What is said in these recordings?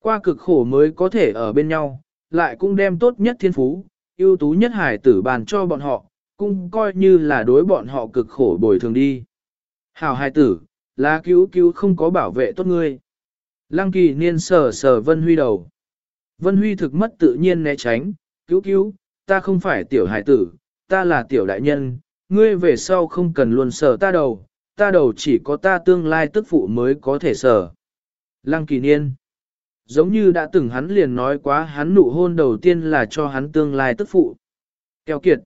Qua cực khổ mới có thể ở bên nhau, lại cũng đem tốt nhất thiên phú, ưu tú nhất hải tử bàn cho bọn họ, cũng coi như là đối bọn họ cực khổ bồi thường đi. Hảo hải tử, là cứu cứu không có bảo vệ tốt ngươi. Lăng kỳ niên sờ sờ Vân Huy đầu. Vân Huy thực mất tự nhiên né tránh, cứu cứu, ta không phải tiểu hải tử, ta là tiểu đại nhân, ngươi về sau không cần luôn sờ ta đầu, ta đầu chỉ có ta tương lai tức phụ mới có thể sờ. Lăng kỳ niên. Giống như đã từng hắn liền nói quá hắn nụ hôn đầu tiên là cho hắn tương lai tức phụ. Kéo kiệt.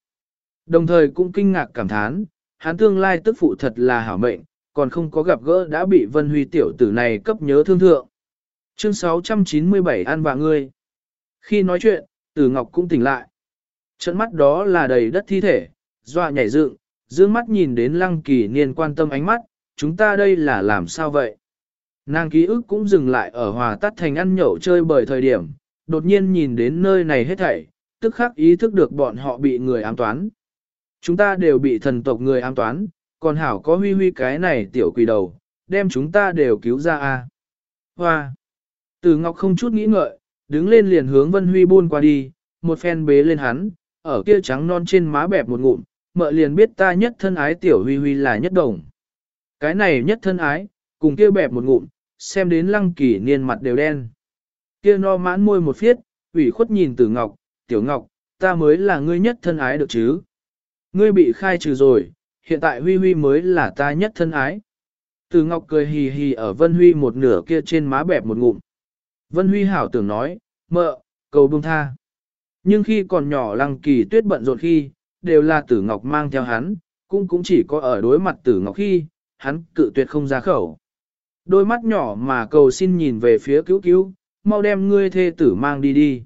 Đồng thời cũng kinh ngạc cảm thán, hắn tương lai tức phụ thật là hảo mệnh, còn không có gặp gỡ đã bị Vân Huy tiểu tử này cấp nhớ thương thượng. Chương 697 An và ngươi. Khi nói chuyện, Tử Ngọc cũng tỉnh lại. Trận mắt đó là đầy đất thi thể, dọa nhảy dựng, dương mắt nhìn đến Lăng Kỳ Niên quan tâm ánh mắt, chúng ta đây là làm sao vậy? Nàng ký ức cũng dừng lại ở hòa tắt thành ăn nhậu chơi bởi thời điểm, đột nhiên nhìn đến nơi này hết thảy, tức khắc ý thức được bọn họ bị người ám toán. Chúng ta đều bị thần tộc người ám toán, còn hảo có huy huy cái này tiểu quỷ đầu, đem chúng ta đều cứu ra a. Hoa! Từ Ngọc không chút nghĩ ngợi, đứng lên liền hướng Vân Huy buôn qua đi, một phen bế lên hắn, ở kia trắng non trên má bẹp một ngụm, mợ liền biết ta nhất thân ái tiểu huy huy là nhất đồng. Cái này nhất thân ái, cùng kia bẹp một ngụm, xem đến lăng kỳ niên mặt đều đen. Kia no mãn môi một phiết, ủy khuất nhìn Tử Ngọc, tiểu Ngọc, ta mới là ngươi nhất thân ái được chứ. Ngươi bị khai trừ rồi, hiện tại Huy Huy mới là ta nhất thân ái. Từ Ngọc cười hì hì ở Vân Huy một nửa kia trên má bẹp một ngụm. Vân Huy hảo tưởng nói, mợ, cầu buông tha. Nhưng khi còn nhỏ lăng kỳ tuyết bận rộn khi, đều là tử Ngọc mang theo hắn, cũng cũng chỉ có ở đối mặt tử Ngọc khi, hắn cự tuyệt không ra khẩu. Đôi mắt nhỏ mà cầu xin nhìn về phía cứu cứu, mau đem ngươi thê tử mang đi đi.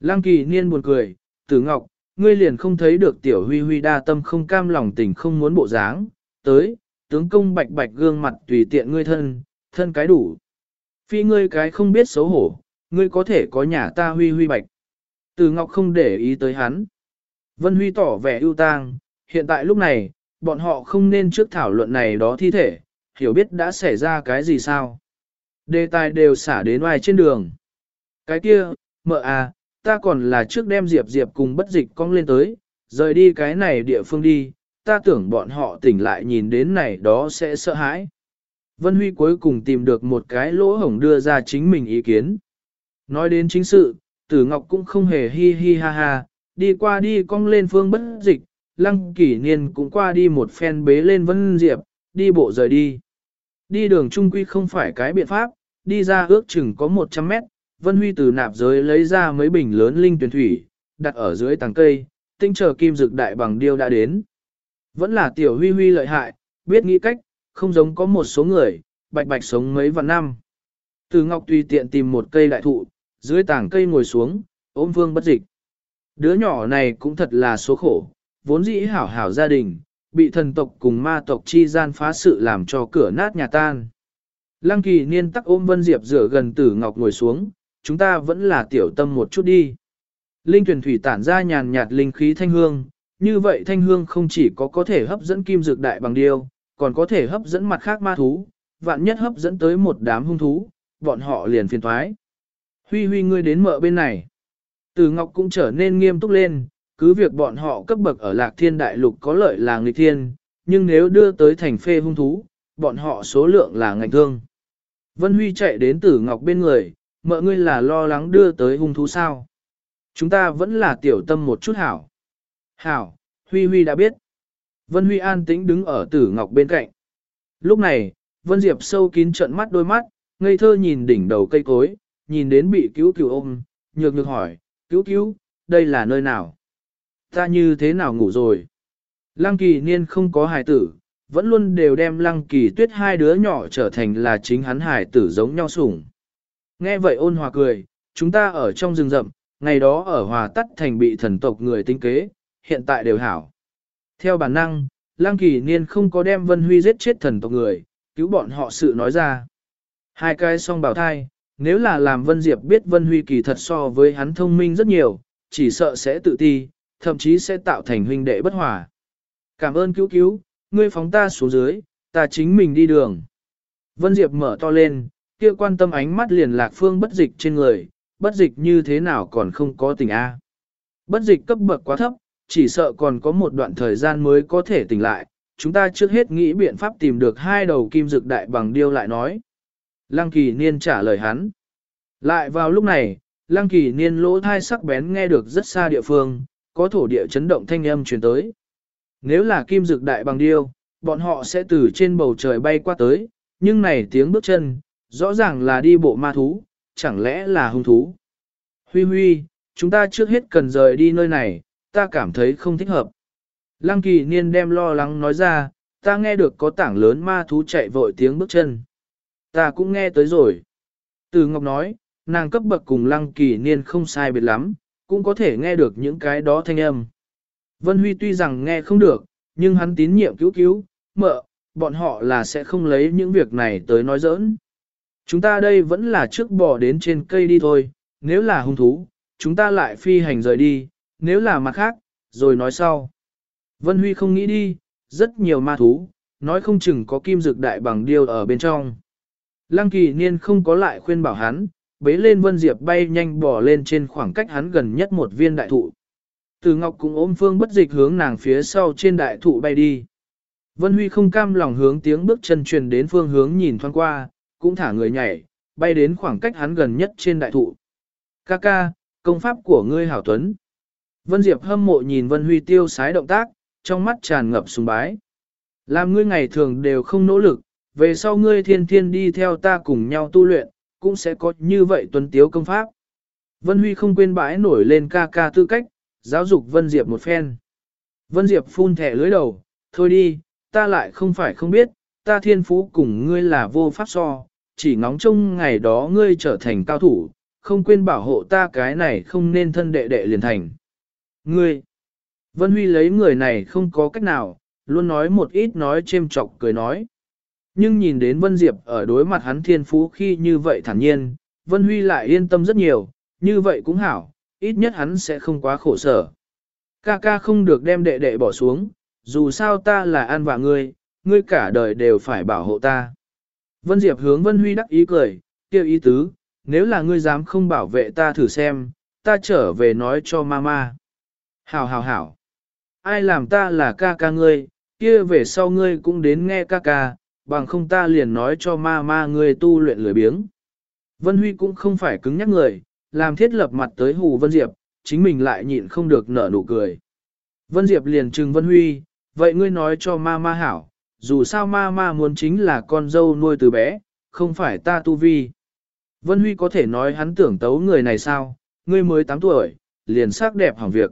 Lăng kỳ niên buồn cười, tử Ngọc, ngươi liền không thấy được tiểu huy huy đa tâm không cam lòng tình không muốn bộ dáng, tới, tướng công bạch bạch gương mặt tùy tiện ngươi thân, thân cái đủ. Phi ngươi cái không biết xấu hổ, ngươi có thể có nhà ta huy huy bạch. Từ Ngọc không để ý tới hắn. Vân Huy tỏ vẻ ưu tang, hiện tại lúc này, bọn họ không nên trước thảo luận này đó thi thể, hiểu biết đã xảy ra cái gì sao. Đề tài đều xả đến ngoài trên đường. Cái kia, mợ à, ta còn là trước đem Diệp Diệp cùng bất dịch cong lên tới, rời đi cái này địa phương đi, ta tưởng bọn họ tỉnh lại nhìn đến này đó sẽ sợ hãi. Vân Huy cuối cùng tìm được một cái lỗ hổng đưa ra chính mình ý kiến. Nói đến chính sự, Tử Ngọc cũng không hề hi hi ha ha, đi qua đi cong lên phương bất dịch, lăng kỷ niên cũng qua đi một phen bế lên Vân Diệp, đi bộ rời đi. Đi đường trung quy không phải cái biện pháp, đi ra ước chừng có 100 mét, Vân Huy từ nạp giới lấy ra mấy bình lớn linh tuyển thủy, đặt ở dưới tàng cây, tinh chờ kim dực đại bằng điêu đã đến. Vẫn là tiểu Huy Huy lợi hại, biết nghĩ cách, không giống có một số người, bạch bạch sống mấy vạn năm. Từ Ngọc tùy tiện tìm một cây đại thụ, dưới tảng cây ngồi xuống, ôm vương bất dịch. Đứa nhỏ này cũng thật là số khổ, vốn dĩ hảo hảo gia đình, bị thần tộc cùng ma tộc chi gian phá sự làm cho cửa nát nhà tan. Lăng kỳ niên tắc ôm Vân Diệp rửa gần tử ngọc ngồi xuống, chúng ta vẫn là tiểu tâm một chút đi. Linh tuyển thủy tản ra nhàn nhạt linh khí thanh hương, như vậy thanh hương không chỉ có có thể hấp dẫn kim dược đại bằng điêu, còn có thể hấp dẫn mặt khác ma thú, vạn nhất hấp dẫn tới một đám hung thú, bọn họ liền phiền thoái. Huy huy ngươi đến mợ bên này. Từ Ngọc cũng trở nên nghiêm túc lên, cứ việc bọn họ cấp bậc ở lạc thiên đại lục có lợi là nghịch thiên, nhưng nếu đưa tới thành phê hung thú, bọn họ số lượng là ngành thương. Vân Huy chạy đến Tử Ngọc bên người, mợ ngươi là lo lắng đưa tới hung thú sao. Chúng ta vẫn là tiểu tâm một chút hảo. Hảo, Huy Huy đã biết. Vân Huy an tĩnh đứng ở Tử Ngọc bên cạnh. Lúc này, Vân Diệp sâu kín trận mắt đôi mắt, ngây thơ nhìn đỉnh đầu cây cối, nhìn đến bị cứu cứu ôm, nhược nhược hỏi, cứu cứu, đây là nơi nào? Ta như thế nào ngủ rồi? Lăng kỳ niên không có hài tử, vẫn luôn đều đem lăng kỳ tuyết hai đứa nhỏ trở thành là chính hắn hài tử giống nhau sủng. Nghe vậy ôn hòa cười, chúng ta ở trong rừng rậm, ngày đó ở hòa tắt thành bị thần tộc người tinh kế, hiện tại đều hảo. Theo bản năng, lăng kỳ niên không có đem Vân Huy giết chết thần tộc người, cứu bọn họ sự nói ra. Hai cái song bảo thai, nếu là làm Vân Diệp biết Vân Huy kỳ thật so với hắn thông minh rất nhiều, chỉ sợ sẽ tự ti, thậm chí sẽ tạo thành huynh đệ bất hòa. Cảm ơn cứu cứu, ngươi phóng ta xuống dưới, ta chính mình đi đường. Vân Diệp mở to lên, kia quan tâm ánh mắt liền lạc phương bất dịch trên người, bất dịch như thế nào còn không có tình A. Bất dịch cấp bậc quá thấp, chỉ sợ còn có một đoạn thời gian mới có thể tỉnh lại, chúng ta trước hết nghĩ biện pháp tìm được hai đầu kim dược đại bằng điêu lại nói. Lăng kỳ niên trả lời hắn. Lại vào lúc này, lăng kỳ niên lỗ thai sắc bén nghe được rất xa địa phương, có thổ địa chấn động thanh âm truyền tới. Nếu là kim dược đại bằng điêu, bọn họ sẽ từ trên bầu trời bay qua tới, nhưng này tiếng bước chân, rõ ràng là đi bộ ma thú, chẳng lẽ là hung thú. Huy huy, chúng ta trước hết cần rời đi nơi này, ta cảm thấy không thích hợp. Lăng kỳ niên đem lo lắng nói ra, ta nghe được có tảng lớn ma thú chạy vội tiếng bước chân. Ta cũng nghe tới rồi. Từ Ngọc nói, nàng cấp bậc cùng lăng kỳ niên không sai biệt lắm, cũng có thể nghe được những cái đó thanh âm. Vân Huy tuy rằng nghe không được, nhưng hắn tín nhiệm cứu cứu, mợ, bọn họ là sẽ không lấy những việc này tới nói giỡn. Chúng ta đây vẫn là trước bỏ đến trên cây đi thôi, nếu là hung thú, chúng ta lại phi hành rời đi, nếu là mặt khác, rồi nói sau. Vân Huy không nghĩ đi, rất nhiều ma thú, nói không chừng có kim dược đại bằng điêu ở bên trong. Lăng kỳ niên không có lại khuyên bảo hắn, bế lên Vân Diệp bay nhanh bỏ lên trên khoảng cách hắn gần nhất một viên đại thụ. Từ Ngọc cũng ôm phương bất dịch hướng nàng phía sau trên đại thụ bay đi. Vân Huy không cam lòng hướng tiếng bước chân truyền đến phương hướng nhìn thoáng qua, cũng thả người nhảy, bay đến khoảng cách hắn gần nhất trên đại thụ. Ca ca, công pháp của ngươi hảo tuấn. Vân Diệp hâm mộ nhìn Vân Huy tiêu sái động tác, trong mắt tràn ngập sùng bái. Làm ngươi ngày thường đều không nỗ lực, về sau ngươi thiên thiên đi theo ta cùng nhau tu luyện, cũng sẽ có như vậy tuấn tiếu công pháp. Vân Huy không quên bãi nổi lên ca ca tư cách, giáo dục Vân Diệp một phen. Vân Diệp phun thẻ lưới đầu, thôi đi, ta lại không phải không biết, ta thiên phú cùng ngươi là vô pháp so, chỉ ngóng trông ngày đó ngươi trở thành cao thủ, không quên bảo hộ ta cái này không nên thân đệ đệ liền thành. Ngươi, Vân Huy lấy người này không có cách nào, luôn nói một ít nói chêm chọc cười nói. Nhưng nhìn đến Vân Diệp ở đối mặt hắn thiên phú khi như vậy thản nhiên, Vân Huy lại yên tâm rất nhiều, như vậy cũng hảo, ít nhất hắn sẽ không quá khổ sở. Ca ca không được đem đệ đệ bỏ xuống, dù sao ta là an và ngươi, ngươi cả đời đều phải bảo hộ ta. Vân Diệp hướng Vân Huy đắc ý cười, kêu ý tứ, nếu là ngươi dám không bảo vệ ta thử xem, ta trở về nói cho mama. Hảo hảo hảo. Ai làm ta là ca ca ngươi, kia về sau ngươi cũng đến nghe ca ca, bằng không ta liền nói cho ma ma ngươi tu luyện lười biếng. Vân Huy cũng không phải cứng nhắc người, làm thiết lập mặt tới Hù Vân Diệp, chính mình lại nhịn không được nở nụ cười. Vân Diệp liền trừng Vân Huy, vậy ngươi nói cho ma ma hảo, dù sao ma ma muốn chính là con dâu nuôi từ bé, không phải ta tu vi. Vân Huy có thể nói hắn tưởng tấu người này sao, ngươi mới 8 tuổi, liền sắc đẹp hỏng việc.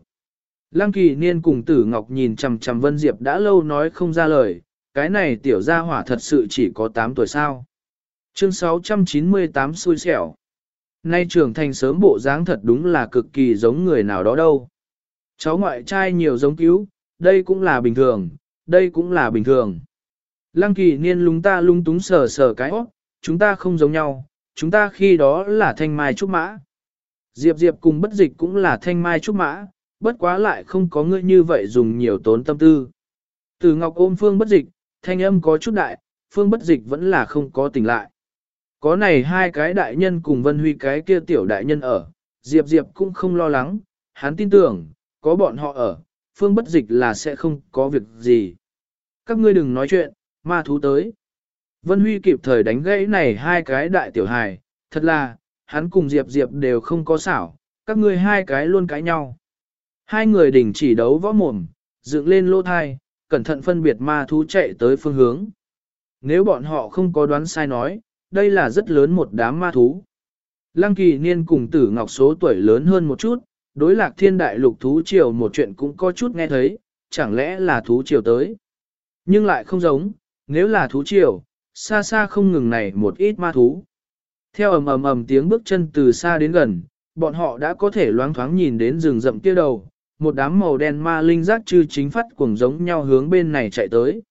Lăng kỳ niên cùng tử ngọc nhìn chằm chằm Vân Diệp đã lâu nói không ra lời, cái này tiểu gia hỏa thật sự chỉ có 8 tuổi sao. Chương 698 xui xẻo. Nay trưởng thành sớm bộ dáng thật đúng là cực kỳ giống người nào đó đâu. Cháu ngoại trai nhiều giống cứu, đây cũng là bình thường, đây cũng là bình thường. Lăng kỳ niên lúng ta lung túng sờ sờ cái óc, chúng ta không giống nhau, chúng ta khi đó là thanh mai trúc mã. Diệp Diệp cùng bất dịch cũng là thanh mai trúc mã, bất quá lại không có ngươi như vậy dùng nhiều tốn tâm tư. Từ Ngọc ôm Phương bất dịch, thanh âm có chút đại, Phương bất dịch vẫn là không có tỉnh lại. Có này hai cái đại nhân cùng Vân Huy cái kia tiểu đại nhân ở, Diệp Diệp cũng không lo lắng, hắn tin tưởng, có bọn họ ở, Phương bất dịch là sẽ không có việc gì. Các ngươi đừng nói chuyện, ma thú tới. Vân Huy kịp thời đánh gãy này hai cái đại tiểu hài, thật là, hắn cùng Diệp Diệp đều không có xảo, các ngươi hai cái luôn cãi nhau. Hai người đỉnh chỉ đấu võ mồm, dựng lên lô thai, cẩn thận phân biệt ma thú chạy tới phương hướng. Nếu bọn họ không có đoán sai nói, đây là rất lớn một đám ma thú. Lăng kỳ niên cùng tử ngọc số tuổi lớn hơn một chút, đối lạc thiên đại lục thú triều một chuyện cũng có chút nghe thấy, chẳng lẽ là thú triều tới. Nhưng lại không giống, nếu là thú triều, xa xa không ngừng này một ít ma thú. Theo ầm ầm ầm tiếng bước chân từ xa đến gần, bọn họ đã có thể loáng thoáng nhìn đến rừng rậm kia đầu, một đám màu đen ma linh giác chư chính phát cuồng giống nhau hướng bên này chạy tới.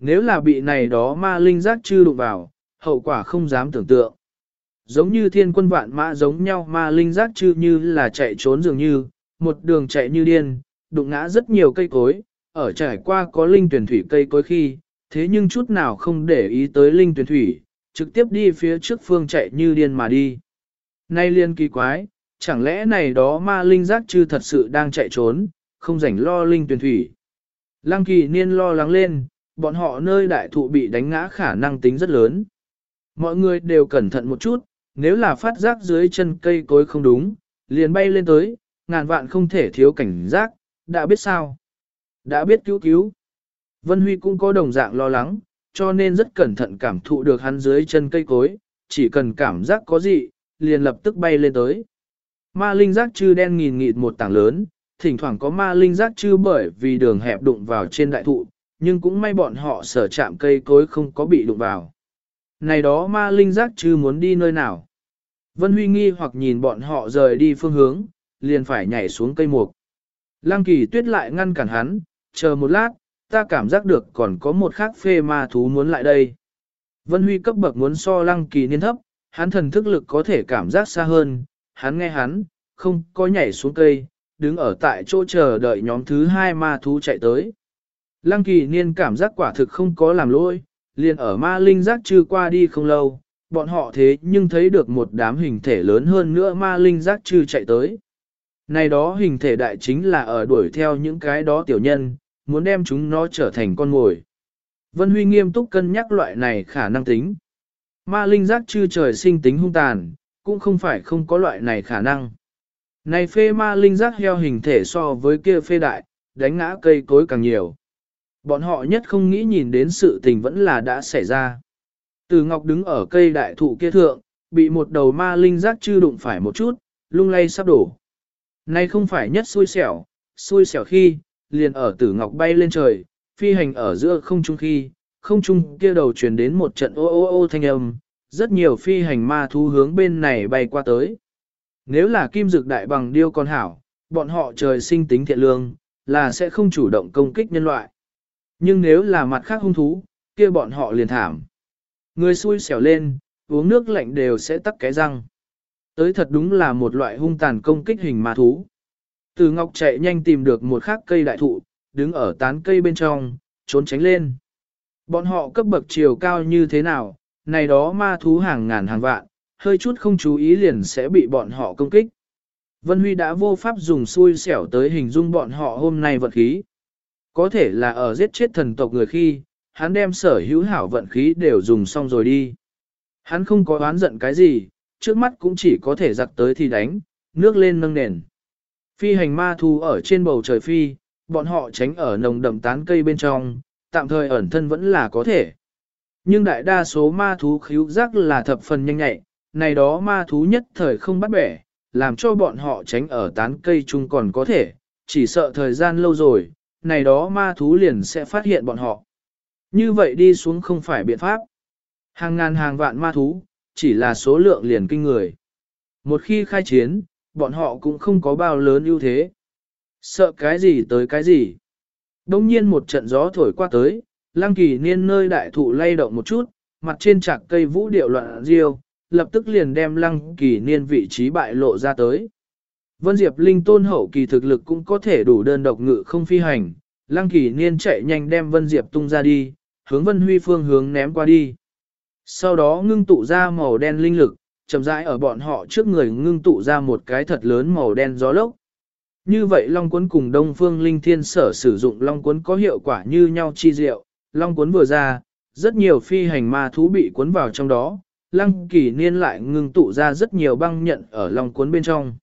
Nếu là bị này đó ma linh giác chư đụng vào, hậu quả không dám tưởng tượng. Giống như thiên quân vạn mã giống nhau ma linh giác chư như là chạy trốn dường như, một đường chạy như điên, đụng ngã rất nhiều cây cối, ở trải qua có linh tuyển thủy cây cối khi, thế nhưng chút nào không để ý tới linh tuyển thủy, trực tiếp đi phía trước phương chạy như điên mà đi. Nay liên kỳ quái, chẳng lẽ này đó ma linh giác chư thật sự đang chạy trốn, không rảnh lo linh tuyển thủy. Lăng kỳ niên lo lắng lên, bọn họ nơi đại thụ bị đánh ngã khả năng tính rất lớn. Mọi người đều cẩn thận một chút, nếu là phát giác dưới chân cây cối không đúng, liền bay lên tới, ngàn vạn không thể thiếu cảnh giác, đã biết sao. Đã biết cứu cứu. Vân Huy cũng có đồng dạng lo lắng, cho nên rất cẩn thận cảm thụ được hắn dưới chân cây cối, chỉ cần cảm giác có gì, liền lập tức bay lên tới. Ma linh giác chư đen nghìn nghịt một tảng lớn, thỉnh thoảng có ma linh giác chư bởi vì đường hẹp đụng vào trên đại thụ, nhưng cũng may bọn họ sở chạm cây cối không có bị đụng vào. Này đó ma linh giác chư muốn đi nơi nào? Vân Huy nghi hoặc nhìn bọn họ rời đi phương hướng, liền phải nhảy xuống cây mục. Lăng kỳ tuyết lại ngăn cản hắn, chờ một lát, ta cảm giác được còn có một khác phê ma thú muốn lại đây. Vân Huy cấp bậc muốn so lăng kỳ niên thấp, hắn thần thức lực có thể cảm giác xa hơn, hắn nghe hắn, không có nhảy xuống cây, đứng ở tại chỗ chờ đợi nhóm thứ hai ma thú chạy tới. Lăng kỳ niên cảm giác quả thực không có làm lỗi, liền ở ma linh giác trừ qua đi không lâu, bọn họ thế nhưng thấy được một đám hình thể lớn hơn nữa ma linh giác trừ chạy tới. Này đó hình thể đại chính là ở đuổi theo những cái đó tiểu nhân, muốn đem chúng nó trở thành con mồi. Vân Huy nghiêm túc cân nhắc loại này khả năng tính. Ma linh giác chư trời sinh tính hung tàn, cũng không phải không có loại này khả năng. Này phê ma linh giác heo hình thể so với kia phê đại, đánh ngã cây cối càng nhiều. Bọn họ nhất không nghĩ nhìn đến sự tình vẫn là đã xảy ra. Từ Ngọc đứng ở cây đại thụ kia thượng, bị một đầu ma linh giác chư đụng phải một chút, lung lay sắp đổ. Này không phải nhất xui xẻo, xui xẻo khi, liền ở tử ngọc bay lên trời, phi hành ở giữa không trung khi, không trung kia đầu truyền đến một trận ô ô ô thanh âm, rất nhiều phi hành ma thú hướng bên này bay qua tới. Nếu là kim dược đại bằng điêu con hảo, bọn họ trời sinh tính thiện lương, là sẽ không chủ động công kích nhân loại. Nhưng nếu là mặt khác hung thú, kia bọn họ liền thảm. Người xui xẻo lên, uống nước lạnh đều sẽ tắc cái răng. Tới thật đúng là một loại hung tàn công kích hình ma thú. Từ Ngọc chạy nhanh tìm được một khắc cây đại thụ, đứng ở tán cây bên trong, trốn tránh lên. Bọn họ cấp bậc chiều cao như thế nào, này đó ma thú hàng ngàn hàng vạn, hơi chút không chú ý liền sẽ bị bọn họ công kích. Vân Huy đã vô pháp dùng xui xẻo tới hình dung bọn họ hôm nay vận khí. Có thể là ở giết chết thần tộc người khi, hắn đem sở hữu hảo vận khí đều dùng xong rồi đi. Hắn không có oán giận cái gì, trước mắt cũng chỉ có thể giặc tới thì đánh, nước lên nâng nền. Phi hành ma thú ở trên bầu trời phi, bọn họ tránh ở nồng đậm tán cây bên trong, tạm thời ẩn thân vẫn là có thể. Nhưng đại đa số ma thú khíu giác là thập phần nhanh nhạy, này đó ma thú nhất thời không bắt bẻ, làm cho bọn họ tránh ở tán cây chung còn có thể, chỉ sợ thời gian lâu rồi, này đó ma thú liền sẽ phát hiện bọn họ. Như vậy đi xuống không phải biện pháp. Hàng ngàn hàng vạn ma thú, chỉ là số lượng liền kinh người. Một khi khai chiến, bọn họ cũng không có bao lớn ưu thế. Sợ cái gì tới cái gì. Đông nhiên một trận gió thổi qua tới, lăng kỳ niên nơi đại thụ lay động một chút, mặt trên chạc cây vũ điệu loạn riêu, lập tức liền đem lăng kỳ niên vị trí bại lộ ra tới. Vân Diệp Linh tôn hậu kỳ thực lực cũng có thể đủ đơn độc ngự không phi hành, lăng kỳ niên chạy nhanh đem Vân Diệp tung ra đi, hướng Vân Huy phương hướng ném qua đi. Sau đó ngưng tụ ra màu đen linh lực, chậm rãi ở bọn họ trước người ngưng tụ ra một cái thật lớn màu đen gió lốc. Như vậy Long Quấn cùng Đông Phương Linh Thiên Sở sử dụng Long Quấn có hiệu quả như nhau chi diệu. Long cuốn vừa ra, rất nhiều phi hành ma thú bị cuốn vào trong đó. Lăng kỳ niên lại ngưng tụ ra rất nhiều băng nhận ở Long cuốn bên trong.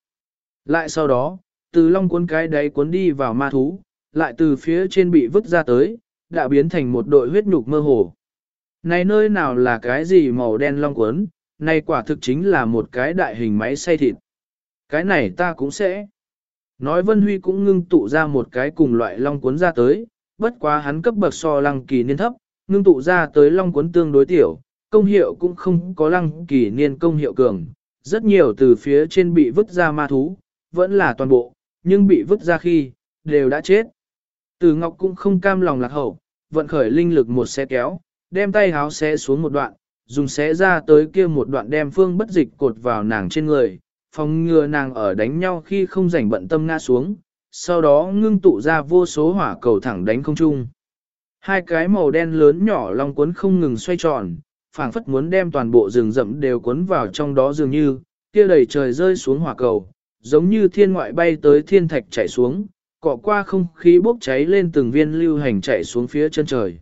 Lại sau đó, từ Long cuốn cái đáy cuốn đi vào ma thú, lại từ phía trên bị vứt ra tới, đã biến thành một đội huyết nhục mơ hồ. Này nơi nào là cái gì màu đen long cuốn, này quả thực chính là một cái đại hình máy xay thịt. Cái này ta cũng sẽ. Nói Vân Huy cũng ngưng tụ ra một cái cùng loại long cuốn ra tới, bất quá hắn cấp bậc so lăng kỳ niên thấp, ngưng tụ ra tới long cuốn tương đối tiểu, công hiệu cũng không có lăng kỳ niên công hiệu cường. Rất nhiều từ phía trên bị vứt ra ma thú, vẫn là toàn bộ, nhưng bị vứt ra khi, đều đã chết. Từ Ngọc cũng không cam lòng lạc hậu, vận khởi linh lực một xe kéo, đem tay háo xé xuống một đoạn, dùng xé ra tới kia một đoạn đem phương bất dịch cột vào nàng trên người, phòng ngừa nàng ở đánh nhau khi không rảnh bận tâm ngã xuống, sau đó ngưng tụ ra vô số hỏa cầu thẳng đánh không trung. Hai cái màu đen lớn nhỏ long cuốn không ngừng xoay tròn, phảng phất muốn đem toàn bộ rừng rậm đều cuốn vào trong đó dường như, kia đầy trời rơi xuống hỏa cầu, giống như thiên ngoại bay tới thiên thạch chảy xuống, cọ qua không khí bốc cháy lên từng viên lưu hành chạy xuống phía chân trời.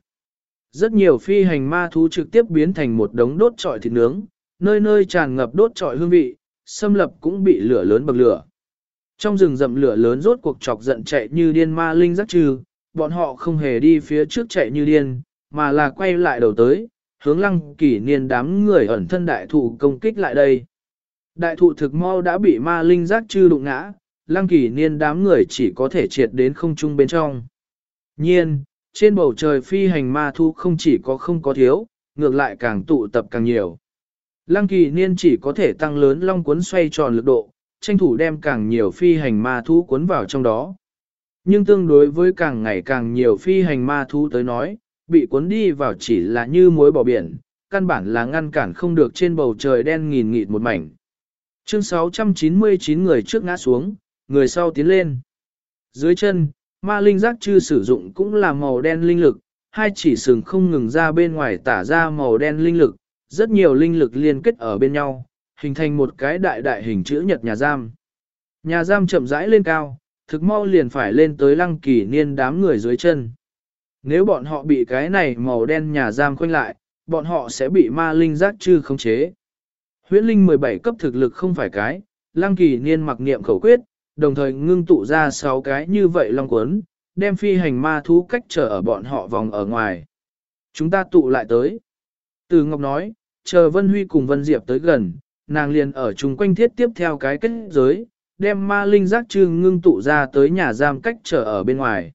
Rất nhiều phi hành ma thú trực tiếp biến thành một đống đốt trọi thịt nướng, nơi nơi tràn ngập đốt trọi hương vị, xâm lập cũng bị lửa lớn bậc lửa. Trong rừng rậm lửa lớn rốt cuộc chọc giận chạy như điên ma linh giác trừ, bọn họ không hề đi phía trước chạy như điên, mà là quay lại đầu tới, hướng lăng kỷ niên đám người ẩn thân đại thụ công kích lại đây. Đại thụ thực mau đã bị ma linh giác trừ đụng ngã, lăng kỷ niên đám người chỉ có thể triệt đến không trung bên trong. Nhiên, trên bầu trời phi hành ma thu không chỉ có không có thiếu, ngược lại càng tụ tập càng nhiều. Lăng kỳ niên chỉ có thể tăng lớn long cuốn xoay tròn lực độ, tranh thủ đem càng nhiều phi hành ma thú cuốn vào trong đó. Nhưng tương đối với càng ngày càng nhiều phi hành ma thú tới nói, bị cuốn đi vào chỉ là như muối bỏ biển, căn bản là ngăn cản không được trên bầu trời đen nghìn nghịt một mảnh. Chương 699 người trước ngã xuống, người sau tiến lên. Dưới chân, ma linh giác chư sử dụng cũng là màu đen linh lực, hai chỉ sừng không ngừng ra bên ngoài tả ra màu đen linh lực, rất nhiều linh lực liên kết ở bên nhau, hình thành một cái đại đại hình chữ nhật nhà giam. Nhà giam chậm rãi lên cao, thực mau liền phải lên tới lăng kỳ niên đám người dưới chân. Nếu bọn họ bị cái này màu đen nhà giam khoanh lại, bọn họ sẽ bị ma linh giác chư khống chế. Huyễn linh 17 cấp thực lực không phải cái, lăng kỳ niên mặc niệm khẩu quyết, đồng thời ngưng tụ ra 6 cái như vậy long cuốn, đem phi hành ma thú cách trở ở bọn họ vòng ở ngoài. Chúng ta tụ lại tới. Từ Ngọc nói, chờ Vân Huy cùng Vân Diệp tới gần, nàng liền ở chung quanh thiết tiếp theo cái kết giới, đem ma linh giác trương ngưng tụ ra tới nhà giam cách trở ở bên ngoài.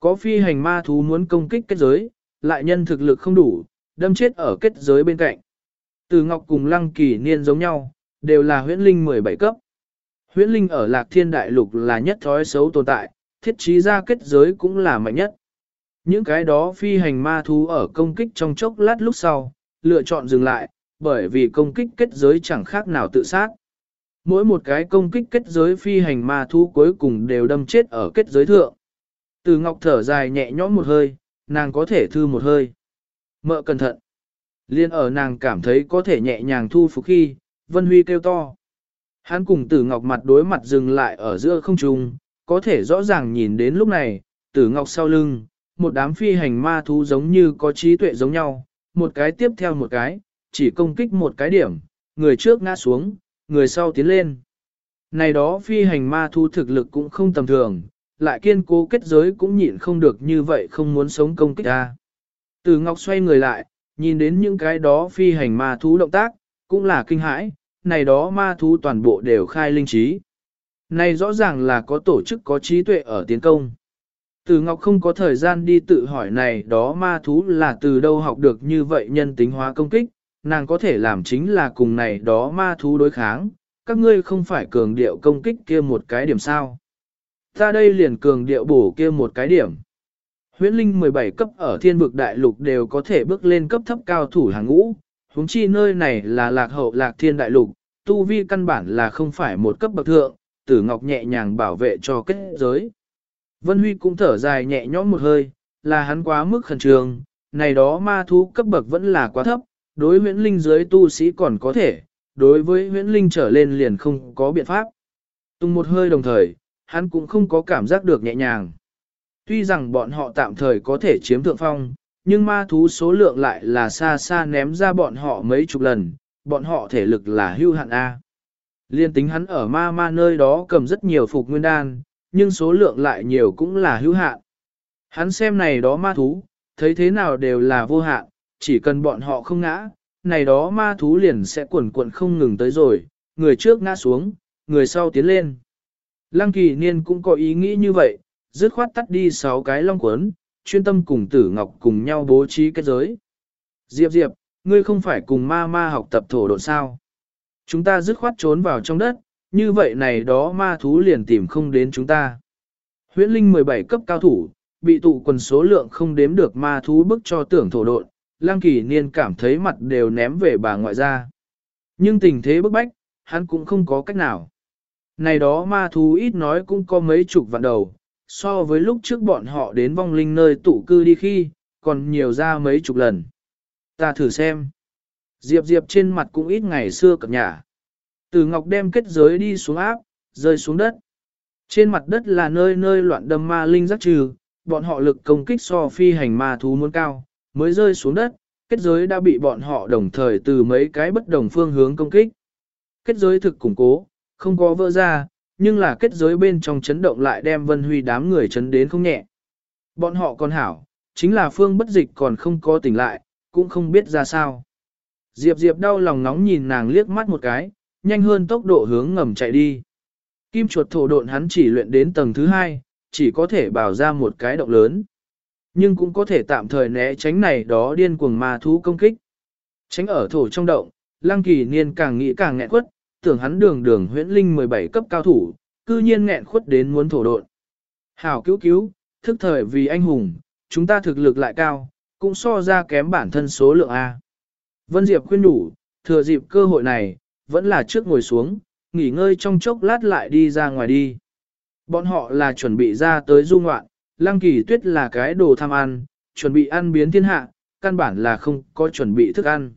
Có phi hành ma thú muốn công kích kết giới, lại nhân thực lực không đủ, đâm chết ở kết giới bên cạnh. Từ Ngọc cùng Lăng Kỳ Niên giống nhau, đều là huyễn linh 17 cấp. Huyễn linh ở Lạc Thiên Đại Lục là nhất thói xấu tồn tại, thiết trí ra kết giới cũng là mạnh nhất. Những cái đó phi hành ma thú ở công kích trong chốc lát lúc sau, lựa chọn dừng lại, bởi vì công kích kết giới chẳng khác nào tự sát. Mỗi một cái công kích kết giới phi hành ma thú cuối cùng đều đâm chết ở kết giới thượng. Từ ngọc thở dài nhẹ nhõm một hơi, nàng có thể thư một hơi. Mợ cẩn thận. Liên ở nàng cảm thấy có thể nhẹ nhàng thu phục khi, Vân Huy kêu to. Hắn cùng tử ngọc mặt đối mặt dừng lại ở giữa không trung, có thể rõ ràng nhìn đến lúc này, tử ngọc sau lưng, một đám phi hành ma thú giống như có trí tuệ giống nhau, một cái tiếp theo một cái, chỉ công kích một cái điểm, người trước ngã xuống, người sau tiến lên. Này đó phi hành ma thú thực lực cũng không tầm thường, lại kiên cố kết giới cũng nhịn không được như vậy không muốn sống công kích ta. Từ Ngọc xoay người lại, nhìn đến những cái đó phi hành ma thú động tác, cũng là kinh hãi, này đó ma thú toàn bộ đều khai linh trí. Này rõ ràng là có tổ chức có trí tuệ ở tiến công. Từ Ngọc không có thời gian đi tự hỏi này đó ma thú là từ đâu học được như vậy nhân tính hóa công kích, nàng có thể làm chính là cùng này đó ma thú đối kháng, các ngươi không phải cường điệu công kích kia một cái điểm sao. Ta đây liền cường điệu bổ kia một cái điểm. Huyễn Linh 17 cấp ở thiên vực đại lục đều có thể bước lên cấp thấp cao thủ hàng ngũ, huống chi nơi này là lạc hậu lạc thiên đại lục, tu vi căn bản là không phải một cấp bậc thượng, tử ngọc nhẹ nhàng bảo vệ cho kết giới. Vân Huy cũng thở dài nhẹ nhõm một hơi, là hắn quá mức khẩn trương, này đó ma thú cấp bậc vẫn là quá thấp, đối huyễn linh dưới tu sĩ còn có thể, đối với huyễn linh trở lên liền không có biện pháp. Tung một hơi đồng thời, hắn cũng không có cảm giác được nhẹ nhàng. Tuy rằng bọn họ tạm thời có thể chiếm thượng phong, nhưng ma thú số lượng lại là xa xa ném ra bọn họ mấy chục lần, bọn họ thể lực là hưu hạn A. Liên tính hắn ở ma ma nơi đó cầm rất nhiều phục nguyên đan, nhưng số lượng lại nhiều cũng là hữu hạn. Hắn xem này đó ma thú, thấy thế nào đều là vô hạn, chỉ cần bọn họ không ngã, này đó ma thú liền sẽ cuộn cuộn không ngừng tới rồi, người trước ngã xuống, người sau tiến lên. Lăng kỳ niên cũng có ý nghĩ như vậy, dứt khoát tắt đi 6 cái long cuốn, chuyên tâm cùng tử ngọc cùng nhau bố trí kết giới. Diệp Diệp, ngươi không phải cùng ma ma học tập thổ độ sao? Chúng ta dứt khoát trốn vào trong đất, như vậy này đó ma thú liền tìm không đến chúng ta. Huyễn Linh 17 cấp cao thủ, bị tụ quần số lượng không đếm được ma thú bức cho tưởng thổ độn, Lang Kỳ Niên cảm thấy mặt đều ném về bà ngoại ra. Nhưng tình thế bức bách, hắn cũng không có cách nào. Này đó ma thú ít nói cũng có mấy chục vạn đầu, so với lúc trước bọn họ đến vong linh nơi tụ cư đi khi, còn nhiều ra mấy chục lần. Ta thử xem. Diệp Diệp trên mặt cũng ít ngày xưa cập nhà. Từ Ngọc đem kết giới đi xuống áp, rơi xuống đất. Trên mặt đất là nơi nơi loạn đâm ma linh giác trừ, bọn họ lực công kích so phi hành ma thú muốn cao, mới rơi xuống đất, kết giới đã bị bọn họ đồng thời từ mấy cái bất đồng phương hướng công kích. Kết giới thực củng cố, không có vỡ ra, nhưng là kết giới bên trong chấn động lại đem Vân Huy đám người chấn đến không nhẹ. Bọn họ còn hảo, chính là phương bất dịch còn không có tỉnh lại, cũng không biết ra sao. Diệp Diệp đau lòng nóng nhìn nàng liếc mắt một cái, nhanh hơn tốc độ hướng ngầm chạy đi. Kim chuột thổ độn hắn chỉ luyện đến tầng thứ hai, chỉ có thể bảo ra một cái động lớn. Nhưng cũng có thể tạm thời né tránh này đó điên cuồng ma thú công kích. Tránh ở thổ trong động, lăng kỳ niên càng nghĩ càng nghẹn quất, tưởng hắn đường đường huyễn linh 17 cấp cao thủ, cư nhiên nghẹn khuất đến muốn thổ độn. Hảo cứu cứu, thức thời vì anh hùng, chúng ta thực lực lại cao, cũng so ra kém bản thân số lượng A. Vân Diệp khuyên đủ, thừa dịp cơ hội này, vẫn là trước ngồi xuống, nghỉ ngơi trong chốc lát lại đi ra ngoài đi. Bọn họ là chuẩn bị ra tới du ngoạn, lăng kỳ tuyết là cái đồ tham ăn, chuẩn bị ăn biến thiên hạ, căn bản là không có chuẩn bị thức ăn.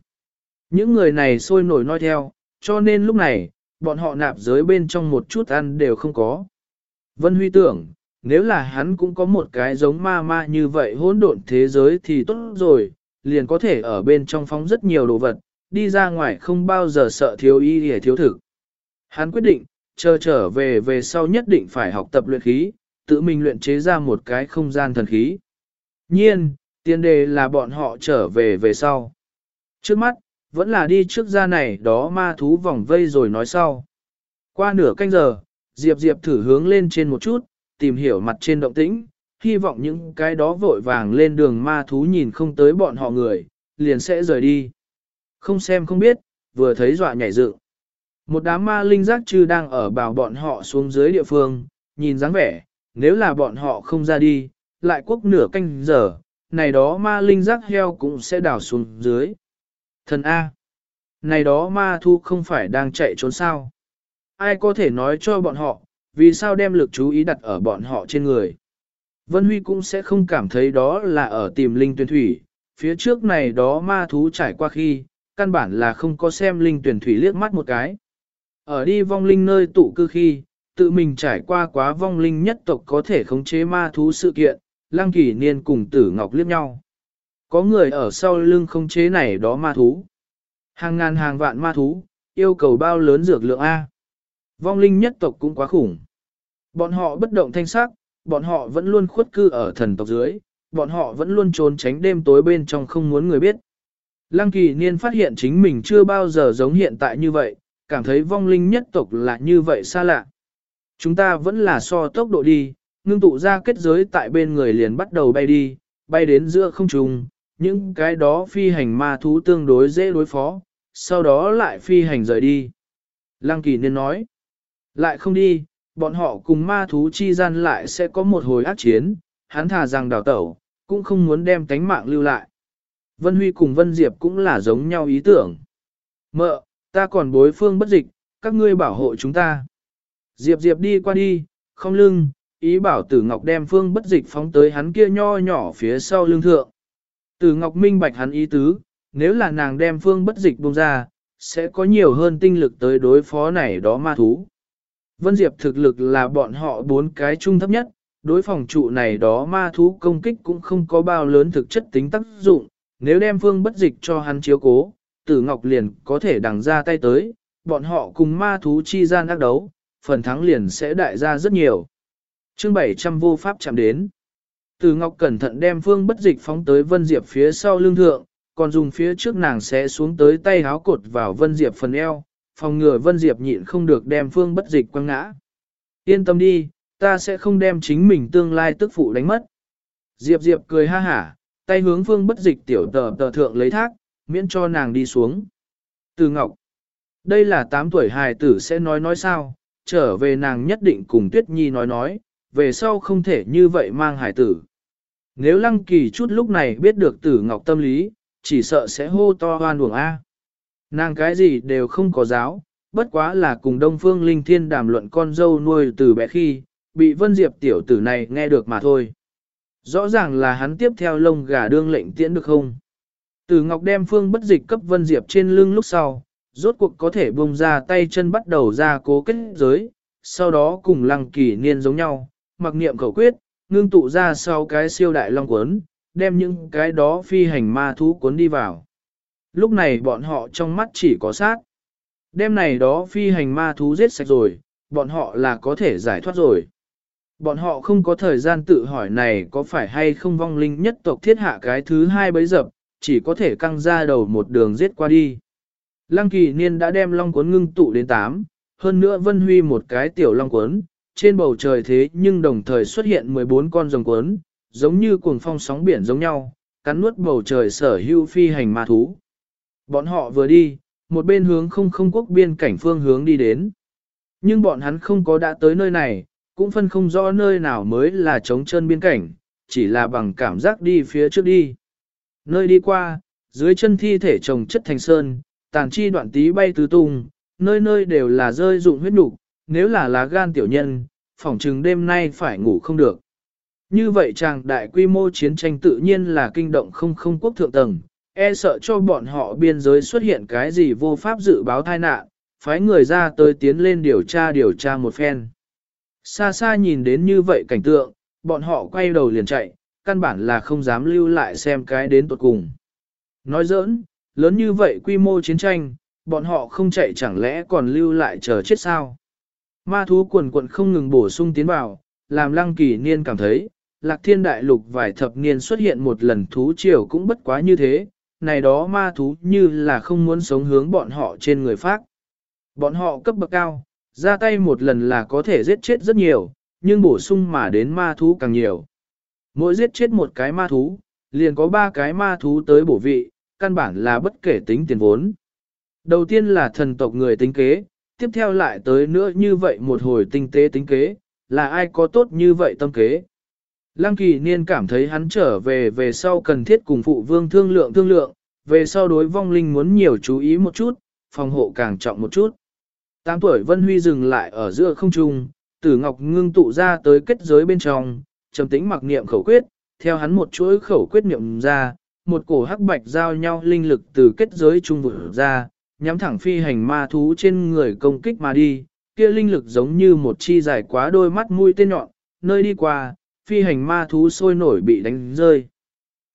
Những người này sôi nổi nói theo, cho nên lúc này, bọn họ nạp giới bên trong một chút ăn đều không có. Vân Huy tưởng, nếu là hắn cũng có một cái giống ma ma như vậy hỗn độn thế giới thì tốt rồi, liền có thể ở bên trong phóng rất nhiều đồ vật, đi ra ngoài không bao giờ sợ thiếu y để thiếu thực. Hắn quyết định, chờ trở về về sau nhất định phải học tập luyện khí, tự mình luyện chế ra một cái không gian thần khí. Nhiên, tiền đề là bọn họ trở về về sau. Trước mắt, vẫn là đi trước ra này đó ma thú vòng vây rồi nói sau. Qua nửa canh giờ, Diệp Diệp thử hướng lên trên một chút, tìm hiểu mặt trên động tĩnh, hy vọng những cái đó vội vàng lên đường ma thú nhìn không tới bọn họ người, liền sẽ rời đi. Không xem không biết, vừa thấy dọa nhảy dựng. Một đám ma linh giác chư đang ở bảo bọn họ xuống dưới địa phương, nhìn dáng vẻ, nếu là bọn họ không ra đi, lại quốc nửa canh giờ, này đó ma linh giác heo cũng sẽ đào xuống dưới. Thần A. Này đó ma thu không phải đang chạy trốn sao. Ai có thể nói cho bọn họ, vì sao đem lực chú ý đặt ở bọn họ trên người. Vân Huy cũng sẽ không cảm thấy đó là ở tìm linh tuyển thủy, phía trước này đó ma thú trải qua khi, căn bản là không có xem linh tuyển thủy liếc mắt một cái. Ở đi vong linh nơi tụ cư khi, tự mình trải qua quá vong linh nhất tộc có thể khống chế ma thú sự kiện, lăng kỳ niên cùng tử ngọc liếc nhau. Có người ở sau lưng khống chế này đó ma thú. Hàng ngàn hàng vạn ma thú, yêu cầu bao lớn dược lượng A. Vong linh nhất tộc cũng quá khủng. Bọn họ bất động thanh sắc, bọn họ vẫn luôn khuất cư ở thần tộc dưới, bọn họ vẫn luôn trốn tránh đêm tối bên trong không muốn người biết. Lăng kỳ niên phát hiện chính mình chưa bao giờ giống hiện tại như vậy, cảm thấy vong linh nhất tộc là như vậy xa lạ. Chúng ta vẫn là so tốc độ đi, ngưng tụ ra kết giới tại bên người liền bắt đầu bay đi, bay đến giữa không trung, những cái đó phi hành ma thú tương đối dễ đối phó, sau đó lại phi hành rời đi. Lăng kỳ nên nói, lại không đi, bọn họ cùng ma thú chi gian lại sẽ có một hồi ác chiến, hắn thà rằng đào tẩu, cũng không muốn đem tánh mạng lưu lại. Vân Huy cùng Vân Diệp cũng là giống nhau ý tưởng. Mợ, ta còn bối phương bất dịch, các ngươi bảo hộ chúng ta. Diệp Diệp đi qua đi, không lưng, ý bảo tử ngọc đem phương bất dịch phóng tới hắn kia nho nhỏ phía sau lưng thượng. Tử ngọc minh bạch hắn ý tứ, nếu là nàng đem phương bất dịch buông ra, sẽ có nhiều hơn tinh lực tới đối phó này đó ma thú. Vân Diệp thực lực là bọn họ bốn cái trung thấp nhất, đối phòng trụ này đó ma thú công kích cũng không có bao lớn thực chất tính tác dụng, nếu đem phương bất dịch cho hắn chiếu cố, tử ngọc liền có thể đằng ra tay tới, bọn họ cùng ma thú chi gian ác đấu, phần thắng liền sẽ đại ra rất nhiều. chương 700 vô pháp chạm đến. từ ngọc cẩn thận đem phương bất dịch phóng tới Vân Diệp phía sau lưng thượng, còn dùng phía trước nàng sẽ xuống tới tay háo cột vào Vân Diệp phần eo, phòng ngừa Vân Diệp nhịn không được đem phương bất dịch quăng ngã. Yên tâm đi, ta sẽ không đem chính mình tương lai tức phụ đánh mất. Diệp Diệp cười ha hả, tay hướng phương bất dịch tiểu tờ tờ thượng lấy thác, miễn cho nàng đi xuống. Từ Ngọc, đây là 8 tuổi hài tử sẽ nói nói sao, trở về nàng nhất định cùng Tuyết Nhi nói nói, về sau không thể như vậy mang hải tử. Nếu Lăng Kỳ chút lúc này biết được Tử Ngọc tâm lý, chỉ sợ sẽ hô to hoan uổng A. Nàng cái gì đều không có giáo, bất quá là cùng Đông Phương Linh Thiên đàm luận con dâu nuôi từ bé khi, bị Vân Diệp tiểu tử này nghe được mà thôi. Rõ ràng là hắn tiếp theo lông gà đương lệnh tiễn được không? Từ Ngọc đem phương bất dịch cấp Vân Diệp trên lưng lúc sau, rốt cuộc có thể bông ra tay chân bắt đầu ra cố kết giới, sau đó cùng lăng kỳ niên giống nhau, mặc niệm khẩu quyết, ngưng tụ ra sau cái siêu đại long cuốn, đem những cái đó phi hành ma thú cuốn đi vào. Lúc này bọn họ trong mắt chỉ có sát. Đêm này đó phi hành ma thú giết sạch rồi, bọn họ là có thể giải thoát rồi. Bọn họ không có thời gian tự hỏi này có phải hay không vong linh nhất tộc thiết hạ cái thứ hai bấy dập, chỉ có thể căng ra đầu một đường giết qua đi. Lăng kỳ niên đã đem long cuốn ngưng tụ đến 8, hơn nữa vân huy một cái tiểu long cuốn, trên bầu trời thế nhưng đồng thời xuất hiện 14 con rồng cuốn, giống như cuồng phong sóng biển giống nhau, cắn nuốt bầu trời sở hưu phi hành ma thú. Bọn họ vừa đi, một bên hướng không không quốc biên cảnh phương hướng đi đến. Nhưng bọn hắn không có đã tới nơi này, cũng phân không rõ nơi nào mới là trống chân biên cảnh, chỉ là bằng cảm giác đi phía trước đi. Nơi đi qua, dưới chân thi thể trồng chất thành sơn, tàn chi đoạn tí bay tứ tung, nơi nơi đều là rơi dụng huyết nục, nếu là lá gan tiểu nhân, phỏng chừng đêm nay phải ngủ không được. Như vậy chàng đại quy mô chiến tranh tự nhiên là kinh động không không quốc thượng tầng, e sợ cho bọn họ biên giới xuất hiện cái gì vô pháp dự báo tai nạn, phái người ra tới tiến lên điều tra điều tra một phen. Xa xa nhìn đến như vậy cảnh tượng, bọn họ quay đầu liền chạy, căn bản là không dám lưu lại xem cái đến tuột cùng. Nói giỡn, lớn như vậy quy mô chiến tranh, bọn họ không chạy chẳng lẽ còn lưu lại chờ chết sao? Ma thú quần quận không ngừng bổ sung tiến vào, làm lăng kỳ niên cảm thấy, lạc thiên đại lục vài thập niên xuất hiện một lần thú triều cũng bất quá như thế, này đó ma thú như là không muốn sống hướng bọn họ trên người phát. Bọn họ cấp bậc cao, ra tay một lần là có thể giết chết rất nhiều, nhưng bổ sung mà đến ma thú càng nhiều. Mỗi giết chết một cái ma thú, liền có ba cái ma thú tới bổ vị, căn bản là bất kể tính tiền vốn. Đầu tiên là thần tộc người tính kế, tiếp theo lại tới nữa như vậy một hồi tinh tế tính kế, là ai có tốt như vậy tâm kế. Lăng kỳ niên cảm thấy hắn trở về về sau cần thiết cùng phụ vương thương lượng thương lượng, về sau đối vong linh muốn nhiều chú ý một chút, phòng hộ càng trọng một chút. Tám tuổi Vân Huy dừng lại ở giữa không trung, tử ngọc ngưng tụ ra tới kết giới bên trong, trầm tĩnh mặc niệm khẩu quyết, theo hắn một chuỗi khẩu quyết niệm ra, một cổ hắc bạch giao nhau linh lực từ kết giới trung vực ra, nhắm thẳng phi hành ma thú trên người công kích mà đi, kia linh lực giống như một chi dài quá đôi mắt mũi tên nhọn, nơi đi qua, phi hành ma thú sôi nổi bị đánh rơi.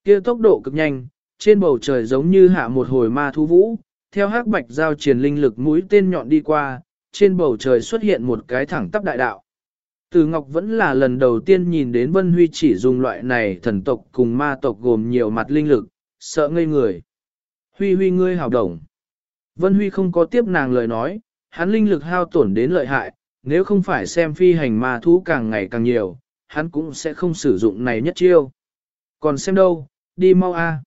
Kia tốc độ cực nhanh, trên bầu trời giống như hạ một hồi ma thú vũ, theo hắc bạch giao truyền linh lực mũi tên nhọn đi qua, trên bầu trời xuất hiện một cái thẳng tắp đại đạo. Từ Ngọc vẫn là lần đầu tiên nhìn đến Vân Huy chỉ dùng loại này thần tộc cùng ma tộc gồm nhiều mặt linh lực, sợ ngây người. Huy Huy ngươi hào đồng. Vân Huy không có tiếp nàng lời nói, hắn linh lực hao tổn đến lợi hại, nếu không phải xem phi hành ma thú càng ngày càng nhiều, hắn cũng sẽ không sử dụng này nhất chiêu. Còn xem đâu, đi mau a.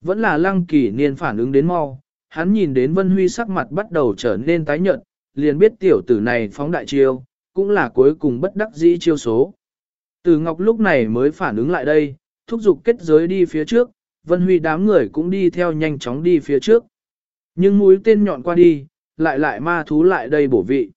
Vẫn là lăng kỷ niên phản ứng đến mau, hắn nhìn đến Vân Huy sắc mặt bắt đầu trở nên tái nhợt, liền biết tiểu tử này phóng đại chiêu, cũng là cuối cùng bất đắc dĩ chiêu số. Từ Ngọc lúc này mới phản ứng lại đây, thúc giục kết giới đi phía trước, Vân Huy đám người cũng đi theo nhanh chóng đi phía trước. Nhưng mũi tên nhọn qua đi, lại lại ma thú lại đây bổ vị.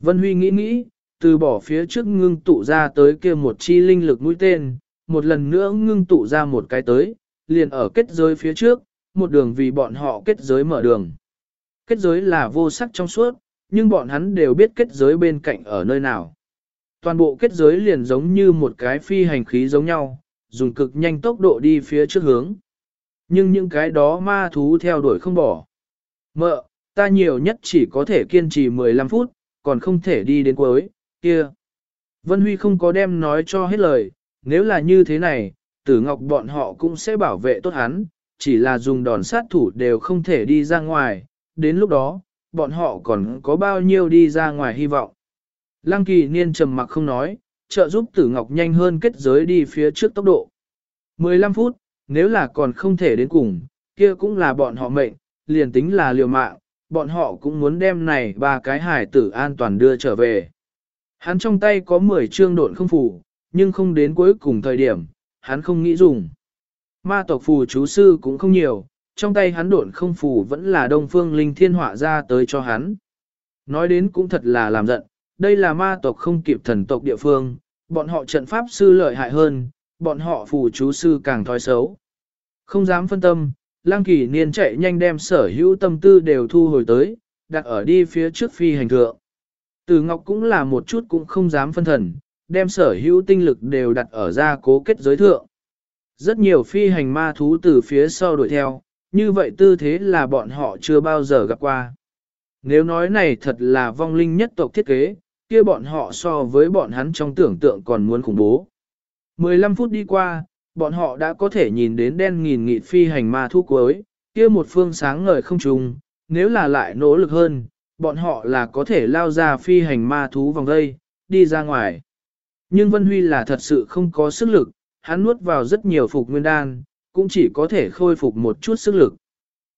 Vân Huy nghĩ nghĩ, từ bỏ phía trước ngưng tụ ra tới kia một chi linh lực mũi tên, một lần nữa ngưng tụ ra một cái tới, liền ở kết giới phía trước, một đường vì bọn họ kết giới mở đường. Kết giới là vô sắc trong suốt, nhưng bọn hắn đều biết kết giới bên cạnh ở nơi nào. Toàn bộ kết giới liền giống như một cái phi hành khí giống nhau, dùng cực nhanh tốc độ đi phía trước hướng. Nhưng những cái đó ma thú theo đuổi không bỏ. Mợ, ta nhiều nhất chỉ có thể kiên trì 15 phút, còn không thể đi đến cuối, kia. Vân Huy không có đem nói cho hết lời, nếu là như thế này, tử ngọc bọn họ cũng sẽ bảo vệ tốt hắn, chỉ là dùng đòn sát thủ đều không thể đi ra ngoài, đến lúc đó, bọn họ còn có bao nhiêu đi ra ngoài hy vọng. Lăng kỳ niên trầm mặc không nói, trợ giúp tử ngọc nhanh hơn kết giới đi phía trước tốc độ. 15 phút, nếu là còn không thể đến cùng, kia cũng là bọn họ mệnh, liền tính là liều mạng, bọn họ cũng muốn đem này ba cái hải tử an toàn đưa trở về. Hắn trong tay có 10 chương độn không phủ, nhưng không đến cuối cùng thời điểm, hắn không nghĩ dùng. Ma tộc phù chú sư cũng không nhiều, trong tay hắn độn không phù vẫn là đông phương linh thiên họa ra tới cho hắn. Nói đến cũng thật là làm giận, đây là ma tộc không kịp thần tộc địa phương, bọn họ trận pháp sư lợi hại hơn, bọn họ phù chú sư càng thói xấu. Không dám phân tâm, lang kỳ niên chạy nhanh đem sở hữu tâm tư đều thu hồi tới, đặt ở đi phía trước phi hành thượng. Từ Ngọc cũng là một chút cũng không dám phân thần, đem sở hữu tinh lực đều đặt ở ra cố kết giới thượng. Rất nhiều phi hành ma thú từ phía sau đuổi theo, như vậy tư thế là bọn họ chưa bao giờ gặp qua. Nếu nói này thật là vong linh nhất tộc thiết kế, kia bọn họ so với bọn hắn trong tưởng tượng còn muốn khủng bố. 15 phút đi qua, bọn họ đã có thể nhìn đến đen nghìn nghị phi hành ma thú cuối, kia một phương sáng ngời không trùng, nếu là lại nỗ lực hơn, bọn họ là có thể lao ra phi hành ma thú vòng đây, đi ra ngoài. Nhưng Vân Huy là thật sự không có sức lực, hắn nuốt vào rất nhiều phục nguyên đan, cũng chỉ có thể khôi phục một chút sức lực.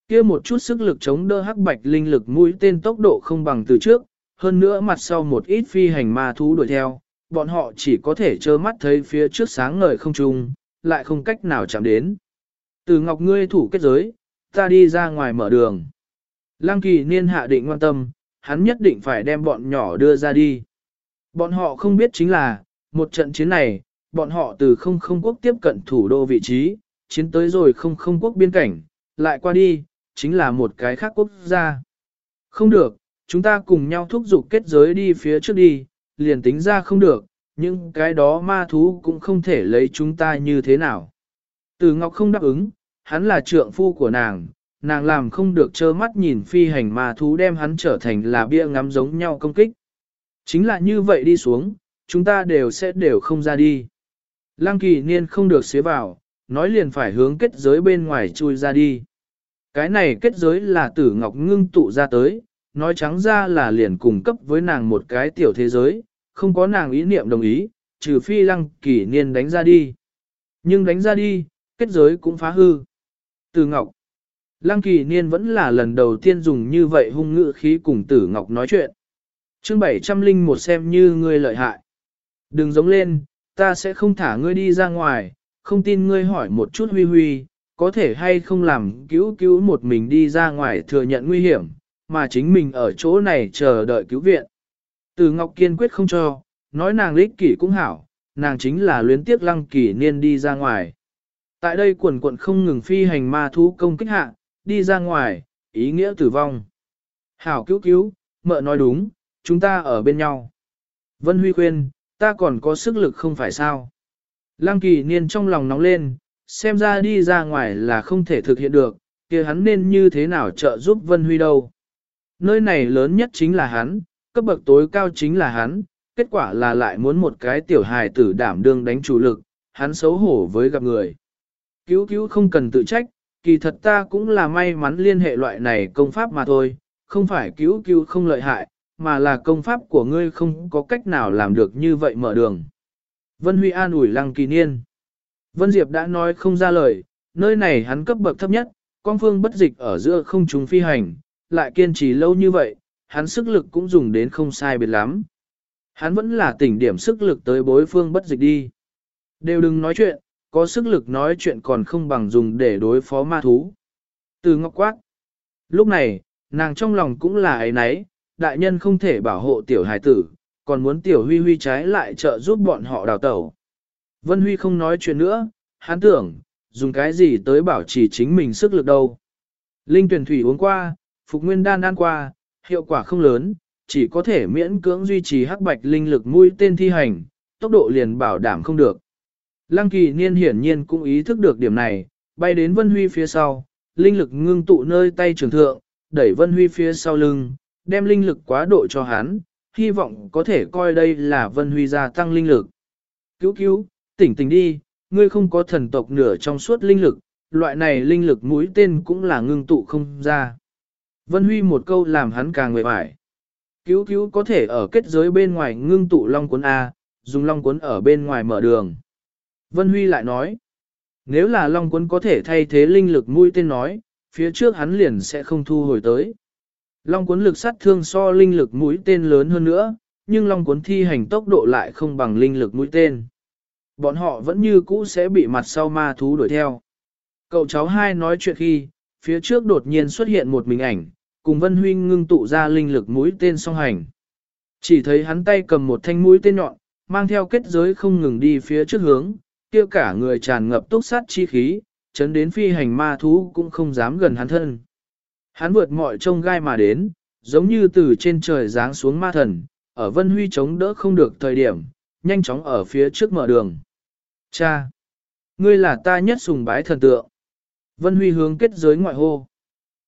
kia một chút sức lực chống đỡ hắc bạch linh lực mũi tên tốc độ không bằng từ trước, hơn nữa mặt sau một ít phi hành ma thú đuổi theo, bọn họ chỉ có thể trơ mắt thấy phía trước sáng ngời không trung, lại không cách nào chạm đến. Từ ngọc ngươi thủ kết giới, ta đi ra ngoài mở đường. Lăng kỳ niên hạ định quan tâm, hắn nhất định phải đem bọn nhỏ đưa ra đi. Bọn họ không biết chính là, một trận chiến này, bọn họ từ không không quốc tiếp cận thủ đô vị trí, chiến tới rồi không không quốc biên cảnh, lại qua đi, chính là một cái khác quốc gia. Không được, chúng ta cùng nhau thúc giục kết giới đi phía trước đi, liền tính ra không được, nhưng cái đó ma thú cũng không thể lấy chúng ta như thế nào. Từ Ngọc không đáp ứng, hắn là trượng phu của nàng, nàng làm không được trơ mắt nhìn phi hành ma thú đem hắn trở thành là bia ngắm giống nhau công kích. Chính là như vậy đi xuống, chúng ta đều sẽ đều không ra đi. Lăng kỳ niên không được xế vào, nói liền phải hướng kết giới bên ngoài chui ra đi. Cái này kết giới là tử ngọc ngưng tụ ra tới, nói trắng ra là liền cung cấp với nàng một cái tiểu thế giới, không có nàng ý niệm đồng ý, trừ phi lăng kỳ niên đánh ra đi. Nhưng đánh ra đi, kết giới cũng phá hư. Tử ngọc. Lăng kỳ niên vẫn là lần đầu tiên dùng như vậy hung ngữ khí cùng tử ngọc nói chuyện. chương 701 xem như ngươi lợi hại. Đừng giống lên, ta sẽ không thả ngươi đi ra ngoài, không tin ngươi hỏi một chút huy huy, có thể hay không làm cứu cứu một mình đi ra ngoài thừa nhận nguy hiểm, mà chính mình ở chỗ này chờ đợi cứu viện. Từ Ngọc kiên quyết không cho, nói nàng lích kỷ cũng hảo, nàng chính là luyến tiếc lăng kỷ niên đi ra ngoài. Tại đây quần quận không ngừng phi hành ma thú công kích hạ, đi ra ngoài, ý nghĩa tử vong. Hảo cứu cứu, mợ nói đúng, chúng ta ở bên nhau. Vân Huy khuyên, ta còn có sức lực không phải sao. Lăng kỳ niên trong lòng nóng lên, xem ra đi ra ngoài là không thể thực hiện được, kia hắn nên như thế nào trợ giúp Vân Huy đâu. Nơi này lớn nhất chính là hắn, cấp bậc tối cao chính là hắn, kết quả là lại muốn một cái tiểu hài tử đảm đương đánh chủ lực, hắn xấu hổ với gặp người. Cứu cứu không cần tự trách, kỳ thật ta cũng là may mắn liên hệ loại này công pháp mà thôi, không phải cứu cứu không lợi hại, mà là công pháp của ngươi không có cách nào làm được như vậy mở đường. Vân Huy an ủi Lăng Kỳ Niên. Vân Diệp đã nói không ra lời, nơi này hắn cấp bậc thấp nhất, con phương bất dịch ở giữa không chúng phi hành, lại kiên trì lâu như vậy, hắn sức lực cũng dùng đến không sai biệt lắm. Hắn vẫn là tỉnh điểm sức lực tới bối phương bất dịch đi. Đều đừng nói chuyện, có sức lực nói chuyện còn không bằng dùng để đối phó ma thú. Từ ngọc quát. Lúc này, nàng trong lòng cũng là ấy nấy, đại nhân không thể bảo hộ tiểu hài tử, còn muốn tiểu huy huy trái lại trợ giúp bọn họ đào tẩu. Vân Huy không nói chuyện nữa, hắn tưởng, dùng cái gì tới bảo trì chính mình sức lực đâu. Linh tuyển thủy uống qua, phục nguyên đan ăn qua, hiệu quả không lớn, chỉ có thể miễn cưỡng duy trì hắc bạch linh lực mũi tên thi hành, tốc độ liền bảo đảm không được. Lăng kỳ niên hiển nhiên cũng ý thức được điểm này, bay đến Vân Huy phía sau, linh lực ngưng tụ nơi tay trường thượng, đẩy Vân Huy phía sau lưng, đem linh lực quá độ cho hắn, hy vọng có thể coi đây là Vân Huy gia tăng linh lực. Cứu cứu, tỉnh tỉnh đi, ngươi không có thần tộc nửa trong suốt linh lực, loại này linh lực mũi tên cũng là ngưng tụ không ra. Vân Huy một câu làm hắn càng người bại. Cứu cứu có thể ở kết giới bên ngoài ngưng tụ long cuốn A, dùng long cuốn ở bên ngoài mở đường. Vân Huy lại nói, nếu là long cuốn có thể thay thế linh lực mũi tên nói, phía trước hắn liền sẽ không thu hồi tới. Long cuốn lực sát thương so linh lực mũi tên lớn hơn nữa, nhưng long cuốn thi hành tốc độ lại không bằng linh lực mũi tên. Bọn họ vẫn như cũ sẽ bị mặt sau ma thú đuổi theo. Cậu cháu hai nói chuyện khi, phía trước đột nhiên xuất hiện một mình ảnh, cùng Vân Huynh ngưng tụ ra linh lực mũi tên song hành. Chỉ thấy hắn tay cầm một thanh mũi tên nhọn, mang theo kết giới không ngừng đi phía trước hướng, kia cả người tràn ngập túc sát chi khí, chấn đến phi hành ma thú cũng không dám gần hắn thân. Hắn vượt mọi trông gai mà đến, giống như từ trên trời giáng xuống ma thần, ở Vân Huy chống đỡ không được thời điểm, nhanh chóng ở phía trước mở đường. Cha! Ngươi là ta nhất sùng bái thần tượng. Vân Huy hướng kết giới ngoại hô.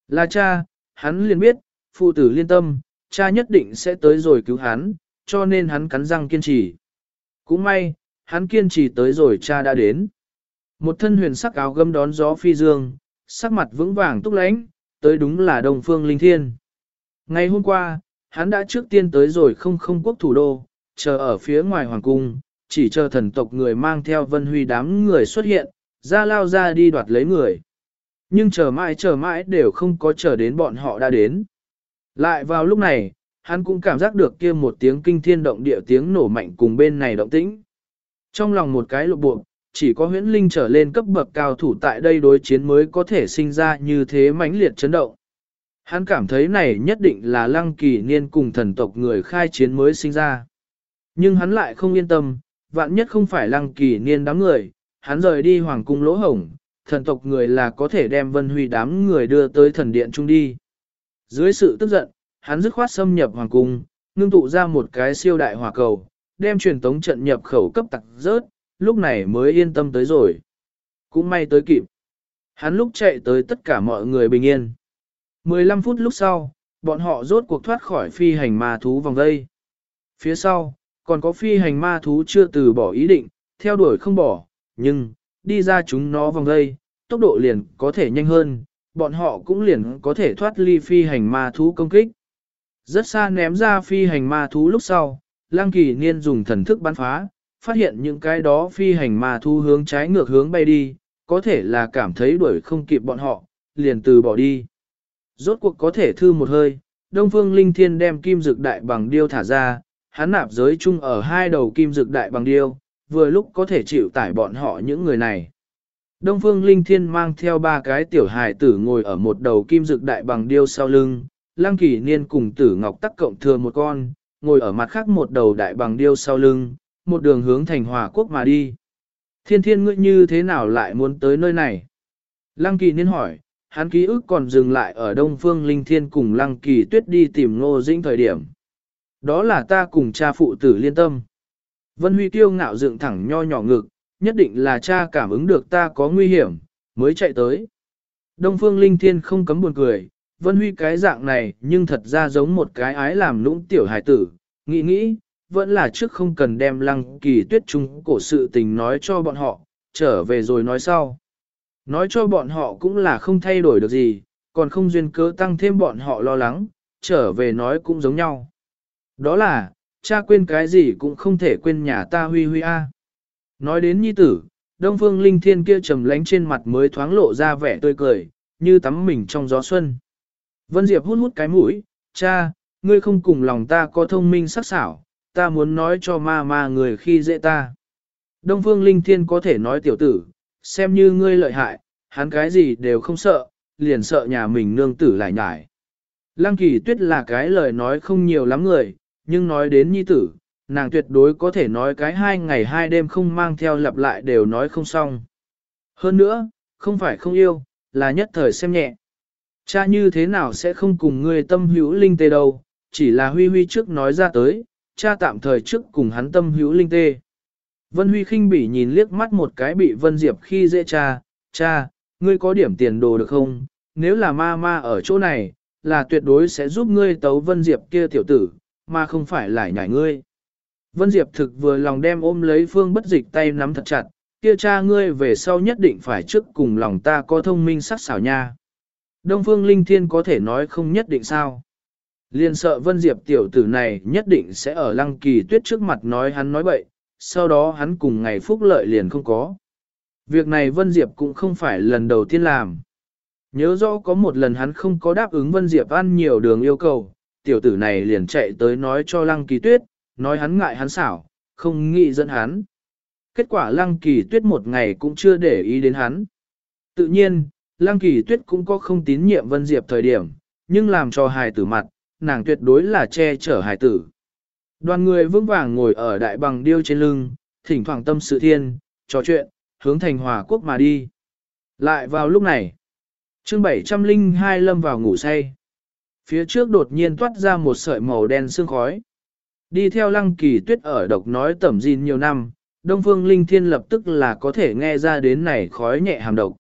Là cha, hắn liền biết, phụ tử liên tâm, cha nhất định sẽ tới rồi cứu hắn, cho nên hắn cắn răng kiên trì. Cũng may, hắn kiên trì tới rồi cha đã đến. Một thân huyền sắc áo gấm đón gió phi dương, sắc mặt vững vàng túc lãnh tới đúng là Đông Phương Linh Thiên. Ngày hôm qua, hắn đã trước tiên tới rồi không không quốc thủ đô, chờ ở phía ngoài hoàng cung, chỉ chờ thần tộc người mang theo vân huy đám người xuất hiện, ra lao ra đi đoạt lấy người. Nhưng chờ mãi chờ mãi đều không có chờ đến bọn họ đã đến. Lại vào lúc này, hắn cũng cảm giác được kia một tiếng kinh thiên động địa tiếng nổ mạnh cùng bên này động tĩnh. Trong lòng một cái lục bộ, chỉ có huyễn linh trở lên cấp bậc cao thủ tại đây đối chiến mới có thể sinh ra như thế mãnh liệt chấn động. Hắn cảm thấy này nhất định là lăng kỳ niên cùng thần tộc người khai chiến mới sinh ra. Nhưng hắn lại không yên tâm, vạn nhất không phải lăng kỳ niên đám người, hắn rời đi hoàng cung lỗ hổng, thần tộc người là có thể đem vân huy đám người đưa tới thần điện trung đi. Dưới sự tức giận, hắn dứt khoát xâm nhập hoàng cung, ngưng tụ ra một cái siêu đại hỏa cầu, đem truyền tống trận nhập khẩu cấp tặc rớt, lúc này mới yên tâm tới rồi. Cũng may tới kịp. Hắn lúc chạy tới tất cả mọi người bình yên. 15 phút lúc sau, bọn họ rốt cuộc thoát khỏi phi hành ma thú vòng đây. Phía sau, còn có phi hành ma thú chưa từ bỏ ý định, theo đuổi không bỏ, nhưng, đi ra chúng nó vòng đây, tốc độ liền có thể nhanh hơn, bọn họ cũng liền có thể thoát ly phi hành ma thú công kích. Rất xa ném ra phi hành ma thú lúc sau, Lang Kỳ Niên dùng thần thức bắn phá, phát hiện những cái đó phi hành ma thu hướng trái ngược hướng bay đi, có thể là cảm thấy đuổi không kịp bọn họ, liền từ bỏ đi. Rốt cuộc có thể thư một hơi, Đông Phương Linh Thiên đem kim dược đại bằng điêu thả ra, hắn nạp giới chung ở hai đầu kim dược đại bằng điêu, vừa lúc có thể chịu tải bọn họ những người này. Đông Phương Linh Thiên mang theo ba cái tiểu hài tử ngồi ở một đầu kim dược đại bằng điêu sau lưng, Lăng Kỳ Niên cùng tử Ngọc Tắc cộng thừa một con, ngồi ở mặt khác một đầu đại bằng điêu sau lưng, một đường hướng thành hòa quốc mà đi. Thiên thiên ngươi như thế nào lại muốn tới nơi này? Lăng Kỳ Niên hỏi, hắn ký ức còn dừng lại ở Đông Phương Linh Thiên cùng Lăng Kỳ Tuyết đi tìm Ngô Dĩnh thời điểm. Đó là ta cùng cha phụ tử liên tâm. Vân Huy tiêu ngạo dựng thẳng nho nhỏ ngực, nhất định là cha cảm ứng được ta có nguy hiểm, mới chạy tới. Đông Phương Linh Thiên không cấm buồn cười, Vân Huy cái dạng này nhưng thật ra giống một cái ái làm lũng tiểu hải tử, nghĩ nghĩ, vẫn là trước không cần đem lăng kỳ tuyết trung cổ sự tình nói cho bọn họ, trở về rồi nói sau. Nói cho bọn họ cũng là không thay đổi được gì, còn không duyên cớ tăng thêm bọn họ lo lắng, trở về nói cũng giống nhau. Đó là, cha quên cái gì cũng không thể quên nhà ta huy huy a. Nói đến nhi tử, Đông Phương Linh Thiên kia trầm lánh trên mặt mới thoáng lộ ra vẻ tươi cười, như tắm mình trong gió xuân. Vân Diệp hút hút cái mũi, cha, ngươi không cùng lòng ta có thông minh sắc sảo, ta muốn nói cho ma ma người khi dễ ta. Đông Phương Linh Thiên có thể nói tiểu tử, xem như ngươi lợi hại, hắn cái gì đều không sợ, liền sợ nhà mình nương tử lại nhải. Lăng kỳ tuyết là cái lời nói không nhiều lắm người, nhưng nói đến nhi tử, nàng tuyệt đối có thể nói cái hai ngày hai đêm không mang theo lặp lại đều nói không xong. Hơn nữa, không phải không yêu, là nhất thời xem nhẹ. Cha như thế nào sẽ không cùng ngươi tâm hữu linh tê đâu, chỉ là huy huy trước nói ra tới, cha tạm thời trước cùng hắn tâm hữu linh tê. Vân Huy khinh bỉ nhìn liếc mắt một cái bị Vân Diệp khi dễ cha, cha, ngươi có điểm tiền đồ được không? Nếu là ma ma ở chỗ này, là tuyệt đối sẽ giúp ngươi tấu Vân Diệp kia tiểu tử, mà không phải lại nhảy ngươi. Vân Diệp thực vừa lòng đem ôm lấy phương bất dịch tay nắm thật chặt, kia cha ngươi về sau nhất định phải trước cùng lòng ta có thông minh sắc xảo nha. Đông Phương Linh Thiên có thể nói không nhất định sao. Liên sợ Vân Diệp tiểu tử này nhất định sẽ ở lăng kỳ tuyết trước mặt nói hắn nói bậy, sau đó hắn cùng ngày phúc lợi liền không có. Việc này Vân Diệp cũng không phải lần đầu tiên làm. Nhớ rõ có một lần hắn không có đáp ứng Vân Diệp ăn nhiều đường yêu cầu, tiểu tử này liền chạy tới nói cho lăng kỳ tuyết, nói hắn ngại hắn xảo, không nghĩ dẫn hắn. Kết quả lăng kỳ tuyết một ngày cũng chưa để ý đến hắn. Tự nhiên, lăng kỳ tuyết cũng có không tín nhiệm Vân Diệp thời điểm, nhưng làm cho hài tử mặt, nàng tuyệt đối là che chở hải tử. Đoàn người vững vàng ngồi ở đại bằng điêu trên lưng, thỉnh thoảng tâm sự thiên, trò chuyện, hướng thành hòa quốc mà đi. Lại vào lúc này, chương 702 lâm vào ngủ say. Phía trước đột nhiên toát ra một sợi màu đen sương khói. Đi theo lăng kỳ tuyết ở độc nói tẩm gìn nhiều năm, Đông Phương Linh Thiên lập tức là có thể nghe ra đến này khói nhẹ hàm độc.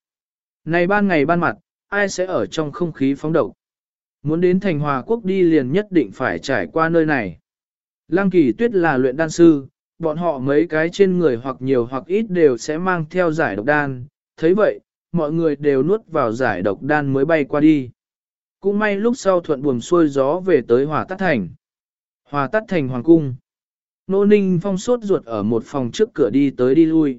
Này ban ngày ban mặt, ai sẽ ở trong không khí phóng độc? Muốn đến thành hòa quốc đi liền nhất định phải trải qua nơi này. Lăng kỳ tuyết là luyện đan sư, bọn họ mấy cái trên người hoặc nhiều hoặc ít đều sẽ mang theo giải độc đan, thấy vậy, mọi người đều nuốt vào giải độc đan mới bay qua đi. Cũng may lúc sau thuận buồm xuôi gió về tới Hòa Tát Thành. Hòa Tát Thành Hoàng Cung. Nô Ninh Phong sốt ruột ở một phòng trước cửa đi tới đi lui.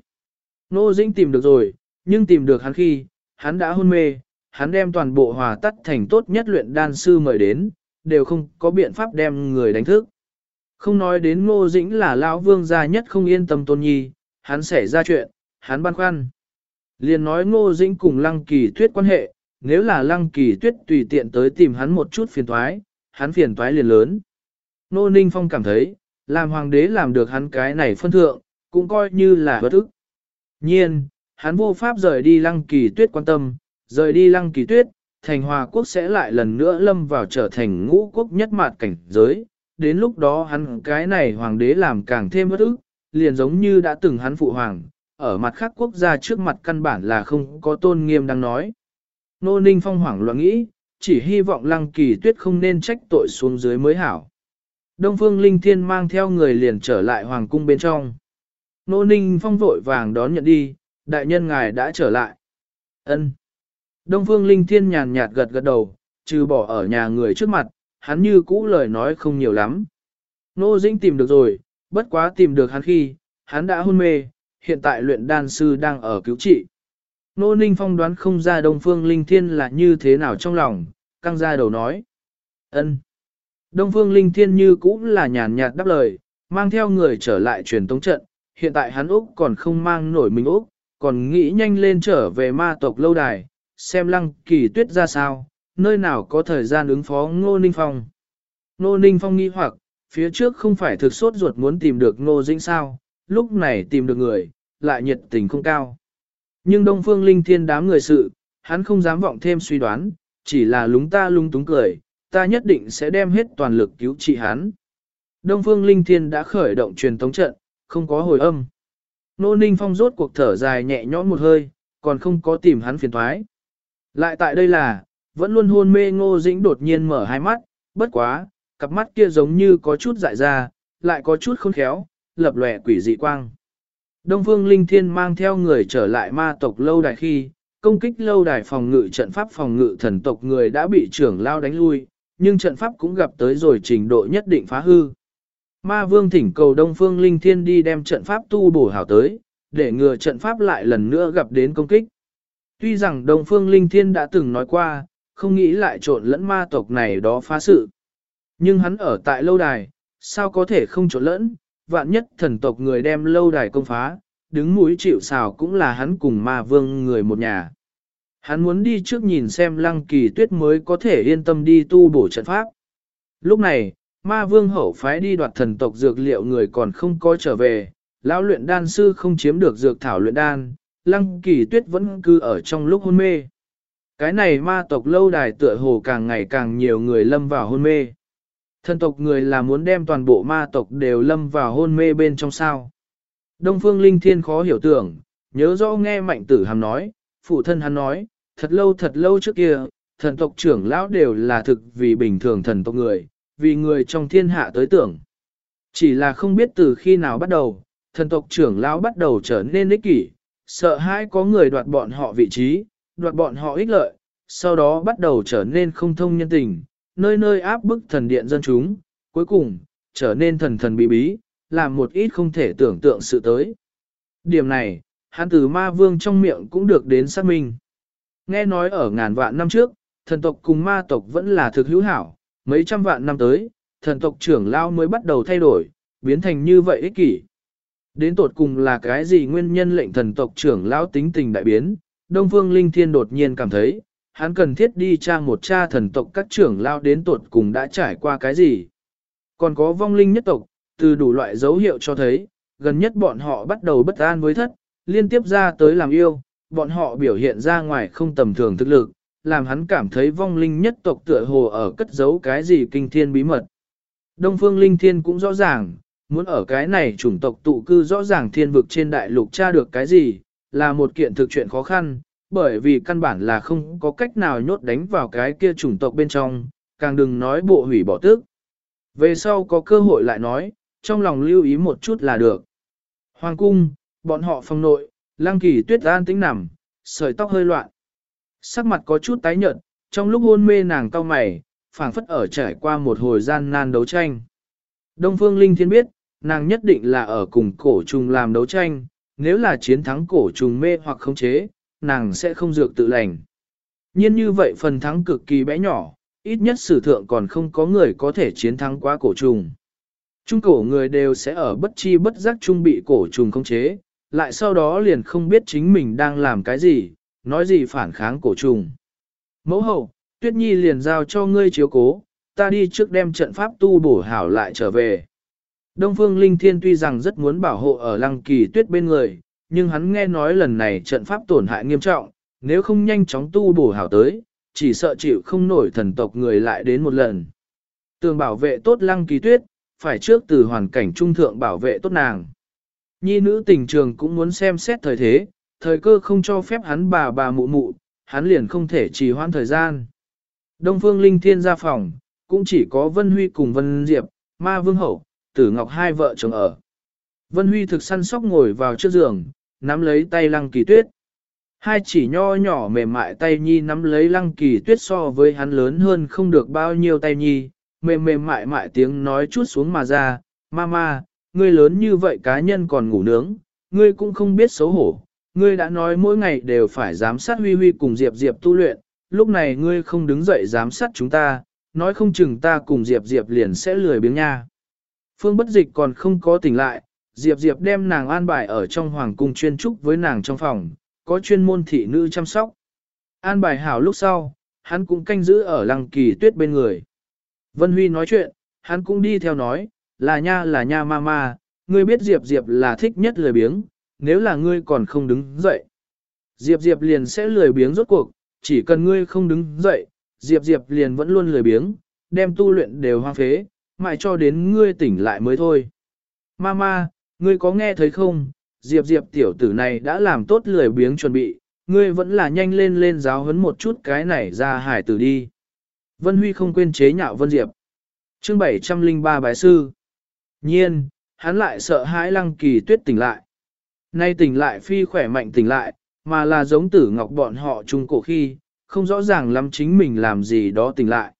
Nô Dĩnh tìm được rồi, nhưng tìm được hắn khi, hắn đã hôn mê, hắn đem toàn bộ Hòa tắt Thành tốt nhất luyện đan sư mời đến, đều không có biện pháp đem người đánh thức. Không nói đến Ngô Dĩnh là lão vương gia nhất không yên tâm tôn nhi, hắn xảy ra chuyện, hắn băn khoăn. Liền nói Ngô Dĩnh cùng Lăng Kỳ Tuyết quan hệ, nếu là Lăng Kỳ Tuyết tùy tiện tới tìm hắn một chút phiền toái, hắn phiền toái liền lớn. Nô Ninh Phong cảm thấy, làm hoàng đế làm được hắn cái này phân thượng, cũng coi như là bất ức. Nhiên, hắn vô pháp rời đi Lăng Kỳ Tuyết quan tâm, rời đi Lăng Kỳ Tuyết, thành hòa quốc sẽ lại lần nữa lâm vào trở thành ngũ quốc nhất mạt cảnh giới, đến lúc đó hắn cái này hoàng đế làm càng thêm bất ức, liền giống như đã từng hắn phụ hoàng, ở mặt khác quốc gia trước mặt căn bản là không có tôn nghiêm đang nói. Nô Ninh Phong hoảng loạn nghĩ, chỉ hy vọng lăng kỳ tuyết không nên trách tội xuống dưới mới hảo. Đông Phương Linh Thiên mang theo người liền trở lại hoàng cung bên trong. Nô Ninh Phong vội vàng đón nhận đi, đại nhân ngài đã trở lại. ân Đông Phương Linh Thiên nhàn nhạt gật gật đầu, trừ bỏ ở nhà người trước mặt, hắn như cũ lời nói không nhiều lắm. Nô Dĩnh tìm được rồi, bất quá tìm được hắn khi, hắn đã hôn mê, hiện tại luyện đan sư đang ở cứu trị. Nô Ninh Phong đoán không ra Đông Phương Linh Thiên là như thế nào trong lòng, căng ra đầu nói. ân. Đông Phương Linh Thiên như cũ là nhàn nhạt đáp lời, mang theo người trở lại truyền tống trận, hiện tại hắn Úc còn không mang nổi mình Úc, còn nghĩ nhanh lên trở về ma tộc lâu đài, xem lăng kỳ tuyết ra sao, nơi nào có thời gian ứng phó Ngô Ninh Phong. Ngô Ninh Phong nghi hoặc, phía trước không phải thực sốt ruột muốn tìm được Ngô Dĩnh sao, lúc này tìm được người, lại nhiệt tình không cao. Nhưng Đông Phương Linh Thiên đám người sự, hắn không dám vọng thêm suy đoán, chỉ là lúng ta lung túng cười, ta nhất định sẽ đem hết toàn lực cứu trị hắn. Đông Phương Linh Thiên đã khởi động truyền tống trận, không có hồi âm. Nô Ninh Phong rốt cuộc thở dài nhẹ nhõm một hơi, còn không có tìm hắn phiền thoái. Lại tại đây là, vẫn luôn hôn mê ngô dĩnh đột nhiên mở hai mắt, bất quá, cặp mắt kia giống như có chút dại ra, lại có chút khôn khéo, lập lòe quỷ dị quang. Đông Phương Linh Thiên mang theo người trở lại ma tộc lâu đài khi, công kích lâu đài phòng ngự trận pháp phòng ngự thần tộc người đã bị trưởng lao đánh lui, nhưng trận pháp cũng gặp tới rồi trình độ nhất định phá hư. Ma Vương thỉnh cầu Đông Phương Linh Thiên đi đem trận pháp tu bổ hảo tới, để ngừa trận pháp lại lần nữa gặp đến công kích. Tuy rằng Đông Phương Linh Thiên đã từng nói qua, không nghĩ lại trộn lẫn ma tộc này đó phá sự. Nhưng hắn ở tại lâu đài, sao có thể không trộn lẫn, vạn nhất thần tộc người đem lâu đài công phá, đứng mũi chịu xào cũng là hắn cùng ma vương người một nhà. Hắn muốn đi trước nhìn xem lăng kỳ tuyết mới có thể yên tâm đi tu bổ trận pháp. Lúc này, ma vương hậu phái đi đoạt thần tộc dược liệu người còn không có trở về, lão luyện đan sư không chiếm được dược thảo luyện đan, lăng kỳ tuyết vẫn cứ ở trong lúc hôn mê. Cái này ma tộc lâu đài tựa hồ càng ngày càng nhiều người lâm vào hôn mê. Thần tộc người là muốn đem toàn bộ ma tộc đều lâm vào hôn mê bên trong sao. Đông phương linh thiên khó hiểu tưởng, nhớ rõ nghe mạnh tử hàm nói, phụ thân hắn nói, thật lâu thật lâu trước kia, thần tộc trưởng lão đều là thực vì bình thường thần tộc người, vì người trong thiên hạ tới tưởng. Chỉ là không biết từ khi nào bắt đầu, thần tộc trưởng lão bắt đầu trở nên ích kỷ, sợ hãi có người đoạt bọn họ vị trí, đoạt bọn họ ích lợi, sau đó bắt đầu trở nên không thông nhân tình, nơi nơi áp bức thần điện dân chúng, cuối cùng, trở nên thần thần bí bí, làm một ít không thể tưởng tượng sự tới. Điểm này, hắn từ ma vương trong miệng cũng được đến xác minh. Nghe nói ở ngàn vạn năm trước, thần tộc cùng ma tộc vẫn là thực hữu hảo, mấy trăm vạn năm tới, thần tộc trưởng lao mới bắt đầu thay đổi, biến thành như vậy ích kỷ. Đến tột cùng là cái gì nguyên nhân lệnh thần tộc trưởng lão tính tình đại biến, Đông Phương Linh Thiên đột nhiên cảm thấy, hắn cần thiết đi tra một cha thần tộc các trưởng lão đến tột cùng đã trải qua cái gì. Còn có vong linh nhất tộc, từ đủ loại dấu hiệu cho thấy, gần nhất bọn họ bắt đầu bất an với thất, liên tiếp ra tới làm yêu, bọn họ biểu hiện ra ngoài không tầm thường thực lực, làm hắn cảm thấy vong linh nhất tộc tựa hồ ở cất giấu cái gì kinh thiên bí mật. Đông phương linh thiên cũng rõ ràng, muốn ở cái này chủng tộc tụ cư rõ ràng thiên vực trên đại lục tra được cái gì, là một kiện thực chuyện khó khăn, bởi vì căn bản là không có cách nào nhốt đánh vào cái kia chủng tộc bên trong, càng đừng nói bộ hủy bỏ tức. Về sau có cơ hội lại nói, trong lòng lưu ý một chút là được. Hoàng cung, bọn họ phòng nội, lang kỳ tuyết an tĩnh nằm, sợi tóc hơi loạn. Sắc mặt có chút tái nhợt, trong lúc hôn mê nàng cau mày, phảng phất ở trải qua một hồi gian nan đấu tranh. Đông Phương Linh Thiên biết, nàng nhất định là ở cùng cổ trùng làm đấu tranh, nếu là chiến thắng cổ trùng mê hoặc khống chế, nàng sẽ không dược tự lành. nhiên như vậy phần thắng cực kỳ bé nhỏ, ít nhất sử thượng còn không có người có thể chiến thắng quá cổ trùng. Trung cổ người đều sẽ ở bất chi bất giác trung bị cổ trùng khống chế, lại sau đó liền không biết chính mình đang làm cái gì, nói gì phản kháng cổ trùng. Mẫu hậu, Tuyết Nhi liền giao cho ngươi chiếu cố, ta đi trước đem trận pháp tu bổ hảo lại trở về. Đông Phương Linh Thiên tuy rằng rất muốn bảo hộ ở lăng kỳ tuyết bên người, nhưng hắn nghe nói lần này trận pháp tổn hại nghiêm trọng, nếu không nhanh chóng tu bổ hảo tới, chỉ sợ chịu không nổi thần tộc người lại đến một lần. Tường bảo vệ tốt lăng kỳ tuyết, phải trước từ hoàn cảnh trung thượng bảo vệ tốt nàng. Nhi nữ tình trường cũng muốn xem xét thời thế, thời cơ không cho phép hắn bà bà mụ mụ, hắn liền không thể trì hoãn thời gian. Đông Phương Linh Thiên ra phòng, cũng chỉ có Vân Huy cùng Vân Diệp, Ma Vương Hậu, Tử Ngọc hai vợ chồng ở. Vân Huy thực săn sóc ngồi vào trước giường, nắm lấy tay Lăng Kỳ Tuyết. Hai chỉ nho nhỏ mềm mại tay nhi nắm lấy Lăng Kỳ Tuyết so với hắn lớn hơn không được bao nhiêu tay nhi, mềm mềm mại mại tiếng nói chút xuống mà ra, Mama, ngươi lớn như vậy cá nhân còn ngủ nướng, ngươi cũng không biết xấu hổ, ngươi đã nói mỗi ngày đều phải giám sát Huy Huy cùng Diệp Diệp tu luyện, lúc này ngươi không đứng dậy giám sát chúng ta, nói không chừng ta cùng Diệp Diệp liền sẽ lười biếng nha. Phương bất dịch còn không có tỉnh lại, Diệp Diệp đem nàng an bài ở trong hoàng cung chuyên trúc với nàng trong phòng, có chuyên môn thị nữ chăm sóc. An bài hảo lúc sau, hắn cũng canh giữ ở lăng kỳ tuyết bên người. Vân Huy nói chuyện, hắn cũng đi theo nói, là nha là nha ma ma, ngươi biết Diệp Diệp là thích nhất lười biếng, nếu là ngươi còn không đứng dậy. Diệp Diệp liền sẽ lười biếng rốt cuộc, chỉ cần ngươi không đứng dậy, Diệp Diệp liền vẫn luôn lười biếng, đem tu luyện đều hoang phế, mãi cho đến ngươi tỉnh lại mới thôi. Mama, ngươi có nghe thấy không? Diệp Diệp tiểu tử này đã làm tốt lười biếng chuẩn bị, ngươi vẫn là nhanh lên lên giáo huấn một chút cái này ra hải tử đi. Vân Huy không quên chế nhạo Vân Diệp. chương 703 bái sư. Nhiên, hắn lại sợ hãi lăng kỳ tuyết tỉnh lại. Nay tỉnh lại phi khỏe mạnh tỉnh lại, mà là giống tử ngọc bọn họ chung cổ khi, không rõ ràng lắm chính mình làm gì đó tỉnh lại.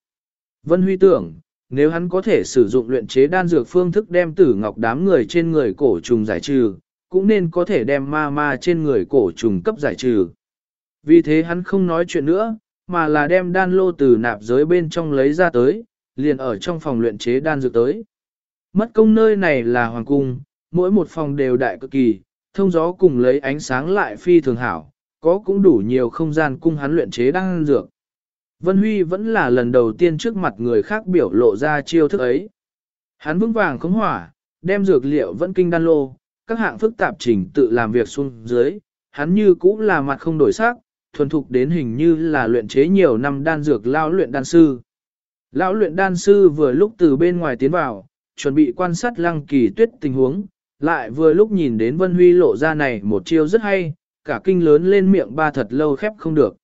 Vân Huy tưởng, nếu hắn có thể sử dụng luyện chế đan dược phương thức đem tử ngọc đám người trên người cổ trùng giải trừ, cũng nên có thể đem ma ma trên người cổ trùng cấp giải trừ. Vì thế hắn không nói chuyện nữa, mà là đem đan lô từ nạp giới bên trong lấy ra tới, liền ở trong phòng luyện chế đan dược tới. Mất công nơi này là hoàng cung, mỗi một phòng đều đại cực kỳ, thông gió cùng lấy ánh sáng lại phi thường hảo, có cũng đủ nhiều không gian cung hắn luyện chế đan dược. Vân Huy vẫn là lần đầu tiên trước mặt người khác biểu lộ ra chiêu thức ấy. Hắn vững vàng khống hỏa, đem dược liệu vẫn kinh đan lô, các hạng phức tạp trình tự làm việc xuống dưới, hắn như cũ là mặt không đổi sắc, thuần thục đến hình như là luyện chế nhiều năm đan dược lao luyện đan sư. Lão luyện đan sư vừa lúc từ bên ngoài tiến vào, chuẩn bị quan sát lăng kỳ tuyết tình huống, lại vừa lúc nhìn đến Vân Huy lộ ra này một chiêu rất hay, cả kinh lớn lên miệng ba thật lâu khép không được.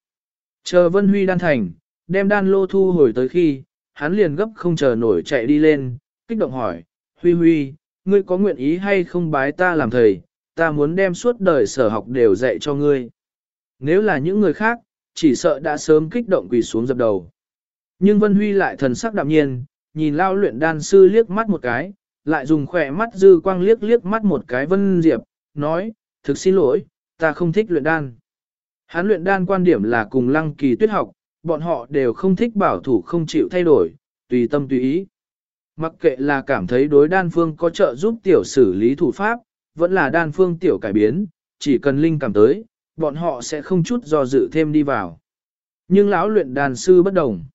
Chờ Vân Huy đan thành, đem đan lô thu hồi tới khi, hắn liền gấp không chờ nổi chạy đi lên, kích động hỏi, Huy Huy, ngươi có nguyện ý hay không bái ta làm thầy, ta muốn đem suốt đời sở học đều dạy cho ngươi. Nếu là những người khác, chỉ sợ đã sớm kích động quỳ xuống dập đầu. Nhưng Vân Huy lại thần sắc đạm nhiên, nhìn lao luyện đan sư liếc mắt một cái, lại dùng khỏe mắt dư quang liếc liếc mắt một cái Vân Diệp, nói, thực xin lỗi, ta không thích luyện đan. Hắn luyện đan quan điểm là cùng lăng kỳ tuyết học, bọn họ đều không thích bảo thủ không chịu thay đổi, tùy tâm tùy ý. Mặc kệ là cảm thấy đối đan phương có trợ giúp tiểu xử lý thủ pháp, vẫn là đan phương tiểu cải biến, chỉ cần linh cảm tới, bọn họ sẽ không chút do dự thêm đi vào. Nhưng lão luyện đàn sư bất đồng.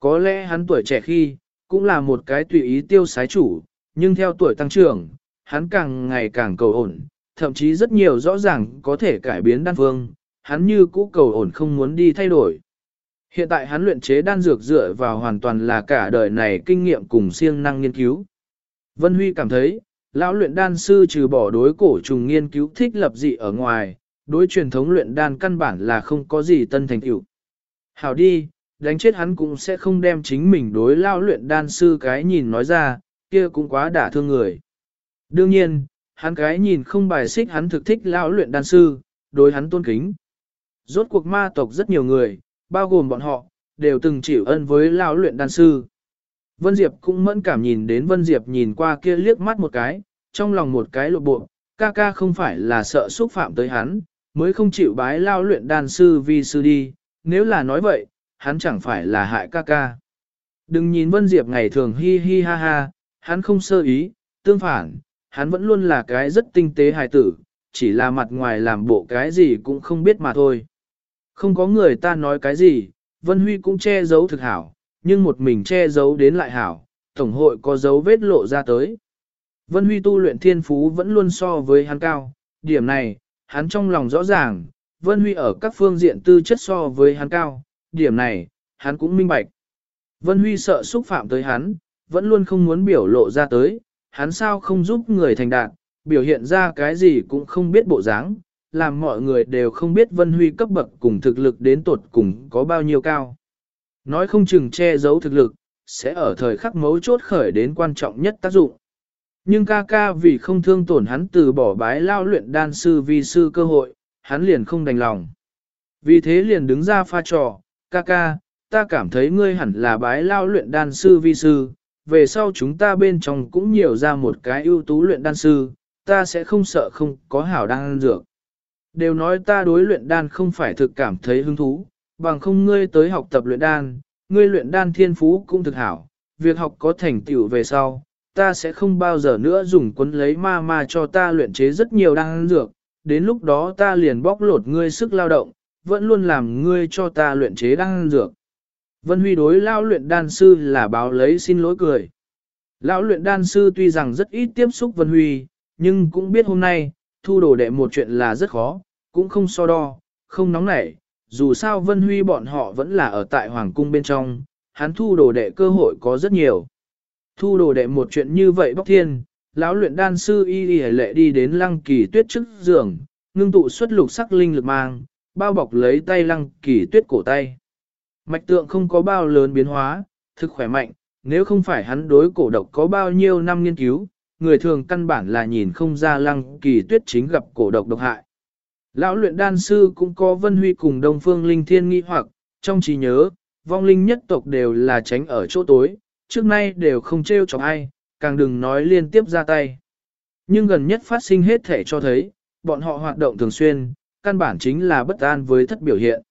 Có lẽ hắn tuổi trẻ khi, cũng là một cái tùy ý tiêu sái chủ, nhưng theo tuổi tăng trưởng, hắn càng ngày càng cầu ổn, thậm chí rất nhiều rõ ràng có thể cải biến đan phương, hắn như cũ cầu ổn không muốn đi thay đổi. Hiện tại hắn luyện chế đan dược dựa vào hoàn toàn là cả đời này kinh nghiệm cùng siêng năng nghiên cứu. Vân Huy cảm thấy, lão luyện đan sư trừ bỏ đối cổ trùng nghiên cứu thích lập dị ở ngoài, đối truyền thống luyện đan căn bản là không có gì tân thành tựu. Hảo đi, đánh chết hắn cũng sẽ không đem chính mình đối lao luyện đan sư cái nhìn nói ra, kia cũng quá đả thương người. Đương nhiên, hắn cái nhìn không bài xích hắn thực thích lao luyện đan sư, đối hắn tôn kính. Rốt cuộc ma tộc rất nhiều người, bao gồm bọn họ, đều từng chịu ân với lao luyện đan sư. Vân Diệp cũng mẫn cảm nhìn đến Vân Diệp nhìn qua kia liếc mắt một cái, trong lòng một cái lộ bộ, ca ca không phải là sợ xúc phạm tới hắn, mới không chịu bái lao luyện đan sư vi sư đi, nếu là nói vậy, hắn chẳng phải là hại ca ca. Đừng nhìn Vân Diệp ngày thường hi hi ha ha, hắn không sơ ý, tương phản, hắn vẫn luôn là cái rất tinh tế hài tử, chỉ là mặt ngoài làm bộ cái gì cũng không biết mà thôi. Không có người ta nói cái gì, Vân Huy cũng che giấu thực hảo, nhưng một mình che giấu đến lại hảo, Tổng hội có dấu vết lộ ra tới. Vân Huy tu luyện thiên phú vẫn luôn so với hắn cao, điểm này, hắn trong lòng rõ ràng, Vân Huy ở các phương diện tư chất so với hắn cao, điểm này, hắn cũng minh bạch. Vân Huy sợ xúc phạm tới hắn, vẫn luôn không muốn biểu lộ ra tới, hắn sao không giúp người thành đạt, biểu hiện ra cái gì cũng không biết bộ dáng, làm mọi người đều không biết Vân Huy cấp bậc cùng thực lực đến tột cùng có bao nhiêu cao. Nói không chừng che giấu thực lực, sẽ ở thời khắc mấu chốt khởi đến quan trọng nhất tác dụng. Nhưng ca ca vì không thương tổn hắn từ bỏ bái lao luyện đan sư vi sư cơ hội, hắn liền không đành lòng. Vì thế liền đứng ra pha trò, ca ca, ta cảm thấy ngươi hẳn là bái lao luyện đan sư vi sư, về sau chúng ta bên trong cũng nhiều ra một cái ưu tú luyện đan sư, ta sẽ không sợ không có hảo đan dược. Đều nói ta đối luyện đan không phải thực cảm thấy hứng thú, bằng không ngươi tới học tập luyện đan, ngươi luyện đan thiên phú cũng thực hảo, việc học có thành tựu về sau, ta sẽ không bao giờ nữa dùng quấn lấy ma ma cho ta luyện chế rất nhiều đan dược, đến lúc đó ta liền bóc lột ngươi sức lao động, vẫn luôn làm ngươi cho ta luyện chế đan dược. Vân Huy đối lao luyện đan sư là báo lấy xin lỗi cười. Lão luyện đan sư tuy rằng rất ít tiếp xúc Vân Huy, nhưng cũng biết hôm nay, thu đồ đệ một chuyện là rất khó, cũng không so đo, không nóng nảy. Dù sao Vân Huy bọn họ vẫn là ở tại Hoàng cung bên trong, hắn thu đồ đệ cơ hội có rất nhiều. Thu đồ đệ một chuyện như vậy bóc thiên, lão luyện đan sư y y lệ đi đến lăng kỳ tuyết trước giường, ngưng tụ xuất lục sắc linh lực mang, bao bọc lấy tay lăng kỳ tuyết cổ tay. Mạch tượng không có bao lớn biến hóa, thực khỏe mạnh, nếu không phải hắn đối cổ độc có bao nhiêu năm nghiên cứu, người thường căn bản là nhìn không ra lăng kỳ tuyết chính gặp cổ độc độc hại. Lão luyện đan sư cũng có vân huy cùng đông phương linh thiên nghi hoặc, trong trí nhớ, vong linh nhất tộc đều là tránh ở chỗ tối, trước nay đều không trêu chọc ai, càng đừng nói liên tiếp ra tay. Nhưng gần nhất phát sinh hết thể cho thấy, bọn họ hoạt động thường xuyên, căn bản chính là bất an với thất biểu hiện.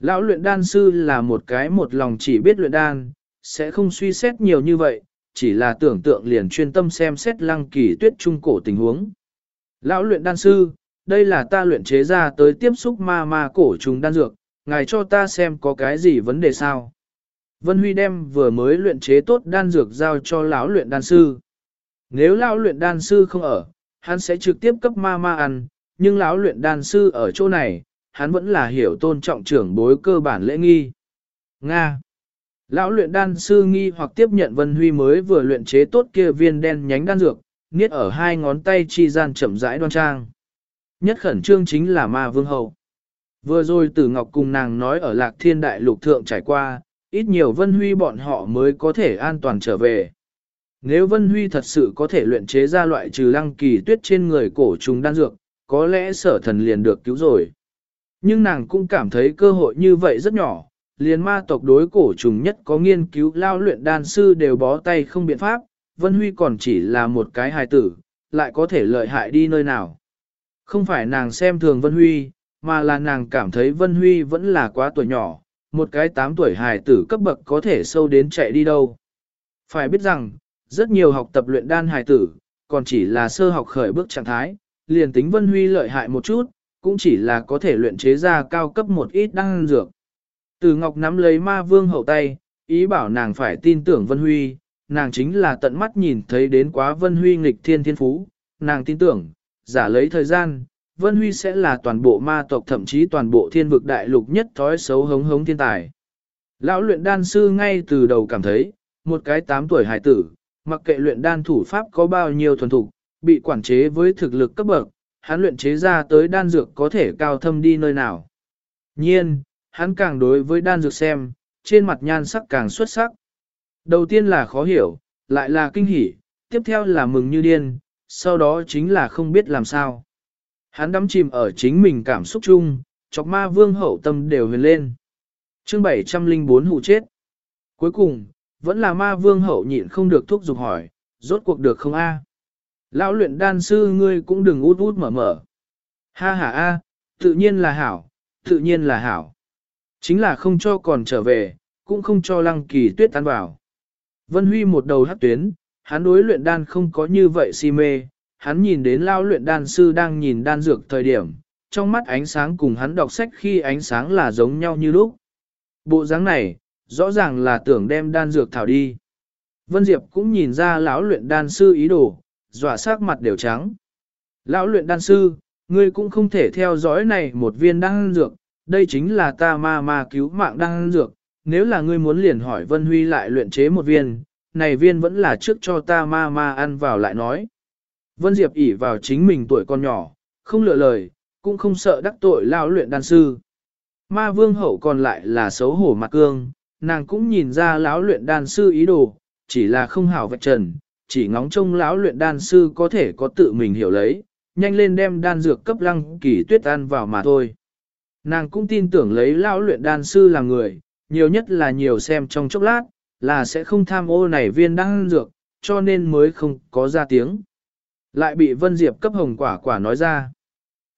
Lão luyện đan sư là một cái một lòng chỉ biết luyện đan, sẽ không suy xét nhiều như vậy, chỉ là tưởng tượng liền chuyên tâm xem xét lăng kỳ tuyết trung cổ tình huống. Lão luyện đan sư, đây là ta luyện chế ra tới tiếp xúc ma ma cổ trùng đan dược, ngài cho ta xem có cái gì vấn đề sao. Vân Huy đem vừa mới luyện chế tốt đan dược giao cho lão luyện đan sư. Nếu lão luyện đan sư không ở, hắn sẽ trực tiếp cấp ma ma ăn, nhưng lão luyện đan sư ở chỗ này, hắn vẫn là hiểu tôn trọng trưởng bối cơ bản lễ nghi. Nga Lão luyện đan sư nghi hoặc tiếp nhận Vân Huy mới vừa luyện chế tốt kia viên đen nhánh đan dược, niết ở hai ngón tay chi gian chậm rãi đoan trang. Nhất khẩn trương chính là ma vương hậu. Vừa rồi Tử Ngọc cùng nàng nói ở Lạc Thiên Đại Lục Thượng trải qua, ít nhiều Vân Huy bọn họ mới có thể an toàn trở về. Nếu Vân Huy thật sự có thể luyện chế ra loại trừ lăng kỳ tuyết trên người cổ trùng đan dược, có lẽ sở thần liền được cứu rồi. Nhưng nàng cũng cảm thấy cơ hội như vậy rất nhỏ, liền ma tộc đối cổ trùng nhất có nghiên cứu lao luyện đan sư đều bó tay không biện pháp, Vân Huy còn chỉ là một cái hài tử, lại có thể lợi hại đi nơi nào. Không phải nàng xem thường Vân Huy, mà là nàng cảm thấy Vân Huy vẫn là quá tuổi nhỏ, một cái 8 tuổi hài tử cấp bậc có thể sâu đến chạy đi đâu. Phải biết rằng, rất nhiều học tập luyện đan hài tử, còn chỉ là sơ học khởi bước trạng thái, liền tính Vân Huy lợi hại một chút, cũng chỉ là có thể luyện chế ra cao cấp một ít đan dược. Từ Ngọc nắm lấy ma vương hậu tay, ý bảo nàng phải tin tưởng Vân Huy, nàng chính là tận mắt nhìn thấy đến quá Vân Huy nghịch thiên thiên phú, nàng tin tưởng, giả lấy thời gian, Vân Huy sẽ là toàn bộ ma tộc thậm chí toàn bộ thiên vực đại lục nhất thói xấu hống hống thiên tài. Lão luyện đan sư ngay từ đầu cảm thấy, một cái 8 tuổi hải tử, mặc kệ luyện đan thủ pháp có bao nhiêu thuần thục, bị quản chế với thực lực cấp bậc, hắn luyện chế ra tới đan dược có thể cao thâm đi nơi nào. Nhiên, hắn càng đối với đan dược xem, trên mặt nhan sắc càng xuất sắc. Đầu tiên là khó hiểu, lại là kinh hỉ, tiếp theo là mừng như điên, sau đó chính là không biết làm sao. Hắn đắm chìm ở chính mình cảm xúc chung, chọc ma vương hậu tâm đều huyền lên. chương 704 hụ chết. Cuối cùng, vẫn là ma vương hậu nhịn không được thúc giục hỏi, rốt cuộc được không a? Lão luyện đan sư ngươi cũng đừng út út mở mở. Ha ha a, tự nhiên là hảo, tự nhiên là hảo. Chính là không cho còn trở về, cũng không cho lăng kỳ tuyết tan vào. Vân Huy một đầu hát tuyến, hắn đối luyện đan không có như vậy si mê, hắn nhìn đến lao luyện đan sư đang nhìn đan dược thời điểm, trong mắt ánh sáng cùng hắn đọc sách khi ánh sáng là giống nhau như lúc. Bộ dáng này, rõ ràng là tưởng đem đan dược thảo đi. Vân Diệp cũng nhìn ra lão luyện đan sư ý đồ, dọa sắc mặt đều trắng. Lão luyện đan sư, ngươi cũng không thể theo dõi này một viên đan dược, đây chính là ta ma ma cứu mạng đan dược, nếu là ngươi muốn liền hỏi Vân Huy lại luyện chế một viên, này viên vẫn là trước cho ta ma ma ăn vào lại nói. Vân Diệp ỉ vào chính mình tuổi con nhỏ, không lựa lời, cũng không sợ đắc tội lao luyện đan sư. Ma vương hậu còn lại là xấu hổ mặt cương, nàng cũng nhìn ra lão luyện đan sư ý đồ, chỉ là không hảo vạch trần, chỉ ngóng trông lão luyện đan sư có thể có tự mình hiểu lấy, nhanh lên đem đan dược cấp lăng kỳ tuyết ăn vào mà thôi. Nàng cũng tin tưởng lấy lão luyện đan sư là người, nhiều nhất là nhiều xem trong chốc lát, là sẽ không tham ô này viên đan dược, cho nên mới không có ra tiếng. Lại bị Vân Diệp cấp hồng quả quả nói ra.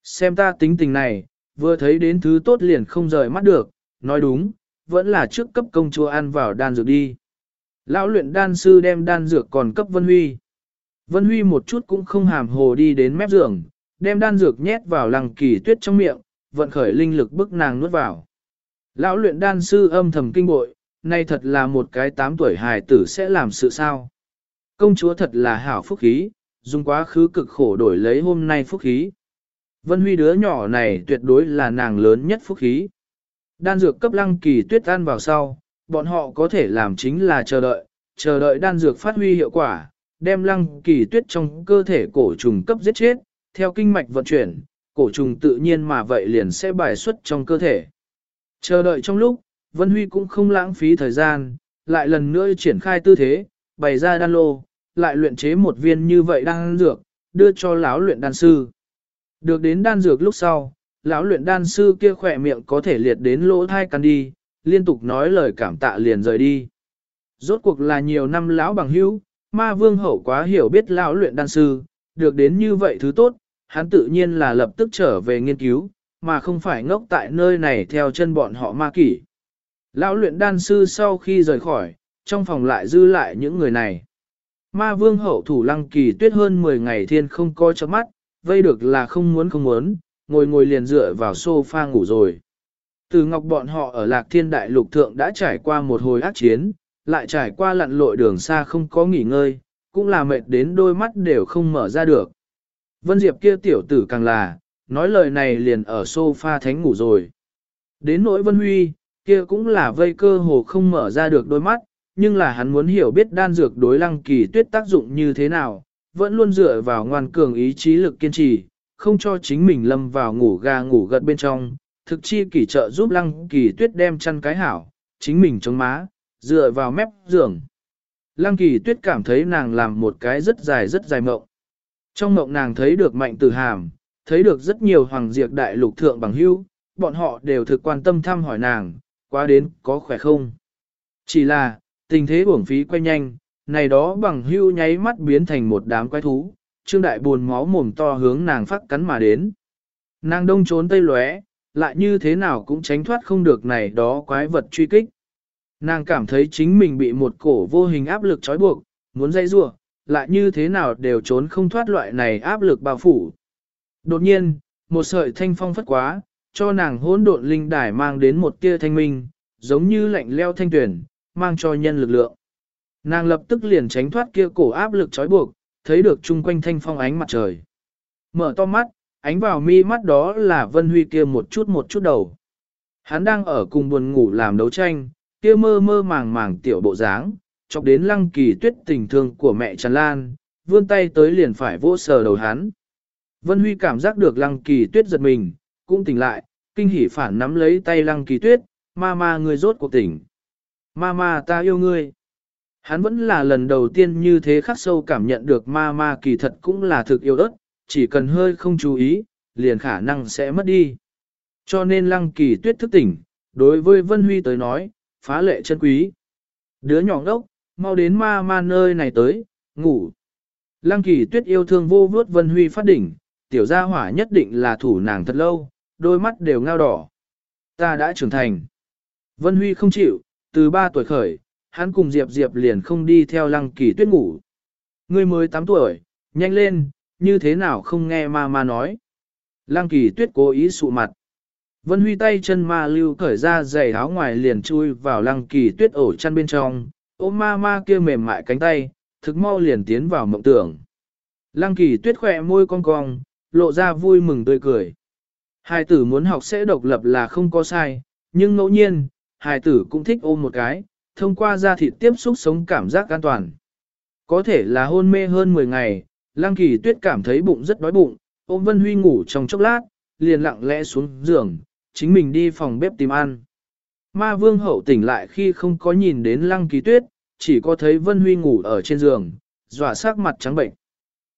Xem ta tính tình này, vừa thấy đến thứ tốt liền không rời mắt được, nói đúng, vẫn là trước cấp công chúa ăn vào đan dược đi. Lão luyện đan sư đem đan dược còn cấp Vân Huy. Vân Huy một chút cũng không hàm hồ đi đến mép giường, đem đan dược nhét vào lăng kỳ tuyết trong miệng, vận khởi linh lực bức nàng nuốt vào. Lão luyện đan sư âm thầm kinh bội, nay thật là một cái tám tuổi hài tử sẽ làm sự sao. Công chúa thật là hảo phúc khí, dùng quá khứ cực khổ đổi lấy hôm nay phúc khí. Vân Huy đứa nhỏ này tuyệt đối là nàng lớn nhất phúc khí. Đan dược cấp lăng kỳ tuyết ăn vào sau, bọn họ có thể làm chính là chờ đợi, chờ đợi đan dược phát huy hiệu quả, đem lăng kỳ tuyết trong cơ thể cổ trùng cấp giết chết, theo kinh mạch vận chuyển, cổ trùng tự nhiên mà vậy liền sẽ bài xuất trong cơ thể. Chờ đợi trong lúc, Vân Huy cũng không lãng phí thời gian, lại lần nữa triển khai tư thế, bày ra đan lô, lại luyện chế một viên như vậy đan dược, đưa cho lão luyện đan sư. Được đến đan dược lúc sau, lão luyện đan sư kia khỏe miệng có thể liệt đến lỗ thai căn đi, liên tục nói lời cảm tạ liền rời đi. Rốt cuộc là nhiều năm lão bằng hữu, ma vương hậu quá hiểu biết lão luyện đan sư, được đến như vậy thứ tốt, hắn tự nhiên là lập tức trở về nghiên cứu, mà không phải ngốc tại nơi này theo chân bọn họ ma kỷ. Lão luyện đan sư sau khi rời khỏi, trong phòng lại dư lại những người này. Ma vương hậu thủ lăng kỳ tuyết hơn 10 ngày thiên không coi cho mắt, vây được là không muốn không muốn, ngồi ngồi liền dựa vào sofa ngủ rồi. Từ ngọc bọn họ ở lạc thiên đại lục thượng đã trải qua một hồi ác chiến, lại trải qua lặn lội đường xa không có nghỉ ngơi, cũng là mệt đến đôi mắt đều không mở ra được. Vân Diệp kia tiểu tử càng là, nói lời này liền ở sofa thánh ngủ rồi. Đến nỗi Vân Huy, kia cũng là vây cơ hồ không mở ra được đôi mắt, nhưng là hắn muốn hiểu biết đan dược đối lăng kỳ tuyết tác dụng như thế nào, vẫn luôn dựa vào ngoan cường ý chí lực kiên trì, không cho chính mình lâm vào ngủ gà ngủ gật bên trong, thực chi kỳ trợ giúp lăng kỳ tuyết đem chăn cái hảo, chính mình chống má, dựa vào mép giường. Lăng kỳ tuyết cảm thấy nàng làm một cái rất dài rất dài mộng. Trong mộng nàng thấy được mạnh tử hàm, thấy được rất nhiều hoàng diệt đại lục thượng bằng hưu bọn họ đều thực quan tâm thăm hỏi nàng, quá đến có khỏe không. Chỉ là, tình thế uổng phí quay nhanh, này đó bằng hưu nháy mắt biến thành một đám quái thú, trương đại buồn máu mồm to hướng nàng phát cắn mà đến. Nàng đông trốn tây lóe, lại như thế nào cũng tránh thoát không được này đó quái vật truy kích. Nàng cảm thấy chính mình bị một cổ vô hình áp lực trói buộc, muốn dây rua, lại như thế nào đều trốn không thoát loại này áp lực bao phủ. Đột nhiên, một sợi thanh phong phất quá, cho nàng hỗn độn linh đài mang đến một tia thanh minh, giống như lạnh leo thanh tuyển, mang cho nhân lực lượng. Nàng lập tức liền tránh thoát kia cổ áp lực trói buộc, thấy được chung quanh thanh phong ánh mặt trời. Mở to mắt, ánh vào mi mắt đó là Vân Huy kia một chút một chút đầu. Hắn đang ở cùng buồn ngủ làm đấu tranh, kia mơ mơ màng màng tiểu bộ dáng, chọc đến lăng kỳ tuyết tình thương của mẹ Trần Lan, vươn tay tới liền phải vỗ sờ đầu hắn. Vân Huy cảm giác được lăng kỳ tuyết giật mình, cũng tỉnh lại, kinh hỉ phản nắm lấy tay lăng kỳ tuyết, ma ma người rốt cuộc tỉnh. Ma ma ta yêu ngươi. Hắn vẫn là lần đầu tiên như thế khắc sâu cảm nhận được ma ma kỳ thật cũng là thực yêu ớt, chỉ cần hơi không chú ý, liền khả năng sẽ mất đi. Cho nên lăng kỳ tuyết thức tỉnh, đối với Vân Huy tới nói, phá lệ chân quý. Đứa nhỏ ngốc, mau đến ma ma nơi này tới, ngủ. Lăng kỳ tuyết yêu thương vô vớt Vân Huy phát đỉnh, tiểu gia hỏa nhất định là thủ nàng thật lâu, đôi mắt đều ngao đỏ. Ta đã trưởng thành. Vân Huy không chịu, từ 3 tuổi khởi, hắn cùng Diệp Diệp liền không đi theo lăng kỳ tuyết ngủ. Ngươi mới 8 tuổi, nhanh lên, như thế nào không nghe ma ma nói. Lăng kỳ tuyết cố ý sụ mặt. Vân Huy tay chân ma lưu cởi ra giày áo ngoài liền chui vào lăng kỳ tuyết ổ chăn bên trong, ôm ma ma kia mềm mại cánh tay, thực mau liền tiến vào mộng tưởng. Lăng kỳ tuyết khỏe môi cong cong, lộ ra vui mừng tươi cười. Hài tử muốn học sẽ độc lập là không có sai, nhưng ngẫu nhiên, hài tử cũng thích ôm một cái, thông qua da thịt tiếp xúc sống cảm giác an toàn. Có thể là hôn mê hơn 10 ngày, Lăng Kỳ Tuyết cảm thấy bụng rất đói bụng, ôm Vân Huy ngủ trong chốc lát, liền lặng lẽ xuống giường, chính mình đi phòng bếp tìm ăn. Ma Vương hậu tỉnh lại khi không có nhìn đến Lăng Kỳ Tuyết, chỉ có thấy Vân Huy ngủ ở trên giường, dọa sắc mặt trắng bệnh.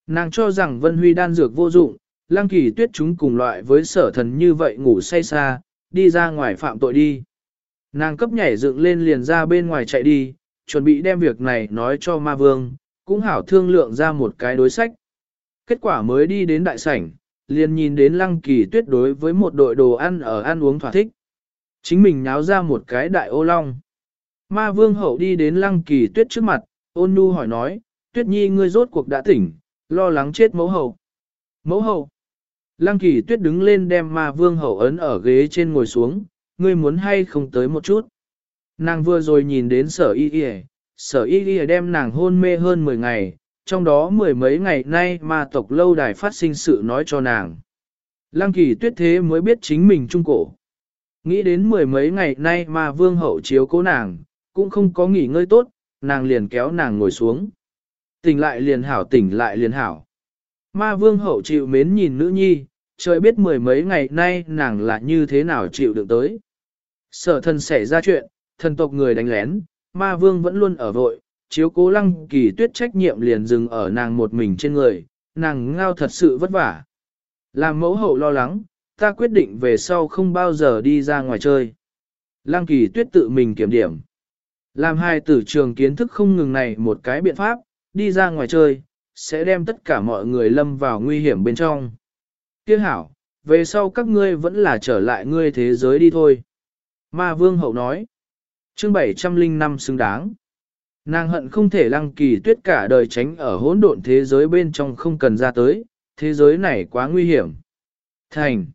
Nàng cho rằng Vân Huy đan dược vô dụng, Lăng Kỳ Tuyết chúng cùng loại với sở thần như vậy ngủ say xa, đi ra ngoài phạm tội đi. Nàng cấp nhảy dựng lên liền ra bên ngoài chạy đi, chuẩn bị đem việc này nói cho ma vương, cũng hảo thương lượng ra một cái đối sách. Kết quả mới đi đến đại sảnh, liền nhìn đến lăng kỳ tuyết đối với một đội đồ ăn ở ăn uống thỏa thích. Chính mình nháo ra một cái đại ô long. Ma vương hậu đi đến lăng kỳ tuyết trước mặt, ôn nhu hỏi nói, tuyết nhi ngươi rốt cuộc đã tỉnh, lo lắng chết mẫu hậu. Mẫu hậu. Lăng kỳ tuyết đứng lên đem ma vương hậu ấn ở ghế trên ngồi xuống, ngươi muốn hay không tới một chút. Nàng vừa rồi nhìn đến sở y y, sở y y đem nàng hôn mê hơn 10 ngày, trong đó mười mấy ngày nay ma tộc lâu đài phát sinh sự nói cho nàng. Lăng kỳ tuyết thế mới biết chính mình trung cổ. Nghĩ đến mười mấy ngày nay ma vương hậu chiếu cố nàng, cũng không có nghỉ ngơi tốt, nàng liền kéo nàng ngồi xuống. Tỉnh lại liền hảo tỉnh lại liền hảo. Ma vương hậu chịu mến nhìn nữ nhi, trời biết mười mấy ngày nay nàng là như thế nào chịu được tới. Sở thần xảy ra chuyện, thần tộc người đánh lén, ma vương vẫn luôn ở vội, chiếu cố lăng kỳ tuyết trách nhiệm liền dừng ở nàng một mình trên người, nàng ngao thật sự vất vả. Làm mẫu hậu lo lắng, ta quyết định về sau không bao giờ đi ra ngoài chơi. Lăng kỳ tuyết tự mình kiểm điểm. Làm hai tử trường kiến thức không ngừng này một cái biện pháp, đi ra ngoài chơi, sẽ đem tất cả mọi người lâm vào nguy hiểm bên trong. Tiếc hảo, về sau các ngươi vẫn là trở lại ngươi thế giới đi thôi. Ma vương hậu nói. chương 705 xứng đáng. Nàng hận không thể lăng kỳ tuyết cả đời tránh ở hỗn độn thế giới bên trong không cần ra tới, thế giới này quá nguy hiểm. Thành.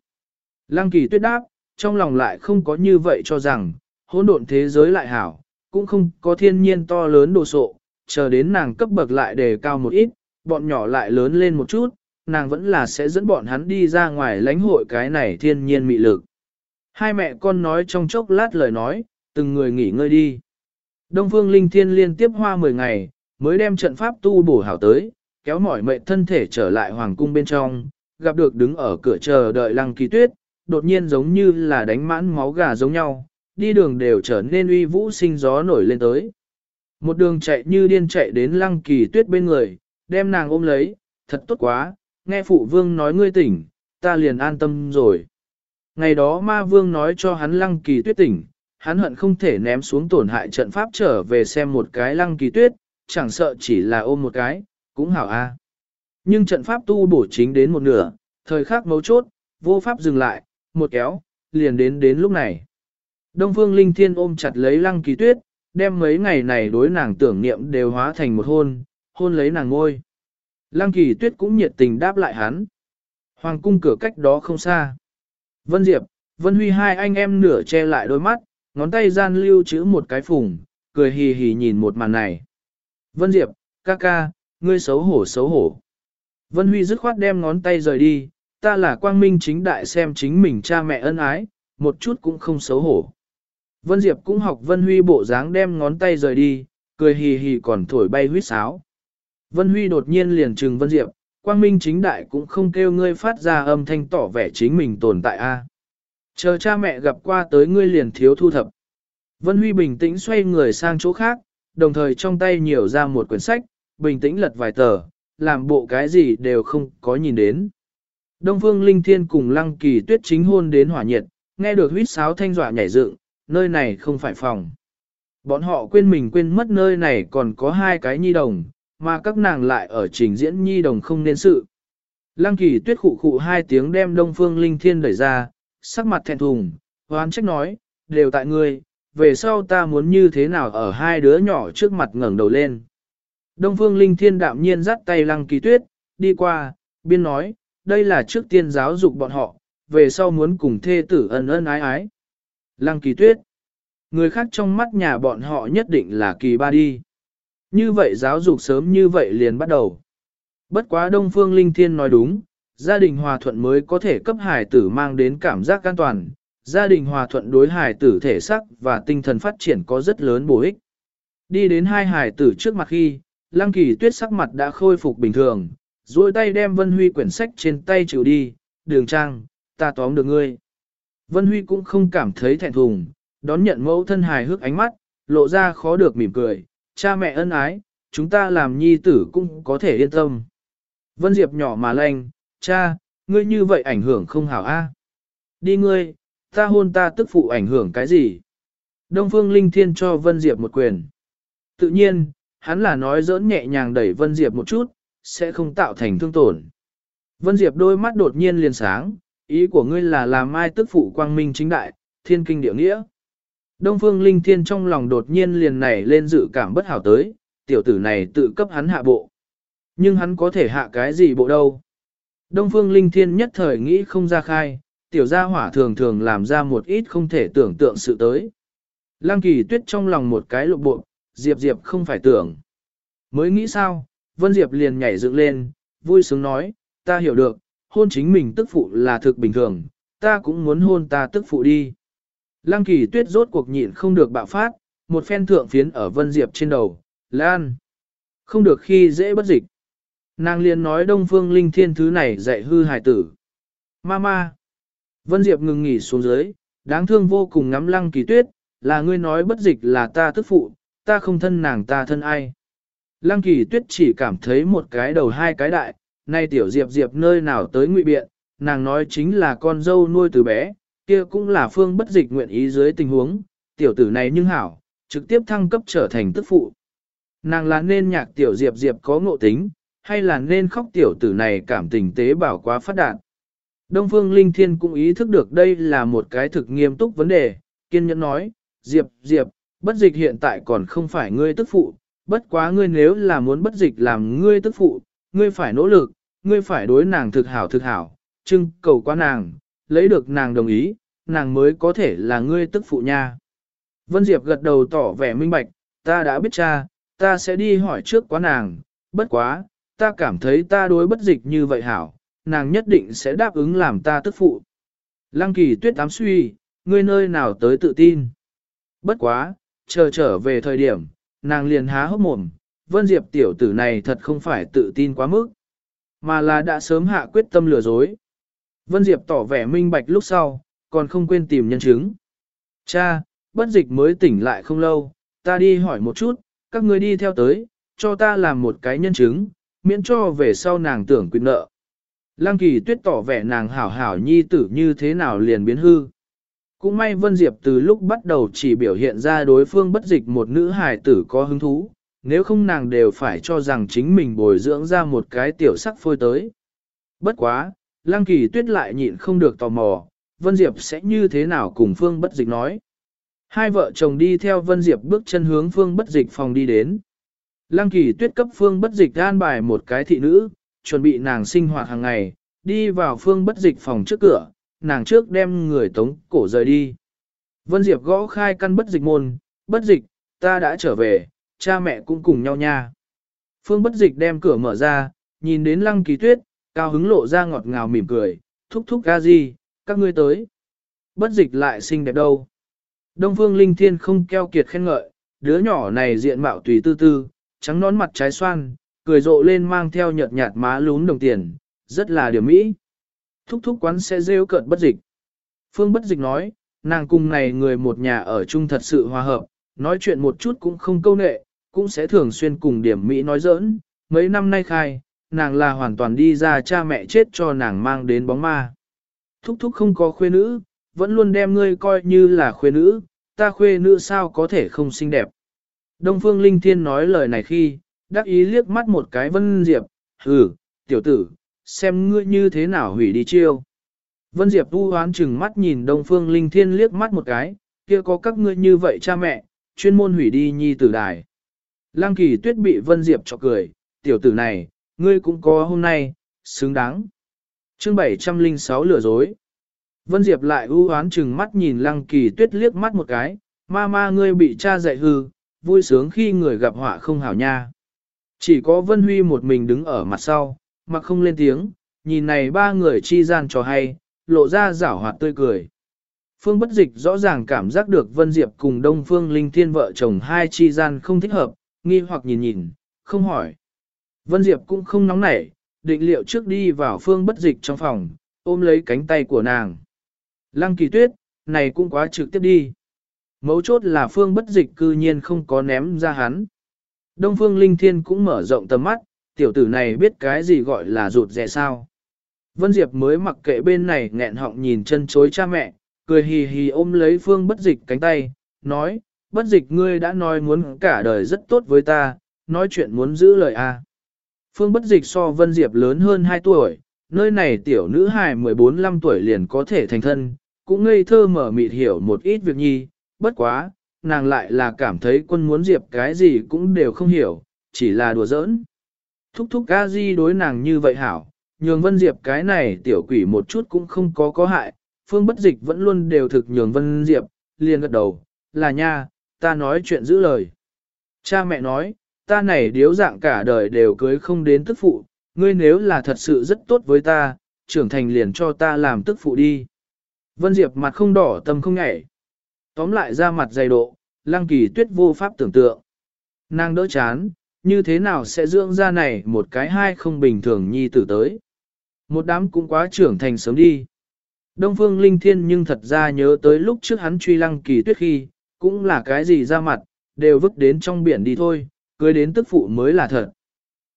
Lăng kỳ tuyết đáp, trong lòng lại không có như vậy cho rằng, hỗn độn thế giới lại hảo, cũng không có thiên nhiên to lớn đồ sộ, chờ đến nàng cấp bậc lại đề cao một ít, bọn nhỏ lại lớn lên một chút, nàng vẫn là sẽ dẫn bọn hắn đi ra ngoài lãnh hội cái này thiên nhiên mị lực. Hai mẹ con nói trong chốc lát lời nói, từng người nghỉ ngơi đi. Đông Phương Linh Thiên liên tiếp hoa 10 ngày, mới đem trận pháp tu bổ hảo tới, kéo mỏi mệnh thân thể trở lại hoàng cung bên trong, gặp được đứng ở cửa chờ đợi lăng kỳ tuyết, đột nhiên giống như là đánh mãn máu gà giống nhau, đi đường đều trở nên uy vũ sinh gió nổi lên tới. Một đường chạy như điên chạy đến lăng kỳ tuyết bên người, đem nàng ôm lấy, thật tốt quá, nghe phụ vương nói ngươi tỉnh, ta liền an tâm rồi. Ngày đó ma vương nói cho hắn lăng kỳ tuyết tỉnh, hắn hận không thể ném xuống tổn hại trận pháp trở về xem một cái lăng kỳ tuyết, chẳng sợ chỉ là ôm một cái, cũng hảo a. Nhưng trận pháp tu bổ chính đến một nửa, thời khắc mấu chốt, vô pháp dừng lại, một kéo, liền đến đến lúc này. Đông Phương Linh Thiên ôm chặt lấy lăng kỳ tuyết, đem mấy ngày này đối nàng tưởng niệm đều hóa thành một hôn, hôn lấy nàng ngôi. Lăng kỳ tuyết cũng nhiệt tình đáp lại hắn. Hoàng cung cửa cách đó không xa. Vân Diệp, Vân Huy hai anh em nửa che lại đôi mắt, ngón tay gian lưu chữ một cái phùng, cười hì hì nhìn một màn này. Vân Diệp, ca ca, ngươi xấu hổ xấu hổ. Vân Huy dứt khoát đem ngón tay rời đi, ta là quang minh chính đại xem chính mình cha mẹ ân ái, một chút cũng không xấu hổ. Vân Diệp cũng học Vân Huy bộ dáng đem ngón tay rời đi, cười hì hì còn thổi bay huyết sáo. Vân Huy đột nhiên liền trừng Vân Diệp, quang minh chính đại cũng không kêu ngươi phát ra âm thanh tỏ vẻ chính mình tồn tại a. Chờ cha mẹ gặp qua tới ngươi liền thiếu thu thập. Vân Huy bình tĩnh xoay người sang chỗ khác, đồng thời trong tay nhiều ra một quyển sách, bình tĩnh lật vài tờ, làm bộ cái gì đều không có nhìn đến. Đông Phương Linh Thiên cùng Lăng Kỳ Tuyết chính hôn đến hỏa nhiệt, nghe được huýt sáo thanh dọa nhảy dựng, nơi này không phải phòng. Bọn họ quên mình quên mất nơi này còn có hai cái nhi đồng, mà các nàng lại ở trình diễn nhi đồng không nên sự. Lăng Kỳ Tuyết khụ khụ hai tiếng đem Đông Phương Linh Thiên đẩy ra, sắc mặt thẹn thùng, hoán trách nói, đều tại ngươi, về sau ta muốn như thế nào ở hai đứa nhỏ trước mặt ngẩng đầu lên. Đông Phương Linh Thiên đạm nhiên dắt tay Lăng Kỳ Tuyết, đi qua, biên nói, đây là trước tiên giáo dục bọn họ, về sau muốn cùng thê tử ân ân ái ái. Lăng Kỳ Tuyết, người khác trong mắt nhà bọn họ nhất định là kỳ ba đi. Như vậy giáo dục sớm như vậy liền bắt đầu. Bất quá Đông Phương Linh Thiên nói đúng, gia đình hòa thuận mới có thể cấp hải tử mang đến cảm giác an toàn, gia đình hòa thuận đối hải tử thể sắc và tinh thần phát triển có rất lớn bổ ích. Đi đến hai hải tử trước mặt khi, Lăng Kỳ Tuyết sắc mặt đã khôi phục bình thường, duỗi tay đem Vân Huy quyển sách trên tay chịu đi, đường trang, ta tóm được ngươi. Vân Huy cũng không cảm thấy thẹn thùng, đón nhận mẫu thân hài hước ánh mắt, lộ ra khó được mỉm cười, cha mẹ ân ái, chúng ta làm nhi tử cũng có thể yên tâm. Vân Diệp nhỏ mà lành, cha, ngươi như vậy ảnh hưởng không hảo a. Đi ngươi, ta hôn ta tức phụ ảnh hưởng cái gì? Đông Phương Linh Thiên cho Vân Diệp một quyền. Tự nhiên, hắn là nói giỡn nhẹ nhàng đẩy Vân Diệp một chút, sẽ không tạo thành thương tổn. Vân Diệp đôi mắt đột nhiên liền sáng, ý của ngươi là làm mai tức phụ quang minh chính đại, thiên kinh địa nghĩa. Đông Phương Linh Thiên trong lòng đột nhiên liền nảy lên dự cảm bất hảo tới, tiểu tử này tự cấp hắn hạ bộ. Nhưng hắn có thể hạ cái gì bộ đâu. Đông Phương Linh Thiên nhất thời nghĩ không ra khai, tiểu gia hỏa thường thường làm ra một ít không thể tưởng tượng sự tới. Lăng kỳ tuyết trong lòng một cái lộ bộ, Diệp Diệp không phải tưởng. Mới nghĩ sao, Vân Diệp liền nhảy dựng lên, vui sướng nói, ta hiểu được, hôn chính mình tức phụ là thực bình thường, ta cũng muốn hôn ta tức phụ đi. Lăng kỳ tuyết rốt cuộc nhịn không được bạo phát, một phen thượng phiến ở Vân Diệp trên đầu, Lan. Không được khi dễ bất dịch. Nàng liền nói Đông Phương Linh Thiên thứ này dạy hư hài tử. Mama. Vân Diệp ngừng nghỉ xuống dưới, đáng thương vô cùng ngắm lăng kỳ tuyết, là ngươi nói bất dịch là ta tức phụ, ta không thân nàng ta thân ai. Lăng kỳ tuyết chỉ cảm thấy một cái đầu hai cái đại, nay tiểu diệp diệp nơi nào tới ngụy biện, nàng nói chính là con dâu nuôi từ bé, kia cũng là phương bất dịch nguyện ý dưới tình huống, tiểu tử này nhưng hảo, trực tiếp thăng cấp trở thành tức phụ. Nàng là nên nhạc tiểu diệp diệp có ngộ tính, hay là nên khóc tiểu tử này cảm tình tế bảo quá phát đạt. Đông Phương Linh Thiên cũng ý thức được đây là một cái thực nghiêm túc vấn đề, kiên nhẫn nói, Diệp, Diệp, bất dịch hiện tại còn không phải ngươi tức phụ, bất quá ngươi nếu là muốn bất dịch làm ngươi tức phụ, ngươi phải nỗ lực, ngươi phải đối nàng thực hảo thực hảo, trưng cầu qua nàng, lấy được nàng đồng ý, nàng mới có thể là ngươi tức phụ nha. Vân Diệp gật đầu tỏ vẻ minh bạch, ta đã biết cha, ta sẽ đi hỏi trước quá nàng, bất quá, ta cảm thấy ta đối bất dịch như vậy hảo, nàng nhất định sẽ đáp ứng làm ta tức phụ. Lăng kỳ tuyết ám suy, ngươi nơi nào tới tự tin. Bất quá, chờ trở về thời điểm, nàng liền há hốc mồm, Vân Diệp tiểu tử này thật không phải tự tin quá mức, mà là đã sớm hạ quyết tâm lừa dối. Vân Diệp tỏ vẻ minh bạch lúc sau, còn không quên tìm nhân chứng. Cha, bất dịch mới tỉnh lại không lâu, ta đi hỏi một chút, các người đi theo tới, cho ta làm một cái nhân chứng, miễn cho về sau nàng tưởng quyền nợ. Lăng kỳ tuyết tỏ vẻ nàng hảo hảo nhi tử như thế nào liền biến hư. Cũng may Vân Diệp từ lúc bắt đầu chỉ biểu hiện ra đối phương bất dịch một nữ hài tử có hứng thú, nếu không nàng đều phải cho rằng chính mình bồi dưỡng ra một cái tiểu sắc phôi tới. Bất quá, Lăng Kỳ Tuyết lại nhịn không được tò mò, Vân Diệp sẽ như thế nào cùng Phương Bất Dịch nói. Hai vợ chồng đi theo Vân Diệp bước chân hướng Phương Bất Dịch phòng đi đến. Lăng Kỳ Tuyết cấp Phương Bất Dịch an bài một cái thị nữ, chuẩn bị nàng sinh hoạt hàng ngày, đi vào Phương Bất Dịch phòng trước cửa, nàng trước đem người tống cổ rời đi. Vân Diệp gõ khai căn Bất Dịch môn, Bất Dịch, ta đã trở về, cha mẹ cũng cùng nhau nha. Phương Bất Dịch đem cửa mở ra, nhìn đến Lăng Kỳ Tuyết, cao hứng lộ ra ngọt ngào mỉm cười, thúc thúc ca gì, các ngươi tới. Bất dịch lại xinh đẹp đâu. Đông Phương Linh Thiên không keo kiệt khen ngợi, đứa nhỏ này diện mạo tùy tư tư, trắng nón mặt trái xoan, cười rộ lên mang theo nhợt nhạt má lún đồng tiền, rất là điểm mỹ. Thúc thúc quán sẽ rêu cợt bất dịch. Phương bất dịch nói, nàng cùng này người một nhà ở chung thật sự hòa hợp, nói chuyện một chút cũng không câu nệ, cũng sẽ thường xuyên cùng điểm mỹ nói giỡn. Mấy năm nay khai, nàng là hoàn toàn đi ra cha mẹ chết cho nàng mang đến bóng ma. Thúc thúc không có khuê nữ, vẫn luôn đem ngươi coi như là khuê nữ, ta khuê nữ sao có thể không xinh đẹp. Đông Phương Linh Thiên nói lời này khi, đắc ý liếc mắt một cái Vân Diệp, hừ, tiểu tử, xem ngươi như thế nào hủy đi chiêu. Vân Diệp u hoán chừng mắt nhìn Đông Phương Linh Thiên liếc mắt một cái, kia có các ngươi như vậy cha mẹ, chuyên môn hủy đi nhi tử đài. Lăng kỳ tuyết bị Vân Diệp cho cười, tiểu tử này, ngươi cũng có hôm nay, xứng đáng. chương 706 lừa dối. Vân Diệp lại ưu oán chừng mắt nhìn Lăng Kỳ Tuyết liếc mắt một cái, ma ma ngươi bị cha dạy hư, vui sướng khi người gặp họa không hảo nha. Chỉ có Vân Huy một mình đứng ở mặt sau, mà không lên tiếng, nhìn này ba người chi gian trò hay, lộ ra rảo hoạt tươi cười. Phương Bất Dịch rõ ràng cảm giác được Vân Diệp cùng Đông Phương Linh Thiên vợ chồng hai chi gian không thích hợp, nghi hoặc nhìn nhìn, không hỏi. Vân Diệp cũng không nóng nảy, định liệu trước đi vào Phương Bất Dịch trong phòng, ôm lấy cánh tay của nàng. Lăng kỳ tuyết, này cũng quá trực tiếp đi. Mấu chốt là phương bất dịch cư nhiên không có ném ra hắn. Đông phương linh thiên cũng mở rộng tầm mắt, tiểu tử này biết cái gì gọi là rụt rẻ sao. Vân Diệp mới mặc kệ bên này nghẹn họng nhìn chân chối cha mẹ, cười hì hì ôm lấy phương bất dịch cánh tay, nói, bất dịch ngươi đã nói muốn cả đời rất tốt với ta, nói chuyện muốn giữ lời. À. Phương bất dịch so Vân Diệp lớn hơn 2 tuổi, nơi này tiểu nữ hài 14-15 tuổi liền có thể thành thân, cũng ngây thơ mở mịt hiểu một ít việc nhi, bất quá, nàng lại là cảm thấy quân muốn diệp cái gì cũng đều không hiểu, chỉ là đùa giỡn. Thúc thúc ca di đối nàng như vậy hảo, nhường vân diệp cái này tiểu quỷ một chút cũng không có có hại, phương bất dịch vẫn luôn đều thực nhường vân diệp, liền gật đầu, là nha, ta nói chuyện giữ lời. Cha mẹ nói, ta này điếu dạng cả đời đều cưới không đến tức phụ, ngươi nếu là thật sự rất tốt với ta, trưởng thành liền cho ta làm tức phụ đi. Vân Diệp mặt không đỏ tâm không nhảy. Tóm lại ra mặt dày độ, lăng kỳ tuyết vô pháp tưởng tượng. Nàng đỡ chán, như thế nào sẽ dưỡng ra này một cái hai không bình thường nhi tử tới. Một đám cũng quá trưởng thành sớm đi. Đông Phương Linh Thiên nhưng thật ra nhớ tới lúc trước hắn truy lăng kỳ tuyết khi, cũng là cái gì ra mặt, đều vứt đến trong biển đi thôi, cưới đến tức phụ mới là thật.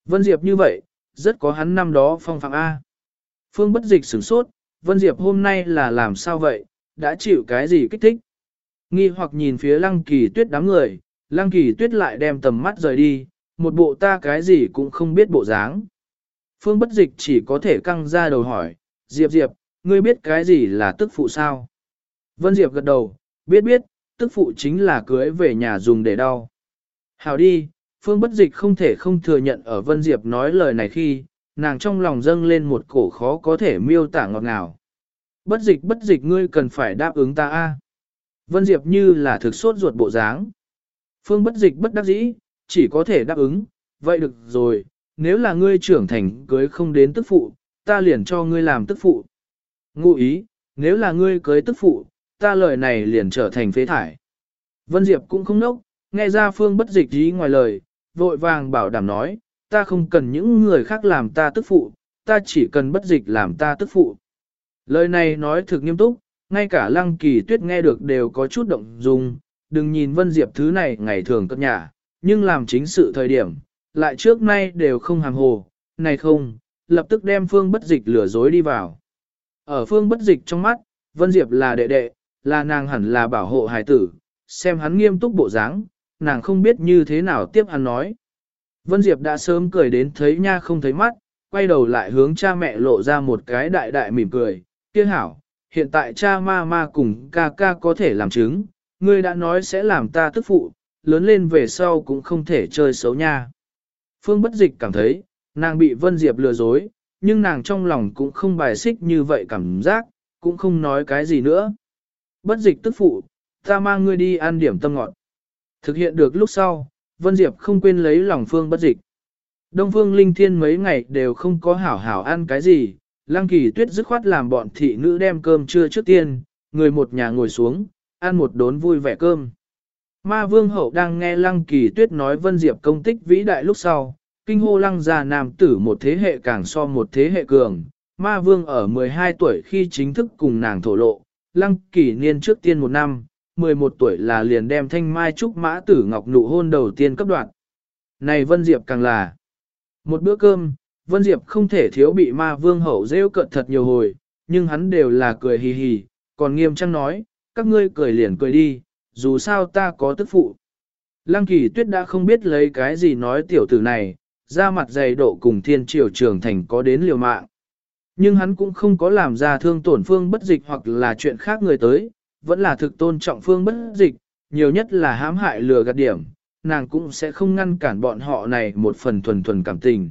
Vân Diệp như vậy, rất có hắn năm đó phong phạm A. Phương bất dịch sửng sốt, Vân Diệp hôm nay là làm sao vậy, đã chịu cái gì kích thích? Nghi hoặc nhìn phía lăng kỳ tuyết đám người, lăng kỳ tuyết lại đem tầm mắt rời đi, một bộ ta cái gì cũng không biết bộ dáng. Phương bất dịch chỉ có thể căng ra đầu hỏi, Diệp Diệp, ngươi biết cái gì là tức phụ sao? Vân Diệp gật đầu, biết biết, tức phụ chính là cưới về nhà dùng để đau. Hào đi, Phương bất dịch không thể không thừa nhận ở Vân Diệp nói lời này khi, nàng trong lòng dâng lên một cổ khó có thể miêu tả ngọt ngào. Bất dịch bất dịch ngươi cần phải đáp ứng ta a. Vân Diệp như là thực sốt ruột bộ dáng. Phương bất dịch bất đắc dĩ, chỉ có thể đáp ứng, vậy được rồi, nếu là ngươi trưởng thành cưới không đến tức phụ, ta liền cho ngươi làm tức phụ. Ngụ ý, nếu là ngươi cưới tức phụ, ta lời này liền trở thành phế thải. Vân Diệp cũng không nốc, nghe ra phương bất dịch ý ngoài lời, vội vàng bảo đảm nói, ta không cần những người khác làm ta tức phụ, ta chỉ cần bất dịch làm ta tức phụ. Lời này nói thực nghiêm túc, ngay cả lăng kỳ tuyết nghe được đều có chút động dung, đừng nhìn Vân Diệp thứ này ngày thường cất nhà, nhưng làm chính sự thời điểm, lại trước nay đều không hàng hồ, này không, lập tức đem phương bất dịch lừa dối đi vào. Ở phương bất dịch trong mắt, Vân Diệp là đệ đệ, là nàng hẳn là bảo hộ hài tử, xem hắn nghiêm túc bộ dáng, nàng không biết như thế nào tiếp hắn nói. Vân Diệp đã sớm cười đến thấy nha không thấy mắt, quay đầu lại hướng cha mẹ lộ ra một cái đại đại mỉm cười, kia hảo, hiện tại cha ma ma cùng ca ca có thể làm chứng, ngươi đã nói sẽ làm ta tức phụ, lớn lên về sau cũng không thể chơi xấu nha. Phương bất dịch cảm thấy, nàng bị Vân Diệp lừa dối, nhưng nàng trong lòng cũng không bài xích như vậy cảm giác, cũng không nói cái gì nữa. Bất dịch tức phụ, ta mang ngươi đi ăn điểm tâm ngọt. Thực hiện được lúc sau, Vân Diệp không quên lấy lòng Phương bất dịch. Đông Phương Linh Thiên mấy ngày đều không có hảo hảo ăn cái gì, Lăng kỳ tuyết dứt khoát làm bọn thị nữ đem cơm trưa trước tiên, người một nhà ngồi xuống, ăn một đốn vui vẻ cơm. Ma vương hậu đang nghe lăng kỳ tuyết nói Vân Diệp công tích vĩ đại lúc sau, kinh hô lăng già nam tử một thế hệ càng so một thế hệ cường. Ma vương ở 12 tuổi khi chính thức cùng nàng thổ lộ, lăng kỳ niên trước tiên một năm, 11 tuổi là liền đem thanh mai trúc mã tử ngọc nụ hôn đầu tiên cấp đoạn. Này Vân Diệp càng là một bữa cơm, Vân Diệp không thể thiếu bị ma vương hậu rêu cợt thật nhiều hồi, nhưng hắn đều là cười hì hì, còn nghiêm trang nói, các ngươi cười liền cười đi, dù sao ta có tức phụ. Lăng kỳ tuyết đã không biết lấy cái gì nói tiểu tử này, ra mặt dày độ cùng thiên triều trường thành có đến liều mạng. Nhưng hắn cũng không có làm ra thương tổn phương bất dịch hoặc là chuyện khác người tới, vẫn là thực tôn trọng phương bất dịch, nhiều nhất là hãm hại lừa gạt điểm, nàng cũng sẽ không ngăn cản bọn họ này một phần thuần thuần cảm tình.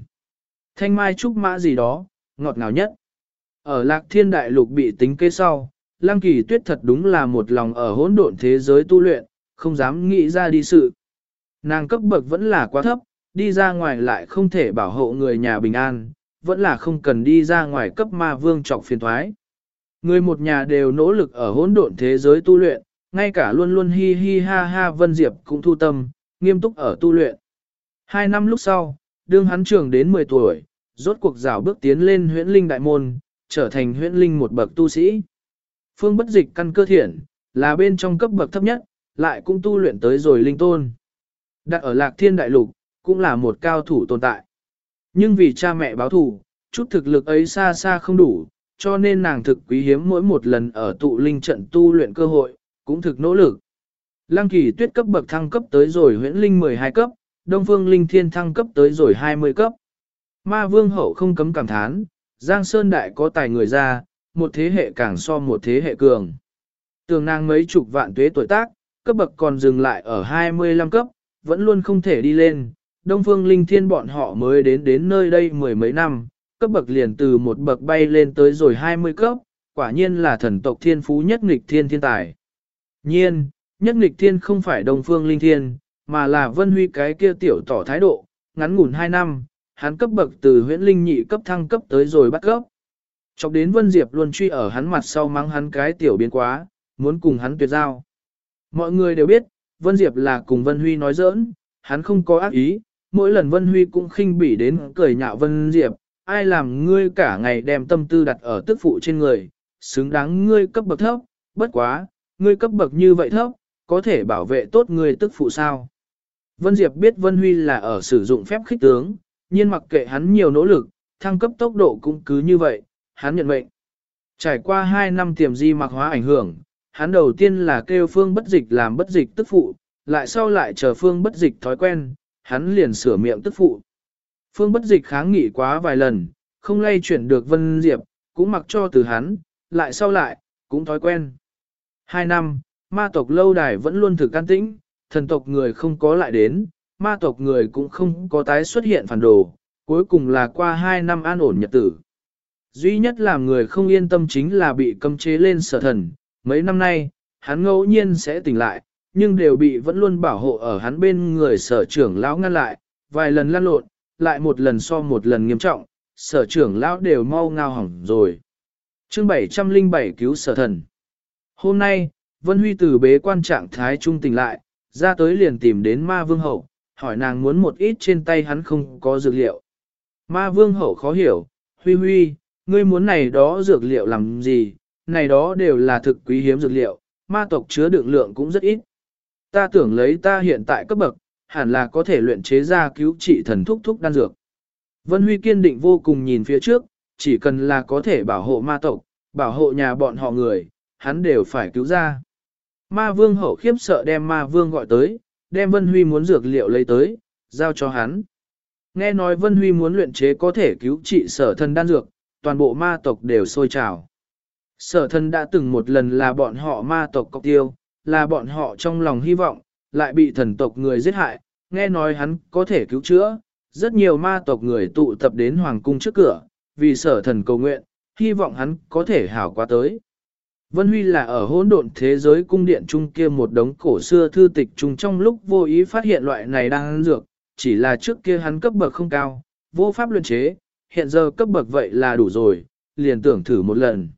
Thanh mai trúc mã gì đó, ngọt ngào nhất. Ở lạc thiên đại lục bị tính kế sau, lăng kỳ tuyết thật đúng là một lòng ở hỗn độn thế giới tu luyện, không dám nghĩ ra đi sự. Nàng cấp bậc vẫn là quá thấp, đi ra ngoài lại không thể bảo hộ người nhà bình an, vẫn là không cần đi ra ngoài cấp ma vương trọc phiền thoái. Người một nhà đều nỗ lực ở hỗn độn thế giới tu luyện, ngay cả luôn luôn hi hi ha ha Vân Diệp cũng thu tâm, nghiêm túc ở tu luyện. Hai năm lúc sau, đương hắn trưởng đến 10 tuổi, rốt cuộc rào bước tiến lên huyễn linh đại môn, trở thành huyễn linh một bậc tu sĩ. Phương bất dịch căn cơ thiện, là bên trong cấp bậc thấp nhất, lại cũng tu luyện tới rồi linh tôn. Đặt ở lạc thiên đại lục, cũng là một cao thủ tồn tại. Nhưng vì cha mẹ báo thủ, chút thực lực ấy xa xa không đủ, cho nên nàng thực quý hiếm mỗi một lần ở tụ linh trận tu luyện cơ hội, cũng thực nỗ lực. Lăng kỳ tuyết cấp bậc thăng cấp tới rồi huyễn linh 12 cấp, đông phương linh thiên thăng cấp tới rồi 20 cấp. Ma vương hậu không cấm cảm thán, Giang Sơn Đại có tài người ra, một thế hệ càng so một thế hệ cường. Tường nàng mấy chục vạn tuế tuổi tác, cấp bậc còn dừng lại ở 25 cấp, vẫn luôn không thể đi lên. Đông phương linh thiên bọn họ mới đến đến nơi đây mười mấy năm, cấp bậc liền từ một bậc bay lên tới rồi 20 cấp, quả nhiên là thần tộc thiên phú nhất nghịch thiên thiên tài. Nhiên, nhất nghịch thiên không phải đồng phương linh thiên, mà là vân huy cái kia tiểu tỏ thái độ, ngắn ngủn 2 năm, hắn cấp bậc từ huyễn linh nhị cấp thăng cấp tới rồi bắt cấp. Chọc đến Vân Diệp luôn truy ở hắn mặt sau mắng hắn cái tiểu biến quá, muốn cùng hắn tuyệt giao. Mọi người đều biết, Vân Diệp là cùng Vân Huy nói giỡn, hắn không có ác ý, mỗi lần Vân Huy cũng khinh bỉ đến cười nhạo Vân Diệp, ai làm ngươi cả ngày đem tâm tư đặt ở tức phụ trên người, xứng đáng ngươi cấp bậc thấp, bất quá, ngươi cấp bậc như vậy thấp, có thể bảo vệ tốt ngươi tức phụ sao. Vân Diệp biết Vân Huy là ở sử dụng phép khích tướng, nhiên mặc kệ hắn nhiều nỗ lực, thăng cấp tốc độ cũng cứ như vậy, hắn nhận mệnh. Trải qua 2 năm tiềm di mặc hóa ảnh hưởng, hắn đầu tiên là kêu phương bất dịch làm bất dịch tức phụ, lại sau lại chờ phương bất dịch thói quen, hắn liền sửa miệng tức phụ. Phương bất dịch kháng nghị quá vài lần, không lay chuyển được Vân Diệp, cũng mặc cho từ hắn, lại sau lại, cũng thói quen. Hai năm, ma tộc lâu đài vẫn luôn thực can tĩnh, thần tộc người không có lại đến, ma tộc người cũng không có tái xuất hiện phản đồ, cuối cùng là qua hai năm an ổn nhật tử. Duy nhất làm người không yên tâm chính là bị cấm chế lên sở thần, mấy năm nay, hắn ngẫu nhiên sẽ tỉnh lại, nhưng đều bị vẫn luôn bảo hộ ở hắn bên người sở trưởng lão ngăn lại, vài lần lăn lộn, lại một lần so một lần nghiêm trọng, sở trưởng lão đều mau ngao hỏng rồi. Chương 707 cứu sở thần. Hôm nay, Vân Huy từ bế quan trạng thái trung tỉnh lại, ra tới liền tìm đến ma vương hậu, hỏi nàng muốn một ít trên tay hắn không có dược liệu. Ma vương hậu khó hiểu, Huy Huy, ngươi muốn này đó dược liệu làm gì, này đó đều là thực quý hiếm dược liệu, ma tộc chứa đựng lượng cũng rất ít. Ta tưởng lấy ta hiện tại cấp bậc, hẳn là có thể luyện chế ra cứu trị thần thúc thúc đan dược. Vân Huy kiên định vô cùng nhìn phía trước, chỉ cần là có thể bảo hộ ma tộc, bảo hộ nhà bọn họ người, hắn đều phải cứu ra. Ma vương hậu khiếp sợ đem ma vương gọi tới, đem Vân Huy muốn dược liệu lấy tới, giao cho hắn. Nghe nói Vân Huy muốn luyện chế có thể cứu trị sở thân đan dược, toàn bộ ma tộc đều sôi trào. Sở thân đã từng một lần là bọn họ ma tộc cọc tiêu, là bọn họ trong lòng hy vọng, lại bị thần tộc người giết hại, nghe nói hắn có thể cứu chữa, rất nhiều ma tộc người tụ tập đến hoàng cung trước cửa, vì sở thần cầu nguyện, hy vọng hắn có thể hảo qua tới. Vân Huy là ở hỗn độn thế giới cung điện trung kia một đống cổ xưa thư tịch trung trong lúc vô ý phát hiện loại này đang ăn dược, chỉ là trước kia hắn cấp bậc không cao, vô pháp luyện chế, hiện giờ cấp bậc vậy là đủ rồi, liền tưởng thử một lần.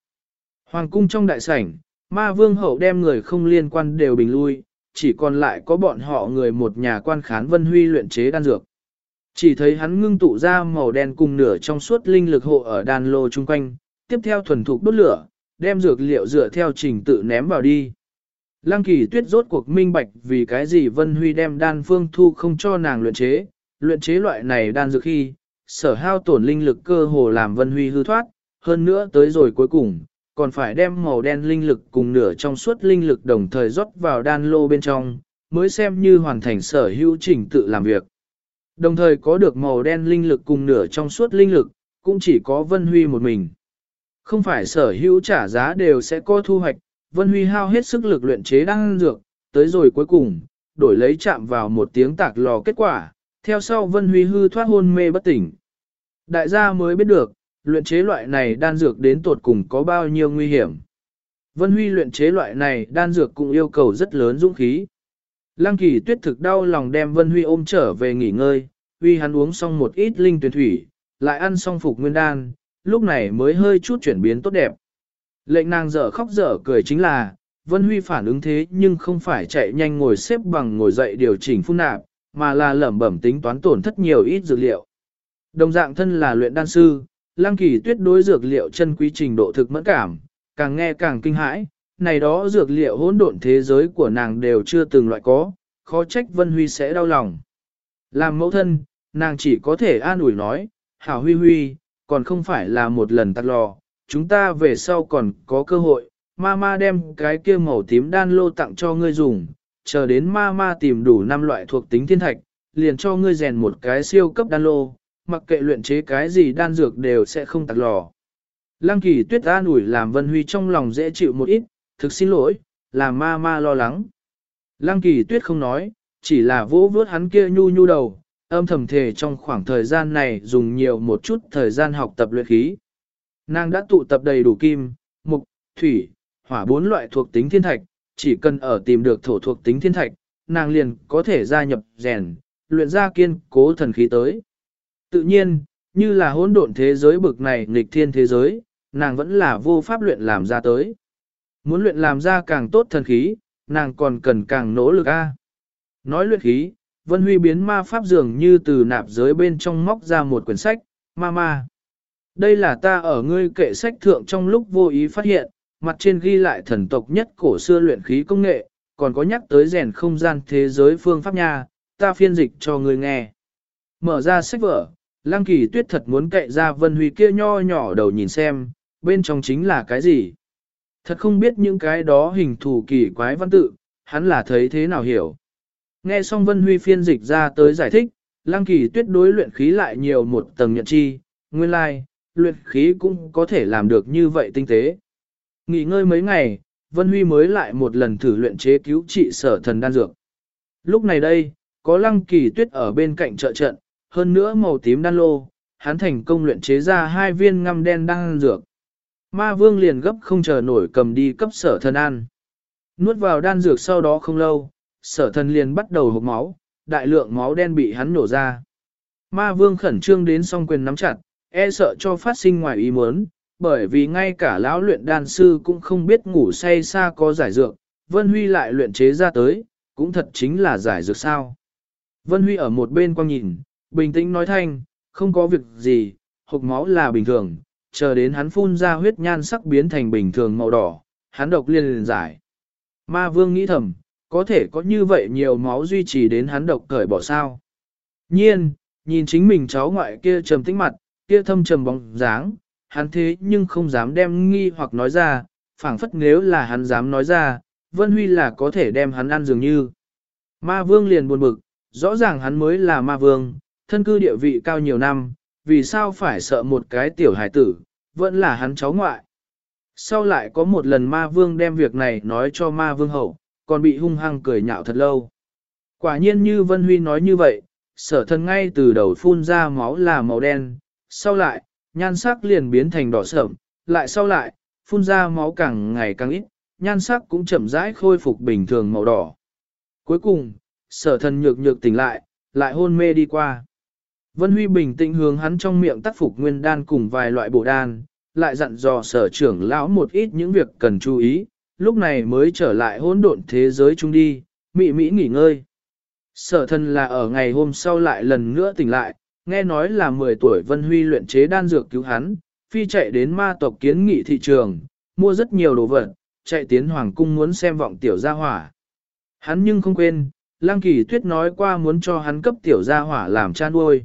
Hoàng cung trong đại sảnh, ma vương hậu đem người không liên quan đều bình lui, chỉ còn lại có bọn họ người một nhà quan khán vân huy luyện chế đan dược. Chỉ thấy hắn ngưng tụ ra màu đen cùng nửa trong suốt linh lực hộ ở đan lô chung quanh, tiếp theo thuần thục đốt lửa, đem dược liệu dựa theo trình tự ném vào đi. Lăng kỳ tuyết rốt cuộc minh bạch vì cái gì Vân Huy đem đan phương thu không cho nàng luyện chế, luyện chế loại này đan dược khi, sở hao tổn linh lực cơ hồ làm Vân Huy hư thoát, hơn nữa tới rồi cuối cùng, còn phải đem màu đen linh lực cùng nửa trong suốt linh lực đồng thời rót vào đan lô bên trong, mới xem như hoàn thành sở hữu trình tự làm việc. Đồng thời có được màu đen linh lực cùng nửa trong suốt linh lực, cũng chỉ có Vân Huy một mình. Không phải sở hữu trả giá đều sẽ có thu hoạch, Vân Huy hao hết sức lực luyện chế đan dược, tới rồi cuối cùng, đổi lấy chạm vào một tiếng tạc lò kết quả, theo sau Vân Huy hư thoát hôn mê bất tỉnh. Đại gia mới biết được, luyện chế loại này đan dược đến tột cùng có bao nhiêu nguy hiểm. Vân Huy luyện chế loại này đan dược cũng yêu cầu rất lớn dũng khí. Lăng kỳ tuyết thực đau lòng đem Vân Huy ôm trở về nghỉ ngơi, Huy hắn uống xong một ít linh tuyển thủy, lại ăn xong phục nguyên đan, lúc này mới hơi chút chuyển biến tốt đẹp. Lệnh nàng dở khóc dở cười chính là, Vân Huy phản ứng thế nhưng không phải chạy nhanh ngồi xếp bằng ngồi dậy điều chỉnh phun nạp, mà là lẩm bẩm tính toán tổn thất nhiều ít dược liệu. Đồng dạng thân là luyện đan sư, Lăng Kỳ Tuyết đối dược liệu chân quý trình độ thực mẫn cảm, càng nghe càng kinh hãi, này đó dược liệu hỗn độn thế giới của nàng đều chưa từng loại có, khó trách Vân Huy sẽ đau lòng. Làm mẫu thân, nàng chỉ có thể an ủi nói, Hảo Huy Huy, còn không phải là một lần tắt lò, chúng ta về sau còn có cơ hội, Mama đem cái kia màu tím đan lô tặng cho ngươi dùng, chờ đến Mama tìm đủ năm loại thuộc tính thiên thạch, liền cho ngươi rèn một cái siêu cấp đan lô, mặc kệ luyện chế cái gì đan dược đều sẽ không tạc lò. Lăng kỳ tuyết an ủi làm Vân Huy trong lòng dễ chịu một ít, thực xin lỗi, làm ma ma lo lắng. Lăng kỳ tuyết không nói, chỉ là vỗ vớt hắn kia nhu nhu đầu, âm thầm thề trong khoảng thời gian này dùng nhiều một chút thời gian học tập luyện khí. Nàng đã tụ tập đầy đủ kim, mục, thủy, hỏa bốn loại thuộc tính thiên thạch, chỉ cần ở tìm được thổ thuộc tính thiên thạch, nàng liền có thể gia nhập rèn, luyện ra kiên cố thần khí tới. Tự nhiên, như là hỗn độn thế giới bực này nghịch thiên thế giới, nàng vẫn là vô pháp luyện làm ra tới. Muốn luyện làm ra càng tốt thần khí, nàng còn cần càng nỗ lực a. Nói luyện khí, Vân Huy biến ma pháp dường như từ nạp giới bên trong móc ra một quyển sách, ma ma. Đây là ta ở ngươi kệ sách thượng trong lúc vô ý phát hiện, mặt trên ghi lại thần tộc nhất cổ xưa luyện khí công nghệ, còn có nhắc tới rèn không gian thế giới phương pháp nha, ta phiên dịch cho ngươi nghe. Mở ra sách vở, Lăng Kỳ Tuyết thật muốn cậy ra Vân Huy kia nho nhỏ đầu nhìn xem, bên trong chính là cái gì. Thật không biết những cái đó hình thù kỳ quái văn tự, hắn là thấy thế nào hiểu. Nghe xong Vân Huy phiên dịch ra tới giải thích, Lăng Kỳ Tuyết đối luyện khí lại nhiều một tầng nhận chi, nguyên lai, like, luyện khí cũng có thể làm được như vậy tinh tế. Nghỉ ngơi mấy ngày, Vân Huy mới lại một lần thử luyện chế cứu trị sở thần đan dược. Lúc này đây, có lăng kỳ tuyết ở bên cạnh trợ trận, hơn nữa màu tím đan lô, hắn thành công luyện chế ra hai viên ngăm đen đan dược. Ma vương liền gấp không chờ nổi cầm đi cấp sở thần ăn. Nuốt vào đan dược sau đó không lâu, sở thần liền bắt đầu hộp máu, đại lượng máu đen bị hắn nổ ra. Ma vương khẩn trương đến song quyền nắm chặt, e sợ cho phát sinh ngoài ý muốn, bởi vì ngay cả lão luyện đan sư cũng không biết ngủ say xa có giải dược, Vân Huy lại luyện chế ra tới, cũng thật chính là giải dược sao. Vân Huy ở một bên quang nhìn, bình tĩnh nói thanh, không có việc gì, hộp máu là bình thường, chờ đến hắn phun ra huyết nhan sắc biến thành bình thường màu đỏ, hắn độc liên liền giải. Ma vương nghĩ thầm, có thể có như vậy nhiều máu duy trì đến hắn độc cởi bỏ sao. Nhiên, nhìn chính mình cháu ngoại kia trầm tĩnh mặt, kia thâm trầm bóng dáng, hắn thế nhưng không dám đem nghi hoặc nói ra, phảng phất nếu là hắn dám nói ra, Vân Huy là có thể đem hắn ăn dường như. Ma vương liền buồn bực, rõ ràng hắn mới là ma vương, thân cư địa vị cao nhiều năm, vì sao phải sợ một cái tiểu hải tử, vẫn là hắn cháu ngoại. Sau lại có một lần ma vương đem việc này nói cho ma vương hậu, còn bị hung hăng cười nhạo thật lâu. Quả nhiên như Vân Huy nói như vậy, sở thân ngay từ đầu phun ra máu là màu đen, sau lại, nhan sắc liền biến thành đỏ sợm, lại sau lại, phun ra máu càng ngày càng ít, nhan sắc cũng chậm rãi khôi phục bình thường màu đỏ. Cuối cùng, sở thần nhược nhược tỉnh lại, lại hôn mê đi qua. Vân Huy bình tĩnh hướng hắn trong miệng tác phục nguyên đan cùng vài loại bổ đan, lại dặn dò sở trưởng lão một ít những việc cần chú ý, lúc này mới trở lại hỗn độn thế giới chung đi, mị mỹ nghỉ ngơi. Sở thân là ở ngày hôm sau lại lần nữa tỉnh lại, nghe nói là 10 tuổi Vân Huy luyện chế đan dược cứu hắn, phi chạy đến ma tộc kiến nghị thị trường, mua rất nhiều đồ vật, chạy tiến hoàng cung muốn xem vọng tiểu gia hỏa. Hắn nhưng không quên, Lăng Kỳ Tuyết nói qua muốn cho hắn cấp tiểu gia hỏa làm cha nuôi.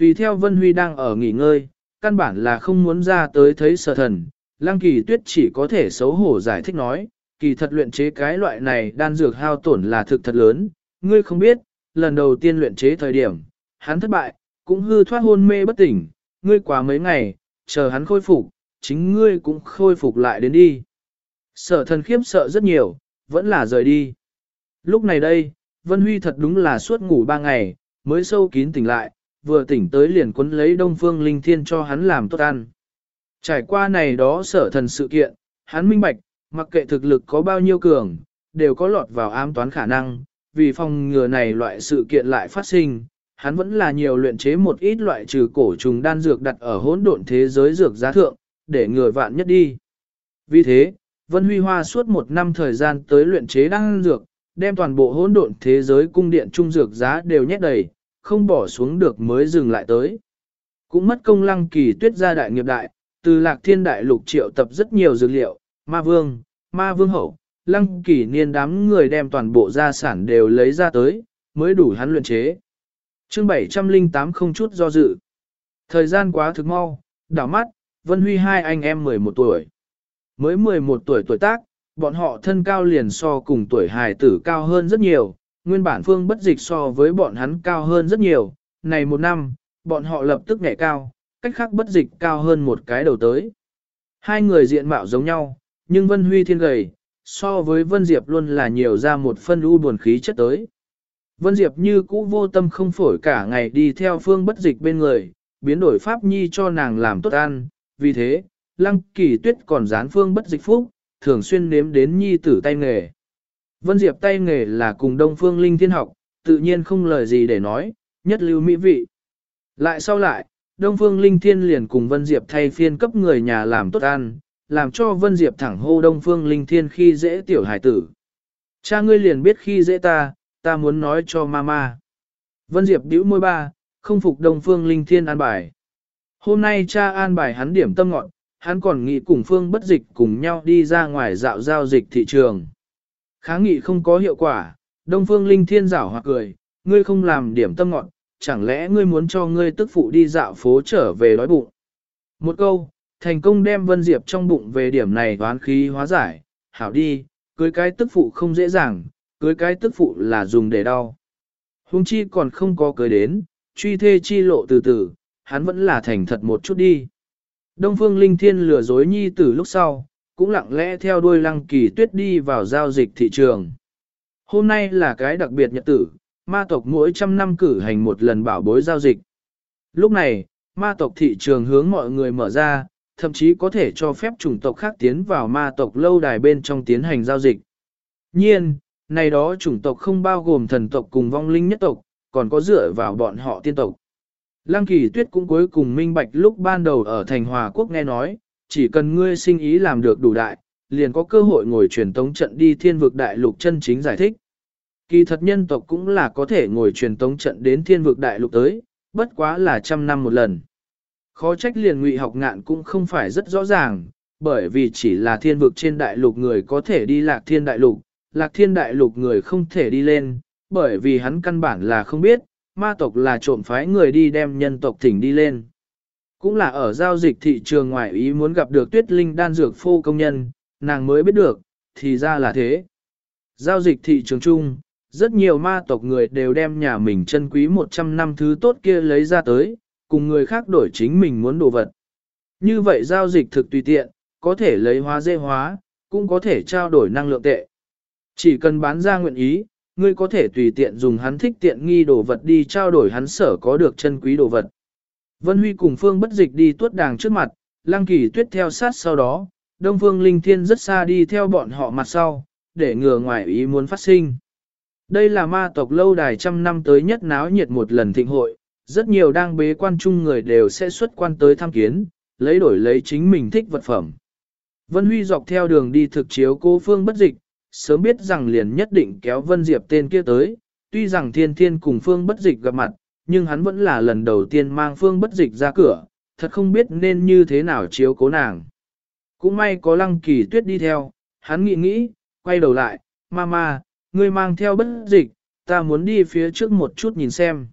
Tùy theo Vân Huy đang ở nghỉ ngơi, căn bản là không muốn ra tới thấy sở thần, Lăng Kỳ Tuyết chỉ có thể xấu hổ giải thích nói, kỳ thật luyện chế cái loại này đan dược hao tổn là thực thật lớn, ngươi không biết, lần đầu tiên luyện chế thời điểm, hắn thất bại, cũng hư thoát hôn mê bất tỉnh, ngươi quá mấy ngày, chờ hắn khôi phục, chính ngươi cũng khôi phục lại đến đi. Sở thần khiếp sợ rất nhiều, vẫn là rời đi. Lúc này đây, Vân Huy thật đúng là suốt ngủ ba ngày, mới sâu kín tỉnh lại, vừa tỉnh tới liền quấn lấy Đông Phương Linh Thiên cho hắn làm tốt ăn. Trải qua này đó sở thần sự kiện, hắn minh bạch, mặc kệ thực lực có bao nhiêu cường, đều có lọt vào ám toán khả năng, vì phòng ngừa này loại sự kiện lại phát sinh, hắn vẫn là nhiều luyện chế một ít loại trừ cổ trùng đan dược đặt ở hỗn độn thế giới dược giá thượng, để ngừa vạn nhất đi. Vì thế, Vân Huy Hoa suốt một năm thời gian tới luyện chế đan dược, đem toàn bộ hỗn độn thế giới cung điện trung dược giá đều nhét đầy, không bỏ xuống được mới dừng lại tới. Cũng mất công lăng kỳ tuyết gia đại nghiệp đại, từ lạc thiên đại lục triệu tập rất nhiều dược liệu, ma vương, ma vương hậu, lăng kỳ niên đám người đem toàn bộ gia sản đều lấy ra tới, mới đủ hắn luyện chế. chương 708 không chút do dự. Thời gian quá thực mau, đảo mắt, Vân Huy hai anh em 11 tuổi. Mới 11 tuổi tuổi tác, bọn họ thân cao liền so cùng tuổi hài tử cao hơn rất nhiều, nguyên bản phương bất dịch so với bọn hắn cao hơn rất nhiều, này một năm, bọn họ lập tức nhảy cao, cách khác bất dịch cao hơn một cái đầu tới. Hai người diện mạo giống nhau, nhưng Vân Huy thiên gầy, so với Vân Diệp luôn là nhiều ra một phân u buồn khí chất tới. Vân Diệp như cũ vô tâm không phổi cả ngày đi theo phương bất dịch bên người, biến đổi pháp nhi cho nàng làm tốt ăn, vì thế, lăng kỳ tuyết còn dán phương bất dịch phúc, thường xuyên nếm đến nhi tử tay nghề. Vân Diệp tay nghề là cùng Đông Phương Linh Thiên học, tự nhiên không lời gì để nói, nhất lưu mỹ vị. Lại sau lại, Đông Phương Linh Thiên liền cùng Vân Diệp thay phiên cấp người nhà làm tốt ăn, làm cho Vân Diệp thẳng hô Đông Phương Linh Thiên khi dễ tiểu hải tử. Cha ngươi liền biết khi dễ ta, ta muốn nói cho mama. Vân Diệp bĩu môi ba, không phục Đông Phương Linh Thiên an bài. Hôm nay cha an bài hắn điểm tâm ngọn, hắn còn nghĩ cùng Phương bất dịch cùng nhau đi ra ngoài dạo giao dịch thị trường. Kháng nghị không có hiệu quả, Đông Phương Linh Thiên rảo hoặc cười, ngươi không làm điểm tâm ngọn, chẳng lẽ ngươi muốn cho ngươi tức phụ đi dạo phố trở về đói bụng. Một câu, thành công đem Vân Diệp trong bụng về điểm này đoán khí hóa giải, hảo đi, cưới cái tức phụ không dễ dàng, cưới cái tức phụ là dùng để đau. Hùng chi còn không có cưới đến, truy thê chi lộ từ từ, hắn vẫn là thành thật một chút đi. Đông Phương Linh Thiên lừa dối nhi tử lúc sau, cũng lặng lẽ theo đuôi lăng kỳ tuyết đi vào giao dịch thị trường. Hôm nay là cái đặc biệt nhật tử, ma tộc mỗi trăm năm cử hành một lần bảo bối giao dịch. Lúc này, ma tộc thị trường hướng mọi người mở ra, thậm chí có thể cho phép chủng tộc khác tiến vào ma tộc lâu đài bên trong tiến hành giao dịch. Nhiên, này đó chủng tộc không bao gồm thần tộc cùng vong linh nhất tộc, còn có dựa vào bọn họ tiên tộc. Lăng kỳ tuyết cũng cuối cùng minh bạch lúc ban đầu ở thành hòa quốc nghe nói, chỉ cần ngươi sinh ý làm được đủ đại, liền có cơ hội ngồi truyền tống trận đi thiên vực đại lục chân chính giải thích. Kỳ thật nhân tộc cũng là có thể ngồi truyền tống trận đến thiên vực đại lục tới, bất quá là trăm năm một lần. Khó trách liền ngụy học ngạn cũng không phải rất rõ ràng, bởi vì chỉ là thiên vực trên đại lục người có thể đi lạc thiên đại lục, lạc thiên đại lục người không thể đi lên, bởi vì hắn căn bản là không biết, ma tộc là trộm phái người đi đem nhân tộc thỉnh đi lên. Cũng là ở giao dịch thị trường ngoại ý muốn gặp được tuyết linh đan dược phô công nhân, nàng mới biết được, thì ra là thế. Giao dịch thị trường chung, rất nhiều ma tộc người đều đem nhà mình chân quý 100 năm thứ tốt kia lấy ra tới, cùng người khác đổi chính mình muốn đồ vật. Như vậy giao dịch thực tùy tiện, có thể lấy hóa dê hóa, cũng có thể trao đổi năng lượng tệ. Chỉ cần bán ra nguyện ý, ngươi có thể tùy tiện dùng hắn thích tiện nghi đồ vật đi trao đổi hắn sở có được chân quý đồ vật. Vân Huy cùng Phương bất dịch đi tuốt đàng trước mặt, Lăng Kỳ Tuyết theo sát sau đó, Đông Phương Linh Thiên rất xa đi theo bọn họ mặt sau, để ngừa ngoài ý muốn phát sinh. Đây là ma tộc lâu đài trăm năm tới nhất náo nhiệt một lần thịnh hội, rất nhiều đang bế quan chung người đều sẽ xuất quan tới tham kiến, lấy đổi lấy chính mình thích vật phẩm. Vân Huy dọc theo đường đi thực chiếu cô Phương bất dịch, sớm biết rằng liền nhất định kéo Vân Diệp tên kia tới, tuy rằng thiên thiên cùng Phương bất dịch gặp mặt, nhưng hắn vẫn là lần đầu tiên mang Phương bất dịch ra cửa, thật không biết nên như thế nào chiếu cố nàng. Cũng may có lăng kỳ tuyết đi theo, hắn nghĩ nghĩ, quay đầu lại, Mama, ngươi mang theo bất dịch, ta muốn đi phía trước một chút nhìn xem.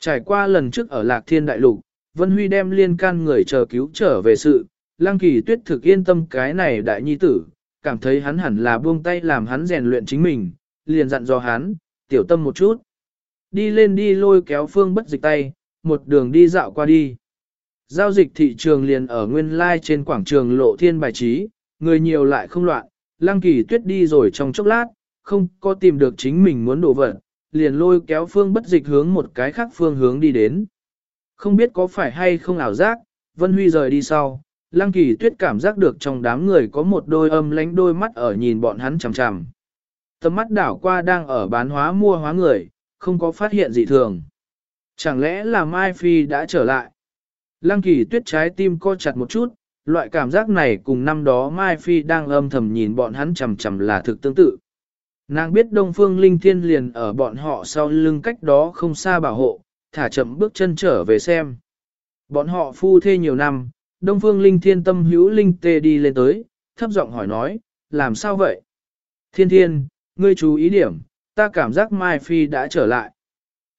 Trải qua lần trước ở Lạc Thiên Đại Lục, Vân Huy đem liên can người chờ cứu trở về sự, Lăng Kỳ Tuyết thực yên tâm cái này đại nhi tử, cảm thấy hắn hẳn là buông tay làm hắn rèn luyện chính mình, liền dặn dò hắn, tiểu tâm một chút. Đi lên đi lôi kéo phương bất dịch tay, một đường đi dạo qua đi. Giao dịch thị trường liền ở nguyên lai trên quảng trường lộ thiên bài trí, người nhiều lại không loạn, Lăng Kỳ Tuyết đi rồi trong chốc lát, không có tìm được chính mình muốn đổ vật, liền lôi kéo phương bất dịch hướng một cái khác phương hướng đi đến. Không biết có phải hay không ảo giác, Vân Huy rời đi sau, Lăng Kỳ Tuyết cảm giác được trong đám người có một đôi âm lánh đôi mắt ở nhìn bọn hắn chằm chằm. Tầm mắt đảo qua đang ở bán hóa mua hóa người, không có phát hiện gì thường. Chẳng lẽ là Mai Phi đã trở lại? Lăng Kỳ Tuyết trái tim co chặt một chút, loại cảm giác này cùng năm đó Mai Phi đang âm thầm nhìn bọn hắn chầm chầm là thực tương tự. Nàng biết Đông Phương Linh Thiên liền ở bọn họ sau lưng cách đó không xa bảo hộ, thả chậm bước chân trở về xem. Bọn họ phu thê nhiều năm, Đông Phương Linh Thiên tâm hữu Linh Tê đi lên tới, thấp giọng hỏi nói, làm sao vậy? Thiên Thiên, ngươi chú ý điểm, ta cảm giác Mai Phi đã trở lại.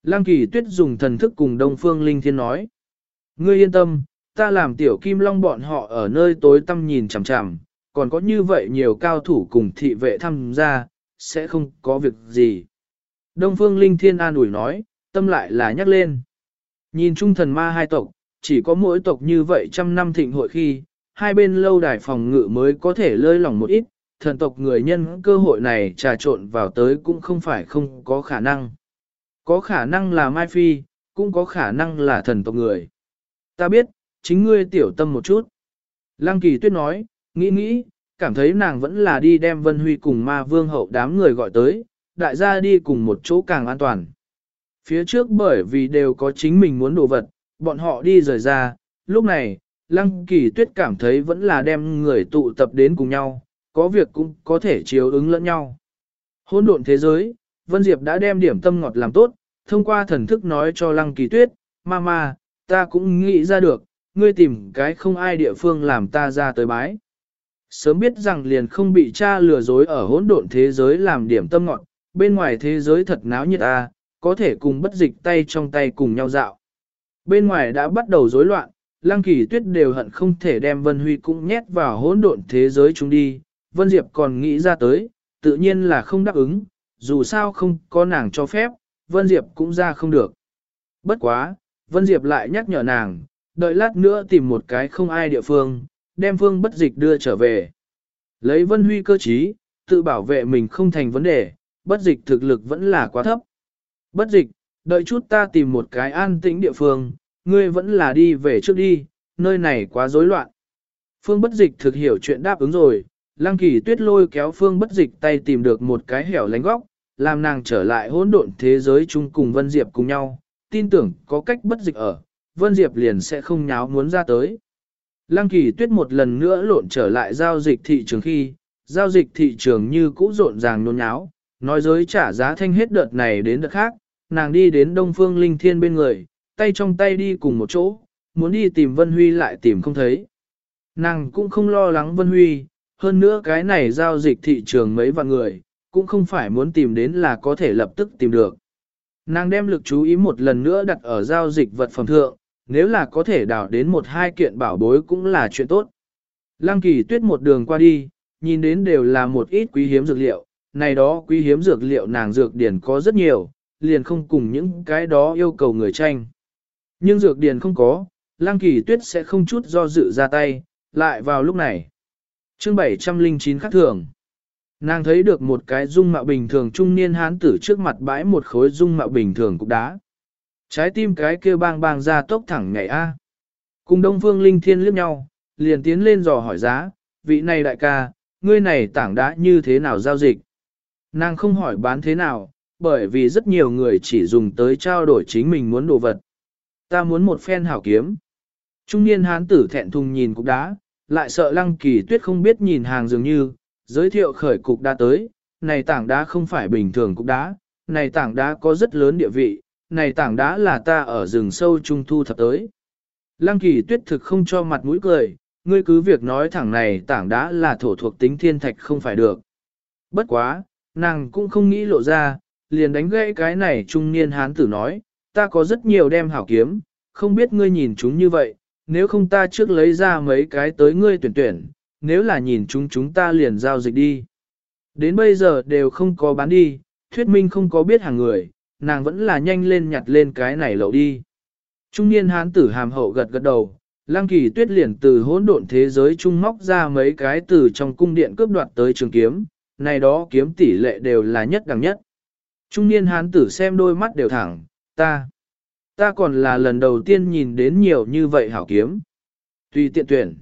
Lăng kỳ tuyết dùng thần thức cùng Đông Phương Linh Thiên nói. Ngươi yên tâm, ta làm tiểu kim long bọn họ ở nơi tối tăm nhìn chằm chằm, còn có như vậy nhiều cao thủ cùng thị vệ tham gia, sẽ không có việc gì. Đông Phương Linh Thiên an ủi nói, tâm lại là nhắc lên. Nhìn Trung thần ma hai tộc, chỉ có mỗi tộc như vậy trăm năm thịnh hội khi, hai bên lâu đài phòng ngự mới có thể lơi lỏng một ít, thần tộc người nhân cơ hội này trà trộn vào tới cũng không phải không có khả năng. Có khả năng là Mai Phi, cũng có khả năng là thần tộc người. Ta biết, chính ngươi tiểu tâm một chút. Lăng kỳ tuyết nói, nghĩ nghĩ, cảm thấy nàng vẫn là đi đem Vân Huy cùng ma vương hậu đám người gọi tới, đại gia đi cùng một chỗ càng an toàn. Phía trước bởi vì đều có chính mình muốn đồ vật, bọn họ đi rời ra, lúc này, Lăng Kỳ Tuyết cảm thấy vẫn là đem người tụ tập đến cùng nhau, có việc cũng có thể chiếu ứng lẫn nhau. Hôn độn thế giới, Vân Diệp đã đem điểm tâm ngọt làm tốt, thông qua thần thức nói cho Lăng Kỳ Tuyết, Mama, ta cũng nghĩ ra được, ngươi tìm cái không ai địa phương làm ta ra tới bái. Sớm biết rằng liền không bị cha lừa dối ở hỗn độn thế giới làm điểm tâm ngọn, bên ngoài thế giới thật náo nhiệt a, có thể cùng bất dịch tay trong tay cùng nhau dạo. Bên ngoài đã bắt đầu rối loạn, Lăng Kỳ Tuyết đều hận không thể đem Vân Huy cũng nhét vào hỗn độn thế giới chúng đi, Vân Diệp còn nghĩ ra tới, tự nhiên là không đáp ứng, dù sao không có nàng cho phép, Vân Diệp cũng ra không được. Bất quá, Vân Diệp lại nhắc nhở nàng, đợi lát nữa tìm một cái không ai địa phương, đem phương bất dịch đưa trở về. Lấy vân huy cơ trí, tự bảo vệ mình không thành vấn đề, bất dịch thực lực vẫn là quá thấp. Bất dịch, đợi chút ta tìm một cái an tĩnh địa phương, ngươi vẫn là đi về trước đi, nơi này quá rối loạn. Phương bất dịch thực hiểu chuyện đáp ứng rồi, lăng kỳ tuyết lôi kéo phương bất dịch tay tìm được một cái hẻo lánh góc, làm nàng trở lại hỗn độn thế giới chung cùng Vân Diệp cùng nhau, tin tưởng có cách bất dịch ở, Vân Diệp liền sẽ không nháo muốn ra tới. Lăng kỳ tuyết một lần nữa lộn trở lại giao dịch thị trường khi, giao dịch thị trường như cũ rộn ràng nôn nháo, nói giới trả giá thanh hết đợt này đến đợt khác, nàng đi đến Đông Phương Linh Thiên bên người, tay trong tay đi cùng một chỗ, muốn đi tìm Vân Huy lại tìm không thấy. Nàng cũng không lo lắng Vân Huy, hơn nữa cái này giao dịch thị trường mấy vạn người, cũng không phải muốn tìm đến là có thể lập tức tìm được. Nàng đem lực chú ý một lần nữa đặt ở giao dịch vật phẩm thượng, nếu là có thể đào đến một hai kiện bảo bối cũng là chuyện tốt. Lăng kỳ tuyết một đường qua đi, nhìn đến đều là một ít quý hiếm dược liệu, này đó quý hiếm dược liệu nàng dược điển có rất nhiều, liền không cùng những cái đó yêu cầu người tranh. Nhưng dược điển không có, lăng kỳ tuyết sẽ không chút do dự ra tay, lại vào lúc này chương 709 khắc thường. Nàng thấy được một cái dung mạo bình thường trung niên hán tử trước mặt bãi một khối dung mạo bình thường cục đá. Trái tim cái kia bang bang ra tốc thẳng nhảy A. Cùng Đông Phương Linh Thiên liếc nhau, liền tiến lên dò hỏi giá, vị này đại ca, ngươi này tảng đã như thế nào giao dịch. Nàng không hỏi bán thế nào, bởi vì rất nhiều người chỉ dùng tới trao đổi chính mình muốn đồ vật. Ta muốn một phen hảo kiếm. Trung niên hán tử thẹn thùng nhìn cục đá, lại sợ lăng kỳ tuyết không biết nhìn hàng dường như, giới thiệu khởi cục đá tới, này tảng đá không phải bình thường cục đá, này tảng đá có rất lớn địa vị, này tảng đá là ta ở rừng sâu trung thu thập tới. Lăng kỳ tuyết thực không cho mặt mũi cười, ngươi cứ việc nói thẳng này tảng đá là thổ thuộc tính thiên thạch không phải được. Bất quá, nàng cũng không nghĩ lộ ra, liền đánh gãy cái này trung niên hán tử nói, ta có rất nhiều đem hảo kiếm, không biết ngươi nhìn chúng như vậy, nếu không ta trước lấy ra mấy cái tới ngươi tuyển tuyển, nếu là nhìn chúng chúng ta liền giao dịch đi. Đến bây giờ đều không có bán đi, thuyết minh không có biết hàng người, nàng vẫn là nhanh lên nhặt lên cái này lậu đi. Trung niên hán tử hàm hậu gật gật đầu, Lang kỳ tuyết liền từ hỗn độn thế giới trung móc ra mấy cái từ trong cung điện cướp đoạt tới trường kiếm, này đó kiếm tỷ lệ đều là nhất đẳng nhất. Trung niên hán tử xem đôi mắt đều thẳng, ta, ta còn là lần đầu tiên nhìn đến nhiều như vậy hảo kiếm. Tùy tiện tuyển.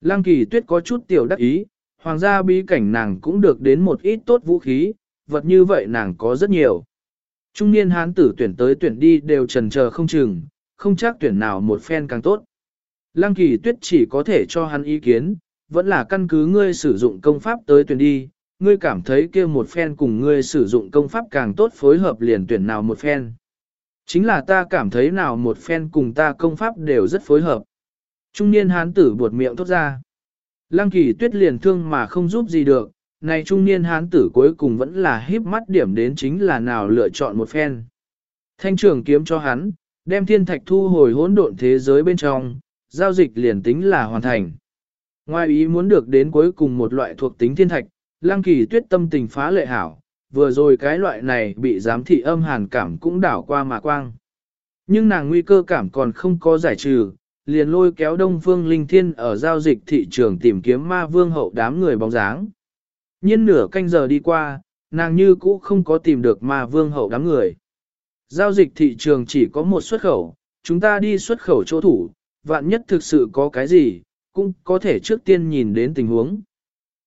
Lăng kỳ tuyết có chút tiểu đắc ý, hoàng gia bí cảnh nàng cũng được đến một ít tốt vũ khí, vật như vậy nàng có rất nhiều. Trung niên hán tử tuyển tới tuyển đi đều trần chờ không chừng, không chắc tuyển nào một phen càng tốt. Lăng kỳ tuyết chỉ có thể cho hắn ý kiến, vẫn là căn cứ ngươi sử dụng công pháp tới tuyển đi, ngươi cảm thấy kia một phen cùng ngươi sử dụng công pháp càng tốt phối hợp liền tuyển nào một phen. Chính là ta cảm thấy nào một phen cùng ta công pháp đều rất phối hợp. Trung niên hán tử buột miệng thốt ra. Lăng kỳ tuyết liền thương mà không giúp gì được, này trung niên hán tử cuối cùng vẫn là híp mắt điểm đến chính là nào lựa chọn một phen. Thanh trưởng kiếm cho hắn, đem thiên thạch thu hồi hỗn độn thế giới bên trong, giao dịch liền tính là hoàn thành. Ngoài ý muốn được đến cuối cùng một loại thuộc tính thiên thạch, Lăng Kỳ Tuyết tâm tình phá lệ hảo, vừa rồi cái loại này bị giám thị âm hàn cảm cũng đảo qua mà quang. Nhưng nàng nguy cơ cảm còn không có giải trừ, liền lôi kéo Đông Phương Linh Thiên ở giao dịch thị trường tìm kiếm ma vương hậu đám người bóng dáng. Nhiên nửa canh giờ đi qua, nàng như cũ không có tìm được ma vương hậu đám người. Giao dịch thị trường chỉ có một xuất khẩu, chúng ta đi xuất khẩu chỗ thủ, vạn nhất thực sự có cái gì, cũng có thể trước tiên nhìn đến tình huống.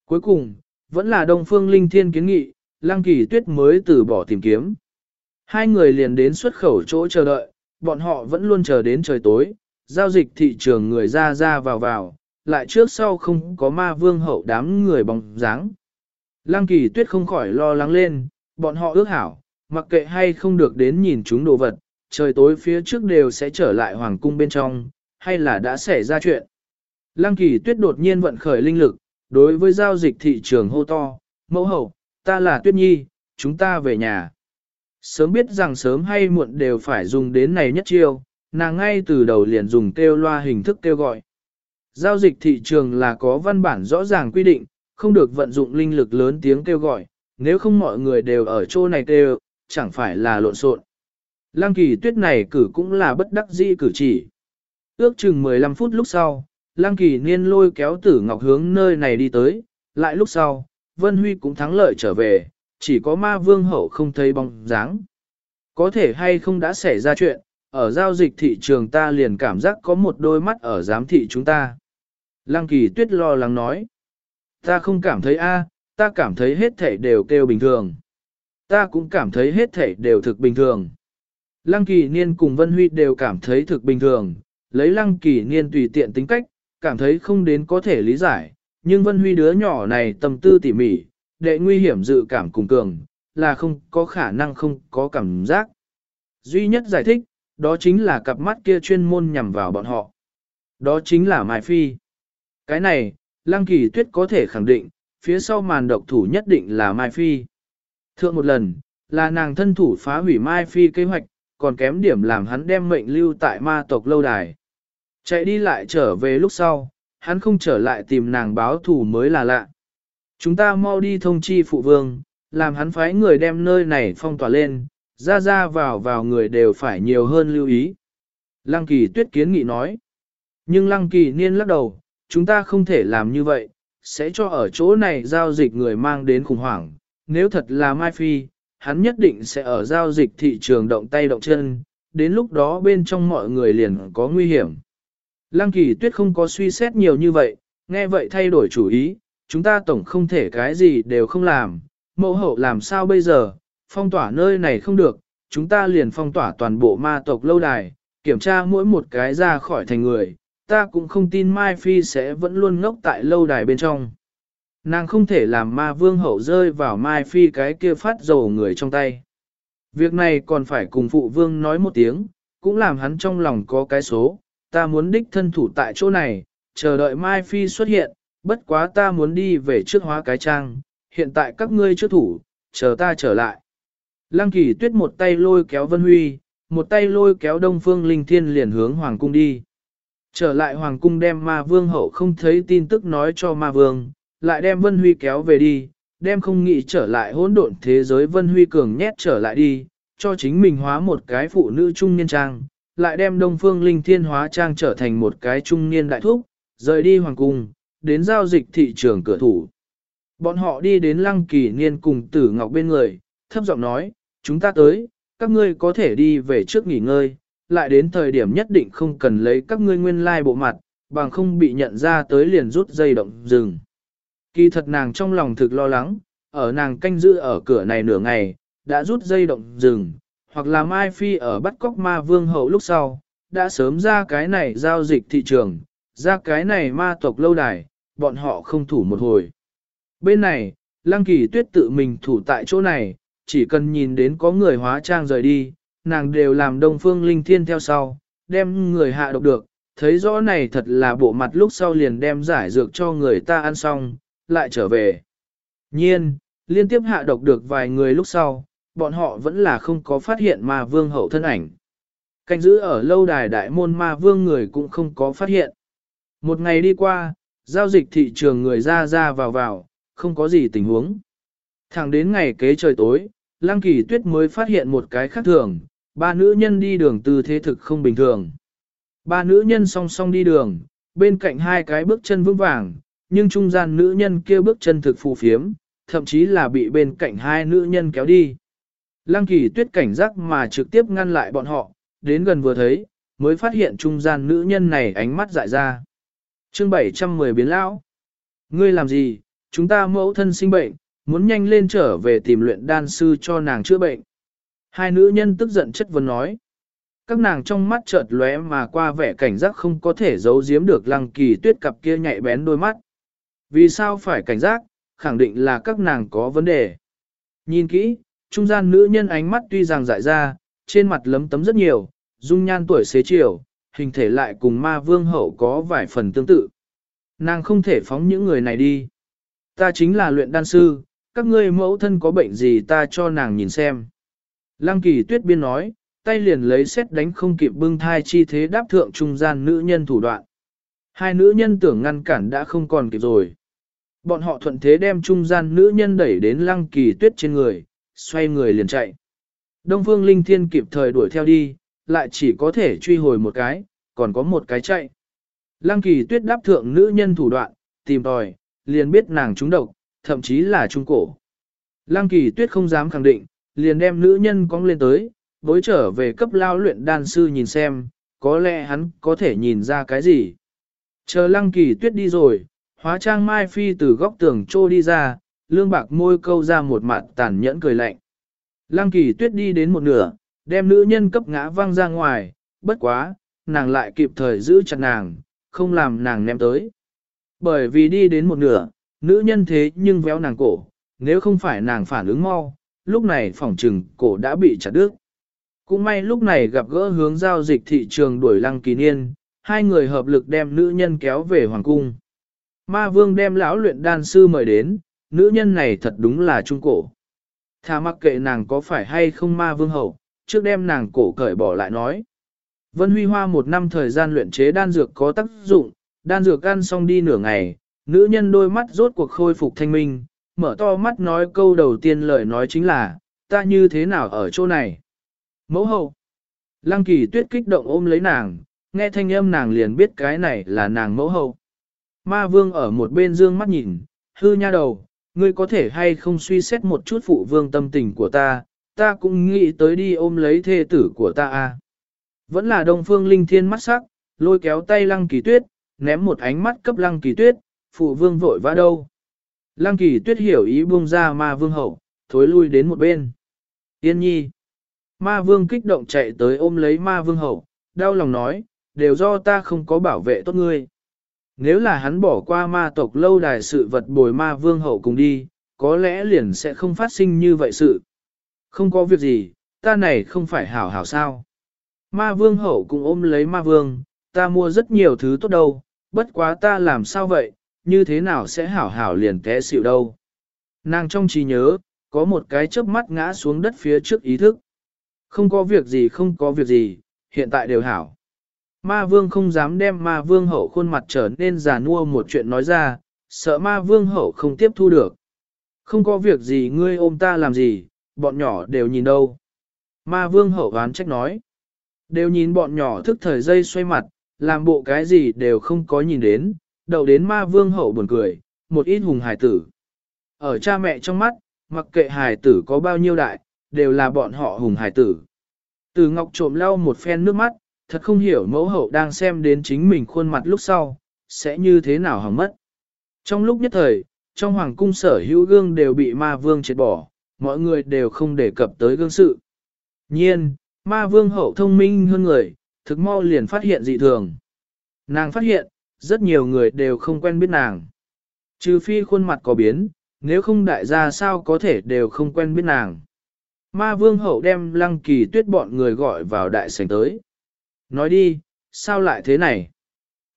Cuối cùng, vẫn là Đông Phương Linh Thiên kiến nghị, Lăng Kỳ Tuyết mới từ bỏ tìm kiếm. Hai người liền đến xuất khẩu chỗ chờ đợi, bọn họ vẫn luôn chờ đến trời tối, giao dịch thị trường người ra ra vào vào, lại trước sau không có ma vương hậu đám người bóng dáng. Lăng Kỳ Tuyết không khỏi lo lắng lên, bọn họ ước hảo, mặc kệ hay không được đến nhìn chúng đồ vật, trời tối phía trước đều sẽ trở lại hoàng cung bên trong, hay là đã xảy ra chuyện. Lăng kỳ tuyết đột nhiên vận khởi linh lực, đối với giao dịch thị trường hô to, mẫu hậu, ta là tuyết nhi, chúng ta về nhà. Sớm biết rằng sớm hay muộn đều phải dùng đến này nhất chiêu, nàng ngay từ đầu liền dùng kêu loa hình thức kêu gọi. Giao dịch thị trường là có văn bản rõ ràng quy định, không được vận dụng linh lực lớn tiếng kêu gọi, nếu không mọi người đều ở chỗ này kêu, chẳng phải là lộn xộn. Lăng kỳ tuyết này cử cũng là bất đắc dĩ cử chỉ. Ước chừng 15 phút lúc sau, Lăng Kỳ Niên lôi kéo Tử Ngọc hướng nơi này đi tới, lại lúc sau, Vân Huy cũng thắng lợi trở về, chỉ có ma vương hậu không thấy bóng dáng. Có thể hay không đã xảy ra chuyện, ở giao dịch thị trường ta liền cảm giác có một đôi mắt ở giám thị chúng ta. Lăng Kỳ Tuyết lo lắng nói, ta không cảm thấy a, ta cảm thấy hết thể đều kêu bình thường. Ta cũng cảm thấy hết thể đều thực bình thường. Lăng Kỳ Niên cùng Vân Huy đều cảm thấy thực bình thường, lấy lăng kỳ niên tùy tiện tính cách, cảm thấy không đến có thể lý giải, nhưng Vân Huy đứa nhỏ này tâm tư tỉ mỉ, đệ nguy hiểm dự cảm cùng cường, là không có khả năng không có cảm giác. Duy nhất giải thích, đó chính là cặp mắt kia chuyên môn nhằm vào bọn họ. Đó chính là Mai Phi. Cái này, Lăng Kỳ Tuyết có thể khẳng định, phía sau màn độc thủ nhất định là Mai Phi. Thượng một lần, là nàng thân thủ phá hủy Mai Phi kế hoạch, còn kém điểm làm hắn đem mệnh lưu tại ma tộc lâu đài. Chạy đi lại trở về lúc sau, hắn không trở lại tìm nàng báo thù mới là lạ. Chúng ta mau đi thông chi phụ vương, làm hắn phái người đem nơi này phong tỏa lên, ra ra vào vào người đều phải nhiều hơn lưu ý. Lăng kỳ tuyết kiến nghị nói. Nhưng lăng kỳ niên lắc đầu, chúng ta không thể làm như vậy, sẽ cho ở chỗ này giao dịch người mang đến khủng hoảng. Nếu thật là Mai Phi, hắn nhất định sẽ ở giao dịch thị trường động tay động chân, đến lúc đó bên trong mọi người liền có nguy hiểm. Lăng kỳ tuyết không có suy xét nhiều như vậy, nghe vậy thay đổi chủ ý, chúng ta tổng không thể cái gì đều không làm, mẫu hậu làm sao bây giờ, phong tỏa nơi này không được, chúng ta liền phong tỏa toàn bộ ma tộc lâu đài, kiểm tra mỗi một cái ra khỏi thành người, ta cũng không tin Mai Phi sẽ vẫn luôn ngốc tại lâu đài bên trong. Nàng không thể làm ma vương hậu rơi vào Mai Phi cái kia phát dầu người trong tay. Việc này còn phải cùng phụ vương nói một tiếng, cũng làm hắn trong lòng có cái số, ta muốn đích thân thủ tại chỗ này, chờ đợi Mai Phi xuất hiện, bất quá ta muốn đi về trước hóa cái trang, hiện tại các ngươi chưa thủ, chờ ta trở lại. Lăng kỳ tuyết một tay lôi kéo Vân Huy, một tay lôi kéo Đông Phương Linh Thiên liền hướng Hoàng Cung đi. Trở lại Hoàng Cung đem ma vương hậu không thấy tin tức nói cho ma vương, lại đem Vân Huy kéo về đi, đem không nghĩ trở lại hỗn độn thế giới Vân Huy cường nhét trở lại đi, cho chính mình hóa một cái phụ nữ trung niên trang, lại đem Đông Phương Linh Thiên hóa trang trở thành một cái trung niên đại thúc, rời đi Hoàng Cung, đến giao dịch thị trường cửa thủ. Bọn họ đi đến Lăng Kỳ Niên cùng Tử Ngọc bên người, thấp giọng nói, chúng ta tới, các ngươi có thể đi về trước nghỉ ngơi, lại đến thời điểm nhất định không cần lấy các ngươi nguyên lai like bộ mặt, bằng không bị nhận ra tới liền rút dây động dừng. Kỳ thật nàng trong lòng thực lo lắng, ở nàng canh giữ ở cửa này nửa ngày, đã rút dây động dừng, hoặc là Mai Phi ở bắt cóc ma vương hậu lúc sau, đã sớm ra cái này giao dịch thị trường, ra cái này ma tộc lâu đài, bọn họ không thủ một hồi. Bên này, Lăng Kỳ Tuyết tự mình thủ tại chỗ này, chỉ cần nhìn đến có người hóa trang rời đi, nàng đều làm Đông Phương Linh Thiên theo sau, đem người hạ độc được, thấy rõ này thật là bộ mặt lúc sau liền đem giải dược cho người ta ăn xong, lại trở về. Nhiên, liên tiếp hạ độc được vài người lúc sau, bọn họ vẫn là không có phát hiện ma vương hậu thân ảnh. Canh giữ ở lâu đài đại môn ma vương người cũng không có phát hiện. Một ngày đi qua, giao dịch thị trường người ra ra vào vào, không có gì tình huống. Thẳng đến ngày kế trời tối, Lăng Kỳ Tuyết mới phát hiện một cái khác thường, ba nữ nhân đi đường tư thế thực không bình thường. Ba nữ nhân song song đi đường, bên cạnh hai cái bước chân vững vàng, nhưng trung gian nữ nhân kia bước chân thực phù phiếm, thậm chí là bị bên cạnh hai nữ nhân kéo đi. Lăng kỳ tuyết cảnh giác mà trực tiếp ngăn lại bọn họ, đến gần vừa thấy, mới phát hiện trung gian nữ nhân này ánh mắt dại ra. chương 710 biến lão. Ngươi làm gì, chúng ta mẫu thân sinh bệnh, muốn nhanh lên trở về tìm luyện đan sư cho nàng chữa bệnh. Hai nữ nhân tức giận chất vấn nói. Các nàng trong mắt chợt lóe mà qua vẻ cảnh giác không có thể giấu giếm được lăng kỳ tuyết cặp kia nhạy bén đôi mắt. Vì sao phải cảnh giác, khẳng định là các nàng có vấn đề. Nhìn kỹ, trung gian nữ nhân ánh mắt tuy rằng dại ra, trên mặt lấm tấm rất nhiều, dung nhan tuổi xế chiều, hình thể lại cùng ma vương hậu có vài phần tương tự. Nàng không thể phóng những người này đi. Ta chính là luyện đan sư, các ngươi mẫu thân có bệnh gì ta cho nàng nhìn xem. Lăng kỳ tuyết biên nói, tay liền lấy xét đánh không kịp bưng thai chi thế đáp thượng trung gian nữ nhân thủ đoạn. Hai nữ nhân tưởng ngăn cản đã không còn kịp rồi. Bọn họ thuận thế đem trung gian nữ nhân đẩy đến lăng kỳ tuyết trên người, xoay người liền chạy. Đông phương linh thiên kịp thời đuổi theo đi, lại chỉ có thể truy hồi một cái, còn có một cái chạy. Lăng kỳ tuyết đáp thượng nữ nhân thủ đoạn, tìm tòi, liền biết nàng trúng độc, thậm chí là trung cổ. Lăng kỳ tuyết không dám khẳng định, liền đem nữ nhân cong lên tới, bối trở về cấp lao luyện đan sư nhìn xem, có lẽ hắn có thể nhìn ra cái gì. Chờ lăng kỳ tuyết đi rồi, hóa trang mai phi từ góc tường trô đi ra, lương bạc môi câu ra một mặt tàn nhẫn cười lạnh. Lăng kỳ tuyết đi đến một nửa, đem nữ nhân cấp ngã văng ra ngoài, bất quá, nàng lại kịp thời giữ chặt nàng, không làm nàng ném tới. Bởi vì đi đến một nửa, nữ nhân thế nhưng véo nàng cổ, nếu không phải nàng phản ứng mau, lúc này phỏng trừng cổ đã bị chặt đứt. Cũng may lúc này gặp gỡ hướng giao dịch thị trường đuổi lăng kỳ niên, hai người hợp lực đem nữ nhân kéo về hoàng cung. Ma vương đem lão luyện đan sư mời đến, nữ nhân này thật đúng là trung cổ. Thà mặc kệ nàng có phải hay không ma vương hậu, trước đem nàng cổ cởi bỏ lại nói. Vân Huy Hoa một năm thời gian luyện chế đan dược có tác dụng, đan dược ăn xong đi nửa ngày, nữ nhân đôi mắt rốt cuộc khôi phục thanh minh, mở to mắt nói câu đầu tiên lời nói chính là, ta như thế nào ở chỗ này? Mẫu hậu. Lăng kỳ tuyết kích động ôm lấy nàng, nghe thanh âm nàng liền biết cái này là nàng mẫu hậu. Ma vương ở một bên dương mắt nhìn, hư nha đầu, ngươi có thể hay không suy xét một chút phụ vương tâm tình của ta, ta cũng nghĩ tới đi ôm lấy thê tử của ta a. À. Vẫn là đông phương linh thiên mắt sắc, lôi kéo tay lăng kỳ tuyết, ném một ánh mắt cấp lăng kỳ tuyết, phụ vương vội vã đâu. Lăng kỳ tuyết hiểu ý buông ra ma vương hậu, thối lui đến một bên. Yên nhi. Ma vương kích động chạy tới ôm lấy ma vương hậu, đau lòng nói, đều do ta không có bảo vệ tốt ngươi. Nếu là hắn bỏ qua ma tộc lâu đài sự vật bồi ma vương hậu cùng đi, có lẽ liền sẽ không phát sinh như vậy sự. Không có việc gì, ta này không phải hảo hảo sao. Ma vương hậu cũng ôm lấy ma vương, ta mua rất nhiều thứ tốt đâu, bất quá ta làm sao vậy, như thế nào sẽ hảo hảo liền té xịu đâu. Nàng trong trí nhớ, có một cái chớp mắt ngã xuống đất phía trước ý thức. Không có việc gì không có việc gì, hiện tại đều hảo. Ma vương không dám đem ma vương hậu khuôn mặt trở nên già nua một chuyện nói ra, sợ ma vương hậu không tiếp thu được. Không có việc gì ngươi ôm ta làm gì, bọn nhỏ đều nhìn đâu. Ma vương hậu ván trách nói. Đều nhìn bọn nhỏ thức thời dây xoay mặt, làm bộ cái gì đều không có nhìn đến, đậu đến ma vương hậu buồn cười, một ít hùng hài tử. Ở cha mẹ trong mắt, mặc kệ hài tử có bao nhiêu đại, đều là bọn họ hùng hài tử. Từ ngọc trộm lau một phen nước mắt, thật không hiểu mẫu hậu đang xem đến chính mình khuôn mặt lúc sau, sẽ như thế nào hỏng mất. Trong lúc nhất thời, trong hoàng cung sở hữu gương đều bị ma vương triệt bỏ, mọi người đều không đề cập tới gương sự. Nhiên, ma vương hậu thông minh hơn người, thực mau liền phát hiện dị thường. Nàng phát hiện, rất nhiều người đều không quen biết nàng. Trừ phi khuôn mặt có biến, nếu không đại gia sao có thể đều không quen biết nàng. Ma vương hậu đem lăng kỳ tuyết bọn người gọi vào đại sảnh tới. Nói đi, sao lại thế này?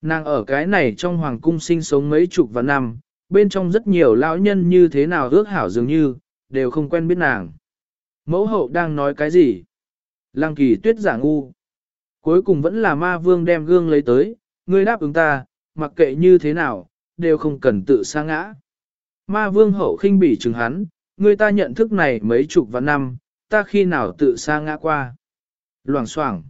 Nàng ở cái này trong hoàng cung sinh sống mấy chục và năm, bên trong rất nhiều lão nhân như thế nào ước hảo dường như, đều không quen biết nàng. Mẫu hậu đang nói cái gì? Lăng kỳ tuyết giả ngu. Cuối cùng vẫn là ma vương đem gương lấy tới, ngươi đáp ứng ta, mặc kệ như thế nào, đều không cần tự sa ngã. Ma vương hậu khinh bỉ chừng hắn, ngươi ta nhận thức này mấy chục và năm, ta khi nào tự sa ngã qua. Loảng xoảng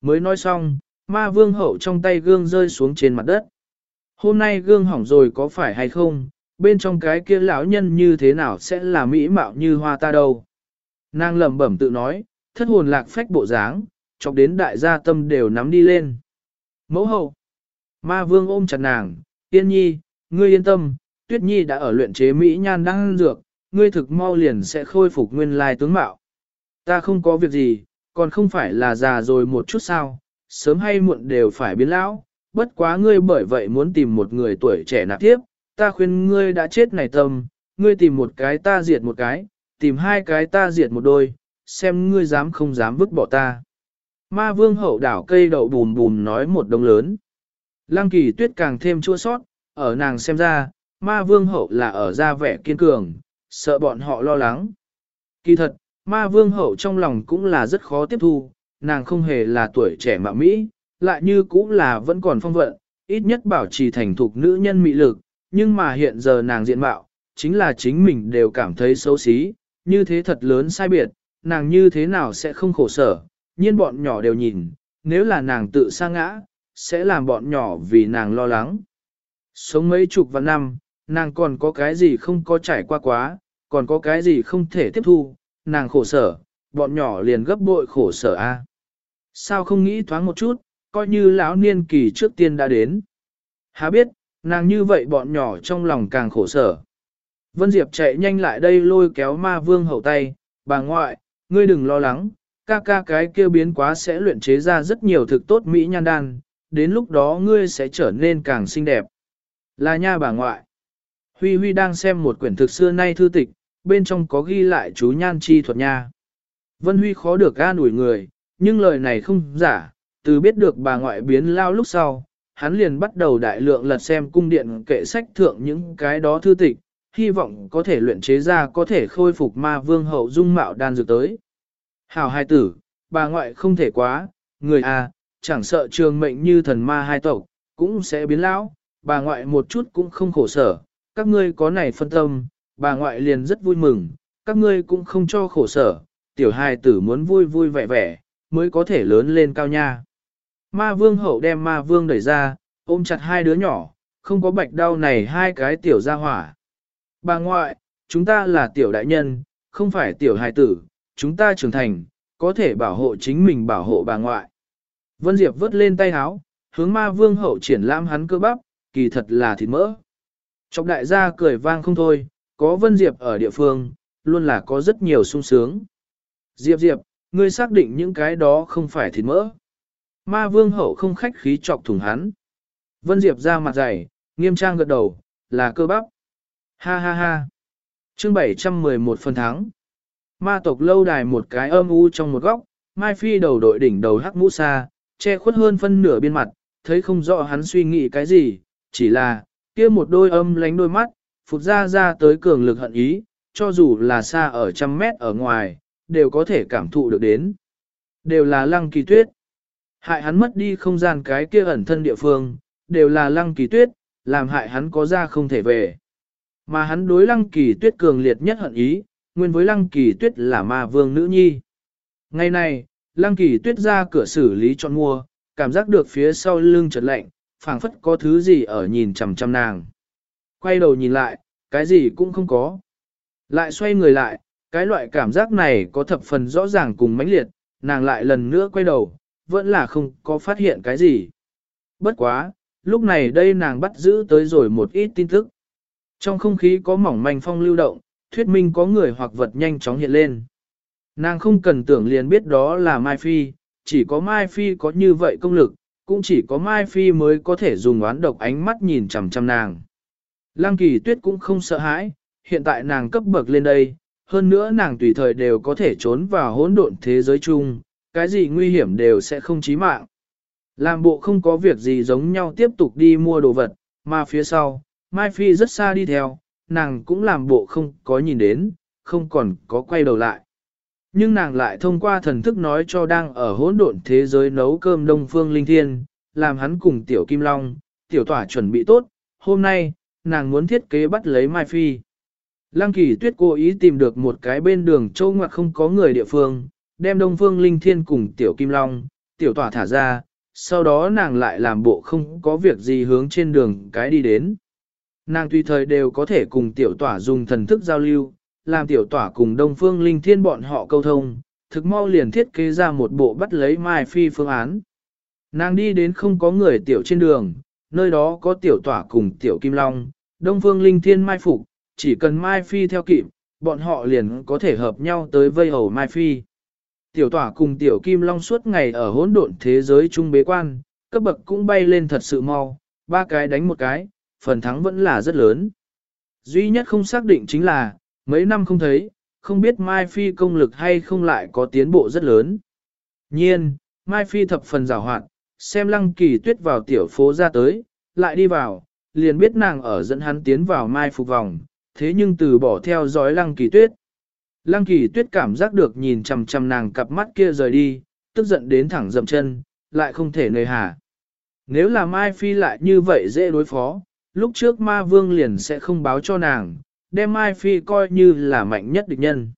Mới nói xong, ma vương hậu trong tay gương rơi xuống trên mặt đất. Hôm nay gương hỏng rồi có phải hay không, bên trong cái kia lão nhân như thế nào sẽ là mỹ mạo như hoa ta đâu. Nàng lẩm bẩm tự nói, thất hồn lạc phách bộ dáng, chọc đến đại gia tâm đều nắm đi lên. Mẫu hậu, ma vương ôm chặt nàng, tiên nhi, ngươi yên tâm, tuyết nhi đã ở luyện chế mỹ nhan đang dược, ngươi thực mau liền sẽ khôi phục nguyên lai tướng mạo. Ta không có việc gì, còn không phải là già rồi một chút sao, sớm hay muộn đều phải biến lão, bất quá ngươi bởi vậy muốn tìm một người tuổi trẻ nạp tiếp, ta khuyên ngươi đã chết này tâm, ngươi tìm một cái ta diệt một cái, tìm hai cái ta diệt một đôi, xem ngươi dám không dám vứt bỏ ta. Ma vương hậu đảo cây đậu bùm bùm nói một đông lớn. Lăng kỳ tuyết càng thêm chua sót, ở nàng xem ra, ma vương hậu là ở ra vẻ kiên cường, sợ bọn họ lo lắng. Kỳ thật, ma vương hậu trong lòng cũng là rất khó tiếp thu, nàng không hề là tuổi trẻ mạo Mỹ, lại như cũng là vẫn còn phong vận, ít nhất bảo trì thành thục nữ nhân mị lực, nhưng mà hiện giờ nàng diện mạo, chính là chính mình đều cảm thấy xấu xí, như thế thật lớn sai biệt, nàng như thế nào sẽ không khổ sở, nhiên bọn nhỏ đều nhìn, nếu là nàng tự sa ngã, sẽ làm bọn nhỏ vì nàng lo lắng. Sống mấy chục vạn năm, nàng còn có cái gì không có trải qua quá, còn có cái gì không thể tiếp thu, nàng khổ sở, bọn nhỏ liền gấp bội khổ sở a. Sao không nghĩ thoáng một chút, coi như lão niên kỳ trước tiên đã đến. Há biết, nàng như vậy bọn nhỏ trong lòng càng khổ sở. Vân Diệp chạy nhanh lại đây lôi kéo ma vương hậu tay, bà ngoại, ngươi đừng lo lắng, ca ca cái kia biến quá sẽ luyện chế ra rất nhiều thực tốt mỹ nhan đan, đến lúc đó ngươi sẽ trở nên càng xinh đẹp. Là nha bà ngoại. Huy Huy đang xem một quyển thực xưa nay thư tịch, bên trong có ghi lại chú nhan chi thuật nha. Vân Huy khó được ga ủi người, nhưng lời này không giả, từ biết được bà ngoại biến lao lúc sau, hắn liền bắt đầu đại lượng lật xem cung điện kệ sách thượng những cái đó thư tịch, hy vọng có thể luyện chế ra có thể khôi phục ma vương hậu dung mạo đan dược tới. Hảo hai tử, bà ngoại không thể quá, người à, chẳng sợ trường mệnh như thần ma hai tộc, cũng sẽ biến lão, bà ngoại một chút cũng không khổ sở, các ngươi có này phân tâm, bà ngoại liền rất vui mừng, các ngươi cũng không cho khổ sở, tiểu hài tử muốn vui vui vẻ vẻ, mới có thể lớn lên cao nha. Ma vương hậu đem ma vương đẩy ra, ôm chặt hai đứa nhỏ, không có bạch đau này hai cái tiểu gia hỏa. Bà ngoại, chúng ta là tiểu đại nhân, không phải tiểu hài tử, chúng ta trưởng thành, có thể bảo hộ chính mình bảo hộ bà ngoại. Vân Diệp vớt lên tay háo, hướng ma vương hậu triển lãm hắn cơ bắp, kỳ thật là thịt mỡ. Chọc đại gia cười vang không thôi, có Vân Diệp ở địa phương, luôn là có rất nhiều sung sướng. Diệp Diệp, ngươi xác định những cái đó không phải thịt mỡ. ma vương hậu không khách khí chọc thủng hắn. Vân Diệp ra mặt dày, nghiêm trang gật đầu, là cơ bắp. Ha ha ha. chương 711 phần thắng. Ma tộc lâu đài một cái âm u trong một góc, Mai Phi đầu đội đỉnh đầu hắc mũ xa, che khuất hơn phân nửa biên mặt, thấy không rõ hắn suy nghĩ cái gì, chỉ là, kia một đôi âm lánh đôi mắt, phụt ra ra tới cường lực hận ý, cho dù là xa ở trăm mét ở ngoài, đều có thể cảm thụ được đến. Đều là lăng kỳ tuyết. Hại hắn mất đi không gian cái kia ẩn thân địa phương, đều là lăng kỳ tuyết, làm hại hắn có ra không thể về. Mà hắn đối lăng kỳ tuyết cường liệt nhất hận ý, nguyên với lăng kỳ tuyết là ma vương nữ nhi. Ngày này, lăng kỳ tuyết ra cửa xử lý chọn mua, cảm giác được phía sau lưng chợt lạnh, phảng phất có thứ gì ở nhìn chằm chằm nàng. Quay đầu nhìn lại, cái gì cũng không có. Lại xoay người lại, cái loại cảm giác này có thập phần rõ ràng cùng mãnh liệt, nàng lại lần nữa quay đầu, vẫn là không có phát hiện cái gì. Bất quá, lúc này đây nàng bắt giữ tới rồi một ít tin tức. Trong không khí có mỏng manh phong lưu động, thuyết minh có người hoặc vật nhanh chóng hiện lên. Nàng không cần tưởng liền biết đó là Mai Phi, chỉ có Mai Phi có như vậy công lực, cũng chỉ có Mai Phi mới có thể dùng oán độc ánh mắt nhìn chằm chằm nàng. Lăng kỳ tuyết cũng không sợ hãi, hiện tại nàng cấp bậc lên đây, hơn nữa nàng tùy thời đều có thể trốn vào hỗn độn thế giới chung, cái gì nguy hiểm đều sẽ không chí mạng. Làm bộ không có việc gì giống nhau tiếp tục đi mua đồ vật, mà phía sau, Mai Phi rất xa đi theo, nàng cũng làm bộ không có nhìn đến, không còn có quay đầu lại. Nhưng nàng lại thông qua thần thức nói cho đang ở hỗn độn thế giới nấu cơm Đông Phương Linh Thiên, làm hắn cùng Tiểu Kim Long, Tiểu Tỏa chuẩn bị tốt, hôm nay, nàng muốn thiết kế bắt lấy Mai Phi. Lăng kỳ tuyết cố ý tìm được một cái bên đường châu ngoặc không có người địa phương, đem Đông Phương Linh Thiên cùng Tiểu Kim Long, Tiểu Tỏa thả ra, sau đó nàng lại làm bộ không có việc gì hướng trên đường cái đi đến. Nàng tùy thời đều có thể cùng Tiểu Tỏa dùng thần thức giao lưu, làm Tiểu Tỏa cùng Đông Phương Linh Thiên bọn họ câu thông, thực mau liền thiết kế ra một bộ bắt lấy Mai Phi phương án. Nàng đi đến không có người Tiểu trên đường, nơi đó có Tiểu Tỏa cùng Tiểu Kim Long, Đông Phương Linh Thiên mai phục, chỉ cần Mai Phi theo kịp, bọn họ liền có thể hợp nhau tới vây hầu Mai Phi. Tiểu tỏa cùng tiểu kim long suốt ngày ở hỗn độn thế giới trung bế quan, cấp bậc cũng bay lên thật sự mau, ba cái đánh một cái, phần thắng vẫn là rất lớn. Duy nhất không xác định chính là, mấy năm không thấy, không biết Mai Phi công lực hay không lại có tiến bộ rất lớn. Nhiên, Mai Phi thập phần rào hoạt, xem lăng kỳ tuyết vào tiểu phố ra tới, lại đi vào, liền biết nàng ở dẫn hắn tiến vào Mai phục vòng, thế nhưng từ bỏ theo dõi lăng kỳ tuyết. Lăng kỳ tuyết cảm giác được nhìn chằm chằm nàng cặp mắt kia rời đi, tức giận đến thẳng dậm chân, lại không thể nơi hà. Nếu là Mai Phi lại như vậy dễ đối phó, lúc trước ma vương liền sẽ không báo cho nàng, đem Mai Phi coi như là mạnh nhất địch nhân.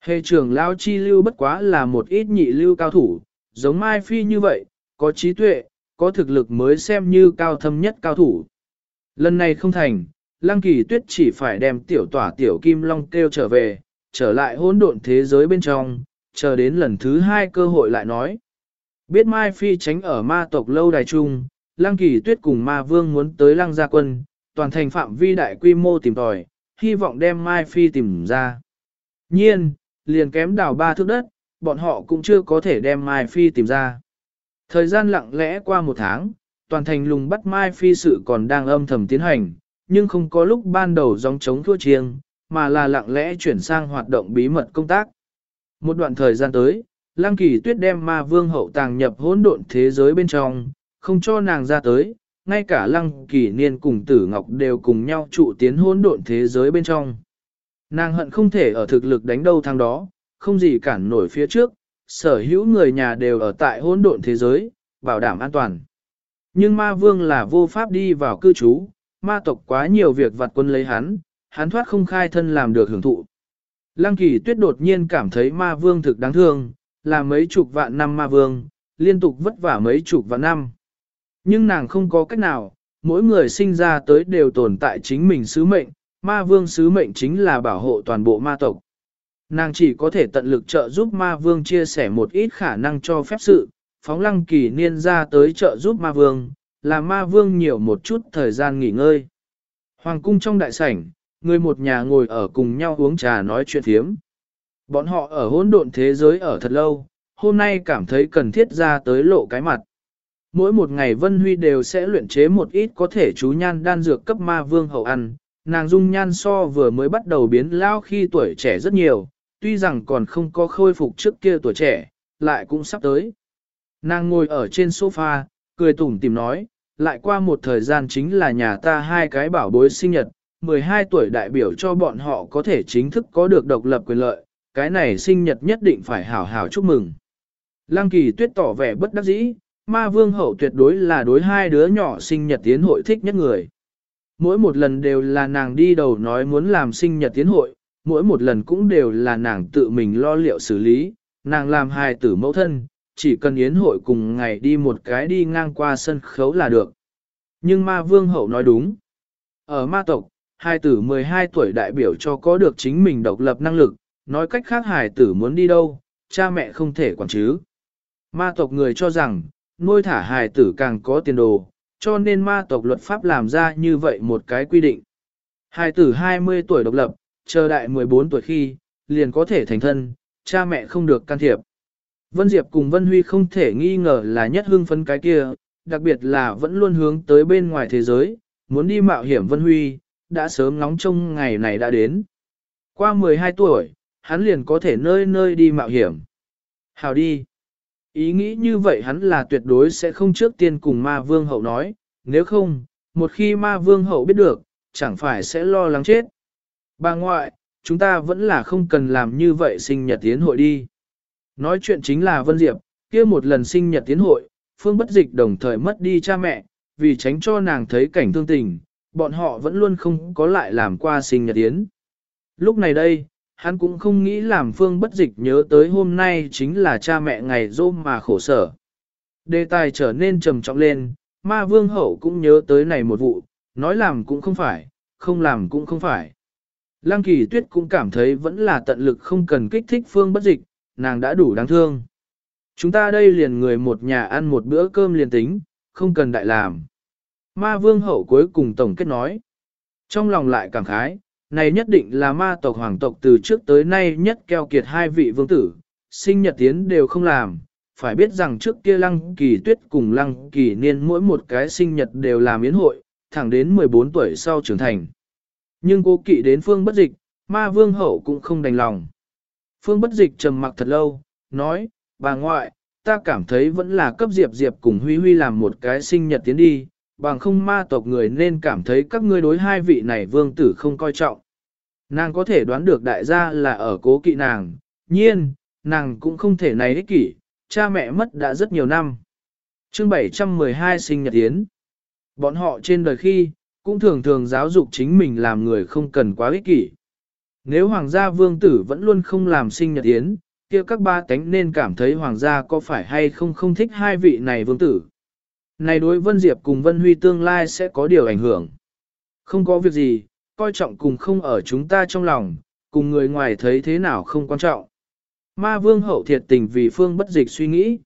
hề trưởng Lao Chi Lưu bất quá là một ít nhị lưu cao thủ, giống Mai Phi như vậy, có trí tuệ, có thực lực mới xem như cao thâm nhất cao thủ. Lần này không thành, Lăng Kỳ Tuyết chỉ phải đem tiểu tỏa tiểu kim long kêu trở về, trở lại hỗn độn thế giới bên trong, chờ đến lần thứ hai cơ hội lại nói. Biết Mai Phi tránh ở ma tộc lâu đài trung, Lăng Kỳ Tuyết cùng ma vương muốn tới Lăng gia quân, toàn thành phạm vi đại quy mô tìm tòi, hy vọng đem Mai Phi tìm ra. Nhiên, liền kém đào ba thước đất, bọn họ cũng chưa có thể đem Mai Phi tìm ra. Thời gian lặng lẽ qua một tháng, toàn thành lùng bắt Mai Phi sự còn đang âm thầm tiến hành, nhưng không có lúc ban đầu gióng chống thua chiêng, mà là lặng lẽ chuyển sang hoạt động bí mật công tác. Một đoạn thời gian tới, Lăng Kỳ Tuyết đem ma vương hậu tàng nhập hỗn độn thế giới bên trong, không cho nàng ra tới, ngay cả Lăng Kỳ Niên cùng Tử Ngọc đều cùng nhau trụ tiến hỗn độn thế giới bên trong. Nàng hận không thể ở thực lực đánh đâu thằng đó, không gì cản nổi phía trước, sở hữu người nhà đều ở tại hỗn độn thế giới, bảo đảm an toàn. Nhưng ma vương là vô pháp đi vào cư trú, ma tộc quá nhiều việc vặt quân lấy hắn, hắn thoát không khai thân làm được hưởng thụ. Lăng kỳ tuyết đột nhiên cảm thấy ma vương thực đáng thương, là mấy chục vạn năm ma vương, liên tục vất vả mấy chục vạn năm. Nhưng nàng không có cách nào, mỗi người sinh ra tới đều tồn tại chính mình sứ mệnh, ma vương sứ mệnh chính là bảo hộ toàn bộ ma tộc. Nàng chỉ có thể tận lực trợ giúp ma vương chia sẻ một ít khả năng cho phép sự, phóng lăng kỳ niên ra tới trợ giúp ma vương, làm ma vương nhiều một chút thời gian nghỉ ngơi. Hoàng cung trong đại sảnh, người một nhà ngồi ở cùng nhau uống trà nói chuyện thiếm. Bọn họ ở hỗn độn thế giới ở thật lâu, hôm nay cảm thấy cần thiết ra tới lộ cái mặt. Mỗi một ngày Vân Huy đều sẽ luyện chế một ít có thể chú nhan đan dược cấp ma vương hậu ăn, nàng dung nhan so vừa mới bắt đầu biến lao khi tuổi trẻ rất nhiều, tuy rằng còn không có khôi phục trước kia tuổi trẻ, lại cũng sắp tới. Nàng ngồi ở trên sofa, cười tủm tìm nói, lại qua một thời gian chính là nhà ta hai cái bảo bối sinh nhật, 12 tuổi đại biểu cho bọn họ có thể chính thức có được độc lập quyền lợi, cái này sinh nhật nhất định phải hảo hảo chúc mừng. Lăng kỳ tuyết tỏ vẻ bất đắc dĩ, ma vương hậu tuyệt đối là đối hai đứa nhỏ sinh nhật tiến hội thích nhất người. Mỗi một lần đều là nàng đi đầu nói muốn làm sinh nhật tiến hội, mỗi một lần cũng đều là nàng tự mình lo liệu xử lý, nàng làm hài tử mẫu thân, chỉ cần yến hội cùng ngày đi một cái đi ngang qua sân khấu là được. Nhưng ma vương hậu nói đúng. Ở ma tộc, hài tử 12 tuổi đại biểu cho có được chính mình độc lập năng lực, nói cách khác hài tử muốn đi đâu, cha mẹ không thể quản chứ. Ma tộc người cho rằng, nuôi thả hài tử càng có tiền đồ, cho nên ma tộc luật pháp làm ra như vậy một cái quy định. Hài tử 20 tuổi độc lập, chờ đại 14 tuổi khi, liền có thể thành thân, cha mẹ không được can thiệp. Vân Diệp cùng Vân Huy không thể nghi ngờ là nhất hưng phấn cái kia, đặc biệt là vẫn luôn hướng tới bên ngoài thế giới, muốn đi mạo hiểm Vân Huy, đã sớm ngóng trông ngày này đã đến. Qua 12 tuổi, hắn liền có thể nơi nơi đi mạo hiểm. Hào đi. Ý nghĩ như vậy hắn là tuyệt đối sẽ không trước tiên cùng ma vương hậu nói, nếu không, một khi ma vương hậu biết được, chẳng phải sẽ lo lắng chết. Bà ngoại, chúng ta vẫn là không cần làm như vậy sinh nhật tiến hội đi. Nói chuyện chính là Vân Diệp, kia một lần sinh nhật tiến hội, Phương Bất Dịch đồng thời mất đi cha mẹ, vì tránh cho nàng thấy cảnh thương tình, bọn họ vẫn luôn không có lại làm qua sinh nhật tiến. Lúc này đây, hắn cũng không nghĩ làm Phương Bất Dịch nhớ tới hôm nay chính là cha mẹ ngày rôm mà khổ sở. Đề tài trở nên trầm trọng lên, ma vương hậu cũng nhớ tới này một vụ, nói làm cũng không phải, không làm cũng không phải. Lăng kỳ tuyết cũng cảm thấy vẫn là tận lực không cần kích thích phương bất dịch, nàng đã đủ đáng thương. Chúng ta đây liền người một nhà ăn một bữa cơm liền tính, không cần đại làm. Ma vương hậu cuối cùng tổng kết nói. Trong lòng lại cảm khái, này nhất định là ma tộc hoàng tộc từ trước tới nay nhất keo kiệt hai vị vương tử, sinh nhật tiến đều không làm. Phải biết rằng trước kia lăng kỳ tuyết cùng lăng kỳ niên mỗi một cái sinh nhật đều làm yến hội, thẳng đến 14 tuổi sau trưởng thành. Nhưng cô kỵ đến phương bất dịch, ma vương hậu cũng không đành lòng. Phương bất dịch trầm mặc thật lâu, nói, bà ngoại, ta cảm thấy vẫn là cấp diệp diệp cùng huy huy làm một cái sinh nhật tiến đi, bằng không ma tộc người nên cảm thấy các ngươi đối hai vị này vương tử không coi trọng. Nàng có thể đoán được đại gia là ở cố kỵ nàng, nhiên, nàng cũng không thể này ích kỷ, cha mẹ mất đã rất nhiều năm. chương 712 sinh nhật tiến. Bọn họ trên đời khi, cũng thường thường giáo dục chính mình làm người không cần quá ích kỷ. Nếu hoàng gia vương tử vẫn luôn không làm sinh nhật yến, kia các ba tánh nên cảm thấy hoàng gia có phải hay không không thích hai vị này vương tử. Này đối Vân Diệp cùng Vân Huy tương lai sẽ có điều ảnh hưởng. Không có việc gì, coi trọng cùng không ở chúng ta trong lòng, cùng người ngoài thấy thế nào không quan trọng. Ma vương hậu thiệt tình vì phương bất dịch suy nghĩ.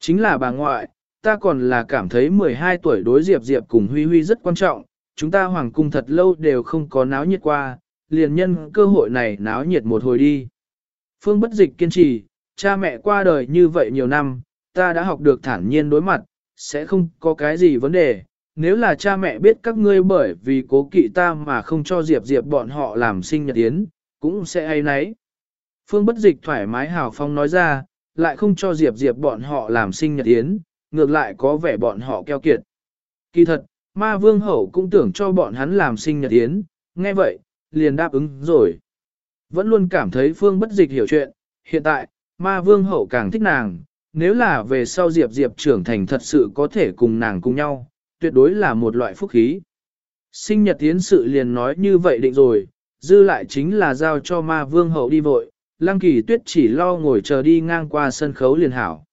Chính là bà ngoại, ta còn là cảm thấy 12 tuổi đối Diệp Diệp cùng Huy Huy rất quan trọng, chúng ta hoàng cung thật lâu đều không có náo nhiệt qua, liền nhân cơ hội này náo nhiệt một hồi đi. Phương bất dịch kiên trì, cha mẹ qua đời như vậy nhiều năm, ta đã học được thản nhiên đối mặt, sẽ không có cái gì vấn đề. Nếu là cha mẹ biết các ngươi bởi vì cố kỵ ta mà không cho Diệp Diệp bọn họ làm sinh nhật yến, cũng sẽ hay nấy. Phương bất dịch thoải mái hào phong nói ra, lại không cho Diệp Diệp bọn họ làm sinh nhật yến, ngược lại có vẻ bọn họ keo kiệt. Kỳ thật, ma vương hậu cũng tưởng cho bọn hắn làm sinh nhật yến, nghe vậy, liền đáp ứng rồi. Vẫn luôn cảm thấy phương bất dịch hiểu chuyện, hiện tại, ma vương hậu càng thích nàng, nếu là về sau Diệp Diệp trưởng thành thật sự có thể cùng nàng cùng nhau, tuyệt đối là một loại phúc khí. Sinh nhật tiến sự liền nói như vậy định rồi, dư lại chính là giao cho ma vương hậu đi vội, lăng kỳ tuyết chỉ lo ngồi chờ đi ngang qua sân khấu liền hảo.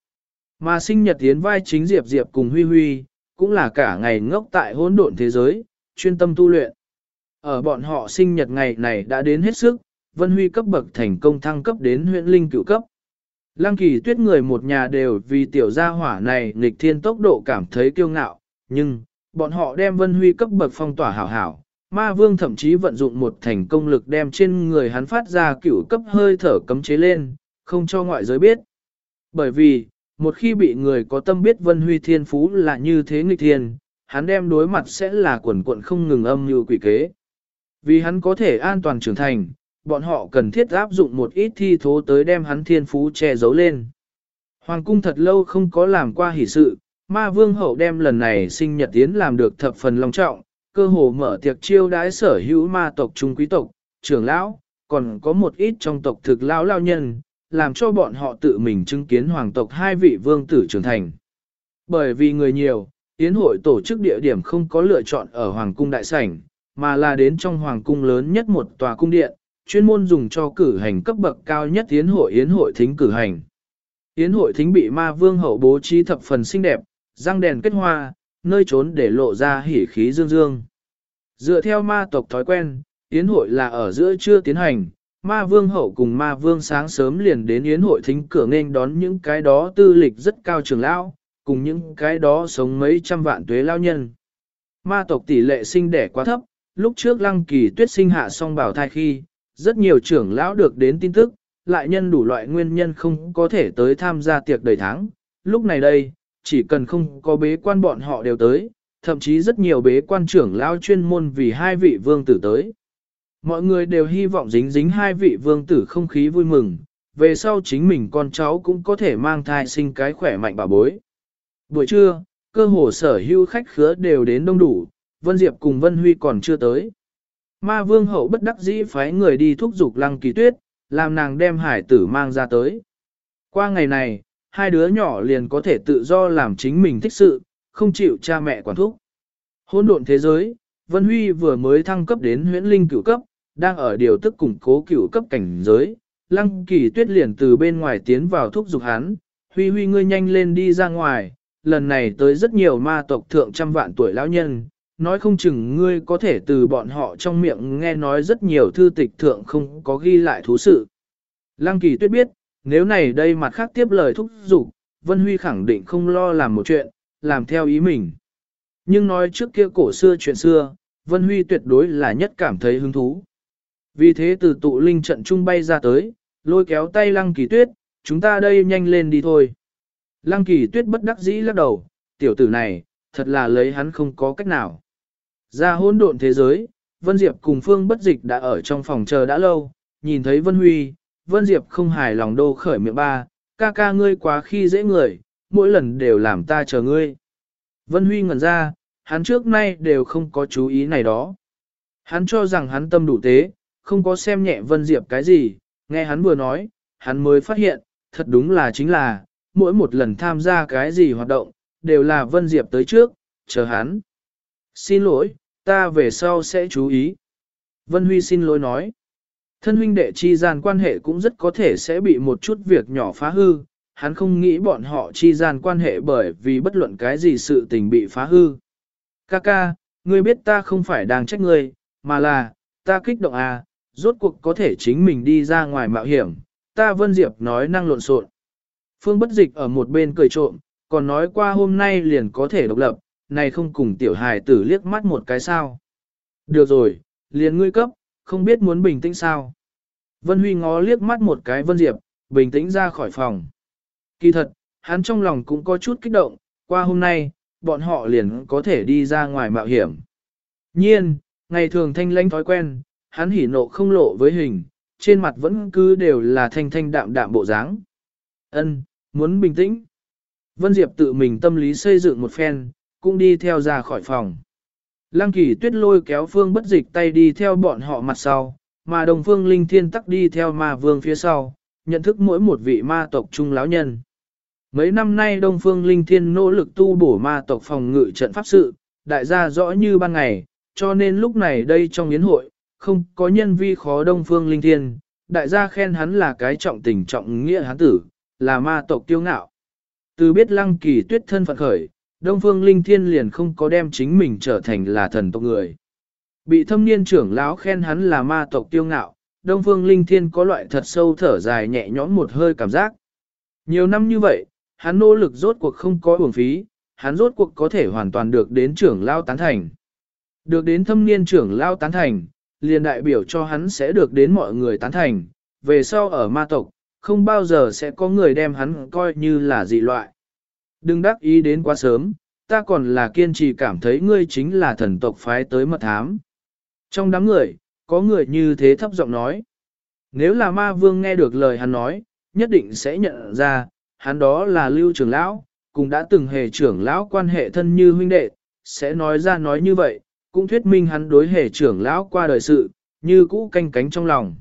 Mà sinh nhật tiến vai chính Diệp Diệp cùng Huy Huy, cũng là cả ngày ngốc tại hỗn độn thế giới, chuyên tâm tu luyện. Ở bọn họ sinh nhật ngày này đã đến hết sức, Vân Huy cấp bậc thành công thăng cấp đến huyện linh cựu cấp. Lăng kỳ tuyết người một nhà đều vì tiểu gia hỏa này nghịch thiên tốc độ cảm thấy kiêu ngạo, nhưng, bọn họ đem Vân Huy cấp bậc phong tỏa hảo hảo. Ma vương thậm chí vận dụng một thành công lực đem trên người hắn phát ra cựu cấp hơi thở cấm chế lên, không cho ngoại giới biết. Bởi vì, Một khi bị người có tâm biết Vân Huy thiên phú là như thế nghịch thiên, hắn đem đối mặt sẽ là quần quận không ngừng âm như quỷ kế. Vì hắn có thể an toàn trưởng thành, bọn họ cần thiết áp dụng một ít thi thố tới đem hắn thiên phú che giấu lên. Hoàng cung thật lâu không có làm qua hỷ sự, ma vương hậu đem lần này sinh nhật tiến làm được thập phần long trọng, cơ hồ mở tiệc chiêu đãi sở hữu ma tộc trung quý tộc, trưởng lão, còn có một ít trong tộc thực lão lao nhân, làm cho bọn họ tự mình chứng kiến hoàng tộc hai vị vương tử trưởng thành. Bởi vì người nhiều, Yến hội tổ chức địa điểm không có lựa chọn ở Hoàng cung đại sảnh, mà là đến trong Hoàng cung lớn nhất một tòa cung điện, chuyên môn dùng cho cử hành cấp bậc cao nhất Yến hội Yến hội thính cử hành. Yến hội thính bị ma vương hậu bố trí thập phần xinh đẹp, răng đèn kết hoa, nơi trốn để lộ ra hỉ khí dương dương. Dựa theo ma tộc thói quen, Yến hội là ở giữa trưa tiến hành, ma vương hậu cùng ma vương sáng sớm liền đến Yến hội thính cửa nghênh đón những cái đó tư lịch rất cao trường lão, cùng những cái đó sống mấy trăm vạn tuế lao nhân. Ma tộc tỷ lệ sinh đẻ quá thấp, lúc trước lăng kỳ tuyết sinh hạ song bảo thai khi, rất nhiều trưởng lão được đến tin tức, lại nhân đủ loại nguyên nhân không có thể tới tham gia tiệc đầy tháng. Lúc này đây, chỉ cần không có bế quan bọn họ đều tới, thậm chí rất nhiều bế quan trưởng lão chuyên môn vì hai vị vương tử tới. Mọi người đều hy vọng dính dính hai vị vương tử không khí vui mừng, về sau chính mình con cháu cũng có thể mang thai sinh cái khỏe mạnh bà bối. Buổi trưa, cơ hồ sở hữu khách khứa đều đến đông đủ, Vân Diệp cùng Vân Huy còn chưa tới. Ma vương hậu bất đắc dĩ phái người đi thúc giục lăng kỳ tuyết, làm nàng đem hải tử mang ra tới. Qua ngày này, hai đứa nhỏ liền có thể tự do làm chính mình thích sự, không chịu cha mẹ quản thúc. Hôn độn thế giới, Vân Huy vừa mới thăng cấp đến huyễn linh cửu cấp, đang ở điều tức củng cố cửu cấp cảnh giới. Lăng kỳ tuyết liền từ bên ngoài tiến vào thúc giục hắn, Huy Huy ngươi nhanh lên đi ra ngoài, lần này tới rất nhiều ma tộc thượng trăm vạn tuổi lão nhân, nói không chừng ngươi có thể từ bọn họ trong miệng nghe nói rất nhiều thư tịch thượng không có ghi lại thú sự. Lăng kỳ tuyết biết, nếu này đây mặt khác tiếp lời thúc giục, Vân Huy khẳng định không lo làm một chuyện, làm theo ý mình. Nhưng nói trước kia cổ xưa chuyện xưa, Vân Huy tuyệt đối là nhất cảm thấy hứng thú. Vì thế từ tụ linh trận trung bay ra tới, lôi kéo tay lăng kỳ tuyết, chúng ta đây nhanh lên đi thôi. Lăng kỳ tuyết bất đắc dĩ lắc đầu, tiểu tử này, thật là lấy hắn không có cách nào. Ra hỗn độn thế giới, Vân Diệp cùng Phương bất dịch đã ở trong phòng chờ đã lâu, nhìn thấy Vân Huy, Vân Diệp không hài lòng đô khởi miệng ba, ca ca ngươi quá khi dễ người, mỗi lần đều làm ta chờ ngươi. Vân Huy ngẩn ra, hắn trước nay đều không có chú ý này đó. Hắn cho rằng hắn tâm đủ tế, không có xem nhẹ Vân Diệp cái gì, nghe hắn vừa nói, hắn mới phát hiện, thật đúng là chính là, mỗi một lần tham gia cái gì hoạt động, đều là Vân Diệp tới trước, chờ hắn. Xin lỗi, ta về sau sẽ chú ý. Vân Huy xin lỗi nói. Thân huynh đệ chi gian quan hệ cũng rất có thể sẽ bị một chút việc nhỏ phá hư, hắn không nghĩ bọn họ chi gian quan hệ bởi vì bất luận cái gì sự tình bị phá hư. Kaka, ngươi biết ta không phải đang trách ngươi, mà là, ta kích động à, rốt cuộc có thể chính mình đi ra ngoài mạo hiểm, ta Vân Diệp nói năng lộn xộn. Phương bất dịch ở một bên cười trộm, còn nói qua hôm nay liền có thể độc lập, này không cùng tiểu hài tử liếc mắt một cái sao. Được rồi, liền ngươi cấp, không biết muốn bình tĩnh sao. Vân Huy ngó liếc mắt một cái Vân Diệp, bình tĩnh ra khỏi phòng. Kỳ thật, hắn trong lòng cũng có chút kích động, qua hôm nay, bọn họ liền có thể đi ra ngoài mạo hiểm. Nhiên, ngày thường thanh lãnh thói quen, hắn hỉ nộ không lộ với hình, trên mặt vẫn cứ đều là thanh thanh đạm đạm bộ dáng. Ân, muốn bình tĩnh. Vân Diệp tự mình tâm lý xây dựng một phen, cũng đi theo ra khỏi phòng. Lăng kỳ tuyết lôi kéo phương bất dịch tay đi theo bọn họ mặt sau, mà đồng phương linh thiên tắc đi theo ma vương phía sau, nhận thức mỗi một vị ma tộc trung lão nhân. Mấy năm nay Đông Phương Linh Thiên nỗ lực tu bổ ma tộc phòng ngự trận pháp sự, đại gia rõ như ban ngày, cho nên lúc này đây trong yến hội, không có nhân vi khó Đông Phương Linh Thiên, đại gia khen hắn là cái trọng tình trọng nghĩa hắn tử, là ma tộc tiêu ngạo. Từ biết lăng kỳ tuyết thân phận khởi, Đông Phương Linh Thiên liền không có đem chính mình trở thành là thần tộc người. Bị thâm niên trưởng lão khen hắn là ma tộc tiêu ngạo, Đông Phương Linh Thiên có loại thật sâu thở dài nhẹ nhõm một hơi cảm giác. Nhiều năm như vậy, hắn nỗ lực rốt cuộc không có uổng phí, hắn rốt cuộc có thể hoàn toàn được đến trưởng lao tán thành. Được đến thâm niên trưởng lao tán thành, liền đại biểu cho hắn sẽ được đến mọi người tán thành, về sau ở ma tộc, không bao giờ sẽ có người đem hắn coi như là dị loại. Đừng đắc ý đến quá sớm, ta còn là kiên trì cảm thấy ngươi chính là thần tộc phái tới mật thám. Trong đám người, có người như thế thấp giọng nói. Nếu là ma vương nghe được lời hắn nói, nhất định sẽ nhận ra, hắn đó là lưu trưởng lão, cũng đã từng hề trưởng lão quan hệ thân như huynh đệ, sẽ nói ra nói như vậy, cũng thuyết minh hắn đối hề trưởng lão qua đời sự, như cũ canh cánh trong lòng.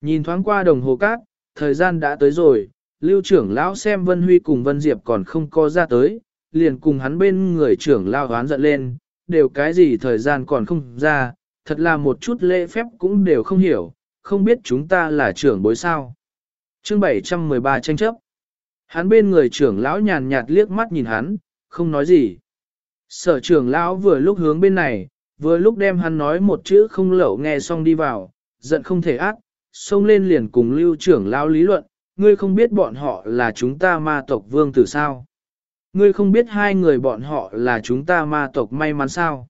Nhìn thoáng qua đồng hồ cát, thời gian đã tới rồi, lưu trưởng lão xem Vân Huy cùng Vân Diệp còn không có ra tới, liền cùng hắn bên người trưởng lão hoán giận lên, đều cái gì thời gian còn không ra, thật là một chút lễ phép cũng đều không hiểu, không biết chúng ta là trưởng bối sao. Chương 713 tranh chấp. Hắn bên người trưởng lão nhàn nhạt liếc mắt nhìn hắn, không nói gì. Sở trưởng lão vừa lúc hướng bên này, vừa lúc đem hắn nói một chữ không lẩu nghe xong đi vào, giận không thể ác, xông lên liền cùng lưu trưởng lão lý luận, ngươi không biết bọn họ là chúng ta ma tộc vương tử sao. Ngươi không biết hai người bọn họ là chúng ta ma tộc may mắn sao.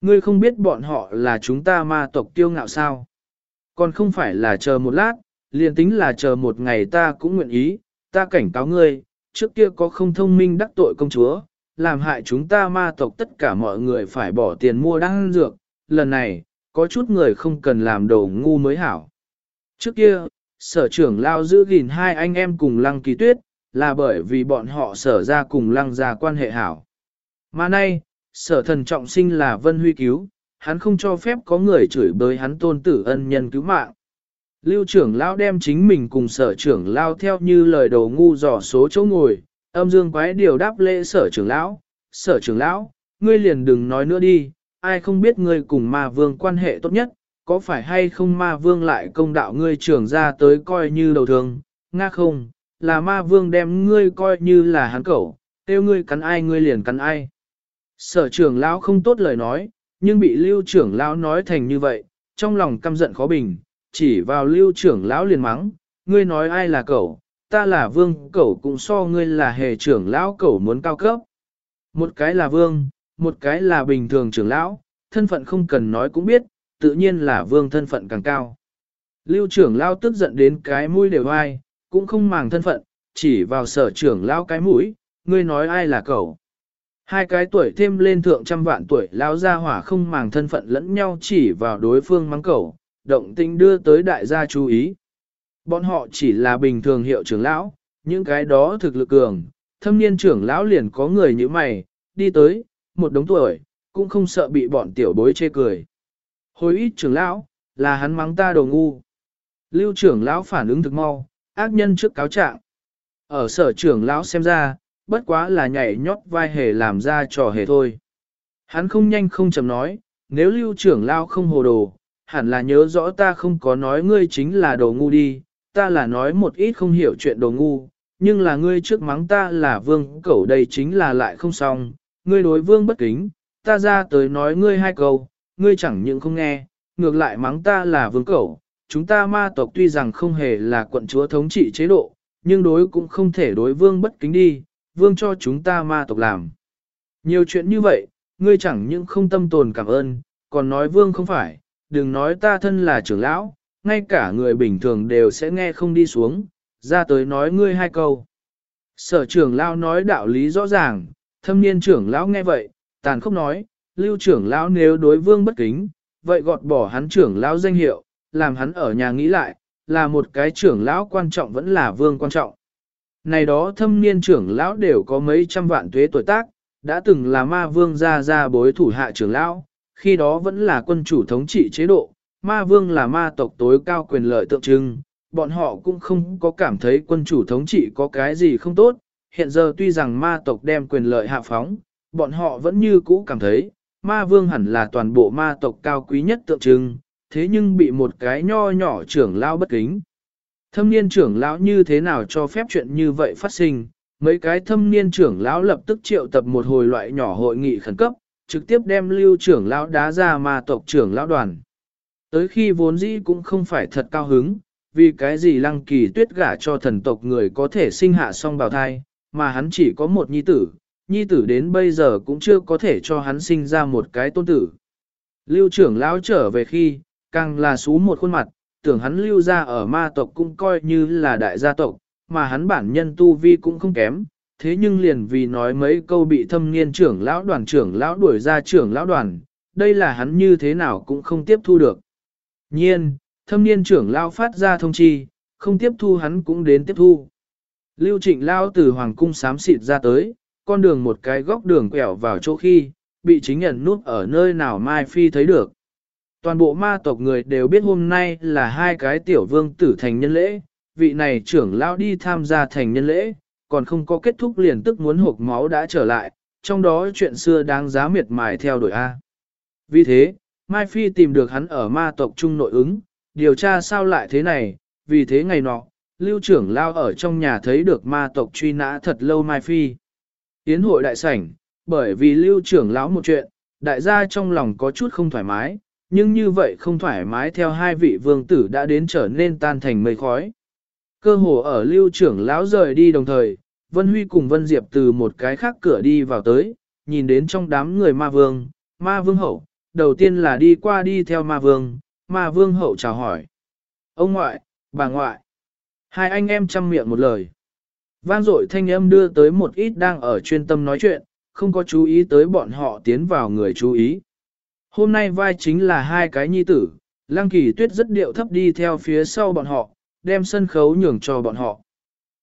Ngươi không biết bọn họ là chúng ta ma tộc tiêu ngạo sao. Còn không phải là chờ một lát, liền tính là chờ một ngày ta cũng nguyện ý, ta cảnh cáo ngươi, trước kia có không thông minh đắc tội công chúa, làm hại chúng ta ma tộc tất cả mọi người phải bỏ tiền mua đan dược, lần này, có chút người không cần làm đồ ngu mới hảo. Trước kia, sở trưởng lao giữ gìn hai anh em cùng lăng kỳ tuyết, là bởi vì bọn họ sở ra cùng lăng ra quan hệ hảo. Mà nay, sở thần trọng sinh là vân huy cứu, hắn không cho phép có người chửi bới hắn tôn tử ân nhân cứu mạng. Lưu trưởng lao đem chính mình cùng sở trưởng lao theo như lời đầu ngu dò số chỗ ngồi, âm dương quái điều đáp lễ sở trưởng lão, sở trưởng lão, ngươi liền đừng nói nữa đi, ai không biết ngươi cùng ma vương quan hệ tốt nhất, có phải hay không ma vương lại công đạo ngươi trưởng ra tới coi như đầu thường, nga không, là ma vương đem ngươi coi như là hắn cẩu, tiêu ngươi cắn ai ngươi liền cắn ai. Sở trưởng lão không tốt lời nói, nhưng bị lưu trưởng lão nói thành như vậy, trong lòng căm giận khó bình, chỉ vào lưu trưởng lão liền mắng, ngươi nói ai là cẩu, ta là vương cẩu cũng so ngươi là hề trưởng lão cẩu muốn cao cấp. Một cái là vương, một cái là bình thường trưởng lão, thân phận không cần nói cũng biết, tự nhiên là vương thân phận càng cao. Lưu trưởng lão tức giận đến cái mũi đều ai, cũng không màng thân phận, chỉ vào sở trưởng lão cái mũi, ngươi nói ai là cậu. Hai cái tuổi thêm lên thượng trăm vạn tuổi lão gia hỏa không màng thân phận lẫn nhau chỉ vào đối phương mắng cậu, động tinh đưa tới đại gia chú ý. Bọn họ chỉ là bình thường hiệu trưởng lão, những cái đó thực lực cường, thâm niên trưởng lão liền có người như mày, đi tới, một đống tuổi, cũng không sợ bị bọn tiểu bối chê cười. Hồi ít trưởng lão, là hắn mắng ta đồ ngu. Lưu trưởng lão phản ứng thực mau, ác nhân trước cáo trạng. Ở sở trưởng lão xem ra, bất quá là nhảy nhót vai hề làm ra trò hề thôi. Hắn không nhanh không chậm nói, nếu lưu trưởng lão không hồ đồ, hẳn là nhớ rõ ta không có nói ngươi chính là đồ ngu đi, ta là nói một ít không hiểu chuyện đồ ngu, nhưng là ngươi trước mắng ta là vương cẩu đây chính là lại không xong, ngươi đối vương bất kính, ta ra tới nói ngươi hai câu, ngươi chẳng những không nghe, ngược lại mắng ta là vương cẩu, chúng ta ma tộc tuy rằng không hề là quận chúa thống trị chế độ, nhưng đối cũng không thể đối vương bất kính đi, vương cho chúng ta ma tộc làm. Nhiều chuyện như vậy, ngươi chẳng những không tâm tồn cảm ơn, còn nói vương không phải, đừng nói ta thân là trưởng lão, ngay cả người bình thường đều sẽ nghe không đi xuống, ra tới nói ngươi hai câu. Sở trưởng lão nói đạo lý rõ ràng, thâm niên trưởng lão nghe vậy, tàn khốc nói, lưu trưởng lão nếu đối vương bất kính, vậy gọt bỏ hắn trưởng lão danh hiệu, làm hắn ở nhà nghĩ lại, là một cái trưởng lão quan trọng vẫn là vương quan trọng. Này đó thâm niên trưởng lão đều có mấy trăm vạn tuế tuổi tác, đã từng là ma vương gia gia bối thủ hạ trưởng lão, khi đó vẫn là quân chủ thống trị chế độ, ma vương là ma tộc tối cao quyền lợi tượng trưng, bọn họ cũng không có cảm thấy quân chủ thống trị có cái gì không tốt, hiện giờ tuy rằng ma tộc đem quyền lợi hạ phóng, bọn họ vẫn như cũ cảm thấy, ma vương hẳn là toàn bộ ma tộc cao quý nhất tượng trưng, thế nhưng bị một cái nho nhỏ trưởng lão bất kính. Thâm niên trưởng lão như thế nào cho phép chuyện như vậy phát sinh, mấy cái thâm niên trưởng lão lập tức triệu tập một hồi loại nhỏ hội nghị khẩn cấp, trực tiếp đem lưu trưởng lão đá ra ma tộc trưởng lão đoàn. Tới khi vốn dĩ cũng không phải thật cao hứng, vì cái gì lăng kỳ tuyết gả cho thần tộc người có thể sinh hạ song bào thai, mà hắn chỉ có một nhi tử, nhi tử đến bây giờ cũng chưa có thể cho hắn sinh ra một cái tôn tử. Lưu trưởng lão trở về khi, càng là xú một khuôn mặt, tưởng hắn lưu ra ở ma tộc cũng coi như là đại gia tộc, mà hắn bản nhân tu vi cũng không kém, thế nhưng liền vì nói mấy câu bị thâm niên trưởng lão đoàn trưởng lão đuổi ra trưởng lão đoàn, đây là hắn như thế nào cũng không tiếp thu được. Nhiên, thâm niên trưởng lão phát ra thông chi, không tiếp thu hắn cũng đến tiếp thu. Lưu trịnh lão từ hoàng cung xám xịt ra tới, con đường một cái góc đường quẹo vào chỗ khi, bị chính nhận núp ở nơi nào Mai Phi thấy được. Toàn bộ ma tộc người đều biết hôm nay là hai cái tiểu vương tử thành nhân lễ, vị này trưởng lão đi tham gia thành nhân lễ, còn không có kết thúc liền tức muốn hộp máu đã trở lại, trong đó chuyện xưa đáng giá miệt mài theo đuổi A. Vì thế, Mai Phi tìm được hắn ở ma tộc trung nội ứng, điều tra sao lại thế này, vì thế ngày nọ, lưu trưởng lao ở trong nhà thấy được ma tộc truy nã thật lâu Mai Phi. Yến hội đại sảnh, bởi vì lưu trưởng lão một chuyện, đại gia trong lòng có chút không thoải mái, nhưng như vậy không thoải mái theo hai vị vương tử đã đến trở nên tan thành mây khói. Cơ hồ ở lưu trưởng lão rời đi đồng thời, Vân Huy cùng Vân Diệp từ một cái khác cửa đi vào tới, nhìn đến trong đám người ma vương, ma vương hậu, đầu tiên là đi qua đi theo ma vương, ma vương hậu chào hỏi. Ông ngoại, bà ngoại, hai anh em chăm miệng một lời. Vang dội thanh âm đưa tới một ít đang ở chuyên tâm nói chuyện, không có chú ý tới bọn họ tiến vào người chú ý. Hôm nay vai chính là hai cái nhi tử, Lăng Kỳ Tuyết rất điệu thấp đi theo phía sau bọn họ, đem sân khấu nhường cho bọn họ.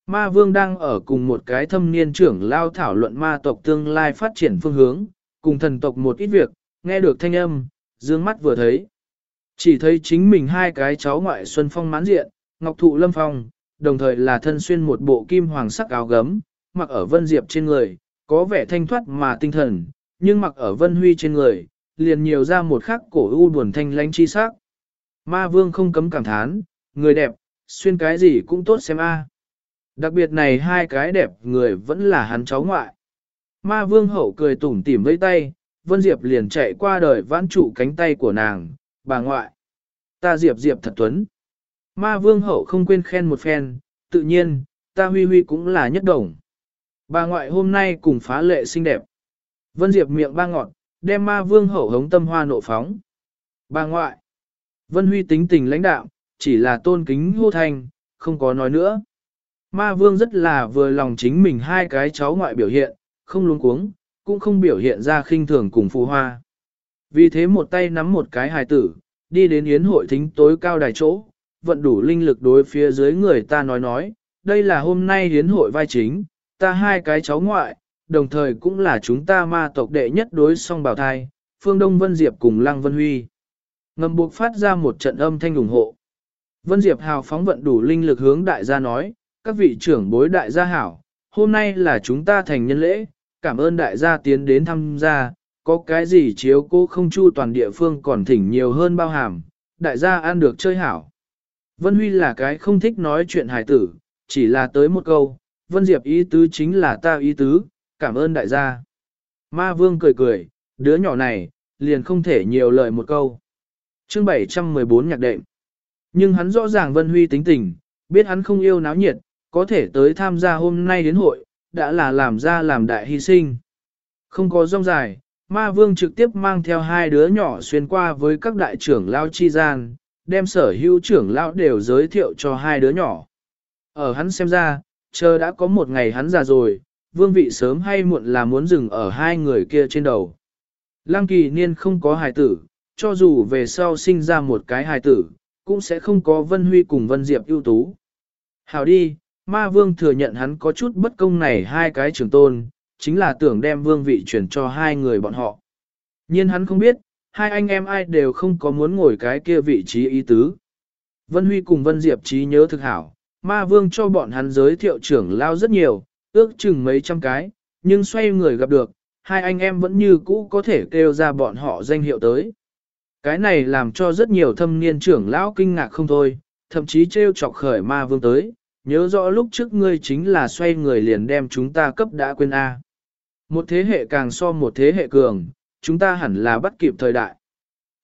Ma Vương đang ở cùng một cái thâm niên trưởng lao thảo luận ma tộc tương lai phát triển phương hướng, cùng thần tộc một ít việc, nghe được thanh âm, dương mắt vừa thấy. Chỉ thấy chính mình hai cái cháu ngoại Xuân Phong mãn diện, Ngọc Thụ Lâm Phong, đồng thời là thân xuyên một bộ kim hoàng sắc áo gấm, mặc ở Vân Diệp trên người, có vẻ thanh thoát mà tinh thần, nhưng mặc ở Vân Huy trên người, liền nhiều ra một khắc cổ u buồn thanh lánh chi sắc. Ma Vương không cấm cảm thán, người đẹp, xuyên cái gì cũng tốt xem a. Đặc biệt này hai cái đẹp người vẫn là hắn cháu ngoại. Ma vương hậu cười tủm tỉm với tay, Vân Diệp liền chạy qua đời vãn trụ cánh tay của nàng, bà ngoại. Ta Diệp Diệp thật tuấn. Ma vương hậu không quên khen một phen, tự nhiên, ta huy huy cũng là nhất đồng. Bà ngoại hôm nay cùng phá lệ xinh đẹp. Vân Diệp miệng ba ngọn, đem ma vương hậu hống tâm hoa nộ phóng. Bà ngoại. Vân Huy tính tình lãnh đạo, chỉ là tôn kính hô Thành, không có nói nữa. Ma vương rất là vừa lòng chính mình hai cái cháu ngoại biểu hiện, không luống cuống, cũng không biểu hiện ra khinh thường cùng phù hoa. Vì thế một tay nắm một cái hài tử, đi đến yến hội thính tối cao đài chỗ, vận đủ linh lực đối phía dưới người ta nói nói, đây là hôm nay hiến hội vai chính, ta hai cái cháu ngoại, đồng thời cũng là chúng ta ma tộc đệ nhất đối song bảo thai, Phương Đông Vân Diệp cùng Lăng Vân Huy. Ngầm buộc phát ra một trận âm thanh ủng hộ. Vân Diệp hào phóng vận đủ linh lực hướng đại gia nói, các vị trưởng bối đại gia hảo, hôm nay là chúng ta thành nhân lễ, cảm ơn đại gia tiến đến tham gia, có cái gì chiếu cố không chu toàn địa phương còn thỉnh nhiều hơn bao hàm, đại gia ăn được chơi hảo. Vân Huy là cái không thích nói chuyện hài tử, chỉ là tới một câu, Vân Diệp ý tứ chính là ta ý tứ, cảm ơn đại gia. Ma Vương cười cười, đứa nhỏ này, liền không thể nhiều lời một câu. Chương 714 nhạc đệm. Nhưng hắn rõ ràng Vân Huy tính tình, biết hắn không yêu náo nhiệt, có thể tới tham gia hôm nay đến hội, đã là làm ra làm đại hy sinh. Không có rong dài, ma vương trực tiếp mang theo hai đứa nhỏ xuyên qua với các đại trưởng lao chi gian, đem sở hữu trưởng lão đều giới thiệu cho hai đứa nhỏ. Ở hắn xem ra, chờ đã có một ngày hắn già rồi, vương vị sớm hay muộn là muốn dừng ở hai người kia trên đầu. Lăng kỳ niên không có hài tử, cho dù về sau sinh ra một cái hài tử, cũng sẽ không có Vân Huy cùng Vân Diệp ưu tú. Hảo đi, ma vương thừa nhận hắn có chút bất công này hai cái trường tôn, chính là tưởng đem vương vị chuyển cho hai người bọn họ. Nhưng hắn không biết, hai anh em ai đều không có muốn ngồi cái kia vị trí ý tứ. Vân Huy cùng Vân Diệp trí nhớ thực hảo, ma vương cho bọn hắn giới thiệu trưởng lao rất nhiều, ước chừng mấy trăm cái, nhưng xoay người gặp được, hai anh em vẫn như cũ có thể kêu ra bọn họ danh hiệu tới. Cái này làm cho rất nhiều thâm niên trưởng lão kinh ngạc không thôi, thậm chí trêu chọc khởi ma vương tới, nhớ rõ lúc trước ngươi chính là xoay người liền đem chúng ta cấp đã quên A. Một thế hệ càng so một thế hệ cường, chúng ta hẳn là bắt kịp thời đại.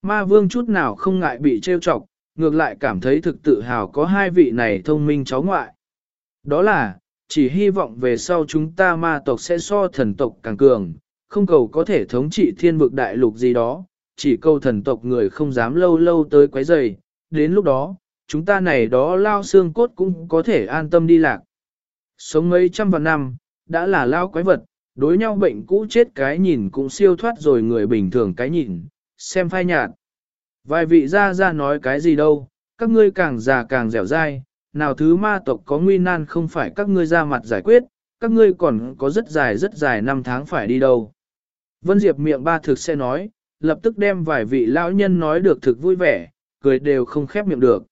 Ma vương chút nào không ngại bị trêu chọc, ngược lại cảm thấy thực tự hào có hai vị này thông minh cháu ngoại. Đó là, chỉ hy vọng về sau chúng ta ma tộc sẽ so thần tộc càng cường, không cầu có thể thống trị thiên vực đại lục gì đó, chỉ câu thần tộc người không dám lâu lâu tới quấy rầy, đến lúc đó, chúng ta này đó lao xương cốt cũng có thể an tâm đi lạc. Sống mấy trăm vạn năm, đã là lao quái vật, đối nhau bệnh cũ chết cái nhìn cũng siêu thoát rồi người bình thường cái nhìn, xem phai nhạt. Vài vị ra ra nói cái gì đâu, các ngươi càng già càng dẻo dai, nào thứ ma tộc có nguy nan không phải các ngươi ra mặt giải quyết, các ngươi còn có rất dài rất dài năm tháng phải đi đâu. Vân Diệp miệng ba thực sẽ nói, lập tức đem vài vị lão nhân nói được thực vui vẻ, cười đều không khép miệng được.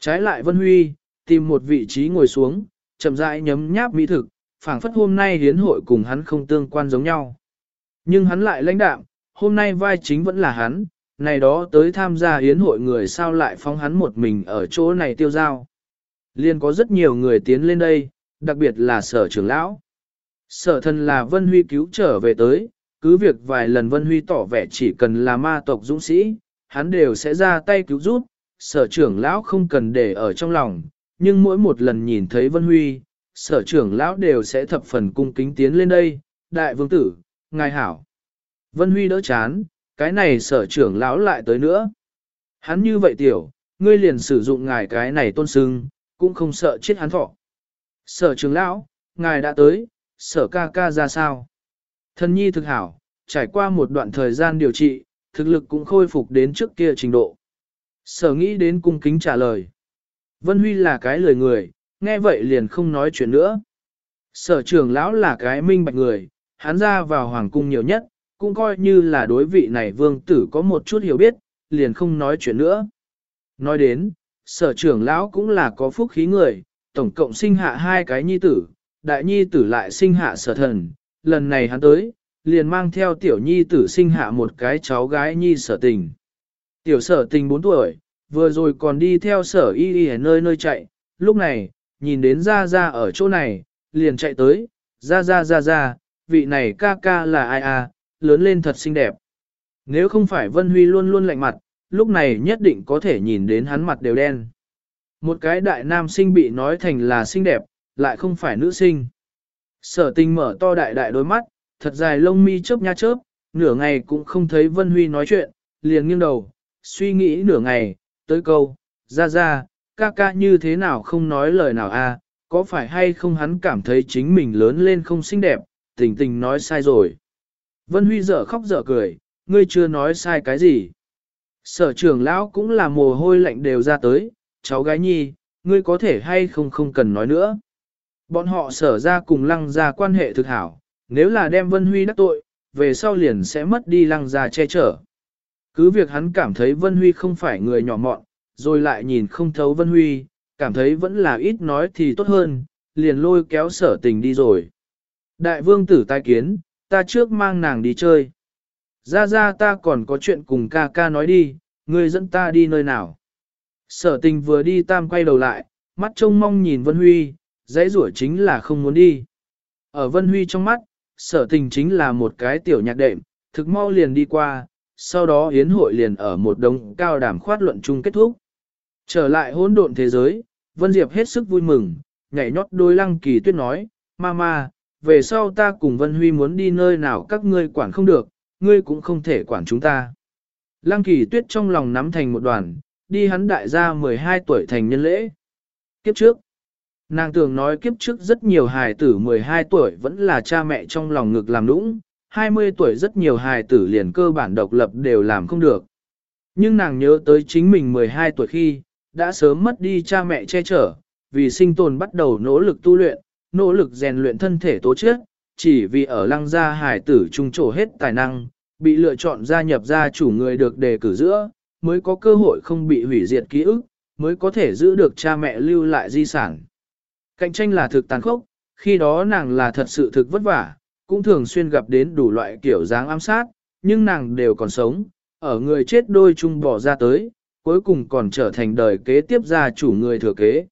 Trái lại Vân Huy, tìm một vị trí ngồi xuống, chậm rãi nhấm nháp mỹ thực, phảng phất hôm nay hiến hội cùng hắn không tương quan giống nhau. Nhưng hắn lại lãnh đạm, hôm nay vai chính vẫn là hắn, này đó tới tham gia hiến hội người sao lại phóng hắn một mình ở chỗ này tiêu giao. Liên có rất nhiều người tiến lên đây, đặc biệt là sở trưởng lão. Sở thân là Vân Huy cứu trở về tới, cứ việc vài lần Vân Huy tỏ vẻ chỉ cần là ma tộc dũng sĩ, hắn đều sẽ ra tay cứu giúp, sở trưởng lão không cần để ở trong lòng, nhưng mỗi một lần nhìn thấy Vân Huy, sở trưởng lão đều sẽ thập phần cung kính tiến lên đây, đại vương tử, ngài hảo. Vân Huy đỡ chán, cái này sở trưởng lão lại tới nữa. Hắn như vậy tiểu, ngươi liền sử dụng ngài cái này tôn sưng, cũng không sợ chết hắn thọ. Sở trưởng lão, ngài đã tới, sở ca ca ra sao? Thân nhi thực hảo, trải qua một đoạn thời gian điều trị, thực lực cũng khôi phục đến trước kia trình độ. Sở nghĩ đến cung kính trả lời. Vân Huy là cái lời người, nghe vậy liền không nói chuyện nữa. Sở trưởng lão là cái minh bạch người, hắn ra vào hoàng cung nhiều nhất, cũng coi như là đối vị này vương tử có một chút hiểu biết, liền không nói chuyện nữa. Nói đến, sở trưởng lão cũng là có phúc khí người, tổng cộng sinh hạ hai cái nhi tử, đại nhi tử lại sinh hạ sở thần, lần này hắn tới, liền mang theo tiểu nhi tử sinh hạ một cái cháu gái nhi sở tình. Tiểu sở tình 4 tuổi, vừa rồi còn đi theo sở y y ở nơi nơi chạy, lúc này, nhìn đến ra ra ở chỗ này, liền chạy tới, ra ra ra ra, vị này ca ca là ai à, lớn lên thật xinh đẹp. Nếu không phải Vân Huy luôn luôn lạnh mặt, lúc này nhất định có thể nhìn đến hắn mặt đều đen. Một cái đại nam sinh bị nói thành là xinh đẹp, lại không phải nữ sinh. Sở tình mở to đại đại đôi mắt, thật dài lông mi chớp nha chớp, nửa ngày cũng không thấy Vân Huy nói chuyện, liền nghiêng đầu, suy nghĩ nửa ngày, tới câu, ra ra, ca ca như thế nào không nói lời nào a? À, có phải hay không hắn cảm thấy chính mình lớn lên không xinh đẹp, tình tình nói sai rồi. Vân Huy dở khóc dở cười, ngươi chưa nói sai cái gì. Sở trưởng lão cũng là mồ hôi lạnh đều ra tới, cháu gái nhi, ngươi có thể hay không không cần nói nữa. Bọn họ sở ra cùng lăng ra quan hệ thực hảo, nếu là đem Vân Huy đắc tội, về sau liền sẽ mất đi lăng ra che chở. Cứ việc hắn cảm thấy Vân Huy không phải người nhỏ mọn, rồi lại nhìn không thấu Vân Huy, cảm thấy vẫn là ít nói thì tốt hơn, liền lôi kéo sở tình đi rồi. Đại vương tử tai kiến, ta trước mang nàng đi chơi. Ra ra ta còn có chuyện cùng ca ca nói đi, ngươi dẫn ta đi nơi nào. Sở tình vừa đi tam quay đầu lại, mắt trông mong nhìn Vân Huy, dãy rủa chính là không muốn đi. Ở Vân Huy trong mắt, sở tình chính là một cái tiểu nhạc đệm, thực mau liền đi qua, sau đó Yến hội liền ở một đống cao đàm khoát luận chung kết thúc. Trở lại hỗn độn thế giới, Vân Diệp hết sức vui mừng, nhảy nhót đôi lăng kỳ tuyết nói, Mama, về sau ta cùng Vân Huy muốn đi nơi nào các ngươi quản không được, ngươi cũng không thể quản chúng ta. Lăng kỳ tuyết trong lòng nắm thành một đoàn, đi hắn đại gia 12 tuổi thành nhân lễ. Kiếp trước, nàng tưởng nói kiếp trước rất nhiều hài tử 12 tuổi vẫn là cha mẹ trong lòng ngực làm nũng, 20 tuổi rất nhiều hài tử liền cơ bản độc lập đều làm không được. Nhưng nàng nhớ tới chính mình 12 tuổi khi, đã sớm mất đi cha mẹ che chở, vì sinh tồn bắt đầu nỗ lực tu luyện, nỗ lực rèn luyện thân thể tố chất, chỉ vì ở lăng gia hải tử trung trổ hết tài năng, bị lựa chọn gia nhập gia chủ người được đề cử giữa, mới có cơ hội không bị hủy diệt ký ức, mới có thể giữ được cha mẹ lưu lại di sản. Cạnh tranh là thực tàn khốc, khi đó nàng là thật sự thực vất vả, cũng thường xuyên gặp đến đủ loại kiểu dáng ám sát, nhưng nàng đều còn sống, ở người chết đôi chung bỏ ra tới, cuối cùng còn trở thành đời kế tiếp gia chủ người thừa kế.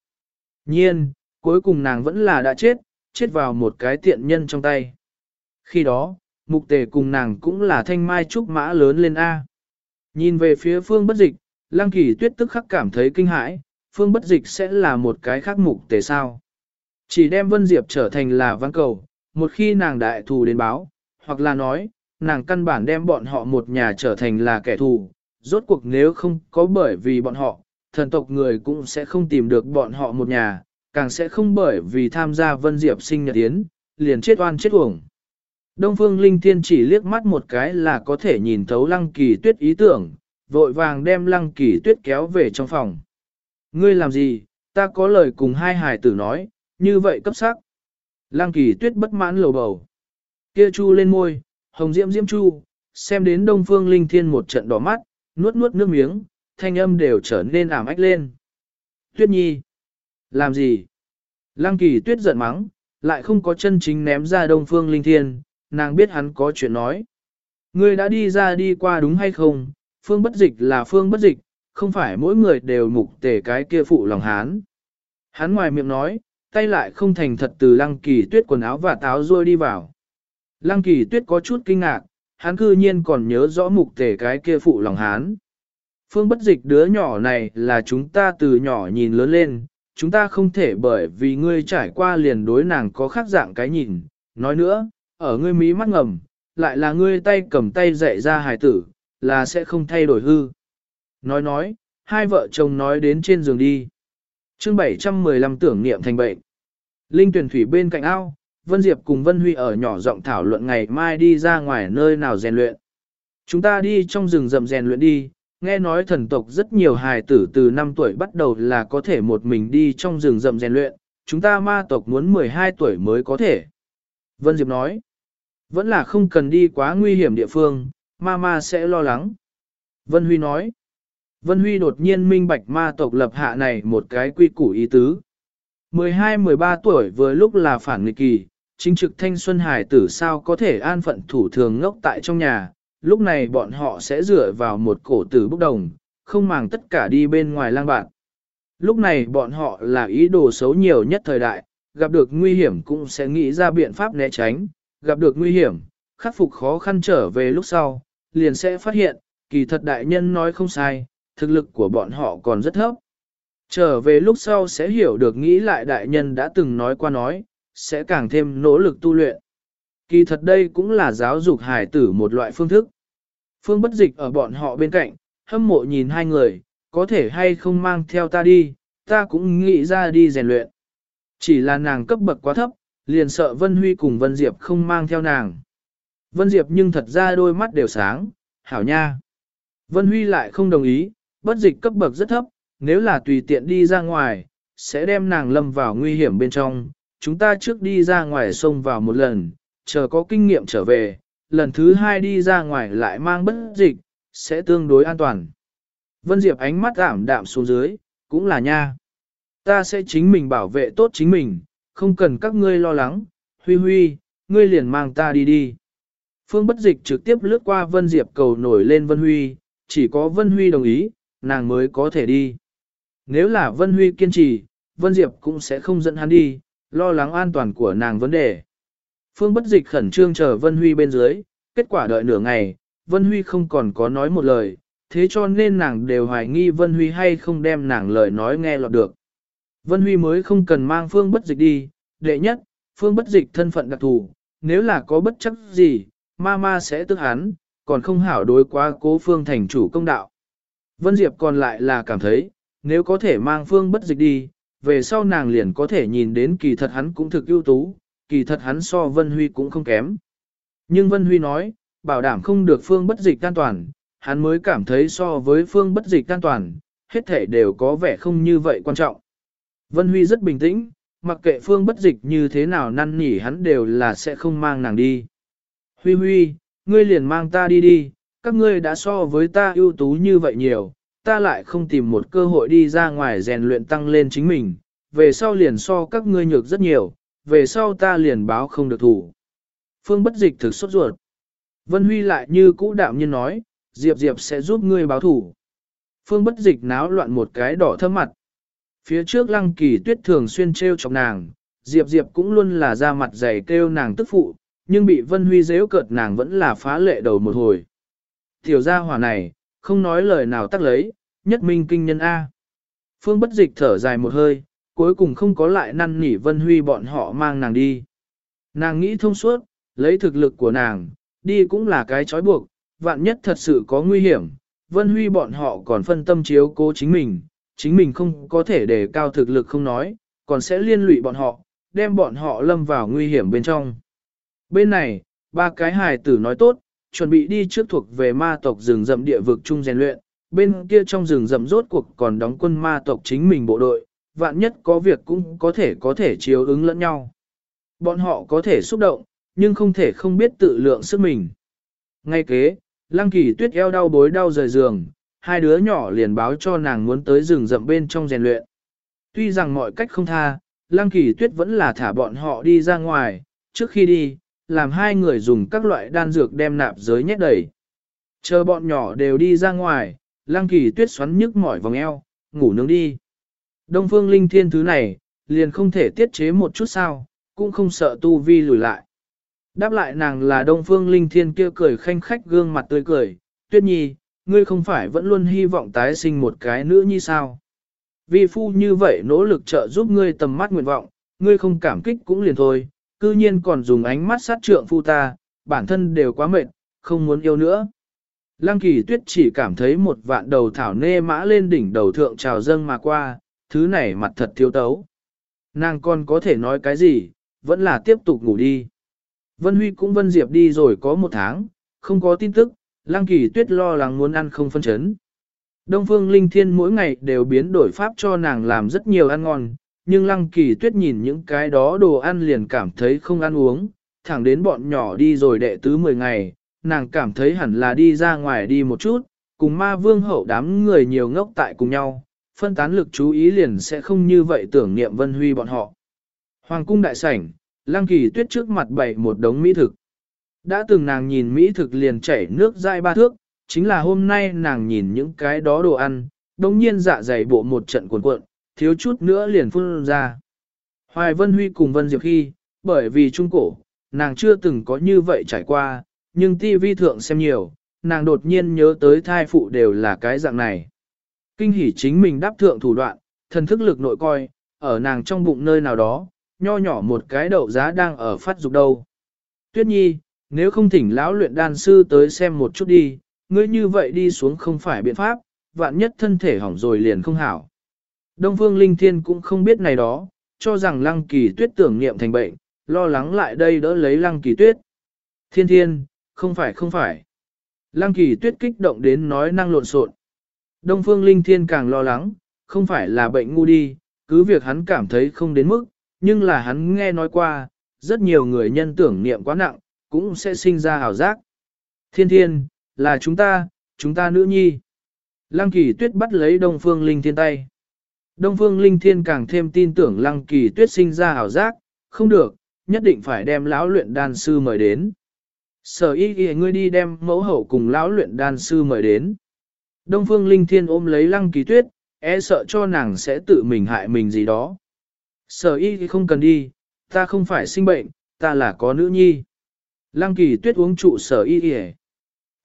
Nhiên, cuối cùng nàng vẫn là đã chết, chết vào một cái tiện nhân trong tay. Khi đó, mục tề cùng nàng cũng là thanh mai trúc mã lớn lên A. Nhìn về phía phương bất dịch, lăng kỳ tuyết tức khắc cảm thấy kinh hãi, phương bất dịch sẽ là một cái khác mục tề sao. Chỉ đem Vân Diệp trở thành là văn cầu, một khi nàng đại thù đến báo, hoặc là nói, nàng căn bản đem bọn họ một nhà trở thành là kẻ thù, rốt cuộc nếu không có bởi vì bọn họ, thần tộc người cũng sẽ không tìm được bọn họ một nhà, càng sẽ không bởi vì tham gia Vân Diệp sinh nhật yến, liền chết oan chết uổng. Đông Phương Linh Thiên chỉ liếc mắt một cái là có thể nhìn thấu Lăng Kỳ Tuyết ý tưởng, vội vàng đem Lăng Kỳ Tuyết kéo về trong phòng. Ngươi làm gì, ta có lời cùng hai hài tử nói, như vậy cấp sắc. Lăng Kỳ Tuyết bất mãn lầu bầu. Kia chu lên môi, hồng diễm diễm chu, xem đến Đông Phương Linh Thiên một trận đỏ mắt, nuốt nuốt nước miếng, thanh âm đều trở nên ảm ách lên. Tuyết Nhi, làm gì? Lăng Kỳ Tuyết giận mắng, lại không có chân chính ném ra Đông Phương Linh Thiên, nàng biết hắn có chuyện nói. Ngươi đã đi ra đi qua đúng hay không? Phương bất dịch là phương bất dịch, không phải mỗi người đều mục tể cái kia phụ lòng hán. Hắn ngoài miệng nói, tay lại không thành thật từ lăng kỳ tuyết quần áo và táo ruôi đi vào. Lăng kỳ tuyết có chút kinh ngạc, hắn cư nhiên còn nhớ rõ mục tề cái kia phụ lòng hán. Phương bất dịch đứa nhỏ này là chúng ta từ nhỏ nhìn lớn lên, chúng ta không thể bởi vì ngươi trải qua liền đối nàng có khác dạng cái nhìn. Nói nữa, ở ngươi mí mắt ngầm, lại là ngươi tay cầm tay dạy ra hài tử, là sẽ không thay đổi hư. Nói nói, hai vợ chồng nói đến trên giường đi. chương 715 tưởng niệm thành bệnh. Linh tuyển thủy bên cạnh ao, Vân Diệp cùng Vân Huy ở nhỏ giọng thảo luận ngày mai đi ra ngoài nơi nào rèn luyện. Chúng ta đi trong rừng rậm rèn luyện đi, nghe nói thần tộc rất nhiều hài tử từ 5 tuổi bắt đầu là có thể một mình đi trong rừng rậm rèn luyện, chúng ta ma tộc muốn 12 tuổi mới có thể. Vân Diệp nói, vẫn là không cần đi quá nguy hiểm địa phương, ma ma sẽ lo lắng. Vân Huy nói, Vân Huy đột nhiên minh bạch ma tộc lập hạ này một cái quy củ ý tứ. 12-13 tuổi vừa lúc là phản nghịch kỳ, chính trực thanh xuân hải tử sao có thể an phận thủ thường ngốc tại trong nhà, lúc này bọn họ sẽ dựa vào một cổ tử bốc đồng, không màng tất cả đi bên ngoài lang bạn. Lúc này bọn họ là ý đồ xấu nhiều nhất thời đại, gặp được nguy hiểm cũng sẽ nghĩ ra biện pháp né tránh, gặp được nguy hiểm, khắc phục khó khăn trở về lúc sau, liền sẽ phát hiện, kỳ thật đại nhân nói không sai, thực lực của bọn họ còn rất thấp. Trở về lúc sau sẽ hiểu được nghĩ lại đại nhân đã từng nói qua nói, sẽ càng thêm nỗ lực tu luyện. Kỳ thật đây cũng là giáo dục hải tử một loại phương thức. Phương bất dịch ở bọn họ bên cạnh, hâm mộ nhìn hai người, có thể hay không mang theo ta đi, ta cũng nghĩ ra đi rèn luyện. Chỉ là nàng cấp bậc quá thấp, liền sợ Vân Huy cùng Vân Diệp không mang theo nàng. Vân Diệp nhưng thật ra đôi mắt đều sáng, hảo nha. Vân Huy lại không đồng ý, bất dịch cấp bậc rất thấp, nếu là tùy tiện đi ra ngoài, sẽ đem nàng lâm vào nguy hiểm bên trong. Chúng ta trước đi ra ngoài sông vào một lần, chờ có kinh nghiệm trở về, lần thứ hai đi ra ngoài lại mang bất dịch, sẽ tương đối an toàn. Vân Diệp ánh mắt ảm đạm xuống dưới, cũng là nha. Ta sẽ chính mình bảo vệ tốt chính mình, không cần các ngươi lo lắng, huy huy, ngươi liền mang ta đi đi. Phương bất dịch trực tiếp lướt qua Vân Diệp cầu nổi lên Vân Huy, chỉ có Vân Huy đồng ý, nàng mới có thể đi. Nếu là Vân Huy kiên trì, Vân Diệp cũng sẽ không dẫn hắn đi, lo lắng an toàn của nàng vấn đề. Phương bất dịch khẩn trương chờ Vân Huy bên dưới, kết quả đợi nửa ngày, Vân Huy không còn có nói một lời, thế cho nên nàng đều hoài nghi Vân Huy hay không đem nàng lời nói nghe lọt được. Vân Huy mới không cần mang Phương bất dịch đi, đệ nhất, Phương bất dịch thân phận đặc thù, nếu là có bất chấp gì, ma ma sẽ tức hắn, còn không hảo đối quá cố Phương thành chủ công đạo. Vân Diệp còn lại là cảm thấy, nếu có thể mang Phương bất dịch đi, về sau nàng liền có thể nhìn đến kỳ thật hắn cũng thực ưu tú, kỳ thật hắn so Vân Huy cũng không kém. Nhưng Vân Huy nói, bảo đảm không được Phương bất dịch an toàn, hắn mới cảm thấy so với Phương bất dịch an toàn, hết thể đều có vẻ không như vậy quan trọng. Vân Huy rất bình tĩnh, mặc kệ Phương bất dịch như thế nào năn nỉ hắn đều là sẽ không mang nàng đi. Huy Huy, ngươi liền mang ta đi đi, các ngươi đã so với ta ưu tú như vậy nhiều, ta lại không tìm một cơ hội đi ra ngoài rèn luyện tăng lên chính mình, về sau liền so các ngươi nhược rất nhiều, về sau ta liền báo không được thủ. Phương bất dịch thực sốt ruột. Vân Huy lại như cũ đạm nhiên nói, Diệp Diệp sẽ giúp ngươi báo thủ. Phương bất dịch náo loạn một cái đỏ thơm mặt. Phía trước lăng kỳ tuyết thường xuyên treo chọc nàng, Diệp Diệp cũng luôn là ra mặt dày kêu nàng tức phụ, nhưng bị Vân Huy dễu cợt nàng vẫn là phá lệ đầu một hồi. Tiểu gia hỏa này, không nói lời nào tắc lấy, nhất minh kinh nhân A. Phương bất dịch thở dài một hơi, cuối cùng không có lại năn nỉ Vân Huy bọn họ mang nàng đi. Nàng nghĩ thông suốt, lấy thực lực của nàng, đi cũng là cái trói buộc, vạn nhất thật sự có nguy hiểm, Vân Huy bọn họ còn phân tâm chiếu cố chính mình, chính mình không có thể đề cao thực lực không nói, còn sẽ liên lụy bọn họ, đem bọn họ lâm vào nguy hiểm bên trong. Bên này, ba cái hài tử nói tốt, chuẩn bị đi trước thuộc về ma tộc rừng rậm địa vực chung rèn luyện, bên kia trong rừng rậm rốt cuộc còn đóng quân ma tộc chính mình bộ đội, vạn nhất có việc cũng có thể có thể chiếu ứng lẫn nhau. Bọn họ có thể xúc động, nhưng không thể không biết tự lượng sức mình. Ngay kế, Lăng Kỳ Tuyết eo đau bối đau rời giường, hai đứa nhỏ liền báo cho nàng muốn tới rừng rậm bên trong rèn luyện. Tuy rằng mọi cách không tha, Lăng Kỳ Tuyết vẫn là thả bọn họ đi ra ngoài, trước khi đi, làm hai người dùng các loại đan dược đem nạp giới nhét đầy. Chờ bọn nhỏ đều đi ra ngoài, Lăng Kỳ Tuyết xoắn nhức mỏi vòng eo, ngủ nướng đi. Đông Phương Linh Thiên thứ này, liền không thể tiết chế một chút sao, cũng không sợ tu vi lùi lại. Đáp lại nàng là Đông Phương Linh Thiên kia cười khanh khách gương mặt tươi cười, Tuyết Nhi, ngươi không phải vẫn luôn hy vọng tái sinh một cái nữ nhi sao? Vi phu như vậy nỗ lực trợ giúp ngươi tầm mắt nguyện vọng, ngươi không cảm kích cũng liền thôi, cư nhiên còn dùng ánh mắt sát trượng phu ta, bản thân đều quá mệt, không muốn yêu nữa. Lăng kỳ tuyết chỉ cảm thấy một vạn đầu thảo nê mã lên đỉnh đầu thượng trào dâng mà qua, thứ này mặt thật thiếu tấu. Nàng còn có thể nói cái gì, vẫn là tiếp tục ngủ đi. Vân Huy cũng Vân Diệp đi rồi có một tháng, không có tin tức, Lăng Kỳ Tuyết lo lắng muốn ăn không phân chấn. Đông Phương Linh Thiên mỗi ngày đều biến đổi pháp cho nàng làm rất nhiều ăn ngon, nhưng Lăng Kỳ Tuyết nhìn những cái đó đồ ăn liền cảm thấy không ăn uống, thẳng đến bọn nhỏ đi rồi đệ tứ 10 ngày, nàng cảm thấy hẳn là đi ra ngoài đi một chút, cùng ma vương hậu đám người nhiều ngốc tại cùng nhau, phân tán lực chú ý liền sẽ không như vậy tưởng niệm Vân Huy bọn họ. Hoàng cung đại sảnh, Lăng Kỳ Tuyết trước mặt bày một đống mỹ thực. Đã từng nàng nhìn mỹ thực liền chảy nước dai ba thước, chính là hôm nay nàng nhìn những cái đó đồ ăn, đồng nhiên dạ dày bộ một trận cuộn cuộn, thiếu chút nữa liền phun ra. Hoài Vân Huy cùng Vân Diệp khi, bởi vì trung cổ, nàng chưa từng có như vậy trải qua, nhưng TV thượng xem nhiều, nàng đột nhiên nhớ tới thai phụ đều là cái dạng này. Kinh hỉ chính mình đáp thượng thủ đoạn, thần thức lực nội coi, ở nàng trong bụng nơi nào đó, nho nhỏ một cái đậu giá đang ở phát dục đâu. Tuyết nhi, nếu không thỉnh lão luyện đan sư tới xem một chút đi, ngươi như vậy đi xuống không phải biện pháp, vạn nhất thân thể hỏng rồi liền không hảo. Đông Phương Linh Thiên cũng không biết này đó, cho rằng Lăng Kỳ Tuyết tưởng niệm thành bệnh, lo lắng lại đây đỡ lấy Lăng Kỳ Tuyết. Thiên Thiên, không phải không phải. Lăng Kỳ Tuyết kích động đến nói năng lộn xộn. Đông Phương Linh Thiên càng lo lắng, không phải là bệnh ngu đi, cứ việc hắn cảm thấy không đến mức, nhưng là hắn nghe nói qua, rất nhiều người nhân tưởng niệm quá nặng, cũng sẽ sinh ra hào giác. Thiên thiên, là chúng ta, chúng ta nữ nhi. Lăng kỳ tuyết bắt lấy Đông Phương Linh Thiên tay. Đông Phương Linh Thiên càng thêm tin tưởng Lăng kỳ tuyết sinh ra hảo giác, không được, nhất định phải đem lão luyện đan sư mời đến. Sở y Y ngươi đi đem mẫu hậu cùng lão luyện đan sư mời đến. Đông Phương Linh Thiên ôm lấy Lăng kỳ tuyết, e sợ cho nàng sẽ tự mình hại mình gì đó. Sở y không cần đi, ta không phải sinh bệnh, ta là có nữ nhi. Lăng kỳ tuyết uống trụ sở y y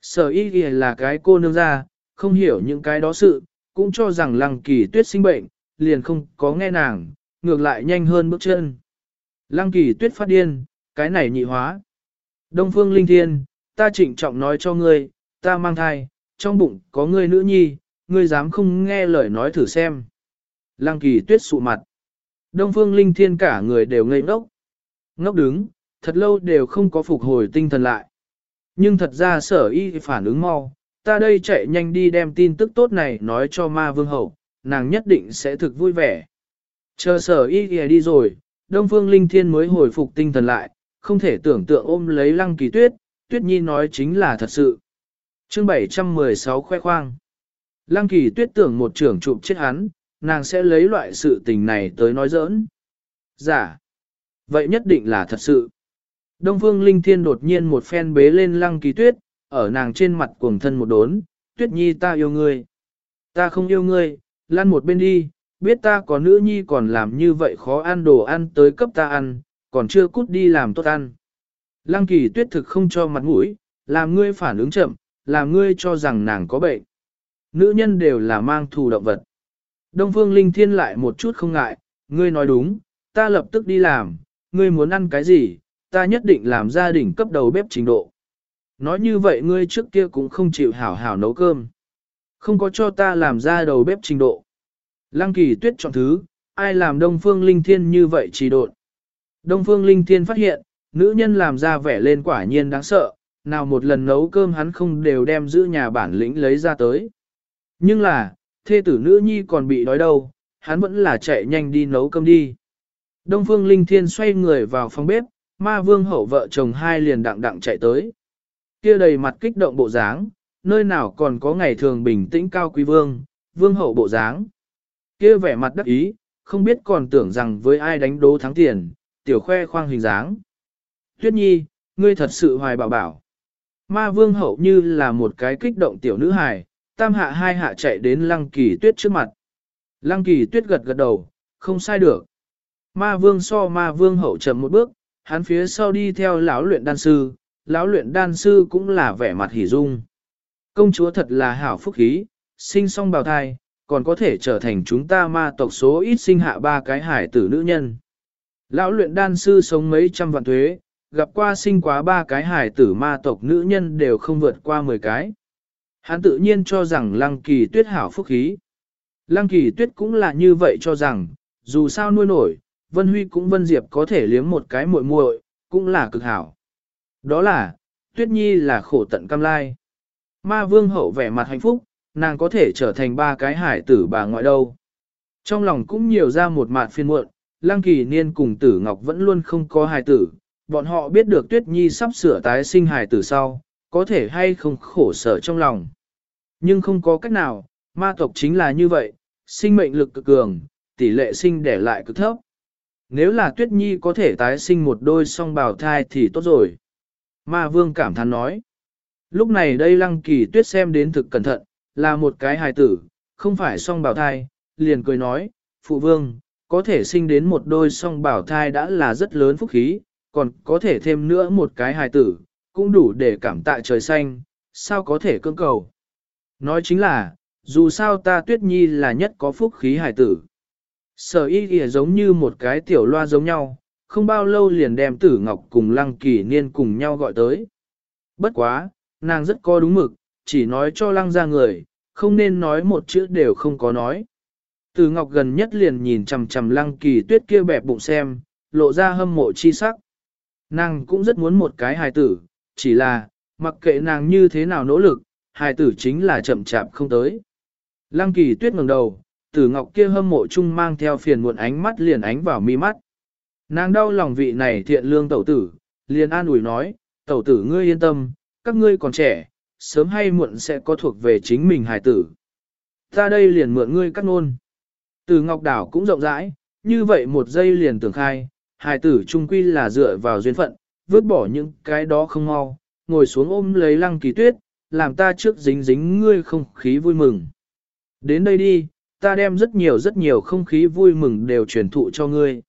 Sở y y là cái cô nương ra, không hiểu những cái đó sự, cũng cho rằng lăng kỳ tuyết sinh bệnh, liền không có nghe nàng, ngược lại nhanh hơn bước chân. Lăng kỳ tuyết phát điên, cái này nhị hóa. Đông phương linh thiên, ta trịnh trọng nói cho ngươi, ta mang thai, trong bụng có ngươi nữ nhi, ngươi dám không nghe lời nói thử xem. Lăng kỳ tuyết sụ mặt. Đông phương linh thiên cả người đều ngây ngốc. Ngốc đứng, thật lâu đều không có phục hồi tinh thần lại. Nhưng thật ra sở y phản ứng mau, ta đây chạy nhanh đi đem tin tức tốt này nói cho ma vương hậu, nàng nhất định sẽ thực vui vẻ. Chờ sở y đi rồi, Đông Phương Linh Thiên mới hồi phục tinh thần lại, không thể tưởng tượng ôm lấy lăng kỳ tuyết, tuyết nhi nói chính là thật sự. Chương 716 khoe khoang. Lăng kỳ tuyết tưởng một trưởng chụp chết hắn, nàng sẽ lấy loại sự tình này tới nói giỡn. Giả. Dạ. Vậy nhất định là thật sự. Đông Phương Linh Thiên đột nhiên một phen bế lên lăng kỳ tuyết, ở nàng trên mặt cuồng thân một đốn, tuyết nhi ta yêu ngươi. Ta không yêu ngươi, lăn một bên đi, biết ta có nữ nhi còn làm như vậy khó ăn đồ ăn tới cấp ta ăn, còn chưa cút đi làm tốt ăn. Lăng kỳ tuyết thực không cho mặt mũi, làm ngươi phản ứng chậm, làm ngươi cho rằng nàng có bệnh. Nữ nhân đều là mang thù động vật. Đông Phương Linh Thiên lại một chút không ngại, ngươi nói đúng, ta lập tức đi làm, ngươi muốn ăn cái gì, ta nhất định làm gia đình cấp đầu bếp trình độ. Nói như vậy ngươi trước kia cũng không chịu hảo hảo nấu cơm. Không có cho ta làm ra đầu bếp trình độ. Lăng kỳ tuyết chọn thứ, ai làm Đông Phương Linh Thiên như vậy trì độn. Đông Phương Linh Thiên phát hiện, nữ nhân làm ra vẻ lên quả nhiên đáng sợ, nào một lần nấu cơm hắn không đều đem giữ nhà bản lĩnh lấy ra tới. Nhưng là, thê tử nữ nhi còn bị đói đâu, hắn vẫn là chạy nhanh đi nấu cơm đi. Đông Phương Linh Thiên xoay người vào phòng bếp, ma vương hậu vợ chồng hai liền đặng đặng chạy tới. kia đầy mặt kích động bộ dáng, nơi nào còn có ngày thường bình tĩnh cao quý vương, vương hậu bộ dáng. kia vẻ mặt đắc ý, không biết còn tưởng rằng với ai đánh đố thắng tiền, tiểu khoe khoang hình dáng. Tuyết nhi, ngươi thật sự hoài bảo bảo. Ma vương hậu như là một cái kích động tiểu nữ hài, tam hạ hai hạ chạy đến lăng kỳ tuyết trước mặt. Lăng kỳ tuyết gật gật đầu, không sai được. Ma vương so ma vương hậu chậm một bước, hắn phía sau đi theo lão luyện đan sư, lão luyện đan sư cũng là vẻ mặt hỉ dung. Công chúa thật là hảo phúc khí, sinh song bào thai, còn có thể trở thành chúng ta ma tộc số ít sinh hạ ba cái hải tử nữ nhân. Lão luyện đan sư sống mấy trăm vạn thuế, gặp qua sinh quá ba cái hải tử ma tộc nữ nhân đều không vượt qua 10 cái. Hắn tự nhiên cho rằng lăng kỳ tuyết hảo phúc khí. Lăng kỳ tuyết cũng là như vậy cho rằng, dù sao nuôi nổi, Vân Huy cũng Vân Diệp có thể liếm một cái muội muội, cũng là cực hảo. Đó là, Tuyết Nhi là khổ tận cam lai. Ma Vương hậu vẻ mặt hạnh phúc, nàng có thể trở thành ba cái hải tử bà ngoại đâu. Trong lòng cũng nhiều ra một mạt phiên muộn, Lăng Kỳ Niên cùng Tử Ngọc vẫn luôn không có hài tử, bọn họ biết được Tuyết Nhi sắp sửa tái sinh hài tử sau, có thể hay không khổ sở trong lòng. Nhưng không có cách nào, ma tộc chính là như vậy, sinh mệnh lực cực cường, tỷ lệ sinh để lại cực thấp. Nếu là Tuyết Nhi có thể tái sinh một đôi song bào thai thì tốt rồi. Ma Vương cảm thán nói. Lúc này đây Lăng Kỳ Tuyết xem đến thực cẩn thận, là một cái hài tử, không phải song bảo thai, liền cười nói, Phụ Vương, có thể sinh đến một đôi song bảo thai đã là rất lớn phúc khí, còn có thể thêm nữa một cái hài tử, cũng đủ để cảm tạ trời xanh, sao có thể cưỡng cầu. Nói chính là, dù sao ta Tuyết Nhi là nhất có phúc khí hài tử. Sở y kìa giống như một cái tiểu loa giống nhau, không bao lâu liền đem tử ngọc cùng lăng kỳ niên cùng nhau gọi tới. Bất quá, nàng rất có đúng mực, chỉ nói cho lăng ra người, không nên nói một chữ đều không có nói. từ ngọc gần nhất liền nhìn chằm chằm lăng kỳ tuyết kia bẹp bụng xem, lộ ra hâm mộ chi sắc. Nàng cũng rất muốn một cái hài tử, chỉ là, mặc kệ nàng như thế nào nỗ lực, hài tử chính là chậm chạp không tới. Lăng kỳ tuyết ngẩng đầu, từ ngọc kia hâm mộ chung mang theo phiền muộn ánh mắt liền ánh vào mi mắt. Nàng đau lòng vị này thiện lương tẩu tử, liền an ủi nói, tẩu tử ngươi yên tâm, các ngươi còn trẻ, sớm hay muộn sẽ có thuộc về chính mình hài tử. Ta đây liền mượn ngươi cắt nôn. Tử ngọc đảo cũng rộng rãi, như vậy một giây liền tưởng khai, hài tử trung quy là dựa vào duyên phận, vứt bỏ những cái đó không mau, ngồi xuống ôm lấy lăng kỳ tuyết, làm ta trước dính dính ngươi không khí vui mừng. Đến đây đi, ta đem rất nhiều rất nhiều không khí vui mừng đều truyền thụ cho ngươi.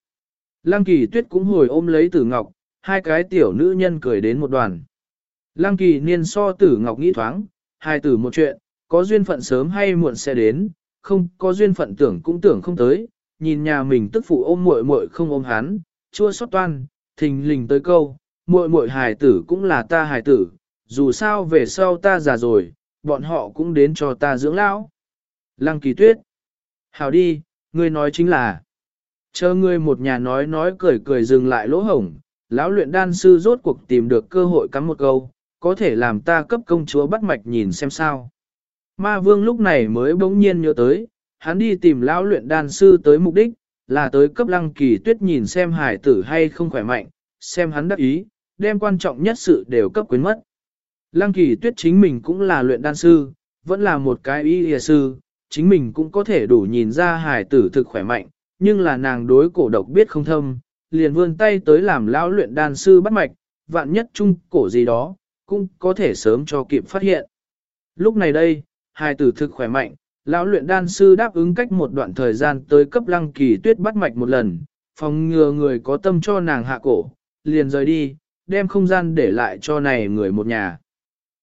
Lăng kỳ tuyết cũng hồi ôm lấy tử ngọc, hai cái tiểu nữ nhân cười đến một đoàn. Lăng kỳ niên so tử ngọc nghĩ thoáng, hai tử một chuyện, có duyên phận sớm hay muộn sẽ đến, không có duyên phận tưởng cũng tưởng không tới, nhìn nhà mình tức phụ ôm muội muội không ôm hắn, chua xót toan, thình lình tới câu, muội muội hài tử cũng là ta hài tử, dù sao về sau ta già rồi, bọn họ cũng đến cho ta dưỡng lão. Lăng kỳ tuyết. Hảo đi, ngươi nói chính là. Chờ ngươi một nhà nói nói cười cười dừng lại lỗ hổng, lão luyện đan sư rốt cuộc tìm được cơ hội cắm một câu, có thể làm ta cấp công chúa bắt mạch nhìn xem sao. Ma vương lúc này mới bỗng nhiên nhớ tới, hắn đi tìm lão luyện đan sư tới mục đích, là tới cấp lăng kỳ tuyết nhìn xem hải tử hay không khỏe mạnh, xem hắn đắc ý, đem quan trọng nhất sự đều cấp quyến mất. Lăng kỳ tuyết chính mình cũng là luyện đan sư, vẫn là một cái y y sư, chính mình cũng có thể đủ nhìn ra hải tử thực khỏe mạnh, nhưng là nàng đối cổ độc biết không thâm, liền vươn tay tới làm lão luyện đan sư bắt mạch, vạn nhất chung cổ gì đó, cũng có thể sớm cho kịp phát hiện. Lúc này đây, hai tử thực khỏe mạnh, lão luyện đan sư đáp ứng cách một đoạn thời gian tới cấp lăng kỳ tuyết bắt mạch một lần, phòng ngừa người có tâm cho nàng hạ cổ, liền rời đi, đem không gian để lại cho này người một nhà.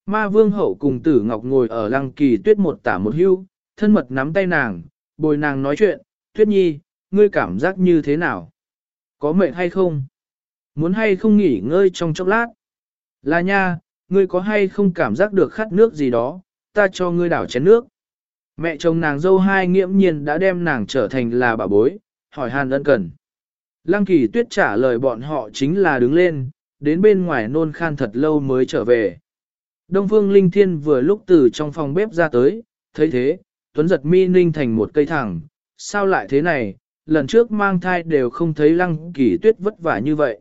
Ma vương hậu cùng tử ngọc ngồi ở lăng kỳ tuyết một tả một hưu, thân mật nắm tay nàng, bồi nàng nói chuyện, tuyết nhi, ngươi cảm giác như thế nào? Có mệt hay không? Muốn hay không nghỉ ngơi trong chốc lát? Là nha, ngươi có hay không cảm giác được khát nước gì đó, ta cho ngươi đảo chén nước. Mẹ chồng nàng dâu hai nghiễm nhiên đã đem nàng trở thành là bà bối, hỏi hàn ân cần. Lăng kỳ tuyết trả lời bọn họ chính là đứng lên, đến bên ngoài nôn khan thật lâu mới trở về. Đông Phương Linh Thiên vừa lúc từ trong phòng bếp ra tới, thấy thế, Tuấn giật mi ninh thành một cây thẳng, sao lại thế này, lần trước mang thai đều không thấy lăng kỳ tuyết vất vả như vậy.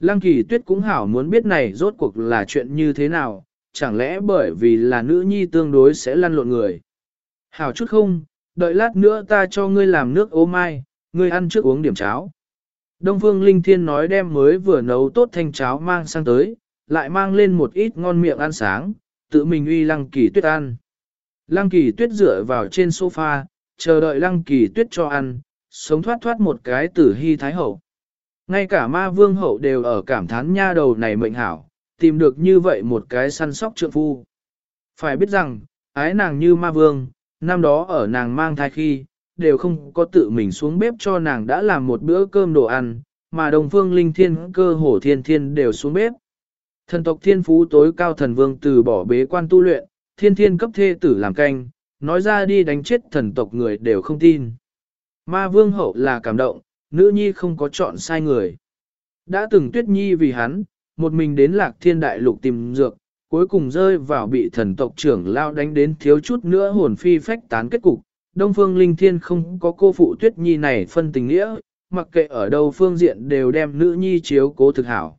Lăng kỳ tuyết cũng hảo muốn biết này rốt cuộc là chuyện như thế nào, chẳng lẽ bởi vì là nữ nhi tương đối sẽ lăn lộn người. Hảo chút không, đợi lát nữa ta cho ngươi làm nước ô mai, ngươi ăn trước uống điểm cháo. Đông Phương Linh Thiên nói đem mới vừa nấu tốt thanh cháo mang sang tới, lại mang lên một ít ngon miệng ăn sáng, tự mình uy lăng kỳ tuyết ăn. Lăng kỳ tuyết dựa vào trên sofa, chờ đợi lăng kỳ tuyết cho ăn, sống thoát thoát một cái tử hy thái hậu. Ngay cả ma vương hậu đều ở cảm thán nha đầu này mệnh hảo, tìm được như vậy một cái săn sóc trượng phu. Phải biết rằng, ái nàng như ma vương, năm đó ở nàng mang thai khi, đều không có tự mình xuống bếp cho nàng đã làm một bữa cơm đồ ăn, mà đồng phương linh thiên cơ hổ thiên thiên đều xuống bếp. Thần tộc thiên phú tối cao thần vương từ bỏ bế quan tu luyện, thiên thiên cấp thê tử làm canh, nói ra đi đánh chết thần tộc người đều không tin. Ma vương hậu là cảm động, nữ nhi không có chọn sai người. Đã từng tuyết nhi vì hắn, một mình đến lạc thiên đại lục tìm dược, cuối cùng rơi vào bị thần tộc trưởng lao đánh đến thiếu chút nữa hồn phi phách tán kết cục. Đông phương linh thiên không có cô phụ tuyết nhi này phân tình nghĩa, mặc kệ ở đâu phương diện đều đem nữ nhi chiếu cố thực hảo.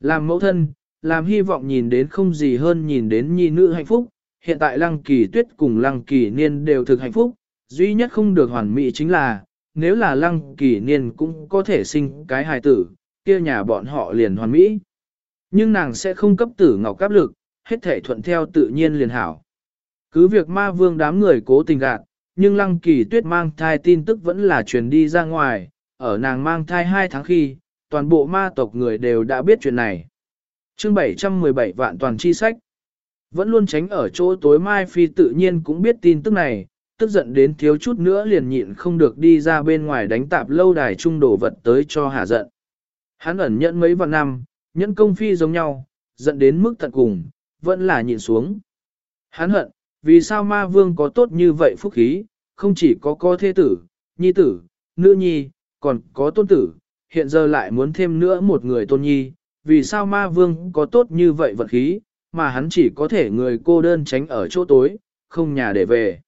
Làm mẫu thân, làm hy vọng nhìn đến không gì hơn nhìn đến nhi nữ hạnh phúc, hiện tại lăng kỳ tuyết cùng lăng kỳ niên đều thực hạnh phúc, duy nhất không được hoàn mỹ chính là, nếu là lăng kỳ niên cũng có thể sinh cái hài tử, kia nhà bọn họ liền hoàn mỹ. Nhưng nàng sẽ không cấp tử ngọc áp lực, hết thể thuận theo tự nhiên liền hảo. Cứ việc ma vương đám người cố tình gạt, nhưng lăng kỳ tuyết mang thai tin tức vẫn là truyền đi ra ngoài, ở nàng mang thai 2 tháng khi, toàn bộ ma tộc người đều đã biết chuyện này. chương 717 vạn toàn chi sách. Vẫn luôn tránh ở chỗ tối Mai Phi tự nhiên cũng biết tin tức này, tức giận đến thiếu chút nữa liền nhịn không được đi ra bên ngoài đánh tạp lâu đài trung đổ vật tới cho hà giận. Hắn ẩn nhẫn mấy vạn năm, nhẫn công phi giống nhau, giận đến mức tận cùng, vẫn là nhịn xuống. Hắn hận, vì sao ma vương có tốt như vậy phúc khí, không chỉ có có thế tử, nhi tử, nữ nhi, còn có tôn tử, hiện giờ lại muốn thêm nữa một người tôn nhi, vì sao ma vương có tốt như vậy vật khí, mà hắn chỉ có thể người cô đơn tránh ở chỗ tối, không nhà để về.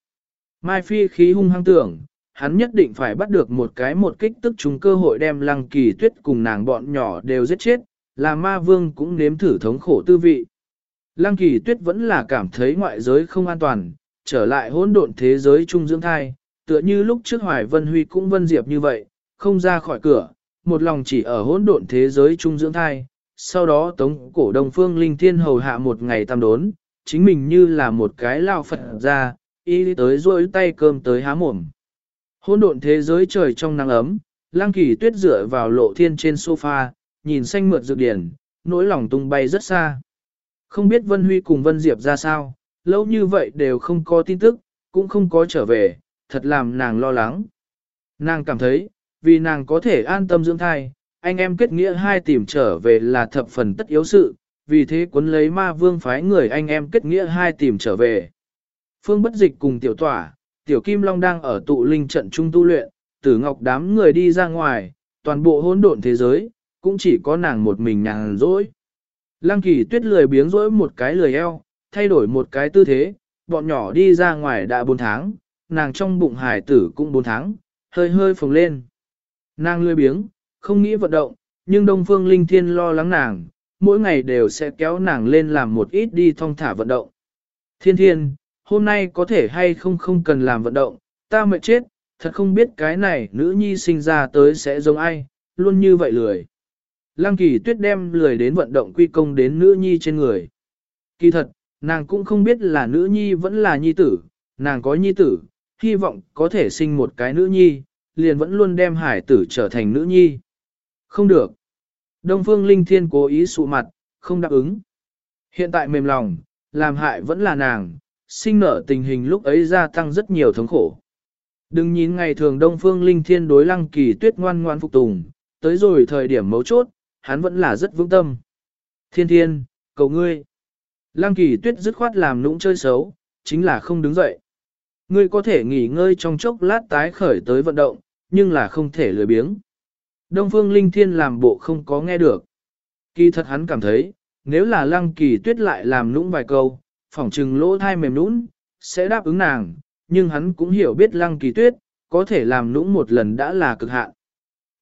Mai Phi khí hung hăng tưởng, hắn nhất định phải bắt được một cái một kích tức chúng cơ hội đem lăng kỳ tuyết cùng nàng bọn nhỏ đều giết chết, là ma vương cũng nếm thử thống khổ tư vị. Lăng kỳ tuyết vẫn là cảm thấy ngoại giới không an toàn, trở lại hỗn độn thế giới trung dưỡng thai, tựa như lúc trước Hoài Vân Huy cũng vân diệp như vậy, không ra khỏi cửa, một lòng chỉ ở hỗn độn thế giới trung dưỡng thai, sau đó tống cổ đồng phương linh thiên hầu hạ một ngày tam đốn, chính mình như là một cái lao phật ra, y tới rôi tay cơm tới há mồm. Hôn độn thế giới trời trong nắng ấm, lang kỳ tuyết dựa vào lộ thiên trên sofa, nhìn xanh mượt dược điển, nỗi lòng tung bay rất xa. Không biết Vân Huy cùng Vân Diệp ra sao, lâu như vậy đều không có tin tức, cũng không có trở về, thật làm nàng lo lắng. Nàng cảm thấy, vì nàng có thể an tâm dưỡng thai, anh em kết nghĩa hai tìm trở về là thập phần tất yếu sự, vì thế cuốn lấy ma vương phái người anh em kết nghĩa hai tìm trở về. Phương bất dịch cùng tiểu tỏa, tiểu kim long đang ở tụ linh trận trung tu luyện, tử ngọc đám người đi ra ngoài, toàn bộ hỗn độn thế giới, cũng chỉ có nàng một mình nhàn rỗi. Lăng kỳ tuyết lười biếng rỗi một cái lười eo, thay đổi một cái tư thế, bọn nhỏ đi ra ngoài đã 4 tháng, nàng trong bụng hải tử cũng 4 tháng, hơi hơi phồng lên. Nàng lười biếng, không nghĩ vận động, nhưng Đông Phương Linh Thiên lo lắng nàng, mỗi ngày đều sẽ kéo nàng lên làm một ít đi thong thả vận động. Thiên thiên, hôm nay có thể hay không không cần làm vận động, ta mệt chết, thật không biết cái này nữ nhi sinh ra tới sẽ giống ai, luôn như vậy lười. Lăng kỳ tuyết đem lười đến vận động quy công đến nữ nhi trên người. Kỳ thật, nàng cũng không biết là nữ nhi vẫn là nhi tử, nàng có nhi tử, hy vọng có thể sinh một cái nữ nhi, liền vẫn luôn đem hải tử trở thành nữ nhi. Không được. Đông Phương Linh Thiên cố ý sụ mặt, không đáp ứng. Hiện tại mềm lòng, làm hại vẫn là nàng, sinh nở tình hình lúc ấy gia tăng rất nhiều thống khổ. Đừng nhìn ngày thường Đông Phương Linh Thiên đối lăng kỳ tuyết ngoan ngoan phục tùng, tới rồi thời điểm mấu chốt, hắn vẫn là rất vững tâm. Thiên thiên, cầu ngươi. Lăng kỳ tuyết dứt khoát làm nũng chơi xấu, chính là không đứng dậy. Ngươi có thể nghỉ ngơi trong chốc lát tái khởi tới vận động, nhưng là không thể lười biếng. Đông Phương Linh Thiên làm bộ không có nghe được. Kỳ thật hắn cảm thấy, nếu là lăng kỳ tuyết lại làm nũng vài câu, phỏng trừng lỗ thai mềm nũng, sẽ đáp ứng nàng, nhưng hắn cũng hiểu biết lăng kỳ tuyết, có thể làm nũng một lần đã là cực hạn.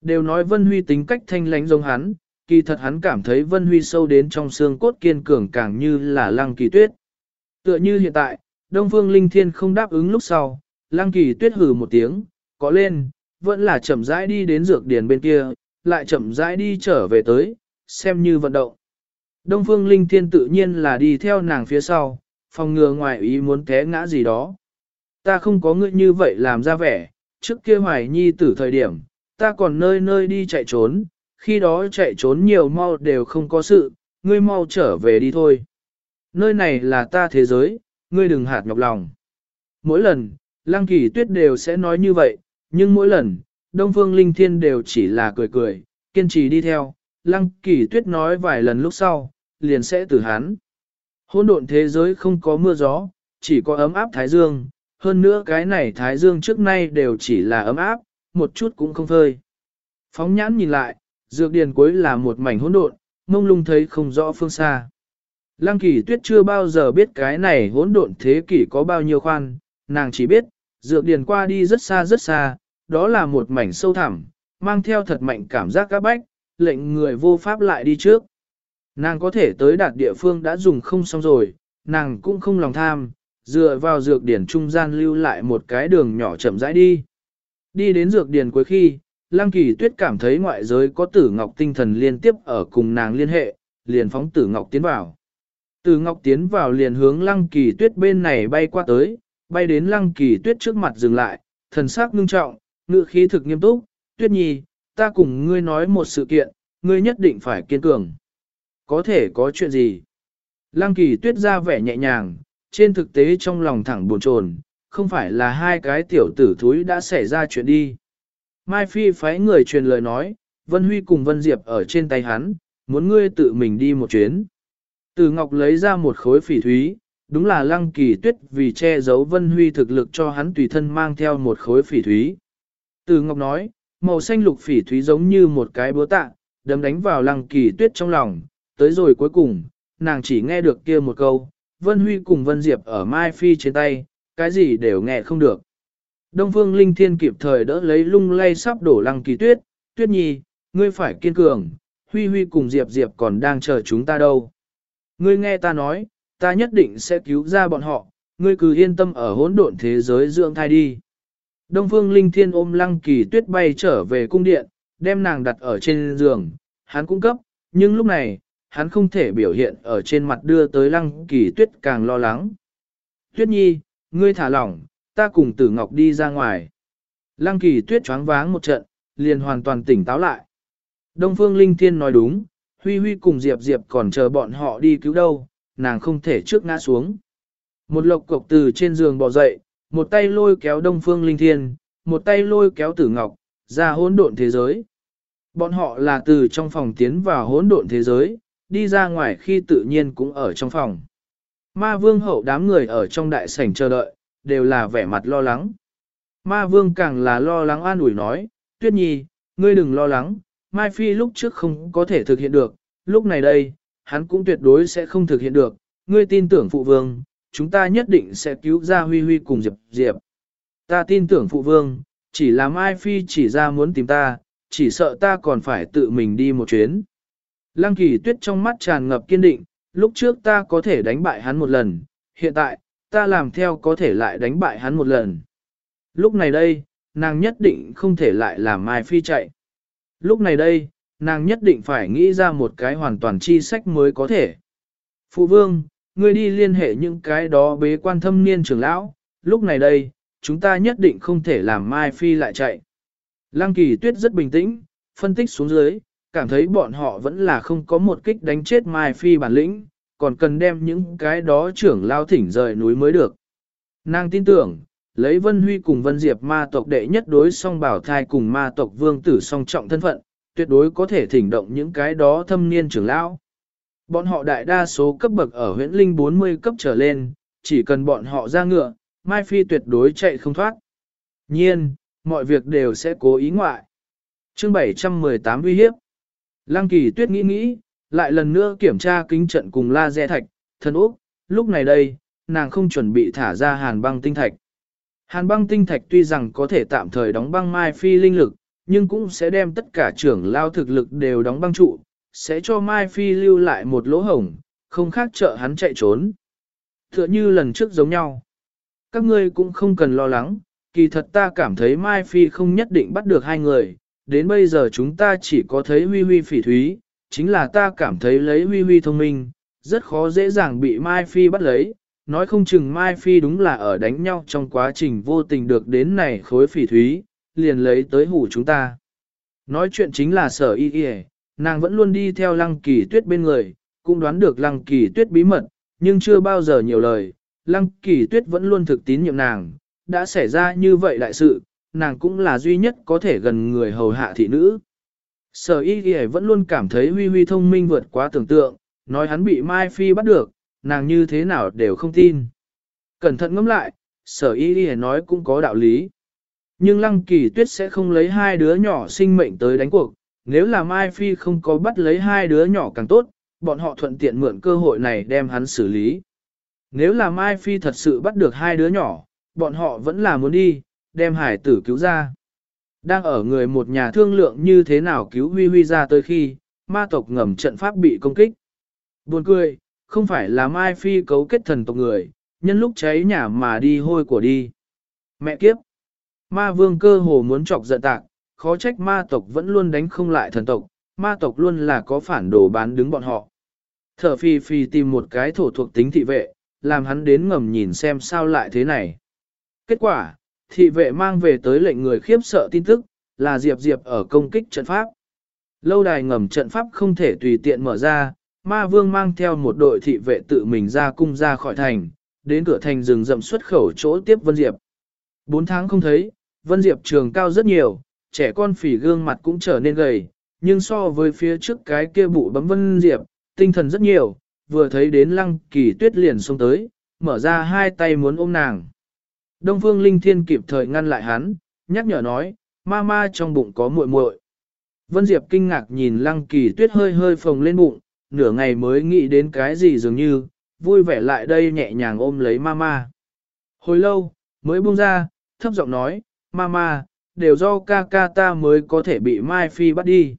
Đều nói Vân Huy tính cách thanh lánh giống hắn, kỳ thật hắn cảm thấy Vân Huy sâu đến trong xương cốt kiên cường càng như là lăng kỳ tuyết. Tựa như hiện tại, Đông Phương Linh Thiên không đáp ứng lúc sau, lăng kỳ tuyết hừ một tiếng, có lên, vẫn là chậm rãi đi đến dược điển bên kia, lại chậm rãi đi trở về tới, xem như vận động. Đông Phương Linh Thiên tự nhiên là đi theo nàng phía sau, phòng ngừa ngoài ý muốn té ngã gì đó. Ta không có ngươi như vậy làm ra vẻ, trước kia hoài nhi tử thời điểm, ta còn nơi nơi đi chạy trốn, khi đó chạy trốn nhiều mau đều không có sự, ngươi mau trở về đi thôi. Nơi này là ta thế giới, ngươi đừng hạt nhọc lòng. Mỗi lần, Lăng Kỳ Tuyết đều sẽ nói như vậy, nhưng mỗi lần, Đông Phương Linh Thiên đều chỉ là cười cười, kiên trì đi theo. Lăng Kỳ Tuyết nói vài lần lúc sau, liền sẽ từ hắn. Hôn độn thế giới không có mưa gió, chỉ có ấm áp Thái Dương, hơn nữa cái này Thái Dương trước nay đều chỉ là ấm áp, một chút cũng không phơi. Phóng nhãn nhìn lại, dược điền cuối là một mảnh hỗn độn, mông lung thấy không rõ phương xa. Lăng kỳ tuyết chưa bao giờ biết cái này hỗn độn thế kỷ có bao nhiêu khoan, nàng chỉ biết, dược điền qua đi rất xa rất xa, đó là một mảnh sâu thẳm, mang theo thật mạnh cảm giác các bách, lệnh người vô pháp lại đi trước. Nàng có thể tới đạt địa phương đã dùng không xong rồi, nàng cũng không lòng tham, dựa vào dược điển trung gian lưu lại một cái đường nhỏ chậm rãi đi. Đi đến dược điển cuối khi, Lăng Kỳ Tuyết cảm thấy ngoại giới có tử ngọc tinh thần liên tiếp ở cùng nàng liên hệ, liền phóng tử ngọc tiến vào. Tử ngọc tiến vào liền hướng Lăng Kỳ Tuyết bên này bay qua tới, bay đến Lăng Kỳ Tuyết trước mặt dừng lại, thần sắc ngưng trọng, ngựa khí thực nghiêm túc, Tuyết Nhi, ta cùng ngươi nói một sự kiện, ngươi nhất định phải kiên cường. Có thể có chuyện gì? Lăng Kỳ Tuyết ra vẻ nhẹ nhàng, trên thực tế trong lòng thẳng buồn chồn, không phải là hai cái tiểu tử thúi đã xảy ra chuyện đi. Mai Phi phái người truyền lời nói, Vân Huy cùng Vân Diệp ở trên tay hắn, muốn ngươi tự mình đi một chuyến. Từ Ngọc lấy ra một khối phỉ thúy, đúng là lăng kỳ tuyết vì che giấu Vân Huy thực lực cho hắn tùy thân mang theo một khối phỉ thúy. Từ Ngọc nói, màu xanh lục phỉ thúy giống như một cái búa tạ, đấm đánh vào lăng kỳ tuyết trong lòng, tới rồi cuối cùng, nàng chỉ nghe được kia một câu, Vân Huy cùng Vân Diệp ở Mai Phi trên tay, cái gì đều nghe không được. Đông Phương Linh Thiên kịp thời đỡ lấy lung lay sắp đổ lăng kỳ tuyết, tuyết nhi, ngươi phải kiên cường, Huy Huy cùng Diệp Diệp còn đang chờ chúng ta đâu. Ngươi nghe ta nói, ta nhất định sẽ cứu ra bọn họ, ngươi cứ yên tâm ở hỗn độn thế giới dưỡng thai đi. Đông Phương Linh Thiên ôm lăng kỳ tuyết bay trở về cung điện, đem nàng đặt ở trên giường, hắn cung cấp, nhưng lúc này, hắn không thể biểu hiện ở trên mặt đưa tới lăng kỳ tuyết càng lo lắng. Tuyết nhi, ngươi thả lỏng, ta cùng tử ngọc đi ra ngoài. Lăng kỳ tuyết choáng váng một trận, liền hoàn toàn tỉnh táo lại. Đông phương linh thiên nói đúng, huy huy cùng diệp diệp còn chờ bọn họ đi cứu đâu, nàng không thể trước ngã xuống. Một lộc cộc từ trên giường bò dậy, một tay lôi kéo đông phương linh thiên, một tay lôi kéo tử ngọc, ra hỗn độn thế giới. Bọn họ là từ trong phòng tiến vào hỗn độn thế giới, đi ra ngoài khi tự nhiên cũng ở trong phòng. Ma vương hậu đám người ở trong đại sảnh chờ đợi, đều là vẻ mặt lo lắng. Ma vương càng là lo lắng an ủi nói, tuyết nhi, ngươi đừng lo lắng, Mai Phi lúc trước không có thể thực hiện được, lúc này đây, hắn cũng tuyệt đối sẽ không thực hiện được, ngươi tin tưởng phụ vương, chúng ta nhất định sẽ cứu ra Huy Huy cùng Diệp Diệp. Ta tin tưởng phụ vương, chỉ là Mai Phi chỉ ra muốn tìm ta, chỉ sợ ta còn phải tự mình đi một chuyến. Lăng kỳ tuyết trong mắt tràn ngập kiên định, lúc trước ta có thể đánh bại hắn một lần, hiện tại, ta làm theo có thể lại đánh bại hắn một lần. Lúc này đây, nàng nhất định không thể lại làm Mai Phi chạy. Lúc này đây, nàng nhất định phải nghĩ ra một cái hoàn toàn chi sách mới có thể. Phụ vương, ngươi đi liên hệ những cái đó bế quan thâm niên trưởng lão, lúc này đây, chúng ta nhất định không thể làm Mai Phi lại chạy. Lăng kỳ tuyết rất bình tĩnh, phân tích xuống dưới, cảm thấy bọn họ vẫn là không có một kích đánh chết Mai Phi bản lĩnh, còn cần đem những cái đó trưởng lao thỉnh rời núi mới được. Nàng tin tưởng, lấy Vân Huy cùng Vân Diệp ma tộc đệ nhất đối song bảo thai cùng ma tộc vương tử song trọng thân phận, tuyệt đối có thể thỉnh động những cái đó thâm niên trưởng lão. Bọn họ đại đa số cấp bậc ở huyện linh 40 cấp trở lên, chỉ cần bọn họ ra ngựa, Mai Phi tuyệt đối chạy không thoát. Nhiên, mọi việc đều sẽ cố ý ngoại. chương 718 uy hiếp. Lăng kỳ tuyết nghĩ nghĩ, lại lần nữa kiểm tra kính trận cùng la dẹ thạch, thân úc, lúc này đây, nàng không chuẩn bị thả ra hàn băng tinh thạch. Hàn băng tinh thạch tuy rằng có thể tạm thời đóng băng Mai Phi linh lực, nhưng cũng sẽ đem tất cả trưởng lao thực lực đều đóng băng trụ, sẽ cho Mai Phi lưu lại một lỗ hổng, không khác trợ hắn chạy trốn. Tựa như lần trước giống nhau. Các ngươi cũng không cần lo lắng, kỳ thật ta cảm thấy Mai Phi không nhất định bắt được hai người, đến bây giờ chúng ta chỉ có thấy huy huy phỉ thúy, chính là ta cảm thấy lấy huy huy thông minh, rất khó dễ dàng bị Mai Phi bắt lấy, nói không chừng Mai Phi đúng là ở đánh nhau trong quá trình vô tình được đến này khối phỉ thúy, liền lấy tới hủ chúng ta. Nói chuyện chính là sở y y nàng vẫn luôn đi theo lăng kỳ tuyết bên người, cũng đoán được lăng kỳ tuyết bí mật, nhưng chưa bao giờ nhiều lời, lăng kỳ tuyết vẫn luôn thực tín nhiệm nàng, đã xảy ra như vậy đại sự, nàng cũng là duy nhất có thể gần người hầu hạ thị nữ. Sở y y vẫn luôn cảm thấy huy huy thông minh vượt quá tưởng tượng, nói hắn bị Mai Phi bắt được, nàng như thế nào đều không tin. Cẩn thận ngẫm lại, sở y y nói cũng có đạo lý. Nhưng lăng kỳ tuyết sẽ không lấy hai đứa nhỏ sinh mệnh tới đánh cuộc, nếu là Mai Phi không có bắt lấy hai đứa nhỏ càng tốt, bọn họ thuận tiện mượn cơ hội này đem hắn xử lý. Nếu là Mai Phi thật sự bắt được hai đứa nhỏ, bọn họ vẫn là muốn đi, đem hải tử cứu ra. Đang ở người một nhà thương lượng như thế nào cứu Huy Huy ra tới khi, ma tộc ngầm trận pháp bị công kích. Buồn cười, không phải là Mai Phi cấu kết thần tộc người, nhân lúc cháy nhà mà đi hôi của đi. Mẹ kiếp! Ma vương cơ hồ muốn chọc giận tạc, khó trách ma tộc vẫn luôn đánh không lại thần tộc, ma tộc luôn là có phản đồ bán đứng bọn họ. Thở phi phi tìm một cái thổ thuộc tính thị vệ, làm hắn đến ngầm nhìn xem sao lại thế này. Kết quả, thị vệ mang về tới lệnh người khiếp sợ tin tức, là Diệp Diệp ở công kích trận pháp. Lâu đài ngầm trận pháp không thể tùy tiện mở ra, ma vương mang theo một đội thị vệ tự mình ra cung ra khỏi thành, đến cửa thành rừng rậm xuất khẩu chỗ tiếp Vân Diệp. Bốn tháng không thấy, Vân Diệp trường cao rất nhiều, trẻ con phỉ gương mặt cũng trở nên gầy, nhưng so với phía trước cái kia bụ bấm Vân Diệp, tinh thần rất nhiều, vừa thấy đến lăng kỳ tuyết liền xông tới, mở ra hai tay muốn ôm nàng. Đông Phương Linh Thiên kịp thời ngăn lại hắn, nhắc nhở nói, ma ma trong bụng có muội muội. Vân Diệp kinh ngạc nhìn lăng kỳ tuyết hơi hơi phồng lên bụng, nửa ngày mới nghĩ đến cái gì dường như, vui vẻ lại đây nhẹ nhàng ôm lấy ma ma. Hồi lâu, mới buông ra, thấp giọng nói, Mama, đều do ca ca ta mới có thể bị Mai Phi bắt đi.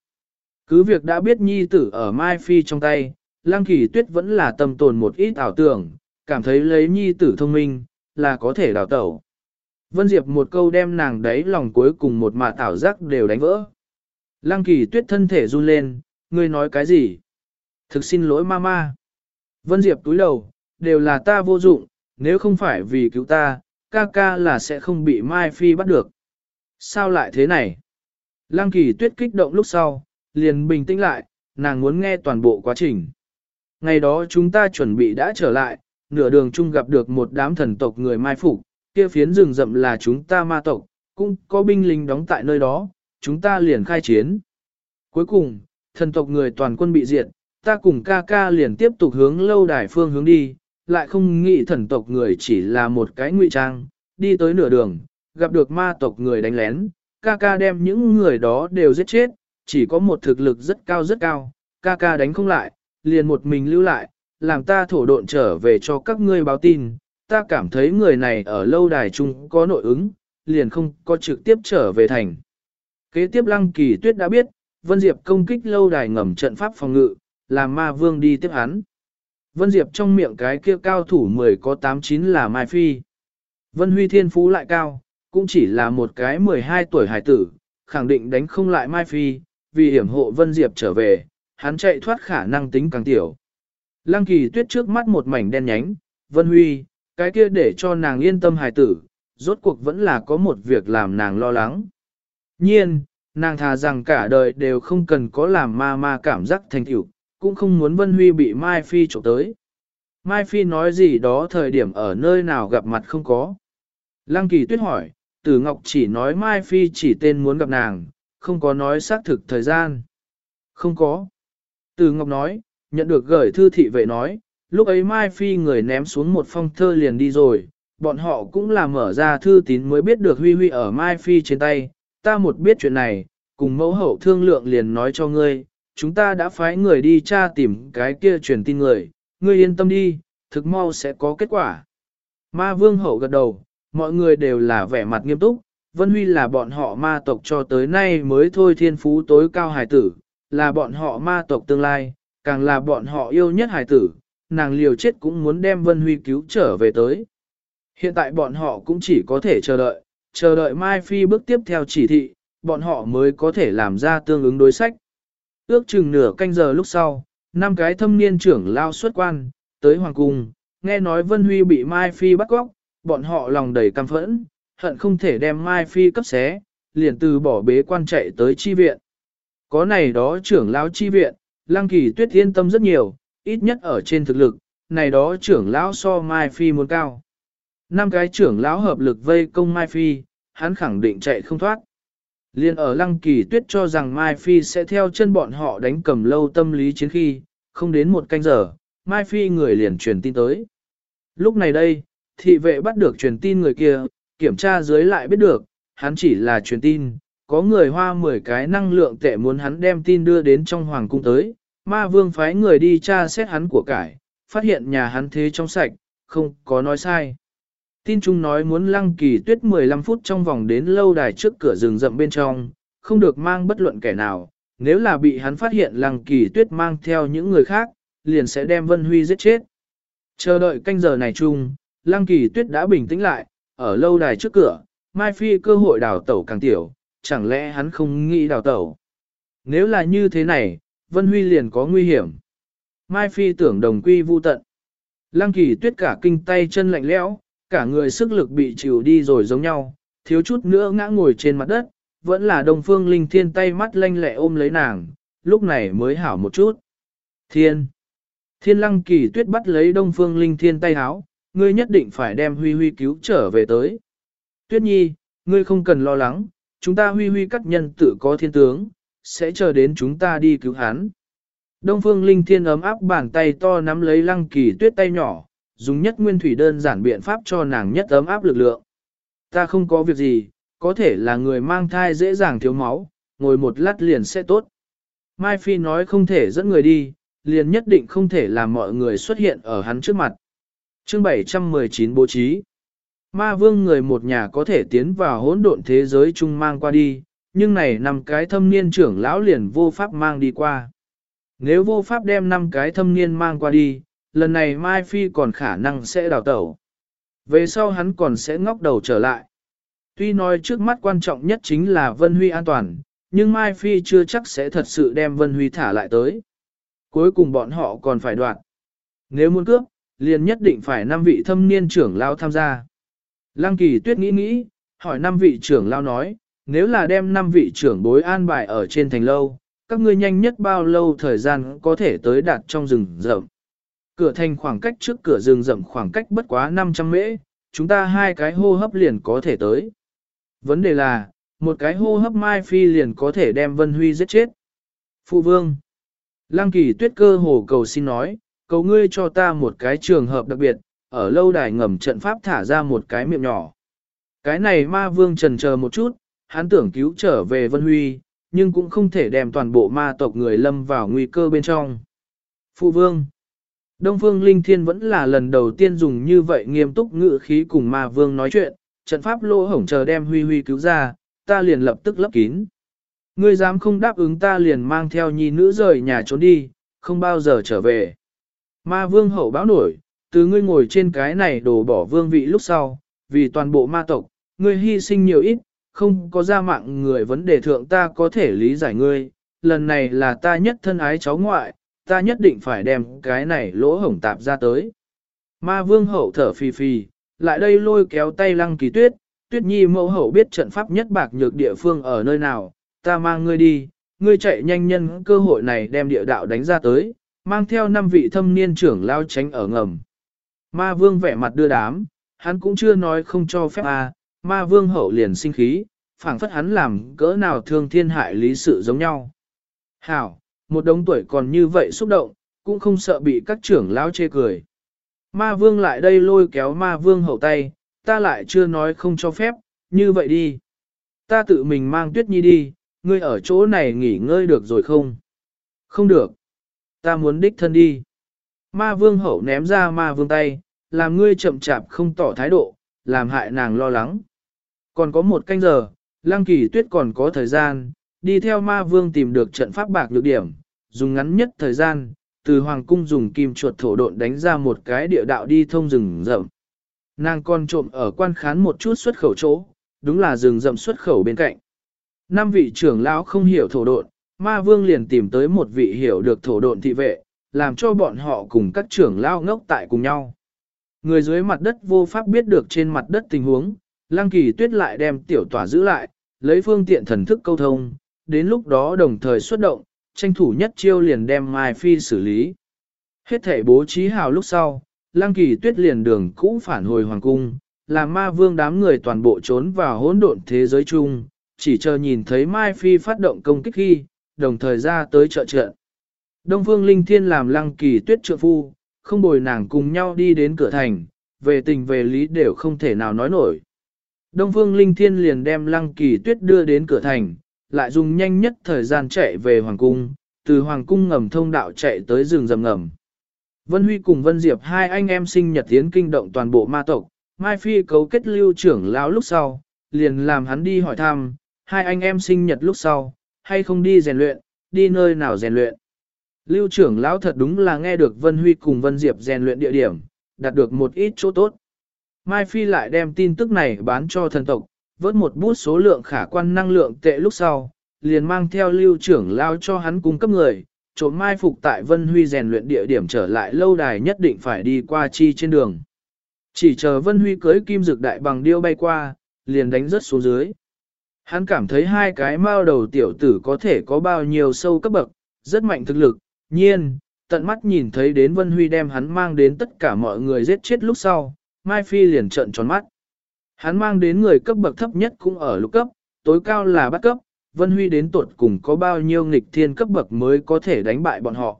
Cứ việc đã biết nhi tử ở Mai Phi trong tay, Lăng Kỳ Tuyết vẫn là tâm tồn một ít ảo tưởng, cảm thấy lấy nhi tử thông minh, là có thể đào tẩu. Vân Diệp một câu đem nàng đấy lòng cuối cùng một mạ tảo giác đều đánh vỡ. Lăng Kỳ Tuyết thân thể run lên, ngươi nói cái gì? Thực xin lỗi mama. Vân Diệp túi đầu, đều là ta vô dụng, nếu không phải vì cứu ta, ca ca là sẽ không bị Mai Phi bắt được. Sao lại thế này? Lăng kỳ tuyết kích động lúc sau, liền bình tĩnh lại, nàng muốn nghe toàn bộ quá trình. Ngày đó chúng ta chuẩn bị đã trở lại, nửa đường chung gặp được một đám thần tộc người mai phục, kia phiến rừng rậm là chúng ta ma tộc, cũng có binh lính đóng tại nơi đó, chúng ta liền khai chiến. Cuối cùng, thần tộc người toàn quân bị diệt, ta cùng ca ca liền tiếp tục hướng lâu đài phương hướng đi, lại không nghĩ thần tộc người chỉ là một cái ngụy trang, đi tới nửa đường, gặp được ma tộc người đánh lén, ca ca đem những người đó đều giết chết, chỉ có một thực lực rất cao rất cao, ca ca đánh không lại, liền một mình lưu lại, làm ta thổ độn trở về cho các ngươi báo tin, ta cảm thấy người này ở lâu đài chung có nội ứng, liền không có trực tiếp trở về thành. Kế tiếp lăng kỳ tuyết đã biết, Vân Diệp công kích lâu đài ngầm trận pháp phòng ngự, làm ma vương đi tiếp hắn. Vân Diệp trong miệng cái kia cao thủ 10 có 8-9 là Mai Phi. Vân Huy thiên phú lại cao, cũng chỉ là một cái 12 tuổi hải tử, khẳng định đánh không lại Mai Phi, vì hiểm hộ Vân Diệp trở về, hắn chạy thoát khả năng tính càng tiểu. Lăng kỳ tuyết trước mắt một mảnh đen nhánh, Vân Huy, cái kia để cho nàng yên tâm hài tử, rốt cuộc vẫn là có một việc làm nàng lo lắng. Nhiên, nàng thà rằng cả đời đều không cần có làm ma ma cảm giác thành tiểu, cũng không muốn Vân Huy bị Mai Phi trộm tới. Mai Phi nói gì đó thời điểm ở nơi nào gặp mặt không có. Lăng Kỳ Tuyết hỏi, Tử Ngọc chỉ nói Mai Phi chỉ tên muốn gặp nàng, không có nói xác thực thời gian. Không có. Tử Ngọc nói, nhận được gửi thư thị vệ nói, lúc ấy Mai Phi người ném xuống một phong thơ liền đi rồi, bọn họ cũng là mở ra thư tín mới biết được Huy Huy ở Mai Phi trên tay, ta một biết chuyện này, cùng mẫu hậu thương lượng liền nói cho ngươi, chúng ta đã phái người đi tra tìm cái kia truyền tin người, ngươi yên tâm đi, thực mau sẽ có kết quả. Ma vương hậu gật đầu, mọi người đều là vẻ mặt nghiêm túc, Vân Huy là bọn họ ma tộc cho tới nay mới thôi thiên phú tối cao hải tử, là bọn họ ma tộc tương lai, càng là bọn họ yêu nhất hải tử, nàng liều chết cũng muốn đem Vân Huy cứu trở về tới. Hiện tại bọn họ cũng chỉ có thể chờ đợi, chờ đợi Mai Phi bước tiếp theo chỉ thị, bọn họ mới có thể làm ra tương ứng đối sách. Ước chừng nửa canh giờ lúc sau, năm cái thâm niên trưởng lao xuất quan, tới Hoàng Cung, nghe nói Vân Huy bị Mai Phi bắt cóc, bọn họ lòng đầy căm phẫn, hận không thể đem Mai Phi cấp xé, liền từ bỏ bế quan chạy tới chi viện. Có này đó trưởng lão chi viện, Lăng Kỳ Tuyết yên tâm rất nhiều, ít nhất ở trên thực lực, này đó trưởng lão so Mai Phi muốn cao. Năm cái trưởng lão hợp lực vây công Mai Phi, hắn khẳng định chạy không thoát. Liên ở Lăng Kỳ Tuyết cho rằng Mai Phi sẽ theo chân bọn họ đánh cầm lâu tâm lý chiến khi, không đến một canh giờ, Mai Phi người liền truyền tin tới. Lúc này đây, thị vệ bắt được truyền tin người kia, kiểm tra dưới lại biết được, hắn chỉ là truyền tin, có người hoa 10 cái năng lượng tệ muốn hắn đem tin đưa đến trong hoàng cung tới, ma vương phái người đi tra xét hắn của cải, phát hiện nhà hắn thế trong sạch, không có nói sai. Tin chung nói muốn lăng kỳ tuyết 15 phút trong vòng đến lâu đài trước cửa rừng rậm bên trong, không được mang bất luận kẻ nào, nếu là bị hắn phát hiện lăng kỳ tuyết mang theo những người khác, liền sẽ đem Vân Huy giết chết. Chờ đợi canh giờ này chung, lăng kỳ tuyết đã bình tĩnh lại, ở lâu đài trước cửa, Mai Phi cơ hội đào tẩu càng tiểu, chẳng lẽ hắn không nghĩ đào tẩu. Nếu là như thế này, Vân Huy liền có nguy hiểm. Mai Phi tưởng đồng quy vu tận. Lăng kỳ tuyết cả kinh tay chân lạnh lẽo, cả người sức lực bị chịu đi rồi giống nhau, thiếu chút nữa ngã ngồi trên mặt đất, vẫn là đồng phương linh thiên tay mắt lanh lẹ ôm lấy nàng, lúc này mới hảo một chút. Thiên! Thiên lăng kỳ tuyết bắt lấy đông phương linh thiên tay háo, ngươi nhất định phải đem huy huy cứu trở về tới. Tuyết nhi, ngươi không cần lo lắng, chúng ta huy huy các nhân tự có thiên tướng, sẽ chờ đến chúng ta đi cứu hắn. Đông phương linh thiên ấm áp bàn tay to nắm lấy lăng kỳ tuyết tay nhỏ, dùng nhất nguyên thủy đơn giản biện pháp cho nàng nhất ấm áp lực lượng. Ta không có việc gì, có thể là người mang thai dễ dàng thiếu máu, ngồi một lát liền sẽ tốt. Mai Phi nói không thể dẫn người đi, liền nhất định không thể làm mọi người xuất hiện ở hắn trước mặt. Chương 719 bố trí Ma vương người một nhà có thể tiến vào hỗn độn thế giới chung mang qua đi, nhưng này năm cái thâm niên trưởng lão liền vô pháp mang đi qua. Nếu vô pháp đem năm cái thâm niên mang qua đi, lần này Mai Phi còn khả năng sẽ đào tẩu. Về sau hắn còn sẽ ngóc đầu trở lại. Tuy nói trước mắt quan trọng nhất chính là Vân Huy an toàn, nhưng Mai Phi chưa chắc sẽ thật sự đem Vân Huy thả lại tới. Cuối cùng bọn họ còn phải đoạt. Nếu muốn cướp, liền nhất định phải năm vị thâm niên trưởng lao tham gia. Lăng kỳ tuyết nghĩ nghĩ, hỏi năm vị trưởng lao nói, nếu là đem năm vị trưởng bối an bài ở trên thành lâu, các ngươi nhanh nhất bao lâu thời gian có thể tới đạt trong rừng rậm. Cửa thành khoảng cách trước cửa rừng rậm khoảng cách bất quá 500 mễ, chúng ta hai cái hô hấp liền có thể tới. Vấn đề là, một cái hô hấp Mai Phi liền có thể đem Vân Huy giết chết. Phụ vương. Lăng kỳ tuyết cơ hồ cầu xin nói, cầu ngươi cho ta một cái trường hợp đặc biệt, ở lâu đài ngầm trận pháp thả ra một cái miệng nhỏ. Cái này ma vương trần chờ một chút, hắn tưởng cứu trở về Vân Huy, nhưng cũng không thể đem toàn bộ ma tộc người lâm vào nguy cơ bên trong. Phụ vương Đông Phương Linh Thiên vẫn là lần đầu tiên dùng như vậy nghiêm túc ngự khí cùng ma vương nói chuyện, trận pháp lỗ hổng chờ đem Huy Huy cứu ra, ta liền lập tức lấp kín. Ngươi dám không đáp ứng ta liền mang theo nhi nữ rời nhà trốn đi, không bao giờ trở về. Ma vương hậu báo nổi, từ ngươi ngồi trên cái này đổ bỏ vương vị lúc sau, vì toàn bộ ma tộc, ngươi hy sinh nhiều ít, không có ra mạng người vấn đề thượng ta có thể lý giải ngươi, lần này là ta nhất thân ái cháu ngoại, ta nhất định phải đem cái này lỗ hổng tạp ra tới. Ma vương hậu thở phì phì, lại đây lôi kéo tay lăng kỳ tuyết, tuyết nhi mẫu hậu biết trận pháp nhất bạc nhược địa phương ở nơi nào, ta mang ngươi đi, ngươi chạy nhanh nhân cơ hội này đem địa đạo đánh ra tới, mang theo năm vị thâm niên trưởng lao tránh ở ngầm. Ma vương vẻ mặt đưa đám, hắn cũng chưa nói không cho phép a, à, ma vương hậu liền sinh khí, phảng phất hắn làm cỡ nào thương thiên hại lý sự giống nhau. Hảo, một đống tuổi còn như vậy xúc động, cũng không sợ bị các trưởng lão chê cười. Ma vương lại đây lôi kéo ma vương hậu tay, ta lại chưa nói không cho phép, như vậy đi. Ta tự mình mang tuyết nhi đi, ngươi ở chỗ này nghỉ ngơi được rồi không? Không được. Ta muốn đích thân đi. Ma vương hậu ném ra ma vương tay, làm ngươi chậm chạp không tỏ thái độ, làm hại nàng lo lắng. Còn có một canh giờ, lăng kỳ tuyết còn có thời gian, đi theo ma vương tìm được trận pháp bạc lược điểm, dùng ngắn nhất thời gian, từ hoàng cung dùng kim chuột thổ độn đánh ra một cái địa đạo đi thông rừng rậm. Nàng con trộm ở quan khán một chút xuất khẩu chỗ, đúng là rừng rậm xuất khẩu bên cạnh. Năm vị trưởng lão không hiểu thổ độn, ma vương liền tìm tới một vị hiểu được thổ độn thị vệ, làm cho bọn họ cùng các trưởng lão ngốc tại cùng nhau. Người dưới mặt đất vô pháp biết được trên mặt đất tình huống, lăng kỳ tuyết lại đem tiểu tỏa giữ lại, lấy phương tiện thần thức câu thông, đến lúc đó đồng thời xuất động, tranh thủ nhất chiêu liền đem Mai Phi xử lý. Hết thể bố trí hào lúc sau, lăng kỳ tuyết liền đường cũ phản hồi hoàng cung, làm ma vương đám người toàn bộ trốn vào hỗn độn thế giới chung, chỉ chờ nhìn thấy Mai Phi phát động công kích khi, đồng thời ra tới trợ trận. Đông Phương Linh Thiên làm lăng kỳ tuyết trợ phu, không bồi nàng cùng nhau đi đến cửa thành, về tình về lý đều không thể nào nói nổi. Đông Phương Linh Thiên liền đem lăng kỳ tuyết đưa đến cửa thành, lại dùng nhanh nhất thời gian chạy về Hoàng Cung, từ Hoàng Cung ngầm thông đạo chạy tới rừng rầm ngầm. Vân Huy cùng Vân Diệp hai anh em sinh nhật tiến kinh động toàn bộ ma tộc, Mai Phi cấu kết lưu trưởng lão lúc sau, liền làm hắn đi hỏi thăm, hai anh em sinh nhật lúc sau, hay không đi rèn luyện, đi nơi nào rèn luyện. Lưu trưởng lão thật đúng là nghe được Vân Huy cùng Vân Diệp rèn luyện địa điểm, đạt được một ít chỗ tốt. Mai Phi lại đem tin tức này bán cho thần tộc, vớt một bút số lượng khả quan năng lượng tệ lúc sau, liền mang theo lưu trưởng lao cho hắn cung cấp người, trộm mai phục tại Vân Huy rèn luyện địa điểm trở lại lâu đài nhất định phải đi qua chi trên đường. Chỉ chờ Vân Huy cưới kim dược đại bằng điêu bay qua, liền đánh rất xuống dưới. Hắn cảm thấy hai cái mao đầu tiểu tử có thể có bao nhiêu sâu cấp bậc, rất mạnh thực lực, nhiên, tận mắt nhìn thấy đến Vân Huy đem hắn mang đến tất cả mọi người giết chết lúc sau, Mai Phi liền trợn tròn mắt. Hắn mang đến người cấp bậc thấp nhất cũng ở lục cấp, tối cao là bát cấp, Vân Huy đến tuột cùng có bao nhiêu nghịch thiên cấp bậc mới có thể đánh bại bọn họ.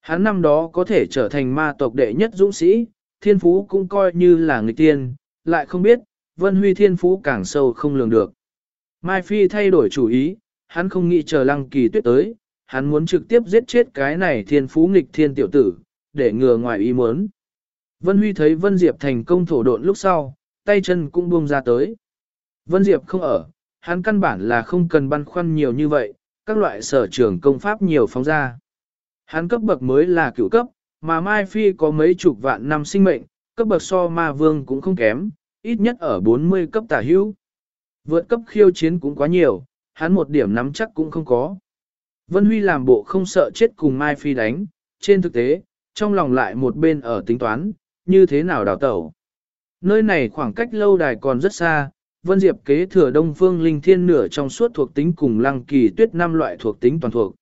Hắn năm đó có thể trở thành ma tộc đệ nhất dũng sĩ, thiên phú cũng coi như là nghịch thiên, lại không biết, Vân Huy thiên phú càng sâu không lường được. Mai Phi thay đổi chủ ý, hắn không nghĩ chờ lăng kỳ tuyết tới, hắn muốn trực tiếp giết chết cái này thiên phú nghịch thiên tiểu tử, để ngừa ngoài ý muốn. Vân Huy thấy Vân Diệp thành công thổ độn lúc sau, tay chân cũng buông ra tới. Vân Diệp không ở, hắn căn bản là không cần băn khoăn nhiều như vậy, các loại sở trường công pháp nhiều phóng ra. Hắn cấp bậc mới là cửu cấp, mà Mai Phi có mấy chục vạn năm sinh mệnh, cấp bậc so ma vương cũng không kém, ít nhất ở 40 cấp tả hữu. Vượt cấp khiêu chiến cũng quá nhiều, hắn một điểm nắm chắc cũng không có. Vân Huy làm bộ không sợ chết cùng Mai Phi đánh, trên thực tế, trong lòng lại một bên ở tính toán, như thế nào đào tẩu. Nơi này khoảng cách lâu đài còn rất xa, Vân Diệp kế thừa Đông Phương Linh Thiên nửa trong suốt thuộc tính cùng Lăng Kỳ Tuyết năm loại thuộc tính toàn thuộc.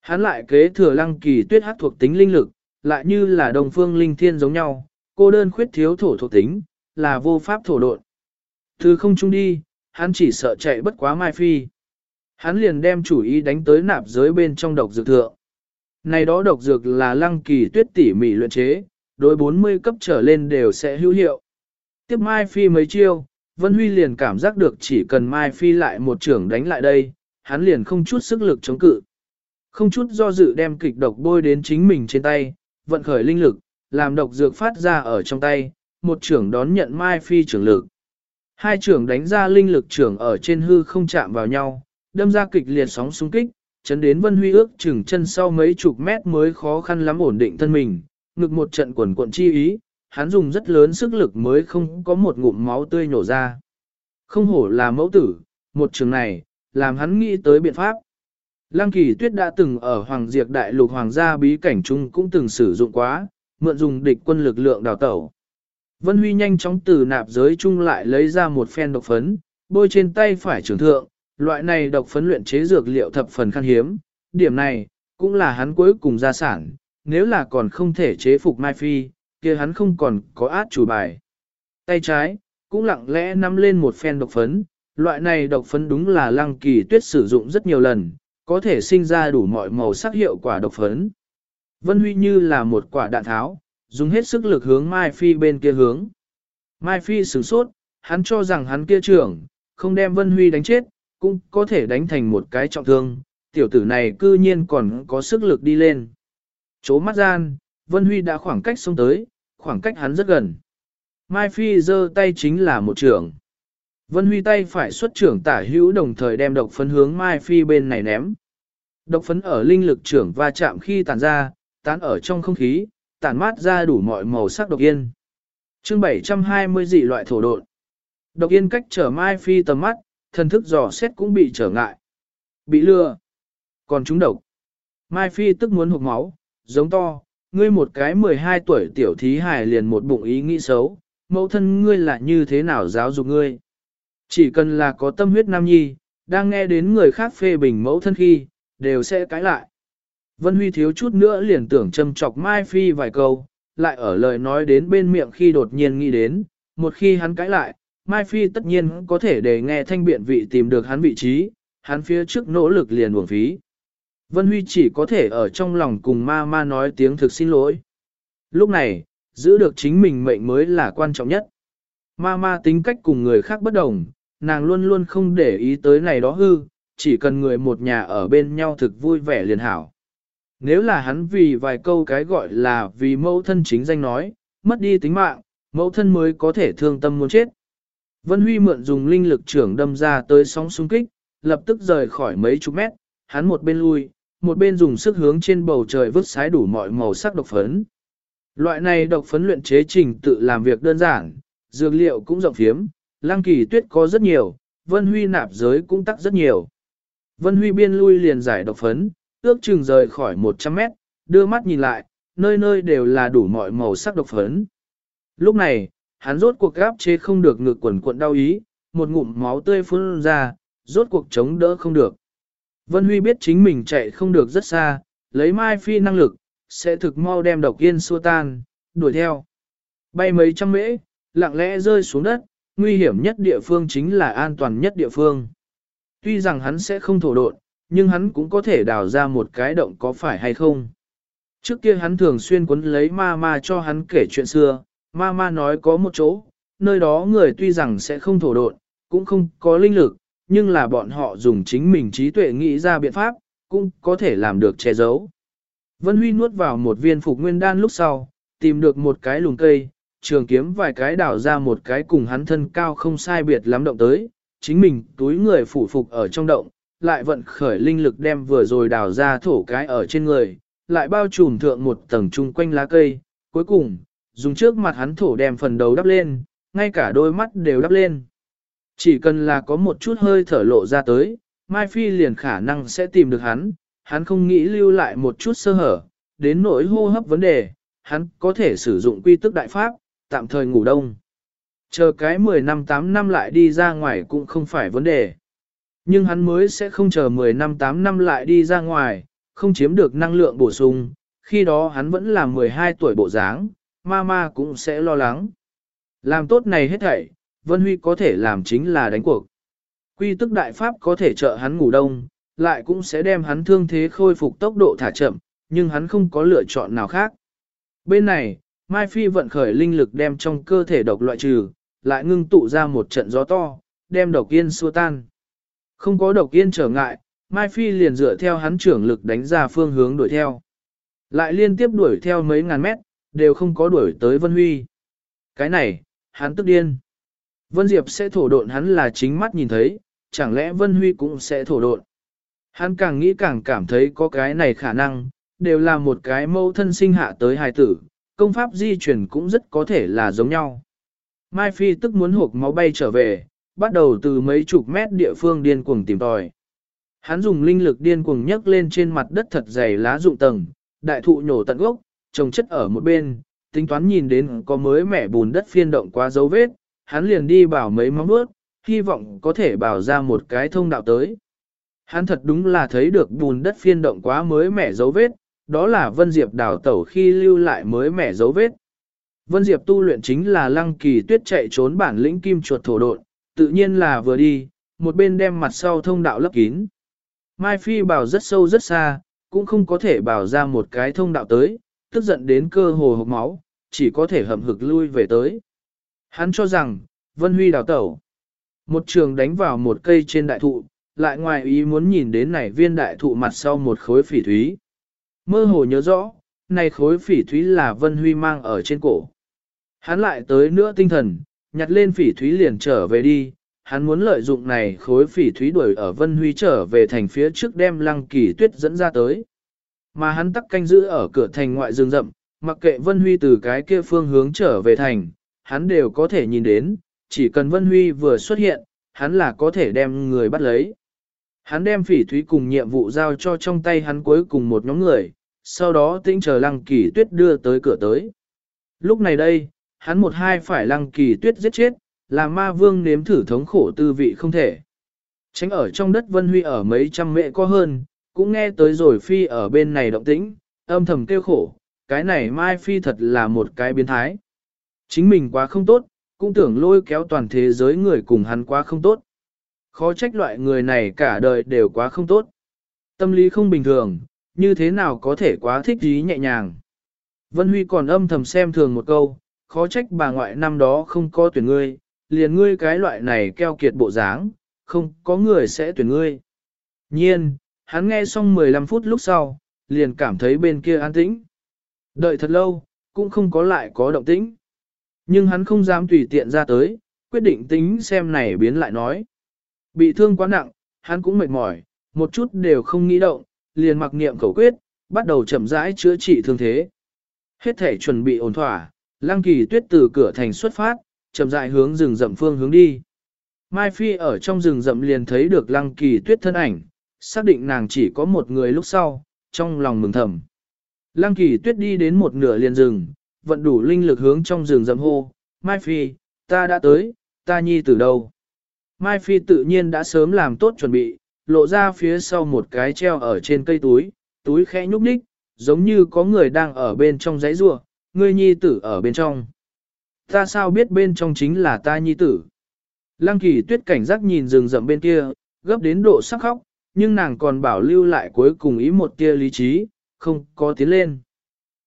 Hắn lại kế thừa Lăng Kỳ Tuyết hắc thuộc tính linh lực, lại như là Đông Phương Linh Thiên giống nhau, cô đơn khuyết thiếu thổ thuộc tính, là vô pháp thổ độn. Thứ không chung đi, hắn chỉ sợ chạy bất quá Mai Phi. Hắn liền đem chủ ý đánh tới nạp giới bên trong độc dược thượng. Này đó độc dược là Lăng Kỳ Tuyết tỉ mỉ luyện chế, đối 40 cấp trở lên đều sẽ hữu hiệu. Tiếp Mai Phi mấy chiêu, Vân Huy liền cảm giác được chỉ cần Mai Phi lại một trưởng đánh lại đây, hắn liền không chút sức lực chống cự. Không chút do dự đem kịch độc bôi đến chính mình trên tay, vận khởi linh lực, làm độc dược phát ra ở trong tay, một trưởng đón nhận Mai Phi trưởng lực. Hai trưởng đánh ra linh lực trưởng ở trên hư không chạm vào nhau, đâm ra kịch liệt sóng xung kích, chấn đến Vân Huy ước chừng chân sau mấy chục mét mới khó khăn lắm ổn định thân mình, ngực một trận quần cuộn chi ý, hắn dùng rất lớn sức lực mới không có một ngụm máu tươi nhổ ra. Không hổ là mẫu tử, một trường này, làm hắn nghĩ tới biện pháp. Lăng kỳ tuyết đã từng ở Hoàng Diệt Đại Lục Hoàng gia bí cảnh chung cũng từng sử dụng quá, mượn dùng địch quân lực lượng đào tẩu. Vân Huy nhanh chóng từ nạp giới chung lại lấy ra một phen độc phấn, bôi trên tay phải trưởng thượng, loại này độc phấn luyện chế dược liệu thập phần khan hiếm, điểm này, cũng là hắn cuối cùng gia sản, nếu là còn không thể chế phục Mai Phi, kia hắn không còn có át chủ bài. Tay trái, cũng lặng lẽ nắm lên một phen độc phấn, loại này độc phấn đúng là lăng kỳ tuyết sử dụng rất nhiều lần, có thể sinh ra đủ mọi màu sắc hiệu quả độc phấn. Vân Huy như là một quả đạn tháo, dùng hết sức lực hướng Mai Phi bên kia hướng. Mai Phi sửng sốt, hắn cho rằng hắn kia trưởng, không đem Vân Huy đánh chết, cũng có thể đánh thành một cái trọng thương, tiểu tử này cư nhiên còn có sức lực đi lên. Chố mắt gian, Vân Huy đã khoảng cách xông tới, khoảng cách hắn rất gần. Mai Phi giơ tay chính là một trưởng. Vân Huy tay phải xuất trưởng tả hữu đồng thời đem độc phấn hướng Mai Phi bên này ném. Độc phấn ở linh lực trưởng va chạm khi tàn ra, tán ở trong không khí, tản mát ra đủ mọi màu sắc độc yên. chương 720 dị loại thổ độn. Độc yên cách trở Mai Phi tầm mắt, thần thức dò xét cũng bị trở ngại. Bị lừa. Còn chúng độc. Mai Phi tức muốn hụt máu, giống to, ngươi một cái 12 tuổi tiểu thí hài liền một bụng ý nghĩ xấu, mẫu thân ngươi là như thế nào giáo dục ngươi. Chỉ cần là có tâm huyết nam nhi, đang nghe đến người khác phê bình mẫu thân khi, đều sẽ cãi lại. Vân Huy thiếu chút nữa liền tưởng châm chọc Mai Phi vài câu, lại ở lời nói đến bên miệng khi đột nhiên nghĩ đến, một khi hắn cãi lại, Mai Phi tất nhiên có thể để nghe thanh biện vị tìm được hắn vị trí, hắn phía trước nỗ lực liền uổng phí. Vân Huy chỉ có thể ở trong lòng cùng ma ma nói tiếng thực xin lỗi. Lúc này, giữ được chính mình mệnh mới là quan trọng nhất. Ma ma tính cách cùng người khác bất đồng, nàng luôn luôn không để ý tới này đó hư, chỉ cần người một nhà ở bên nhau thực vui vẻ liền hảo. Nếu là hắn vì vài câu cái gọi là vì mẫu thân chính danh nói, mất đi tính mạng, mẫu thân mới có thể thương tâm muốn chết. Vân Huy mượn dùng linh lực trưởng đâm ra tới sóng xung kích, lập tức rời khỏi mấy chục mét, hắn một bên lui, một bên dùng sức hướng trên bầu trời vứt sái đủ mọi màu sắc độc phấn. Loại này độc phấn luyện chế trình tự làm việc đơn giản, dược liệu cũng rộng phiếm, lăng kỳ tuyết có rất nhiều, Vân Huy nạp giới cũng tắc rất nhiều. Vân Huy biên lui liền giải độc phấn, ước chừng rời khỏi 100 mét, đưa mắt nhìn lại, nơi nơi đều là đủ mọi màu sắc độc phấn. Lúc này, hắn rốt cuộc gáp chế không được ngực quần cuộn đau ý, một ngụm máu tươi phun ra, rốt cuộc chống đỡ không được. Vân Huy biết chính mình chạy không được rất xa, lấy Mai Phi năng lực, sẽ thực mau đem độc yên xua tan, đuổi theo. Bay mấy trăm mễ, lặng lẽ rơi xuống đất, nguy hiểm nhất địa phương chính là an toàn nhất địa phương. Tuy rằng hắn sẽ không thổ độn, nhưng hắn cũng có thể đào ra một cái động có phải hay không. Trước kia hắn thường xuyên quấn lấy ma ma cho hắn kể chuyện xưa, ma ma nói có một chỗ, nơi đó người tuy rằng sẽ không thổ độn, cũng không có linh lực, nhưng là bọn họ dùng chính mình trí tuệ nghĩ ra biện pháp, cũng có thể làm được che giấu. Vân Huy nuốt vào một viên phục nguyên đan lúc sau, tìm được một cái lùng cây, trường kiếm vài cái đảo ra một cái cùng hắn thân cao không sai biệt lắm động tới, chính mình túi người phủ phục ở trong động, lại vận khởi linh lực đem vừa rồi đào ra thổ cái ở trên người, lại bao trùm thượng một tầng chung quanh lá cây, cuối cùng, dùng trước mặt hắn thổ đem phần đầu đắp lên, ngay cả đôi mắt đều đắp lên. Chỉ cần là có một chút hơi thở lộ ra tới, Mai Phi liền khả năng sẽ tìm được hắn, hắn không nghĩ lưu lại một chút sơ hở, đến nỗi hô hấp vấn đề, hắn có thể sử dụng quy tức đại pháp, tạm thời ngủ đông. Chờ cái 10 năm 8 năm lại đi ra ngoài cũng không phải vấn đề. Nhưng hắn mới sẽ không chờ 10 năm 8 năm lại đi ra ngoài, không chiếm được năng lượng bổ sung, khi đó hắn vẫn là 12 tuổi bộ dáng, mama cũng sẽ lo lắng. Làm tốt này hết thảy, Vân Huy có thể làm chính là đánh cuộc. Quy tức đại pháp có thể trợ hắn ngủ đông, lại cũng sẽ đem hắn thương thế khôi phục tốc độ thả chậm, nhưng hắn không có lựa chọn nào khác. Bên này, Mai Phi vận khởi linh lực đem trong cơ thể độc loại trừ, lại ngưng tụ ra một trận gió to, đem độc yên xua tan. Không có độc yên trở ngại, Mai Phi liền dựa theo hắn trưởng lực đánh ra phương hướng đuổi theo. Lại liên tiếp đuổi theo mấy ngàn mét, đều không có đuổi tới Vân Huy. Cái này, hắn tức điên. Vân Diệp sẽ thổ độn hắn là chính mắt nhìn thấy, chẳng lẽ Vân Huy cũng sẽ thổ độn. Hắn càng nghĩ càng cảm thấy có cái này khả năng, đều là một cái mâu thân sinh hạ tới hài tử, công pháp di chuyển cũng rất có thể là giống nhau. Mai Phi tức muốn hộp máu bay trở về, bắt đầu từ mấy chục mét địa phương điên cuồng tìm tòi. Hắn dùng linh lực điên cuồng nhấc lên trên mặt đất thật dày lá rụng tầng, đại thụ nhổ tận gốc, trồng chất ở một bên, tính toán nhìn đến có mới mẻ bùn đất phiên động quá dấu vết, hắn liền đi bảo mấy móng bước, hy vọng có thể bảo ra một cái thông đạo tới. Hắn thật đúng là thấy được bùn đất phiên động quá mới mẻ dấu vết, đó là Vân Diệp đào tẩu khi lưu lại mới mẻ dấu vết. Vân Diệp tu luyện chính là lăng kỳ tuyết chạy trốn bản lĩnh kim chuột thổ độn, tự nhiên là vừa đi, một bên đem mặt sau thông đạo lấp kín. Mai Phi bảo rất sâu rất xa, cũng không có thể bảo ra một cái thông đạo tới, tức giận đến cơ hồ hộc máu, chỉ có thể hầm hực lui về tới. Hắn cho rằng, Vân Huy đào tẩu. Một trường đánh vào một cây trên đại thụ, lại ngoài ý muốn nhìn đến này viên đại thụ mặt sau một khối phỉ thúy. Mơ hồ nhớ rõ, này khối phỉ thúy là Vân Huy mang ở trên cổ. Hắn lại tới nữa tinh thần, nhặt lên phỉ thúy liền trở về đi, hắn muốn lợi dụng này khối phỉ thúy đuổi ở Vân Huy trở về thành phía trước đem lăng kỳ tuyết dẫn ra tới. Mà hắn tắc canh giữ ở cửa thành ngoại rừng rậm, mặc kệ Vân Huy từ cái kia phương hướng trở về thành, hắn đều có thể nhìn đến, chỉ cần Vân Huy vừa xuất hiện, hắn là có thể đem người bắt lấy. Hắn đem phỉ thúy cùng nhiệm vụ giao cho trong tay hắn cuối cùng một nhóm người, sau đó tĩnh chờ lăng kỳ tuyết đưa tới cửa tới. Lúc này đây, hắn một hai phải lăng kỳ tuyết giết chết, làm ma vương nếm thử thống khổ tư vị không thể. Tránh ở trong đất Vân Huy ở mấy trăm mẹ có hơn, cũng nghe tới rồi phi ở bên này động tĩnh, âm thầm kêu khổ, cái này mai phi thật là một cái biến thái. Chính mình quá không tốt, cũng tưởng lôi kéo toàn thế giới người cùng hắn quá không tốt. Khó trách loại người này cả đời đều quá không tốt. Tâm lý không bình thường, như thế nào có thể quá thích ý nhẹ nhàng. Vân Huy còn âm thầm xem thường một câu, khó trách bà ngoại năm đó không có tuyển ngươi, liền ngươi cái loại này keo kiệt bộ dáng, không có người sẽ tuyển ngươi. Nhiên, hắn nghe xong 15 phút lúc sau, liền cảm thấy bên kia an tĩnh. Đợi thật lâu, cũng không có lại có động tĩnh. Nhưng hắn không dám tùy tiện ra tới, quyết định tính xem này biến lại nói. Bị thương quá nặng, hắn cũng mệt mỏi, một chút đều không nghĩ động, liền mặc niệm khẩu quyết, bắt đầu chậm rãi chữa trị thương thế. Hết thể chuẩn bị ổn thỏa, Lăng Kỳ Tuyết từ cửa thành xuất phát, chậm rãi hướng rừng rậm phương hướng đi. Mai Phi ở trong rừng rậm liền thấy được Lăng Kỳ Tuyết thân ảnh, xác định nàng chỉ có một người lúc sau, trong lòng mừng thầm. Lăng Kỳ Tuyết đi đến một nửa liền rừng, vận đủ linh lực hướng trong rừng rậm hô, Mai Phi, ta đã tới, ta nhi từ đâu? Mai Phi tự nhiên đã sớm làm tốt chuẩn bị, lộ ra phía sau một cái treo ở trên cây túi, túi khẽ nhúc nhích, giống như có người đang ở bên trong giấy rua, ngươi nhi tử ở bên trong. Ta sao biết bên trong chính là ta nhi tử? Lăng kỳ tuyết cảnh giác nhìn rừng rậm bên kia, gấp đến độ sắc khóc, nhưng nàng còn bảo lưu lại cuối cùng ý một tia lý trí, không có tiến lên.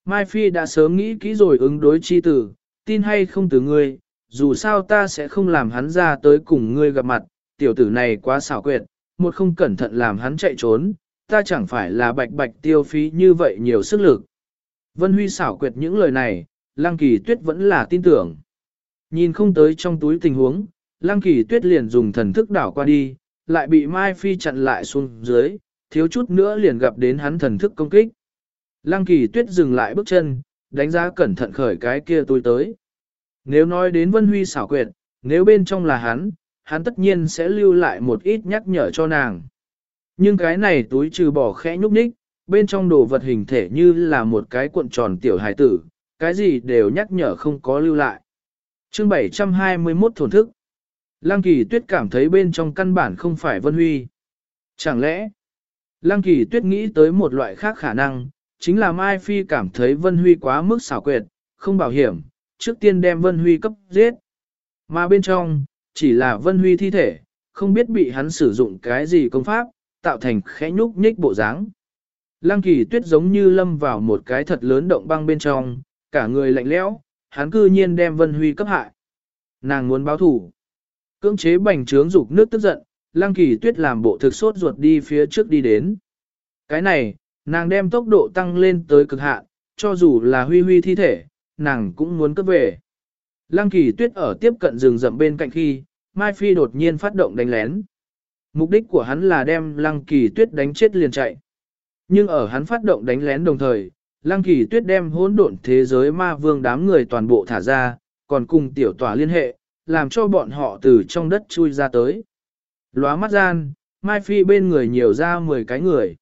Mai Phi đã sớm nghĩ kỹ rồi ứng đối chi tử, tin hay không từ ngươi, dù sao ta sẽ không làm hắn ra tới cùng ngươi gặp mặt, tiểu tử này quá xảo quyệt, một không cẩn thận làm hắn chạy trốn, ta chẳng phải là bạch bạch tiêu phí như vậy nhiều sức lực. Vân Huy xảo quyệt những lời này, Lăng Kỳ Tuyết vẫn là tin tưởng. Nhìn không tới trong túi tình huống, Lăng Kỳ Tuyết liền dùng thần thức đảo qua đi, lại bị Mai Phi chặn lại xuống dưới, thiếu chút nữa liền gặp đến hắn thần thức công kích. Lăng Kỳ Tuyết dừng lại bước chân, đánh giá cẩn thận khởi cái kia túi tới. Nếu nói đến Vân Huy xảo quyệt, nếu bên trong là hắn, hắn tất nhiên sẽ lưu lại một ít nhắc nhở cho nàng. Nhưng cái này túi trừ bỏ khẽ nhúc nhích, bên trong đồ vật hình thể như là một cái cuộn tròn tiểu hài tử, cái gì đều nhắc nhở không có lưu lại. chương 721 thổn thức. Lăng kỳ tuyết cảm thấy bên trong căn bản không phải Vân Huy. Chẳng lẽ, Lăng kỳ tuyết nghĩ tới một loại khác khả năng, chính là Mai Phi cảm thấy Vân Huy quá mức xảo quyệt, không bảo hiểm, trước tiên đem Vân Huy cấp giết. Mà bên trong, chỉ là Vân Huy thi thể, không biết bị hắn sử dụng cái gì công pháp, tạo thành khẽ nhúc nhích bộ dáng. Lăng kỳ tuyết giống như lâm vào một cái thật lớn động băng bên trong, cả người lạnh lẽo, hắn cư nhiên đem Vân Huy cấp hại. Nàng muốn báo thủ. Cưỡng chế bành trướng dục nước tức giận, Lăng kỳ tuyết làm bộ thực sốt ruột đi phía trước đi đến. Cái này, nàng đem tốc độ tăng lên tới cực hạn, cho dù là Huy Huy thi thể, nàng cũng muốn cấp về. Lăng kỳ tuyết ở tiếp cận rừng rậm bên cạnh khi, Mai Phi đột nhiên phát động đánh lén. Mục đích của hắn là đem lăng kỳ tuyết đánh chết liền chạy. Nhưng ở hắn phát động đánh lén đồng thời, lăng kỳ tuyết đem hỗn độn thế giới ma vương đám người toàn bộ thả ra, còn cùng tiểu tòa liên hệ, làm cho bọn họ từ trong đất chui ra tới. Lóa mắt gian, Mai Phi bên người nhiều ra 10 cái người.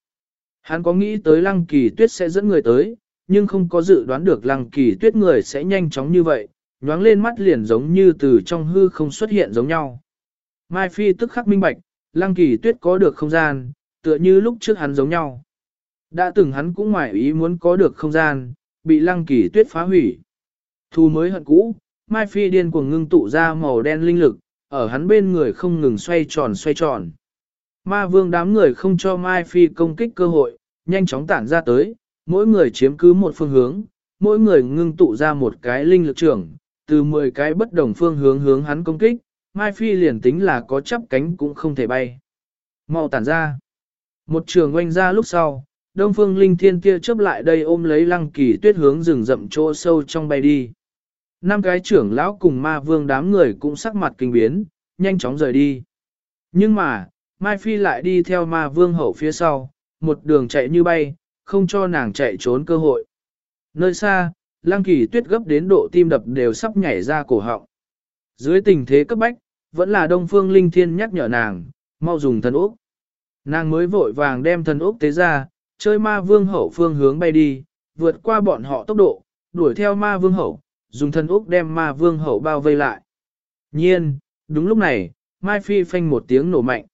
Hắn có nghĩ tới lăng kỳ tuyết sẽ dẫn người tới, nhưng không có dự đoán được lăng kỳ tuyết người sẽ nhanh chóng như vậy, nhoáng lên mắt liền giống như từ trong hư không xuất hiện giống nhau. Mai Phi tức khắc minh bạch, lăng kỳ tuyết có được không gian, tựa như lúc trước hắn giống nhau. Đã từng hắn cũng ngoài ý muốn có được không gian, bị lăng kỳ tuyết phá hủy. Thu mới hận cũ, Mai Phi điên cuồng ngưng tụ ra màu đen linh lực, ở hắn bên người không ngừng xoay tròn xoay tròn. Ma vương đám người không cho Mai Phi công kích cơ hội, nhanh chóng tản ra tới, mỗi người chiếm cứ một phương hướng, mỗi người ngưng tụ ra một cái linh lực trưởng, từ 10 cái bất đồng phương hướng hướng hắn công kích, Mai Phi liền tính là có chắp cánh cũng không thể bay. Mau tản ra. Một trường oanh ra lúc sau, Đông Phương Linh Thiên kia chớp lại đây ôm lấy Lăng Kỳ Tuyết hướng rừng rậm chỗ sâu trong bay đi. Năm cái trưởng lão cùng ma vương đám người cũng sắc mặt kinh biến, nhanh chóng rời đi. Nhưng mà, Mai Phi lại đi theo ma vương hậu phía sau, một đường chạy như bay, không cho nàng chạy trốn cơ hội. Nơi xa, lang Kỳ Tuyết gấp đến độ tim đập đều sắp nhảy ra cổ họng. Dưới tình thế cấp bách, vẫn là Đông Phương Linh Thiên nhắc nhở nàng, mau dùng thần ốc. Nàng mới vội vàng đem thần ốc tế ra, chơi ma vương hậu phương hướng bay đi, vượt qua bọn họ tốc độ, đuổi theo ma vương hậu, dùng thần ốc đem ma vương hậu bao vây lại. Nhiên, đúng lúc này, Mai Phi phanh một tiếng nổ mạnh.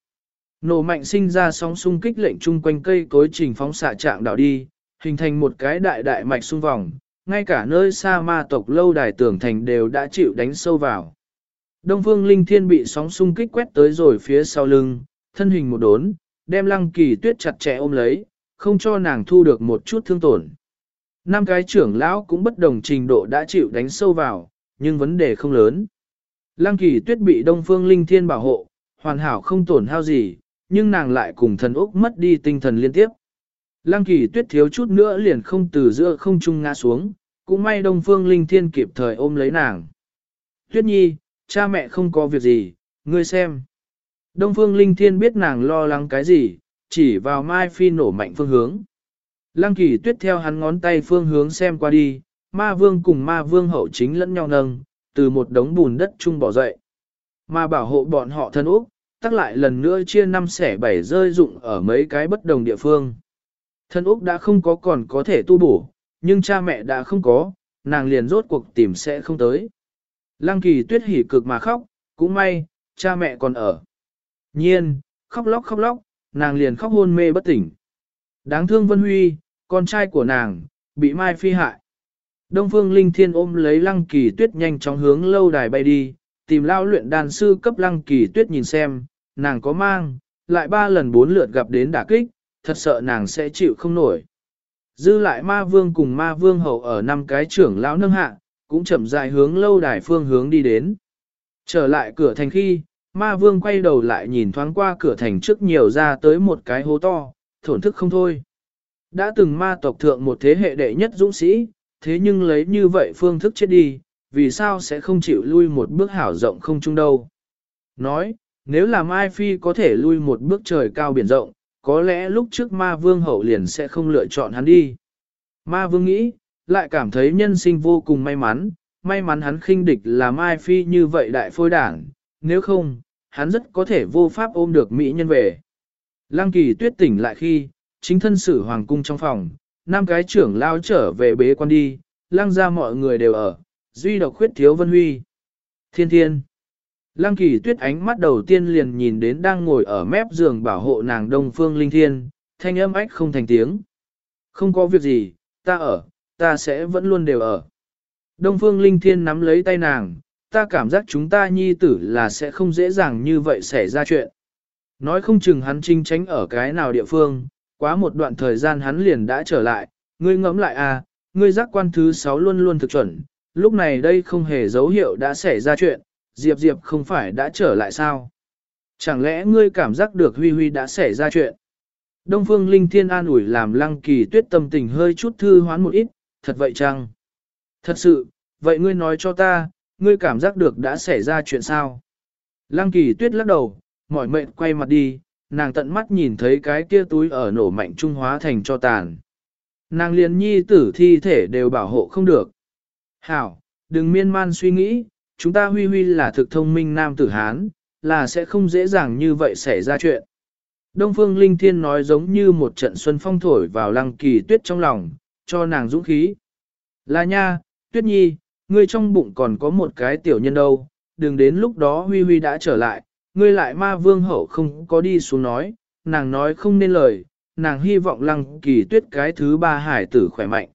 Nổ mạnh sinh ra sóng xung kích lệnh chung quanh cây cối trình phóng xạ trạng đảo đi, hình thành một cái đại đại mạch xung vòng, ngay cả nơi xa ma tộc lâu đài tưởng thành đều đã chịu đánh sâu vào. Đông phương linh thiên bị sóng xung kích quét tới rồi phía sau lưng, thân hình một đốn, đem lăng kỳ tuyết chặt chẽ ôm lấy, không cho nàng thu được một chút thương tổn. Năm cái trưởng lão cũng bất đồng trình độ đã chịu đánh sâu vào, nhưng vấn đề không lớn. Lăng kỳ tuyết bị đông phương linh thiên bảo hộ, hoàn hảo không tổn hao gì, nhưng nàng lại cùng thần Úc mất đi tinh thần liên tiếp. Lăng kỳ tuyết thiếu chút nữa liền không từ giữa không trung ngã xuống, cũng may đông phương linh thiên kịp thời ôm lấy nàng. Tuyết nhi, cha mẹ không có việc gì, ngươi xem. Đông phương linh thiên biết nàng lo lắng cái gì, chỉ vào mai phi nổ mạnh phương hướng. Lăng kỳ tuyết theo hắn ngón tay phương hướng xem qua đi, ma vương cùng ma vương hậu chính lẫn nhau nâng, từ một đống bùn đất chung bỏ dậy. Mà bảo hộ bọn họ thân Úc, tắc lại lần nữa chia năm xẻ bảy rơi dụng ở mấy cái bất đồng địa phương. Thân Úc đã không có còn có thể tu bổ, nhưng cha mẹ đã không có, nàng liền rốt cuộc tìm sẽ không tới. Lăng kỳ tuyết hỉ cực mà khóc, cũng may, cha mẹ còn ở. Nhiên, khóc lóc khóc lóc, nàng liền khóc hôn mê bất tỉnh. Đáng thương Vân Huy, con trai của nàng, bị Mai Phi hại. Đông Phương Linh Thiên ôm lấy Lăng Kỳ Tuyết nhanh chóng hướng lâu đài bay đi, tìm lao luyện đàn sư cấp Lăng Kỳ Tuyết nhìn xem, nàng có mang, lại ba lần bốn lượt gặp đến đả kích, thật sợ nàng sẽ chịu không nổi. Dư lại ma vương cùng ma vương hậu ở năm cái trưởng lão nâng hạ, cũng chậm rãi hướng lâu đài phương hướng đi đến. Trở lại cửa thành khi, ma vương quay đầu lại nhìn thoáng qua cửa thành trước nhiều ra tới một cái hố to, thổn thức không thôi. Đã từng ma tộc thượng một thế hệ đệ nhất dũng sĩ, thế nhưng lấy như vậy phương thức chết đi, vì sao sẽ không chịu lui một bước hảo rộng không chung đâu. Nói, nếu là Mai Phi có thể lui một bước trời cao biển rộng, có lẽ lúc trước ma vương hậu liền sẽ không lựa chọn hắn đi. Ma vương nghĩ, lại cảm thấy nhân sinh vô cùng may mắn, may mắn hắn khinh địch là Mai Phi như vậy đại phôi đảng, nếu không, hắn rất có thể vô pháp ôm được Mỹ nhân về. Lăng kỳ tuyết tỉnh lại khi, chính thân sử hoàng cung trong phòng, năm cái trưởng lao trở về bế quan đi, lăng ra mọi người đều ở, duy độc khuyết thiếu vân huy. Thiên thiên. Lăng kỳ tuyết ánh mắt đầu tiên liền nhìn đến đang ngồi ở mép giường bảo hộ nàng đông phương linh thiên, thanh âm ách không thành tiếng. Không có việc gì, ta ở, ta sẽ vẫn luôn đều ở. Đông phương linh thiên nắm lấy tay nàng, ta cảm giác chúng ta nhi tử là sẽ không dễ dàng như vậy xảy ra chuyện. Nói không chừng hắn trinh tránh ở cái nào địa phương, quá một đoạn thời gian hắn liền đã trở lại, ngươi ngẫm lại à, ngươi giác quan thứ 6 luôn luôn thực chuẩn, lúc này đây không hề dấu hiệu đã xảy ra chuyện, Diệp Diệp không phải đã trở lại sao? Chẳng lẽ ngươi cảm giác được Huy Huy đã xảy ra chuyện? Đông Phương Linh Thiên an ủi làm lăng kỳ tuyết tâm tình hơi chút thư hoán một ít, thật vậy chăng? Thật sự, vậy ngươi nói cho ta, ngươi cảm giác được đã xảy ra chuyện sao? Lăng kỳ tuyết lắc đầu, mỏi mệt quay mặt đi, nàng tận mắt nhìn thấy cái kia túi ở nổ mạnh trung hóa thành cho tàn. Nàng liền nhi tử thi thể đều bảo hộ không được. Hảo, đừng miên man suy nghĩ, chúng ta huy huy là thực thông minh nam tử Hán, là sẽ không dễ dàng như vậy xảy ra chuyện. Đông Phương Linh Thiên nói giống như một trận xuân phong thổi vào lăng kỳ tuyết trong lòng, cho nàng dũng khí. Là nha, tuyết nhi, ngươi trong bụng còn có một cái tiểu nhân đâu, đừng đến lúc đó huy huy đã trở lại, ngươi lại ma vương hậu không có đi xuống nói, nàng nói không nên lời, nàng hy vọng lăng kỳ tuyết cái thứ ba hải tử khỏe mạnh.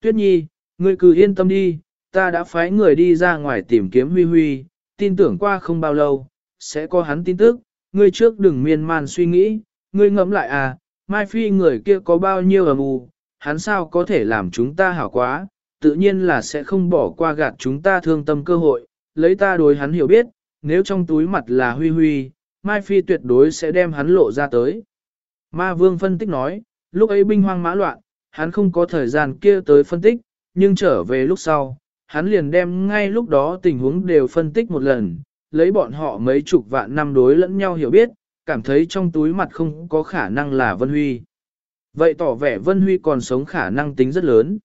Tuyết nhi, ngươi cứ yên tâm đi, ta đã phái người đi ra ngoài tìm kiếm huy huy, tin tưởng qua không bao lâu, sẽ có hắn tin tức, ngươi trước đừng miên man suy nghĩ, ngươi ngẫm lại à, mai phi người kia có bao nhiêu ầm u, hắn sao có thể làm chúng ta hảo quá, tự nhiên là sẽ không bỏ qua gạt chúng ta thương tâm cơ hội, lấy ta đối hắn hiểu biết, nếu trong túi mặt là huy huy, Mai Phi tuyệt đối sẽ đem hắn lộ ra tới. Ma Vương phân tích nói, lúc ấy binh hoang mã loạn, hắn không có thời gian kia tới phân tích, nhưng trở về lúc sau, hắn liền đem ngay lúc đó tình huống đều phân tích một lần, lấy bọn họ mấy chục vạn năm đối lẫn nhau hiểu biết, cảm thấy trong túi mặt không có khả năng là Vân Huy. Vậy tỏ vẻ Vân Huy còn sống khả năng tính rất lớn.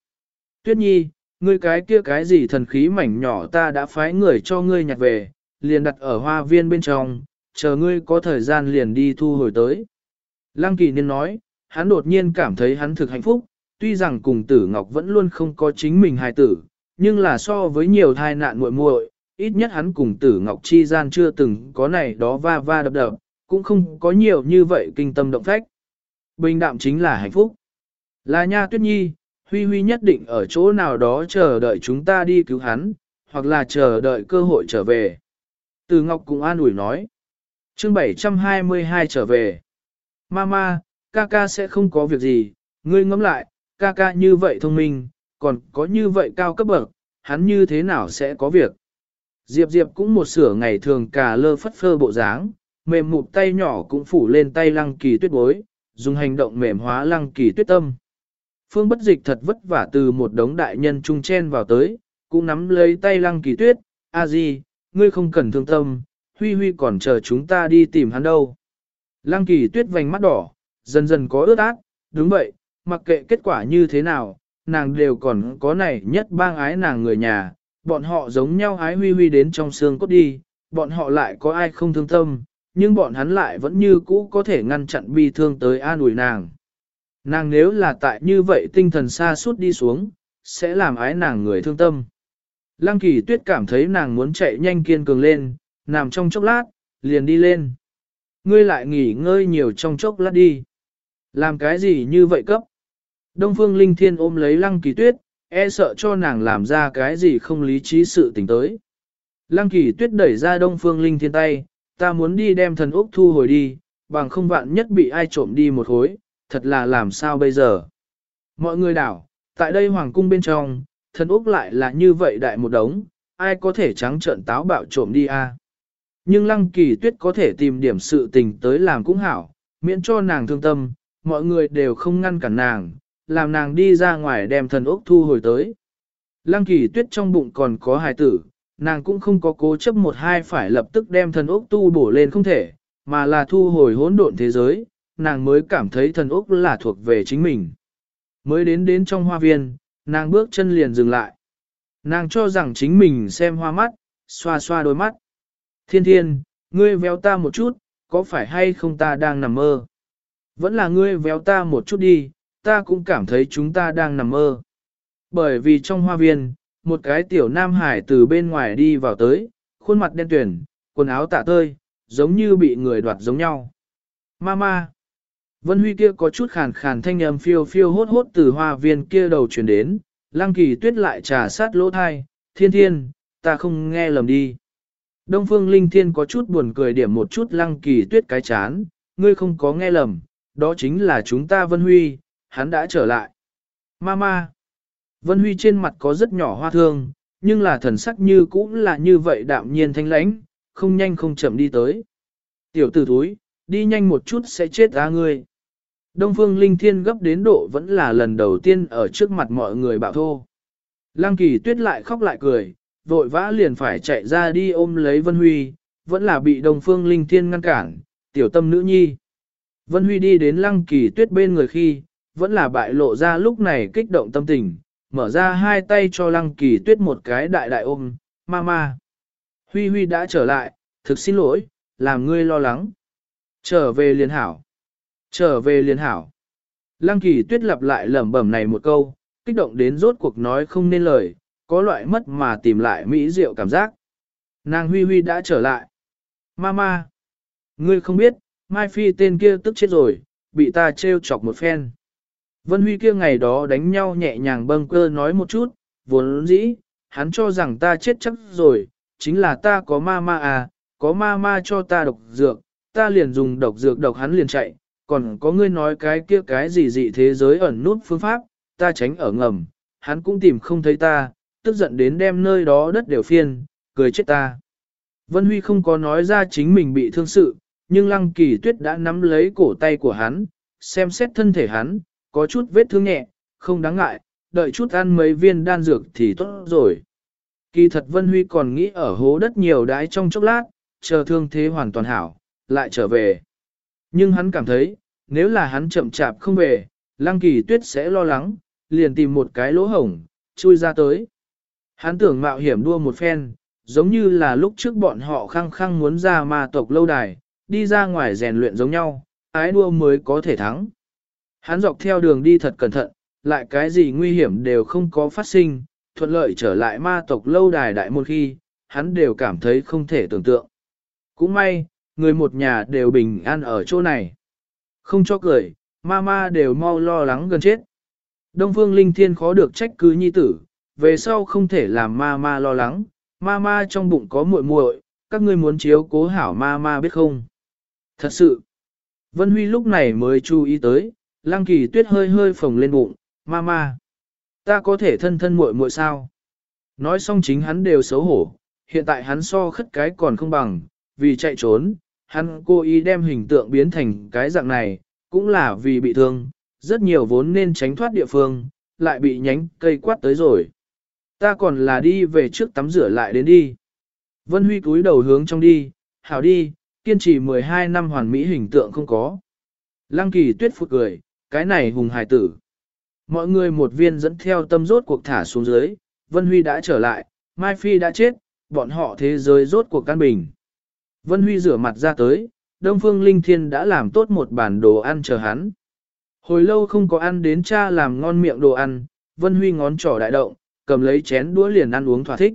Tuyết Nhi, ngươi cái kia cái gì thần khí mảnh nhỏ ta đã phái người cho ngươi nhặt về, liền đặt ở hoa viên bên trong, chờ ngươi có thời gian liền đi thu hồi tới. Lăng kỳ niên nói, hắn đột nhiên cảm thấy hắn thực hạnh phúc, tuy rằng cùng tử ngọc vẫn luôn không có chính mình hài tử, nhưng là so với nhiều thai nạn muội muội, ít nhất hắn cùng tử ngọc chi gian chưa từng có này đó va va đập đập, cũng không có nhiều như vậy kinh tâm động phách. Bình đạm chính là hạnh phúc. Là nha tuyết nhi, Huy Huy nhất định ở chỗ nào đó chờ đợi chúng ta đi cứu hắn, hoặc là chờ đợi cơ hội trở về. Từ Ngọc cũng an ủi nói. chương 722 trở về. Mama, ca ca sẽ không có việc gì, ngươi ngẫm lại, ca ca như vậy thông minh, còn có như vậy cao cấp bậc, hắn như thế nào sẽ có việc. Diệp Diệp cũng một sửa ngày thường cà lơ phất phơ bộ dáng, mềm mụt tay nhỏ cũng phủ lên tay lăng kỳ tuyết bối, dùng hành động mềm hóa lăng kỳ tuyết tâm. Phương bất dịch thật vất vả từ một đống đại nhân trung chen vào tới, cũng nắm lấy tay lăng kỳ tuyết, a di, ngươi không cần thương tâm, huy huy còn chờ chúng ta đi tìm hắn đâu. Lăng kỳ tuyết vành mắt đỏ, dần dần có ướt át, đúng vậy, mặc kệ kết quả như thế nào, nàng đều còn có này nhất bang ái nàng người nhà, bọn họ giống nhau ái huy huy đến trong xương cốt đi, bọn họ lại có ai không thương tâm, nhưng bọn hắn lại vẫn như cũ có thể ngăn chặn bi thương tới an ủi nàng. Nàng nếu là tại như vậy tinh thần xa suốt đi xuống, sẽ làm ái nàng người thương tâm. Lăng kỳ tuyết cảm thấy nàng muốn chạy nhanh kiên cường lên, nằm trong chốc lát, liền đi lên. Ngươi lại nghỉ ngơi nhiều trong chốc lát đi. Làm cái gì như vậy cấp? Đông phương linh thiên ôm lấy lăng kỳ tuyết, e sợ cho nàng làm ra cái gì không lý trí sự tình tới. Lăng kỳ tuyết đẩy ra đông phương linh thiên tay, ta muốn đi đem thần úc thu hồi đi, bằng không vạn nhất bị ai trộm đi một hối, thật là làm sao bây giờ. Mọi người đảo, tại đây hoàng cung bên trong, thần úc lại là như vậy đại một đống, ai có thể trắng trợn táo bạo trộm đi a? Nhưng lăng kỳ tuyết có thể tìm điểm sự tình tới làm cũng hảo, miễn cho nàng thương tâm, mọi người đều không ngăn cản nàng, làm nàng đi ra ngoài đem thần ốc thu hồi tới. Lăng kỳ tuyết trong bụng còn có hài tử, nàng cũng không có cố chấp một hai phải lập tức đem thần ốc tu bổ lên không thể, mà là thu hồi hỗn độn thế giới, nàng mới cảm thấy thần ốc là thuộc về chính mình. Mới đến đến trong hoa viên, nàng bước chân liền dừng lại. Nàng cho rằng chính mình xem hoa mắt, xoa xoa đôi mắt. Thiên thiên, ngươi véo ta một chút, có phải hay không ta đang nằm mơ? Vẫn là ngươi véo ta một chút đi, ta cũng cảm thấy chúng ta đang nằm mơ. Bởi vì trong hoa viên, một cái tiểu nam hải từ bên ngoài đi vào tới, khuôn mặt đen tuyển, quần áo tạ tơi, giống như bị người đoạt giống nhau. Mama! Vân Huy kia có chút khàn khàn thanh âm phiêu phiêu hốt hốt từ hoa viên kia đầu chuyển đến, lăng kỳ tuyết lại trà sát lỗ thai, thiên thiên, ta không nghe lầm đi. Đông phương linh thiên có chút buồn cười điểm một chút lăng kỳ tuyết cái chán, ngươi không có nghe lầm, đó chính là chúng ta Vân Huy, hắn đã trở lại. Mama! Vân Huy trên mặt có rất nhỏ hoa thương, nhưng là thần sắc như cũng là như vậy đạm nhiên thanh lãnh, không nhanh không chậm đi tới. Tiểu tử thúi, đi nhanh một chút sẽ chết ra ngươi. Đông Phương Linh Thiên gấp đến độ vẫn là lần đầu tiên ở trước mặt mọi người bạo thô. Lăng kỳ tuyết lại khóc lại cười, vội vã liền phải chạy ra đi ôm lấy Vân Huy, vẫn là bị Đông Phương Linh Thiên ngăn cản, tiểu tâm nữ nhi. Vân Huy đi đến lăng kỳ tuyết bên người khi, vẫn là bại lộ ra lúc này kích động tâm tình, mở ra hai tay cho lăng kỳ tuyết một cái đại đại ôm, mama. Huy Huy đã trở lại, thực xin lỗi, làm ngươi lo lắng. Trở về liền hảo. Trở về liền hảo. Lăng kỳ tuyết lặp lại lẩm bẩm này một câu, kích động đến rốt cuộc nói không nên lời, có loại mất mà tìm lại mỹ diệu cảm giác. Nàng Huy Huy đã trở lại. Mama. Ngươi không biết, Mai Phi tên kia tức chết rồi, bị ta trêu chọc một phen. Vân Huy kia ngày đó đánh nhau nhẹ nhàng bâng cơ nói một chút, vốn dĩ, hắn cho rằng ta chết chắc rồi, chính là ta có ma ma à, có ma ma cho ta độc dược, ta liền dùng độc dược độc hắn liền chạy, còn có ngươi nói cái kia cái gì dị thế giới ẩn nút phương pháp, ta tránh ở ngầm, hắn cũng tìm không thấy ta, tức giận đến đem nơi đó đất đều phiên, cười chết ta. Vân Huy không có nói ra chính mình bị thương sự, nhưng Lăng Kỳ Tuyết đã nắm lấy cổ tay của hắn, xem xét thân thể hắn, có chút vết thương nhẹ, không đáng ngại, đợi chút ăn mấy viên đan dược thì tốt rồi. Kỳ thật Vân Huy còn nghĩ ở hố đất nhiều đái trong chốc lát, chờ thương thế hoàn toàn hảo, lại trở về. Nhưng hắn cảm thấy, nếu là hắn chậm chạp không về, Lăng Kỳ Tuyết sẽ lo lắng, liền tìm một cái lỗ hổng, chui ra tới. Hắn tưởng mạo hiểm đua một phen, giống như là lúc trước bọn họ khăng khăng muốn ra ma tộc lâu đài, đi ra ngoài rèn luyện giống nhau, ái đua mới có thể thắng. Hắn dọc theo đường đi thật cẩn thận, lại cái gì nguy hiểm đều không có phát sinh, thuận lợi trở lại ma tộc lâu đài đại môn khi, hắn đều cảm thấy không thể tưởng tượng. Cũng may, người một nhà đều bình an ở chỗ này. Không cho cười, ma ma đều mau lo lắng gần chết. Đông Phương Linh Thiên khó được trách cứ nhi tử, về sau không thể làm ma ma lo lắng, ma ma trong bụng có muội muội, các ngươi muốn chiếu cố hảo ma ma biết không? Thật sự, Vân Huy lúc này mới chú ý tới, Lăng Kỳ Tuyết hơi hơi phồng lên bụng, ma ma, ta có thể thân thân muội muội sao? Nói xong chính hắn đều xấu hổ, hiện tại hắn so khất cái còn không bằng, vì chạy trốn, hắn cố ý đem hình tượng biến thành cái dạng này, cũng là vì bị thương, rất nhiều vốn nên tránh thoát địa phương, lại bị nhánh cây quát tới rồi. Ta còn là đi về trước tắm rửa lại đến đi. Vân Huy cúi đầu hướng trong đi, hảo đi, kiên trì 12 năm hoàn mỹ hình tượng không có. Lăng kỳ tuyết phụt cười, cái này hùng hài tử. Mọi người một viên dẫn theo tâm rốt cuộc thả xuống dưới, Vân Huy đã trở lại, Mai Phi đã chết, bọn họ thế giới rốt cuộc căn bình. Vân Huy rửa mặt ra tới, Đông Phương Linh Thiên đã làm tốt một bản đồ ăn chờ hắn. Hồi lâu không có ăn đến cha làm ngon miệng đồ ăn, Vân Huy ngón trỏ đại động, cầm lấy chén đũa liền ăn uống thỏa thích.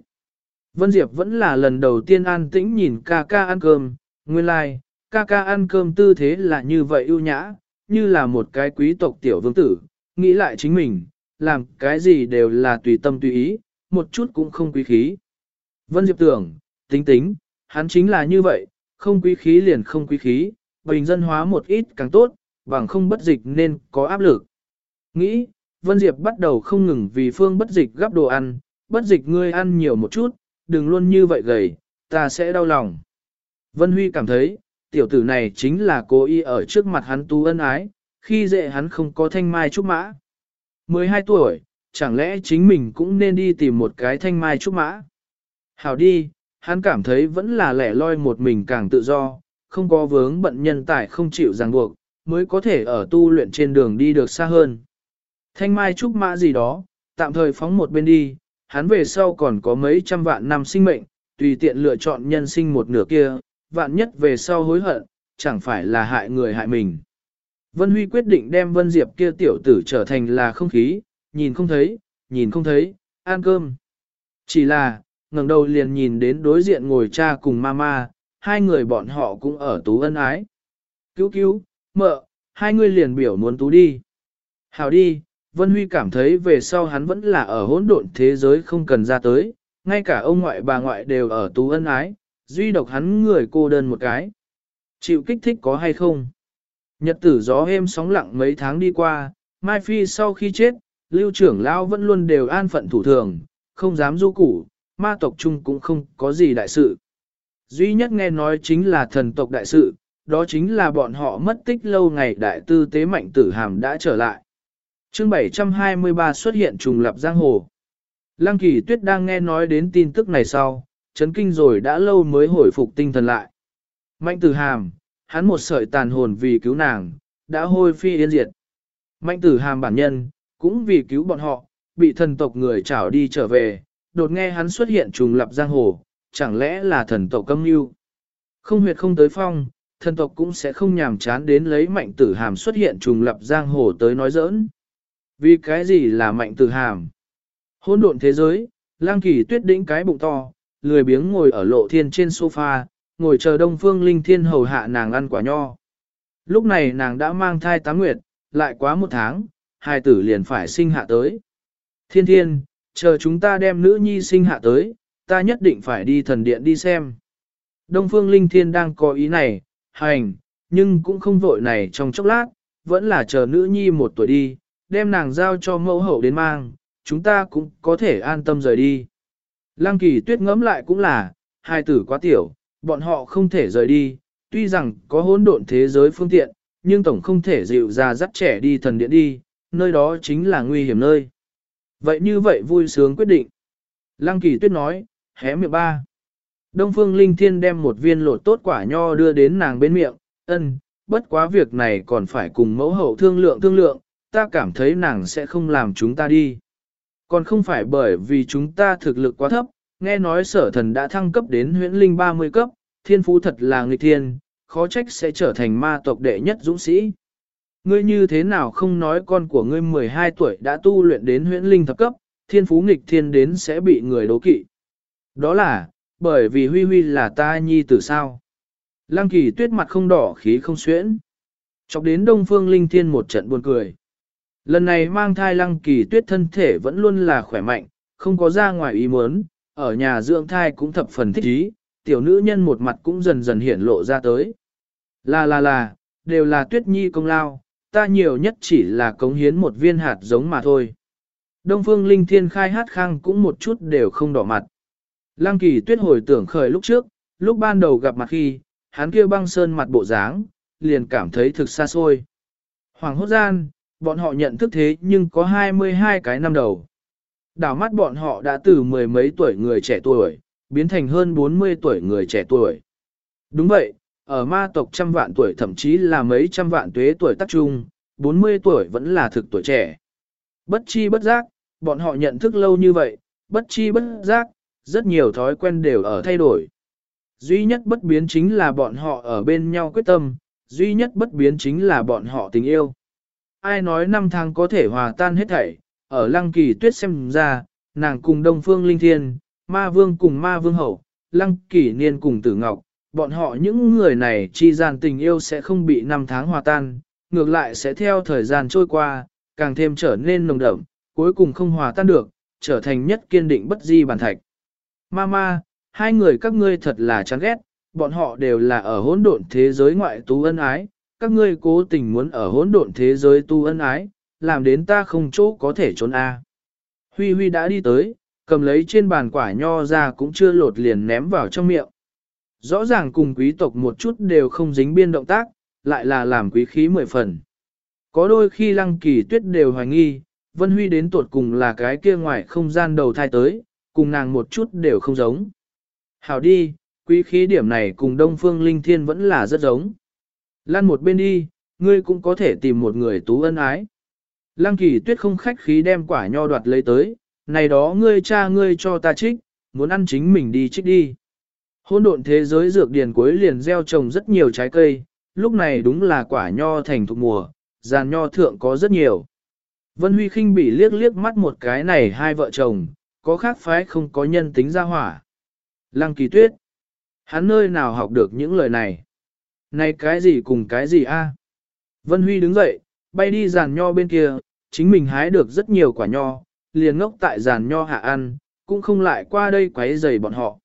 Vân Diệp vẫn là lần đầu tiên an tĩnh nhìn ca ca ăn cơm, nguyên lai, like, ca ca ăn cơm tư thế là như vậy ưu nhã, như là một cái quý tộc tiểu vương tử, nghĩ lại chính mình, làm cái gì đều là tùy tâm tùy ý, một chút cũng không quý khí. Vân Diệp tưởng, tính tính, hắn chính là như vậy, không quý khí liền không quý khí, bình dân hóa một ít càng tốt, bằng không bất dịch nên có áp lực. Nghĩ, Vân Diệp bắt đầu không ngừng vì phương bất dịch gắp đồ ăn, bất dịch ngươi ăn nhiều một chút, đừng luôn như vậy gầy, ta sẽ đau lòng. Vân Huy cảm thấy, tiểu tử này chính là cố ý ở trước mặt hắn tu ân ái, khi dễ hắn không có thanh mai trúc mã. 12 tuổi, chẳng lẽ chính mình cũng nên đi tìm một cái thanh mai trúc mã? Hảo đi, hắn cảm thấy vẫn là lẻ loi một mình càng tự do, không có vướng bận nhân tài không chịu ràng buộc, mới có thể ở tu luyện trên đường đi được xa hơn. Thanh mai trúc mã gì đó, tạm thời phóng một bên đi, hắn về sau còn có mấy trăm vạn năm sinh mệnh, tùy tiện lựa chọn nhân sinh một nửa kia, vạn nhất về sau hối hận, chẳng phải là hại người hại mình. Vân Huy quyết định đem Vân Diệp kia tiểu tử trở thành là không khí, nhìn không thấy, nhìn không thấy, ăn cơm. Chỉ là, ngẩng đầu liền nhìn đến đối diện ngồi cha cùng mama, hai người bọn họ cũng ở tú ân ái. Cứu cứu, mợ, hai người liền biểu muốn tú đi. Hào đi, Vân Huy cảm thấy về sau hắn vẫn là ở hỗn độn thế giới không cần ra tới, ngay cả ông ngoại bà ngoại đều ở tú ân ái, duy độc hắn người cô đơn một cái. Chịu kích thích có hay không? Nhật tử gió êm sóng lặng mấy tháng đi qua, Mai Phi sau khi chết, lưu trưởng lão vẫn luôn đều an phận thủ thường, không dám du củ, ma tộc chung cũng không có gì đại sự. Duy nhất nghe nói chính là thần tộc đại sự, đó chính là bọn họ mất tích lâu ngày đại tư tế mạnh tử hàm đã trở lại. chương 723 xuất hiện trùng lập giang hồ. Lăng kỳ tuyết đang nghe nói đến tin tức này sau, chấn kinh rồi đã lâu mới hồi phục tinh thần lại. Mạnh tử hàm, hắn một sợi tàn hồn vì cứu nàng, đã hôi phi yên diệt. Mạnh tử hàm bản nhân, cũng vì cứu bọn họ, bị thần tộc người trảo đi trở về, đột nghe hắn xuất hiện trùng lập giang hồ, chẳng lẽ là thần tộc câm mưu Không huyệt không tới phong, thần tộc cũng sẽ không nhàm chán đến lấy mạnh tử hàm xuất hiện trùng lập giang hồ tới nói giỡn. Vì cái gì là mạnh tử hàm? Hôn độn thế giới, lang kỳ tuyết đĩnh cái bụng to, lười biếng ngồi ở lộ thiên trên sofa, ngồi chờ đông phương linh thiên hầu hạ nàng ăn quả nho. Lúc này nàng đã mang thai tám nguyệt, lại quá một tháng, hai tử liền phải sinh hạ tới. Thiên thiên, chờ chúng ta đem nữ nhi sinh hạ tới, ta nhất định phải đi thần điện đi xem. Đông phương linh thiên đang có ý này, hành, nhưng cũng không vội này trong chốc lát, vẫn là chờ nữ nhi một tuổi đi, đem nàng giao cho mẫu hậu đến mang, chúng ta cũng có thể an tâm rời đi. Lăng kỳ tuyết ngẫm lại cũng là, hai tử quá tiểu, bọn họ không thể rời đi, tuy rằng có hỗn độn thế giới phương tiện, nhưng tổng không thể dịu ra dắt trẻ đi thần điện đi, nơi đó chính là nguy hiểm nơi. Vậy như vậy vui sướng quyết định. Lăng kỳ tuyết nói, hé miệng ba. Đông phương linh thiên đem một viên lột tốt quả nho đưa đến nàng bên miệng, ân, bất quá việc này còn phải cùng mẫu hậu thương lượng thương lượng, ta cảm thấy nàng sẽ không làm chúng ta đi. Còn không phải bởi vì chúng ta thực lực quá thấp, nghe nói sở thần đã thăng cấp đến huyễn linh 30 cấp, thiên phú thật là nghịch thiên, khó trách sẽ trở thành ma tộc đệ nhất dũng sĩ. Ngươi như thế nào không nói con của ngươi 12 tuổi đã tu luyện đến huyễn linh thập cấp, thiên phú nghịch thiên đến sẽ bị người đố kỵ. Đó là, bởi vì Huy Huy là ta nhi tử sao. Lăng kỳ tuyết mặt không đỏ khí không xuyễn. Chọc đến Đông Phương Linh Thiên một trận buồn cười. Lần này mang thai lăng kỳ tuyết thân thể vẫn luôn là khỏe mạnh, không có ra ngoài ý muốn, ở nhà dưỡng thai cũng thập phần thích ý, tiểu nữ nhân một mặt cũng dần dần hiển lộ ra tới. Là là là, đều là tuyết nhi công lao, ta nhiều nhất chỉ là cống hiến một viên hạt giống mà thôi. Đông phương linh thiên khai hát khang cũng một chút đều không đỏ mặt. Lăng kỳ tuyết hồi tưởng khởi lúc trước, lúc ban đầu gặp mặt khi, hắn kia băng sơn mặt bộ dáng, liền cảm thấy thực xa xôi. Hoàng hốt gian, bọn họ nhận thức thế nhưng có 22 cái năm đầu. Đảo mắt bọn họ đã từ mười mấy tuổi người trẻ tuổi, biến thành hơn 40 tuổi người trẻ tuổi. Đúng vậy, ở ma tộc trăm vạn tuổi thậm chí là mấy trăm vạn tuế tuổi tác trung, 40 tuổi vẫn là thực tuổi trẻ. Bất chi bất giác, bọn họ nhận thức lâu như vậy, bất chi bất giác, rất nhiều thói quen đều ở thay đổi. Duy nhất bất biến chính là bọn họ ở bên nhau quyết tâm, duy nhất bất biến chính là bọn họ tình yêu. Ai nói năm tháng có thể hòa tan hết thảy, ở lăng kỳ tuyết xem ra, nàng cùng Đông Phương Linh Thiên, Ma Vương cùng Ma Vương Hậu, lăng kỳ niên cùng Tử Ngọc, bọn họ những người này chi gian tình yêu sẽ không bị năm tháng hòa tan, ngược lại sẽ theo thời gian trôi qua, càng thêm trở nên nồng đậm, cuối cùng không hòa tan được, trở thành nhất kiên định bất di bản thạch. Mama, hai người các ngươi thật là chán ghét, bọn họ đều là ở hỗn độn thế giới ngoại tú ân ái, các ngươi cố tình muốn ở hỗn độn thế giới tu ân ái, làm đến ta không chỗ có thể trốn a. Huy Huy đã đi tới, cầm lấy trên bàn quả nho ra cũng chưa lột liền ném vào trong miệng. Rõ ràng cùng quý tộc một chút đều không dính biên động tác, lại là làm quý khí mười phần. Có đôi khi lăng kỳ tuyết đều hoài nghi, Vân Huy đến tuột cùng là cái kia ngoài không gian đầu thai tới, cùng nàng một chút đều không giống. Hảo đi, quý khí điểm này cùng Đông Phương Linh Thiên vẫn là rất giống. Lan một bên đi, ngươi cũng có thể tìm một người tú ân ái. Lăng kỳ tuyết không khách khí đem quả nho đoạt lấy tới, này đó ngươi cha ngươi cho ta trích, muốn ăn chính mình đi trích đi. Hôn độn thế giới dược điền cuối liền gieo trồng rất nhiều trái cây, lúc này đúng là quả nho thành thuộc mùa, giàn nho thượng có rất nhiều. Vân Huy khinh bị liếc liếc mắt một cái này hai vợ chồng, có khác phái không có nhân tính ra hỏa. Lăng kỳ tuyết, hắn nơi nào học được những lời này? Này cái gì cùng cái gì a? Vân Huy đứng dậy, bay đi giàn nho bên kia, chính mình hái được rất nhiều quả nho, liền ngốc tại giàn nho hạ ăn, cũng không lại qua đây quấy rầy bọn họ.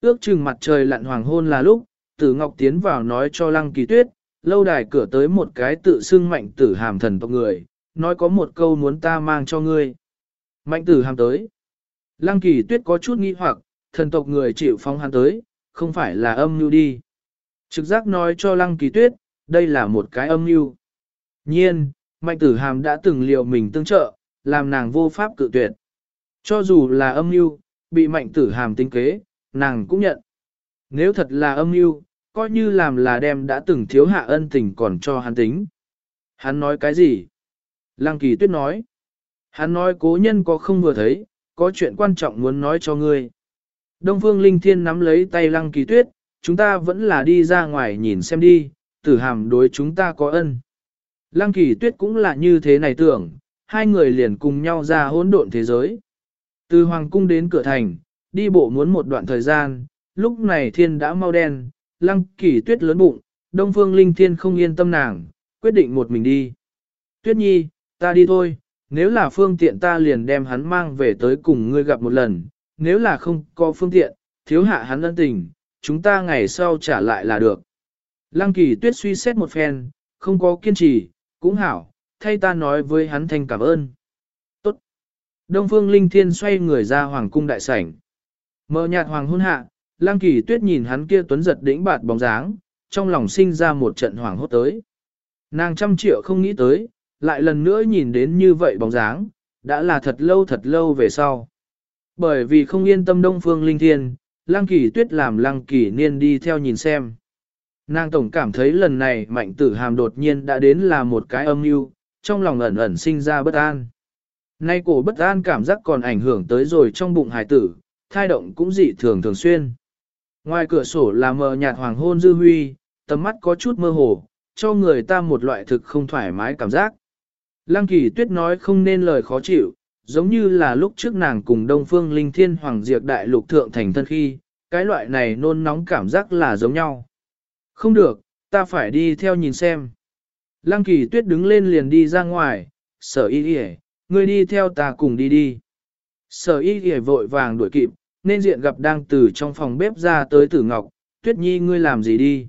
Ước chừng mặt trời lặn hoàng hôn là lúc, tử ngọc tiến vào nói cho lăng kỳ tuyết, lâu đài cửa tới một cái tự xưng mạnh tử hàm thần tộc người, nói có một câu muốn ta mang cho ngươi. Mạnh tử hàm tới. Lăng kỳ tuyết có chút nghi hoặc, thần tộc người chịu phong hắn tới, không phải là âm mưu đi. Trực giác nói cho lăng kỳ tuyết, đây là một cái âm mưu. Nhiên, mạnh tử hàm đã từng liệu mình tương trợ, làm nàng vô pháp cự tuyệt. Cho dù là âm mưu, bị mạnh tử hàm tính kế, nàng cũng nhận. Nếu thật là âm mưu, coi như làm là đem đã từng thiếu hạ ân tình còn cho hắn tính. Hắn nói cái gì? Lăng kỳ tuyết nói. Hắn nói cố nhân có không vừa thấy, có chuyện quan trọng muốn nói cho ngươi. Đông Phương Linh Thiên nắm lấy tay Lăng Kỳ Tuyết, chúng ta vẫn là đi ra ngoài nhìn xem đi, tử hàm đối chúng ta có ân. Lăng Kỳ Tuyết cũng là như thế này tưởng, hai người liền cùng nhau ra hỗn độn thế giới. Từ Hoàng Cung đến cửa thành, đi bộ muốn một đoạn thời gian, lúc này thiên đã mau đen, Lăng Kỳ Tuyết lớn bụng, Đông Phương Linh Thiên không yên tâm nàng, quyết định một mình đi. Tuyết Nhi, ta đi thôi, nếu là phương tiện ta liền đem hắn mang về tới cùng ngươi gặp một lần, nếu là không có phương tiện, thiếu hạ hắn ân tình, chúng ta ngày sau trả lại là được. Lăng kỳ tuyết suy xét một phen, không có kiên trì, cũng hảo, thay ta nói với hắn thành cảm ơn. Tốt. Đông Phương Linh Thiên xoay người ra hoàng cung đại sảnh. mở nhạt hoàng hôn hạ, Lăng Kỳ Tuyết nhìn hắn kia tuấn giật đĩnh bạt bóng dáng, trong lòng sinh ra một trận hoàng hốt tới. Nàng trăm triệu không nghĩ tới, lại lần nữa nhìn đến như vậy bóng dáng, đã là thật lâu thật lâu về sau. Bởi vì không yên tâm Đông Phương Linh Thiên, Lăng Kỳ Tuyết làm Lăng Kỳ Niên đi theo nhìn xem. Nàng tổng cảm thấy lần này mạnh tử hàm đột nhiên đã đến là một cái âm mưu, trong lòng ẩn ẩn sinh ra bất an. Nay cổ bất an cảm giác còn ảnh hưởng tới rồi trong bụng hải tử, thai động cũng dị thường thường xuyên. Ngoài cửa sổ là mờ nhạt hoàng hôn dư huy, tầm mắt có chút mơ hồ, cho người ta một loại thực không thoải mái cảm giác. Lăng kỳ tuyết nói không nên lời khó chịu, giống như là lúc trước nàng cùng Đông Phương Linh Thiên Hoàng Diệp Đại Lục Thượng thành thân khi, cái loại này nôn nóng cảm giác là giống nhau. Không được, ta phải đi theo nhìn xem. Lăng kỳ tuyết đứng lên liền đi ra ngoài, sở y y ngươi đi theo ta cùng đi đi. Sở y y vội vàng đuổi kịp, nên diện gặp đang từ trong phòng bếp ra tới tử ngọc, tuyết nhi ngươi làm gì đi.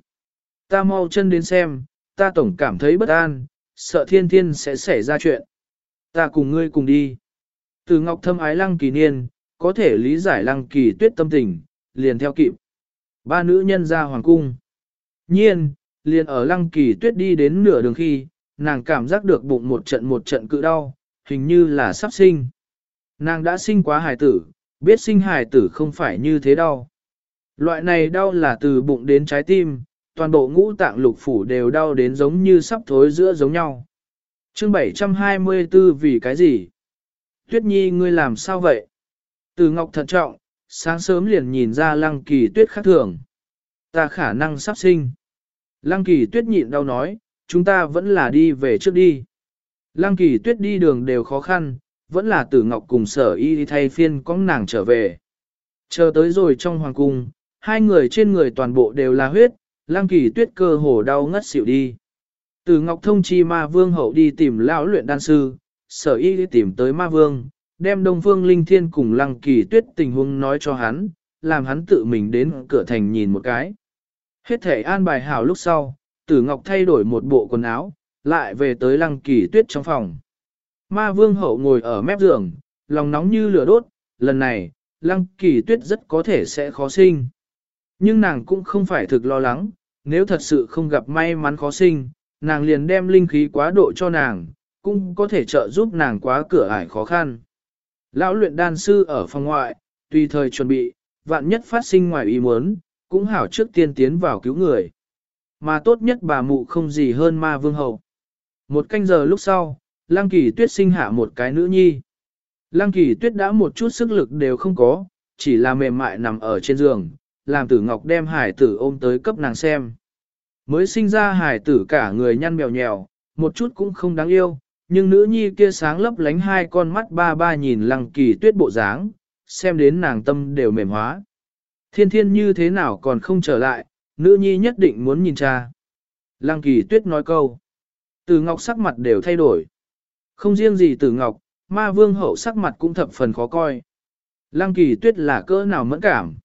Ta mau chân đến xem, ta tổng cảm thấy bất an, sợ thiên thiên sẽ xảy ra chuyện. Ta cùng ngươi cùng đi. Từ ngọc thâm ái lăng kỳ niên, có thể lý giải lăng kỳ tuyết tâm tình, liền theo kịp. Ba nữ nhân ra hoàng cung. Nhiên, liền ở lăng kỳ tuyết đi đến nửa đường khi, nàng cảm giác được bụng một trận một trận cự đau, hình như là sắp sinh. Nàng đã sinh quá hài tử, biết sinh hài tử không phải như thế đau. Loại này đau là từ bụng đến trái tim, toàn bộ ngũ tạng lục phủ đều đau đến giống như sắp thối giữa giống nhau. Chương 724 vì cái gì? Tuyết Nhi ngươi làm sao vậy? Từ Ngọc thận trọng, sáng sớm liền nhìn ra Lăng Kỳ Tuyết khác thường. Ta khả năng sắp sinh. Lăng Kỳ Tuyết nhịn đau nói, chúng ta vẫn là đi về trước đi. Lăng Kỳ Tuyết đi đường đều khó khăn, vẫn là Tử Ngọc cùng sở y thay phiên con nàng trở về. Chờ tới rồi trong hoàng cung, hai người trên người toàn bộ đều là huyết, Lăng Kỳ Tuyết cơ hồ đau ngất xỉu đi. Tử Ngọc thông chi ma vương hậu đi tìm lão luyện đan sư, sở y tìm tới ma vương, đem Đông Phương Linh Thiên cùng Lăng Kỳ Tuyết tình huống nói cho hắn, làm hắn tự mình đến cửa thành nhìn một cái. Hết thể an bài hảo lúc sau, Tử Ngọc thay đổi một bộ quần áo, lại về tới Lăng Kỳ Tuyết trong phòng. Ma Vương Hậu ngồi ở mép giường, lòng nóng như lửa đốt, lần này, Lăng Kỳ Tuyết rất có thể sẽ khó sinh. Nhưng nàng cũng không phải thực lo lắng, nếu thật sự không gặp may mắn khó sinh, nàng liền đem linh khí quá độ cho nàng, cũng có thể trợ giúp nàng quá cửa ải khó khăn. Lão luyện đan sư ở phòng ngoại, tùy thời chuẩn bị, vạn nhất phát sinh ngoài ý muốn, cũng hảo trước tiên tiến vào cứu người. Mà tốt nhất bà mụ không gì hơn ma vương hậu. Một canh giờ lúc sau, Lăng Kỳ Tuyết sinh hạ một cái nữ nhi. Lăng Kỳ Tuyết đã một chút sức lực đều không có, chỉ là mềm mại nằm ở trên giường, làm tử ngọc đem hải tử ôm tới cấp nàng xem. Mới sinh ra hải tử cả người nhăn mèo nhèo, một chút cũng không đáng yêu, nhưng nữ nhi kia sáng lấp lánh hai con mắt ba ba nhìn lăng kỳ tuyết bộ dáng, xem đến nàng tâm đều mềm hóa. Thiên thiên như thế nào còn không trở lại, nữ nhi nhất định muốn nhìn cha. Lăng kỳ tuyết nói câu. Tử ngọc sắc mặt đều thay đổi. Không riêng gì tử ngọc, ma vương hậu sắc mặt cũng thập phần khó coi. Lăng kỳ tuyết là cỡ nào mẫn cảm.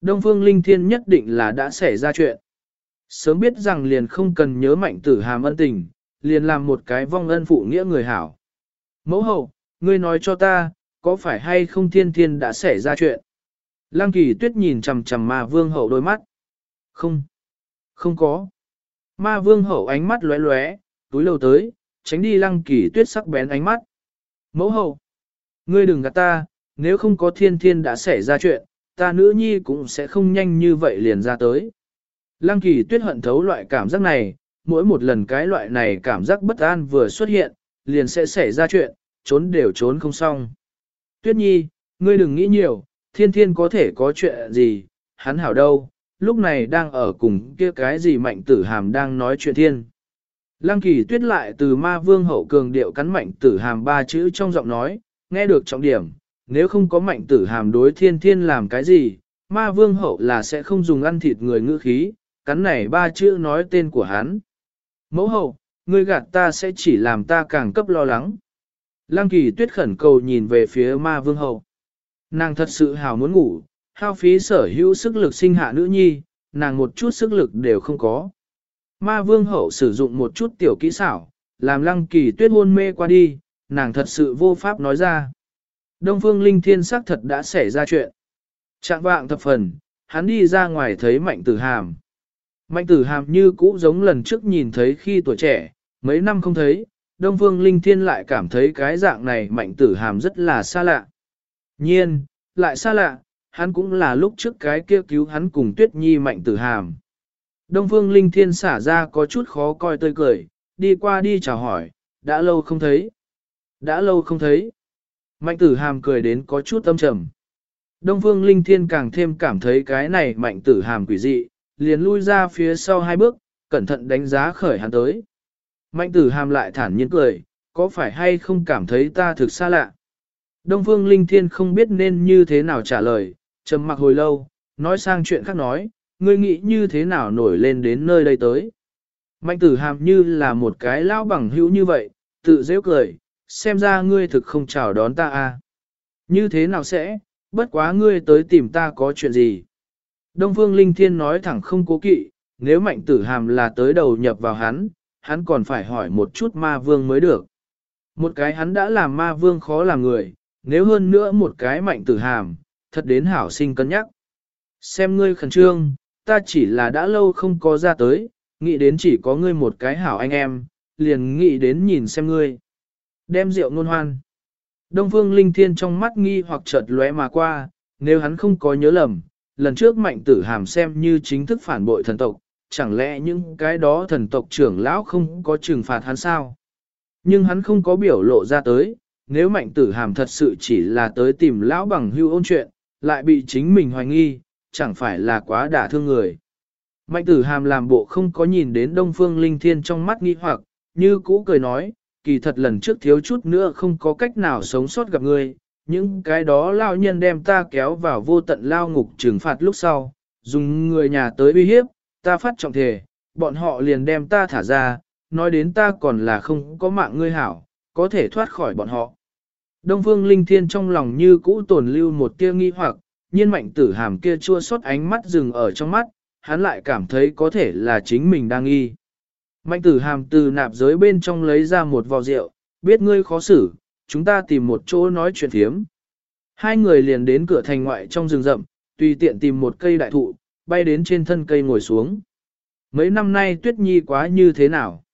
Đông phương linh thiên nhất định là đã xảy ra chuyện. Sớm biết rằng liền không cần nhớ mạnh tử hàm ân tình, liền làm một cái vong ân phụ nghĩa người hảo. Mẫu hậu, ngươi nói cho ta, có phải hay không thiên thiên đã xảy ra chuyện? Lăng kỳ tuyết nhìn chằm chằm ma vương hậu đôi mắt. Không, không có. Ma vương hậu ánh mắt lóe lóe, túi lâu tới, tránh đi lăng kỳ tuyết sắc bén ánh mắt. Mẫu hậu, ngươi đừng gạt ta, nếu không có thiên thiên đã xảy ra chuyện, ta nữ nhi cũng sẽ không nhanh như vậy liền ra tới. Lăng kỳ tuyết hận thấu loại cảm giác này, mỗi một lần cái loại này cảm giác bất an vừa xuất hiện, liền sẽ xảy ra chuyện, trốn đều trốn không xong. Tuyết nhi, ngươi đừng nghĩ nhiều, thiên thiên có thể có chuyện gì, hắn hảo đâu, lúc này đang ở cùng kia cái gì mạnh tử hàm đang nói chuyện thiên. Lăng kỳ tuyết lại từ ma vương hậu cường điệu cắn mạnh tử hàm ba chữ trong giọng nói, nghe được trọng điểm, nếu không có mạnh tử hàm đối thiên thiên làm cái gì, ma vương hậu là sẽ không dùng ăn thịt người ngữ khí, cắn này ba chữ nói tên của hắn. Mẫu hậu, ngươi gạt ta sẽ chỉ làm ta càng cấp lo lắng. Lăng kỳ tuyết khẩn cầu nhìn về phía ma vương hậu. Nàng thật sự hào muốn ngủ, hao phí sở hữu sức lực sinh hạ nữ nhi, nàng một chút sức lực đều không có. Ma vương hậu sử dụng một chút tiểu kỹ xảo, làm lăng kỳ tuyết hôn mê qua đi, nàng thật sự vô pháp nói ra. Đông Phương Linh Thiên xác thật đã xảy ra chuyện. Trạng vạng thập phần, hắn đi ra ngoài thấy mạnh tử hàm. Mạnh tử hàm như cũ giống lần trước nhìn thấy khi tuổi trẻ, mấy năm không thấy, Đông Phương Linh Thiên lại cảm thấy cái dạng này mạnh tử hàm rất là xa lạ. Nhiên, lại xa lạ, hắn cũng là lúc trước cái kia cứu hắn cùng Tuyết Nhi mạnh tử hàm. Đông Phương Linh Thiên xả ra có chút khó coi tươi cười, đi qua đi chào hỏi, đã lâu không thấy. Đã lâu không thấy. Mạnh tử hàm cười đến có chút âm trầm. Đông Phương Linh Thiên càng thêm cảm thấy cái này mạnh tử hàm quỷ dị, liền lui ra phía sau hai bước, cẩn thận đánh giá khởi hắn tới. Mạnh tử hàm lại thản nhiên cười, có phải hay không cảm thấy ta thực xa lạ? Đông Phương Linh Thiên không biết nên như thế nào trả lời, trầm mặc hồi lâu, nói sang chuyện khác nói, ngươi nghĩ như thế nào nổi lên đến nơi đây tới. Mạnh tử hàm như là một cái lao bằng hữu như vậy, tự dễ cười, xem ra ngươi thực không chào đón ta à. Như thế nào sẽ, bất quá ngươi tới tìm ta có chuyện gì. Đông Phương Linh Thiên nói thẳng không cố kỵ, nếu mạnh tử hàm là tới đầu nhập vào hắn, hắn còn phải hỏi một chút ma vương mới được. Một cái hắn đã làm ma vương khó làm người, nếu hơn nữa một cái mạnh tử hàm, thật đến hảo sinh cân nhắc. Xem ngươi khẩn trương, ta chỉ là đã lâu không có ra tới, nghĩ đến chỉ có ngươi một cái hảo anh em, liền nghĩ đến nhìn xem ngươi. Đem rượu ngôn hoan. Đông Phương Linh Thiên trong mắt nghi hoặc chợt lóe mà qua, nếu hắn không có nhớ lầm, lần trước mạnh tử hàm xem như chính thức phản bội thần tộc, chẳng lẽ những cái đó thần tộc trưởng lão không có trừng phạt hắn sao? Nhưng hắn không có biểu lộ ra tới, nếu mạnh tử hàm thật sự chỉ là tới tìm lão bằng hưu ôn chuyện, lại bị chính mình hoài nghi, chẳng phải là quá đả thương người. Mạnh tử hàm làm bộ không có nhìn đến Đông Phương Linh Thiên trong mắt nghi hoặc, như cũ cười nói, kỳ thật lần trước thiếu chút nữa không có cách nào sống sót gặp ngươi, những cái đó lao nhân đem ta kéo vào vô tận lao ngục trừng phạt lúc sau, dùng người nhà tới uy hiếp, ta phát trọng thể, bọn họ liền đem ta thả ra, nói đến ta còn là không có mạng ngươi hảo, có thể thoát khỏi bọn họ. Đông Phương Linh Thiên trong lòng như cũ tồn lưu một tia nghi hoặc, nhiên mạnh tử hàm kia chua xót ánh mắt dừng ở trong mắt, hắn lại cảm thấy có thể là chính mình đang nghi. Mạnh tử hàm từ nạp giới bên trong lấy ra một vò rượu, biết ngươi khó xử, chúng ta tìm một chỗ nói chuyện thiếm. Hai người liền đến cửa thành ngoại trong rừng rậm, tùy tiện tìm một cây đại thụ, bay đến trên thân cây ngồi xuống. Mấy năm nay tuyết nhi quá như thế nào?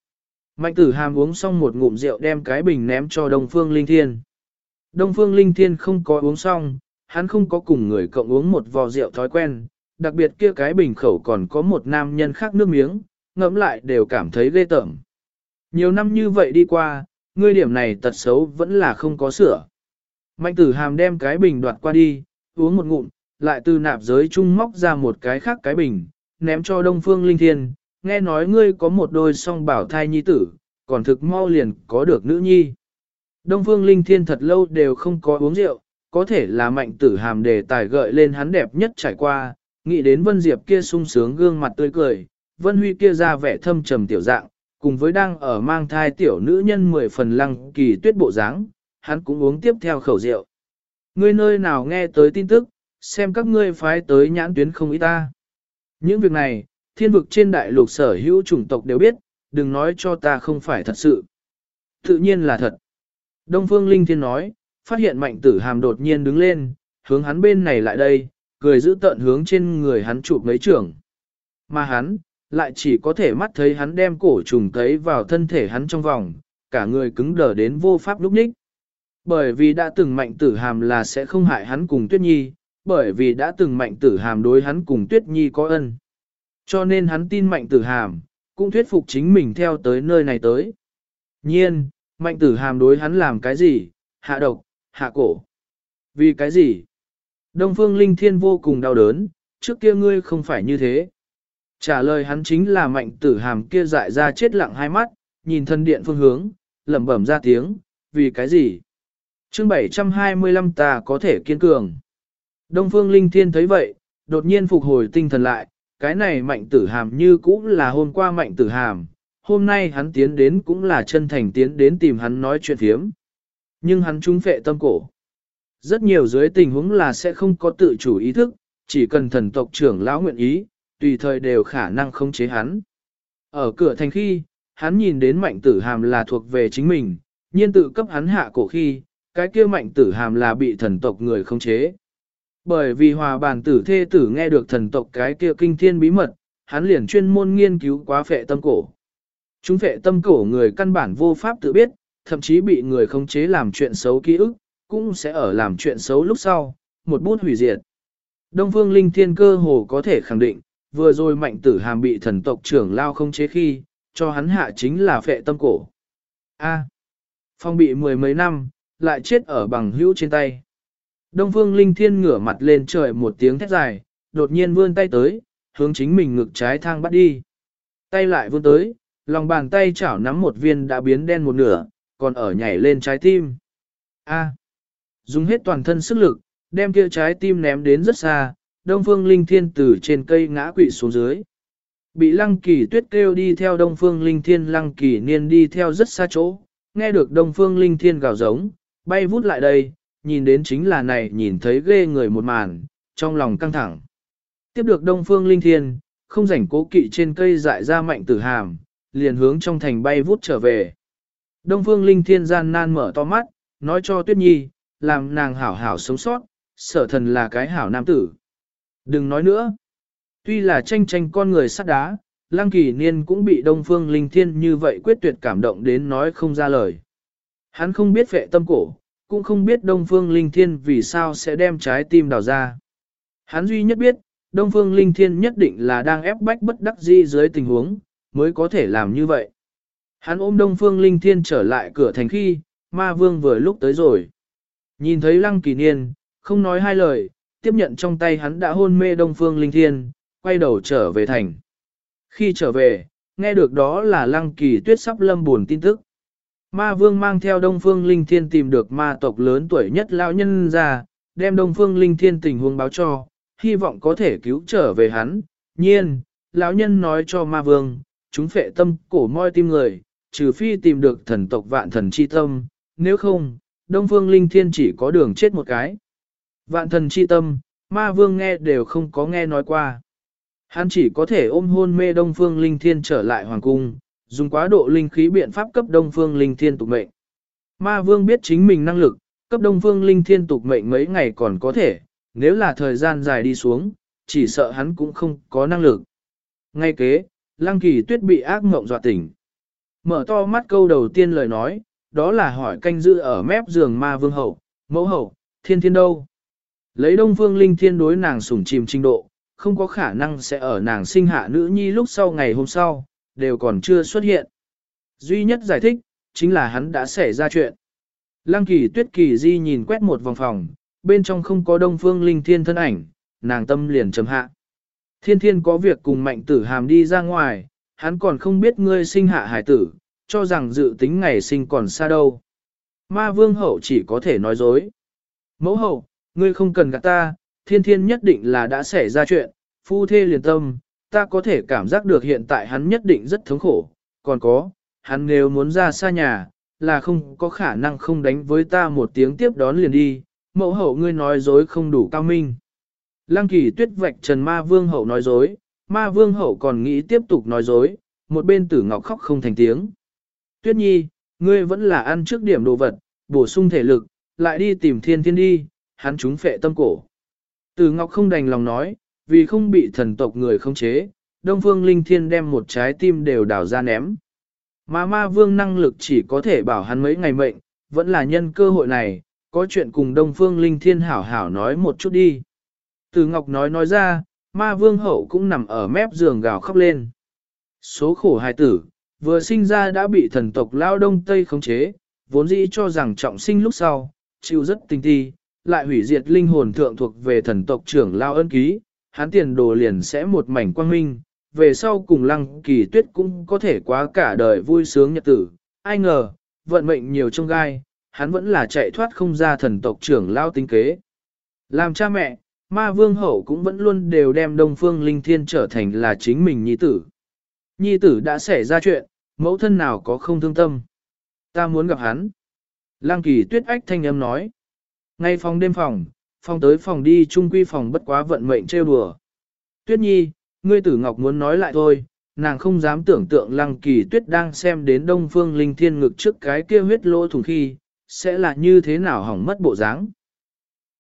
Mạnh tử hàm uống xong một ngụm rượu đem cái bình ném cho Đông Phương Linh Thiên. Đông Phương Linh Thiên không có uống xong, hắn không có cùng người cộng uống một vò rượu thói quen, đặc biệt kia cái bình khẩu còn có một nam nhân khác nước miếng, ngẫm lại đều cảm thấy ghê tởm. Nhiều năm như vậy đi qua, ngươi điểm này tật xấu vẫn là không có sửa. Mạnh tử hàm đem cái bình đoạt qua đi, uống một ngụm, lại từ nạp giới trung móc ra một cái khác cái bình, ném cho Đông Phương Linh Thiên, nghe nói ngươi có một đôi song bảo thai nhi tử, còn thực mau liền có được nữ nhi. Đông Phương Linh Thiên thật lâu đều không có uống rượu, có thể là mạnh tử hàm đề tài gợi lên hắn đẹp nhất trải qua, nghĩ đến Vân Diệp kia sung sướng gương mặt tươi cười, Vân Huy kia ra vẻ thâm trầm tiểu dạng, cùng với đang ở mang thai tiểu nữ nhân mười phần lăng kỳ tuyết bộ dáng, hắn cũng uống tiếp theo khẩu rượu. Ngươi nơi nào nghe tới tin tức, xem các ngươi phái tới nhãn tuyến không ý ta. Những việc này, thiên vực trên đại lục sở hữu chủng tộc đều biết, đừng nói cho ta không phải thật sự. Tự nhiên là thật. Đông Phương Linh Thiên nói, phát hiện mạnh tử hàm đột nhiên đứng lên, hướng hắn bên này lại đây, cười giữ tận hướng trên người hắn chụp mấy trưởng. Mà hắn, lại chỉ có thể mắt thấy hắn đem cổ trùng thấy vào thân thể hắn trong vòng, cả người cứng đờ đến vô pháp lúc ních. Bởi vì đã từng mạnh tử hàm là sẽ không hại hắn cùng Tuyết Nhi, bởi vì đã từng mạnh tử hàm đối hắn cùng Tuyết Nhi có ân. Cho nên hắn tin mạnh tử hàm, cũng thuyết phục chính mình theo tới nơi này tới. Nhiên, mạnh tử hàm đối hắn làm cái gì, hạ độc, hạ cổ. Vì cái gì? Đông phương linh thiên vô cùng đau đớn, trước kia ngươi không phải như thế. Trả lời hắn chính là mạnh tử hàm kia dại ra chết lặng hai mắt, nhìn thân điện phương hướng, lẩm bẩm ra tiếng, vì cái gì? chương 725 ta có thể kiên cường. Đông phương linh thiên thấy vậy, đột nhiên phục hồi tinh thần lại, cái này mạnh tử hàm như cũ là hôm qua mạnh tử hàm, hôm nay hắn tiến đến cũng là chân thành tiến đến tìm hắn nói chuyện thiếm. Nhưng hắn trúng phệ tâm cổ. Rất nhiều dưới tình huống là sẽ không có tự chủ ý thức, chỉ cần thần tộc trưởng lão nguyện ý, tùy thời đều khả năng không chế hắn. Ở cửa thành khi, hắn nhìn đến mạnh tử hàm là thuộc về chính mình, nhiên tự cấp hắn hạ cổ khi, cái kia mạnh tử hàm là bị thần tộc người khống chế. Bởi vì hòa bàn tử thê tử nghe được thần tộc cái kia kinh thiên bí mật, hắn liền chuyên môn nghiên cứu quá phệ tâm cổ. Chúng phệ tâm cổ người căn bản vô pháp tự biết, thậm chí bị người khống chế làm chuyện xấu ký ức, cũng sẽ ở làm chuyện xấu lúc sau, một bút hủy diệt. Đông Phương Linh Thiên cơ hồ có thể khẳng định, vừa rồi mạnh tử hàm bị thần tộc trưởng lao không chế khi, cho hắn hạ chính là phệ tâm cổ. A. phong bị mười mấy năm, lại chết ở bằng hữu trên tay. Đông Phương Linh Thiên ngửa mặt lên trời một tiếng thét dài, đột nhiên vươn tay tới, hướng chính mình ngực trái thang bắt đi. Tay lại vươn tới, lòng bàn tay chảo nắm một viên đã biến đen một nửa, còn ở nhảy lên trái tim. A. Dùng hết toàn thân sức lực, đem kia trái tim ném đến rất xa, Đông Phương Linh Thiên từ trên cây ngã quỵ xuống dưới. Bị Lăng Kỳ Tuyết kêu đi theo Đông Phương Linh Thiên Lăng Kỳ Niên đi theo rất xa chỗ, nghe được Đông Phương Linh Thiên gào giống, bay vút lại đây, nhìn đến chính là này nhìn thấy ghê người một màn, trong lòng căng thẳng. Tiếp được Đông Phương Linh Thiên, không rảnh cố kỵ trên cây dại ra mạnh tử hàm, liền hướng trong thành bay vút trở về. Đông Phương Linh Thiên gian nan mở to mắt, nói cho Tuyết Nhi, làm nàng hảo hảo sống sót, sở thần là cái hảo nam tử. Đừng nói nữa. Tuy là tranh tranh con người sắt đá, Lăng Kỳ Niên cũng bị Đông Phương Linh Thiên như vậy quyết tuyệt cảm động đến nói không ra lời. Hắn không biết vệ tâm cổ, cũng không biết Đông Phương Linh Thiên vì sao sẽ đem trái tim đào ra. Hắn duy nhất biết, Đông Phương Linh Thiên nhất định là đang ép bách bất đắc di dưới tình huống, mới có thể làm như vậy. Hắn ôm Đông Phương Linh Thiên trở lại cửa thành khi, ma vương vừa lúc tới rồi. Nhìn thấy Lăng Kỳ Niên, không nói hai lời, tiếp nhận trong tay hắn đã hôn mê Đông Phương Linh Thiên, quay đầu trở về thành. Khi trở về, nghe được đó là Lăng Kỳ Tuyết sắp lâm buồn tin tức. Ma Vương mang theo Đông Phương Linh Thiên tìm được ma tộc lớn tuổi nhất lão nhân ra, đem Đông Phương Linh Thiên tình huống báo cho, hy vọng có thể cứu trở về hắn. Nhiên, lão nhân nói cho Ma Vương, chúng phệ tâm cổ moi tim người, trừ phi tìm được thần tộc vạn thần chi tâm, nếu không, Đông Phương Linh Thiên chỉ có đường chết một cái. Vạn thần chi tâm, Ma Vương nghe đều không có nghe nói qua. Hắn chỉ có thể ôm hôn mê Đông Phương Linh Thiên trở lại hoàng cung, dùng quá độ linh khí biện pháp cấp Đông Phương Linh Thiên tục mệnh. Ma Vương biết chính mình năng lực, cấp Đông Phương Linh Thiên tục mệnh mấy ngày còn có thể, nếu là thời gian dài đi xuống, chỉ sợ hắn cũng không có năng lực. Ngay kế, Lăng Kỳ Tuyết bị ác mộng dọa tỉnh. Mở to mắt câu đầu tiên lời nói, đó là hỏi canh giữ ở mép giường Ma Vương hậu, mẫu hậu, thiên thiên đâu. Lấy Đông Phương Linh Thiên đối nàng sủng chìm trình độ, không có khả năng sẽ ở nàng sinh hạ nữ nhi lúc sau ngày hôm sau, đều còn chưa xuất hiện. Duy nhất giải thích, chính là hắn đã xảy ra chuyện. Lăng kỳ tuyết kỳ di nhìn quét một vòng phòng, bên trong không có đông phương linh thiên thân ảnh, nàng tâm liền trầm hạ. Thiên thiên có việc cùng mạnh tử hàm đi ra ngoài, hắn còn không biết ngươi sinh hạ hải tử, cho rằng dự tính ngày sinh còn xa đâu. Ma vương hậu chỉ có thể nói dối. Mẫu hậu, ngươi không cần gạt ta, thiên thiên nhất định là đã xảy ra chuyện, phu thê liền tâm, ta có thể cảm giác được hiện tại hắn nhất định rất thống khổ, còn có, hắn nếu muốn ra xa nhà, là không có khả năng không đánh với ta một tiếng tiếp đón liền đi, mẫu hậu ngươi nói dối không đủ cao minh. Lăng kỳ tuyết vạch trần ma vương hậu nói dối, ma vương hậu còn nghĩ tiếp tục nói dối, một bên tử ngọc khóc không thành tiếng. Tuyết nhi, ngươi vẫn là ăn trước điểm đồ vật, bổ sung thể lực, lại đi tìm thiên thiên đi, hắn chúng phệ tâm cổ. Từ ngọc không đành lòng nói, vì không bị thần tộc người khống chế, Đông Phương Linh Thiên đem một trái tim đều đào ra ném. Mà ma vương năng lực chỉ có thể bảo hắn mấy ngày mệnh, vẫn là nhân cơ hội này, có chuyện cùng Đông Phương Linh Thiên hảo hảo nói một chút đi. Từ Ngọc nói nói ra, ma vương hậu cũng nằm ở mép giường gào khóc lên. Số khổ hài tử, vừa sinh ra đã bị thần tộc lao đông tây khống chế, vốn dĩ cho rằng trọng sinh lúc sau, chịu rất tinh thi lại hủy diệt linh hồn thượng thuộc về thần tộc trưởng lao ân ký, hắn tiền đồ liền sẽ một mảnh quang minh, về sau cùng lăng kỳ tuyết cũng có thể quá cả đời vui sướng nhật tử. Ai ngờ, vận mệnh nhiều trong gai, hắn vẫn là chạy thoát không ra thần tộc trưởng lao tính kế. Làm cha mẹ, ma vương hậu cũng vẫn luôn đều đem đông phương linh thiên trở thành là chính mình nhi tử. Nhi tử đã xảy ra chuyện, mẫu thân nào có không thương tâm. Ta muốn gặp hắn. Lăng kỳ tuyết ách thanh âm nói. Ngay phòng đêm phòng, phòng tới phòng đi chung quy phòng bất quá vận mệnh trêu đùa. Tuyết nhi, ngươi tử ngọc muốn nói lại thôi, nàng không dám tưởng tượng lăng kỳ tuyết đang xem đến đông phương linh thiên ngực trước cái kia huyết lỗ thủng khi, sẽ là như thế nào hỏng mất bộ dáng.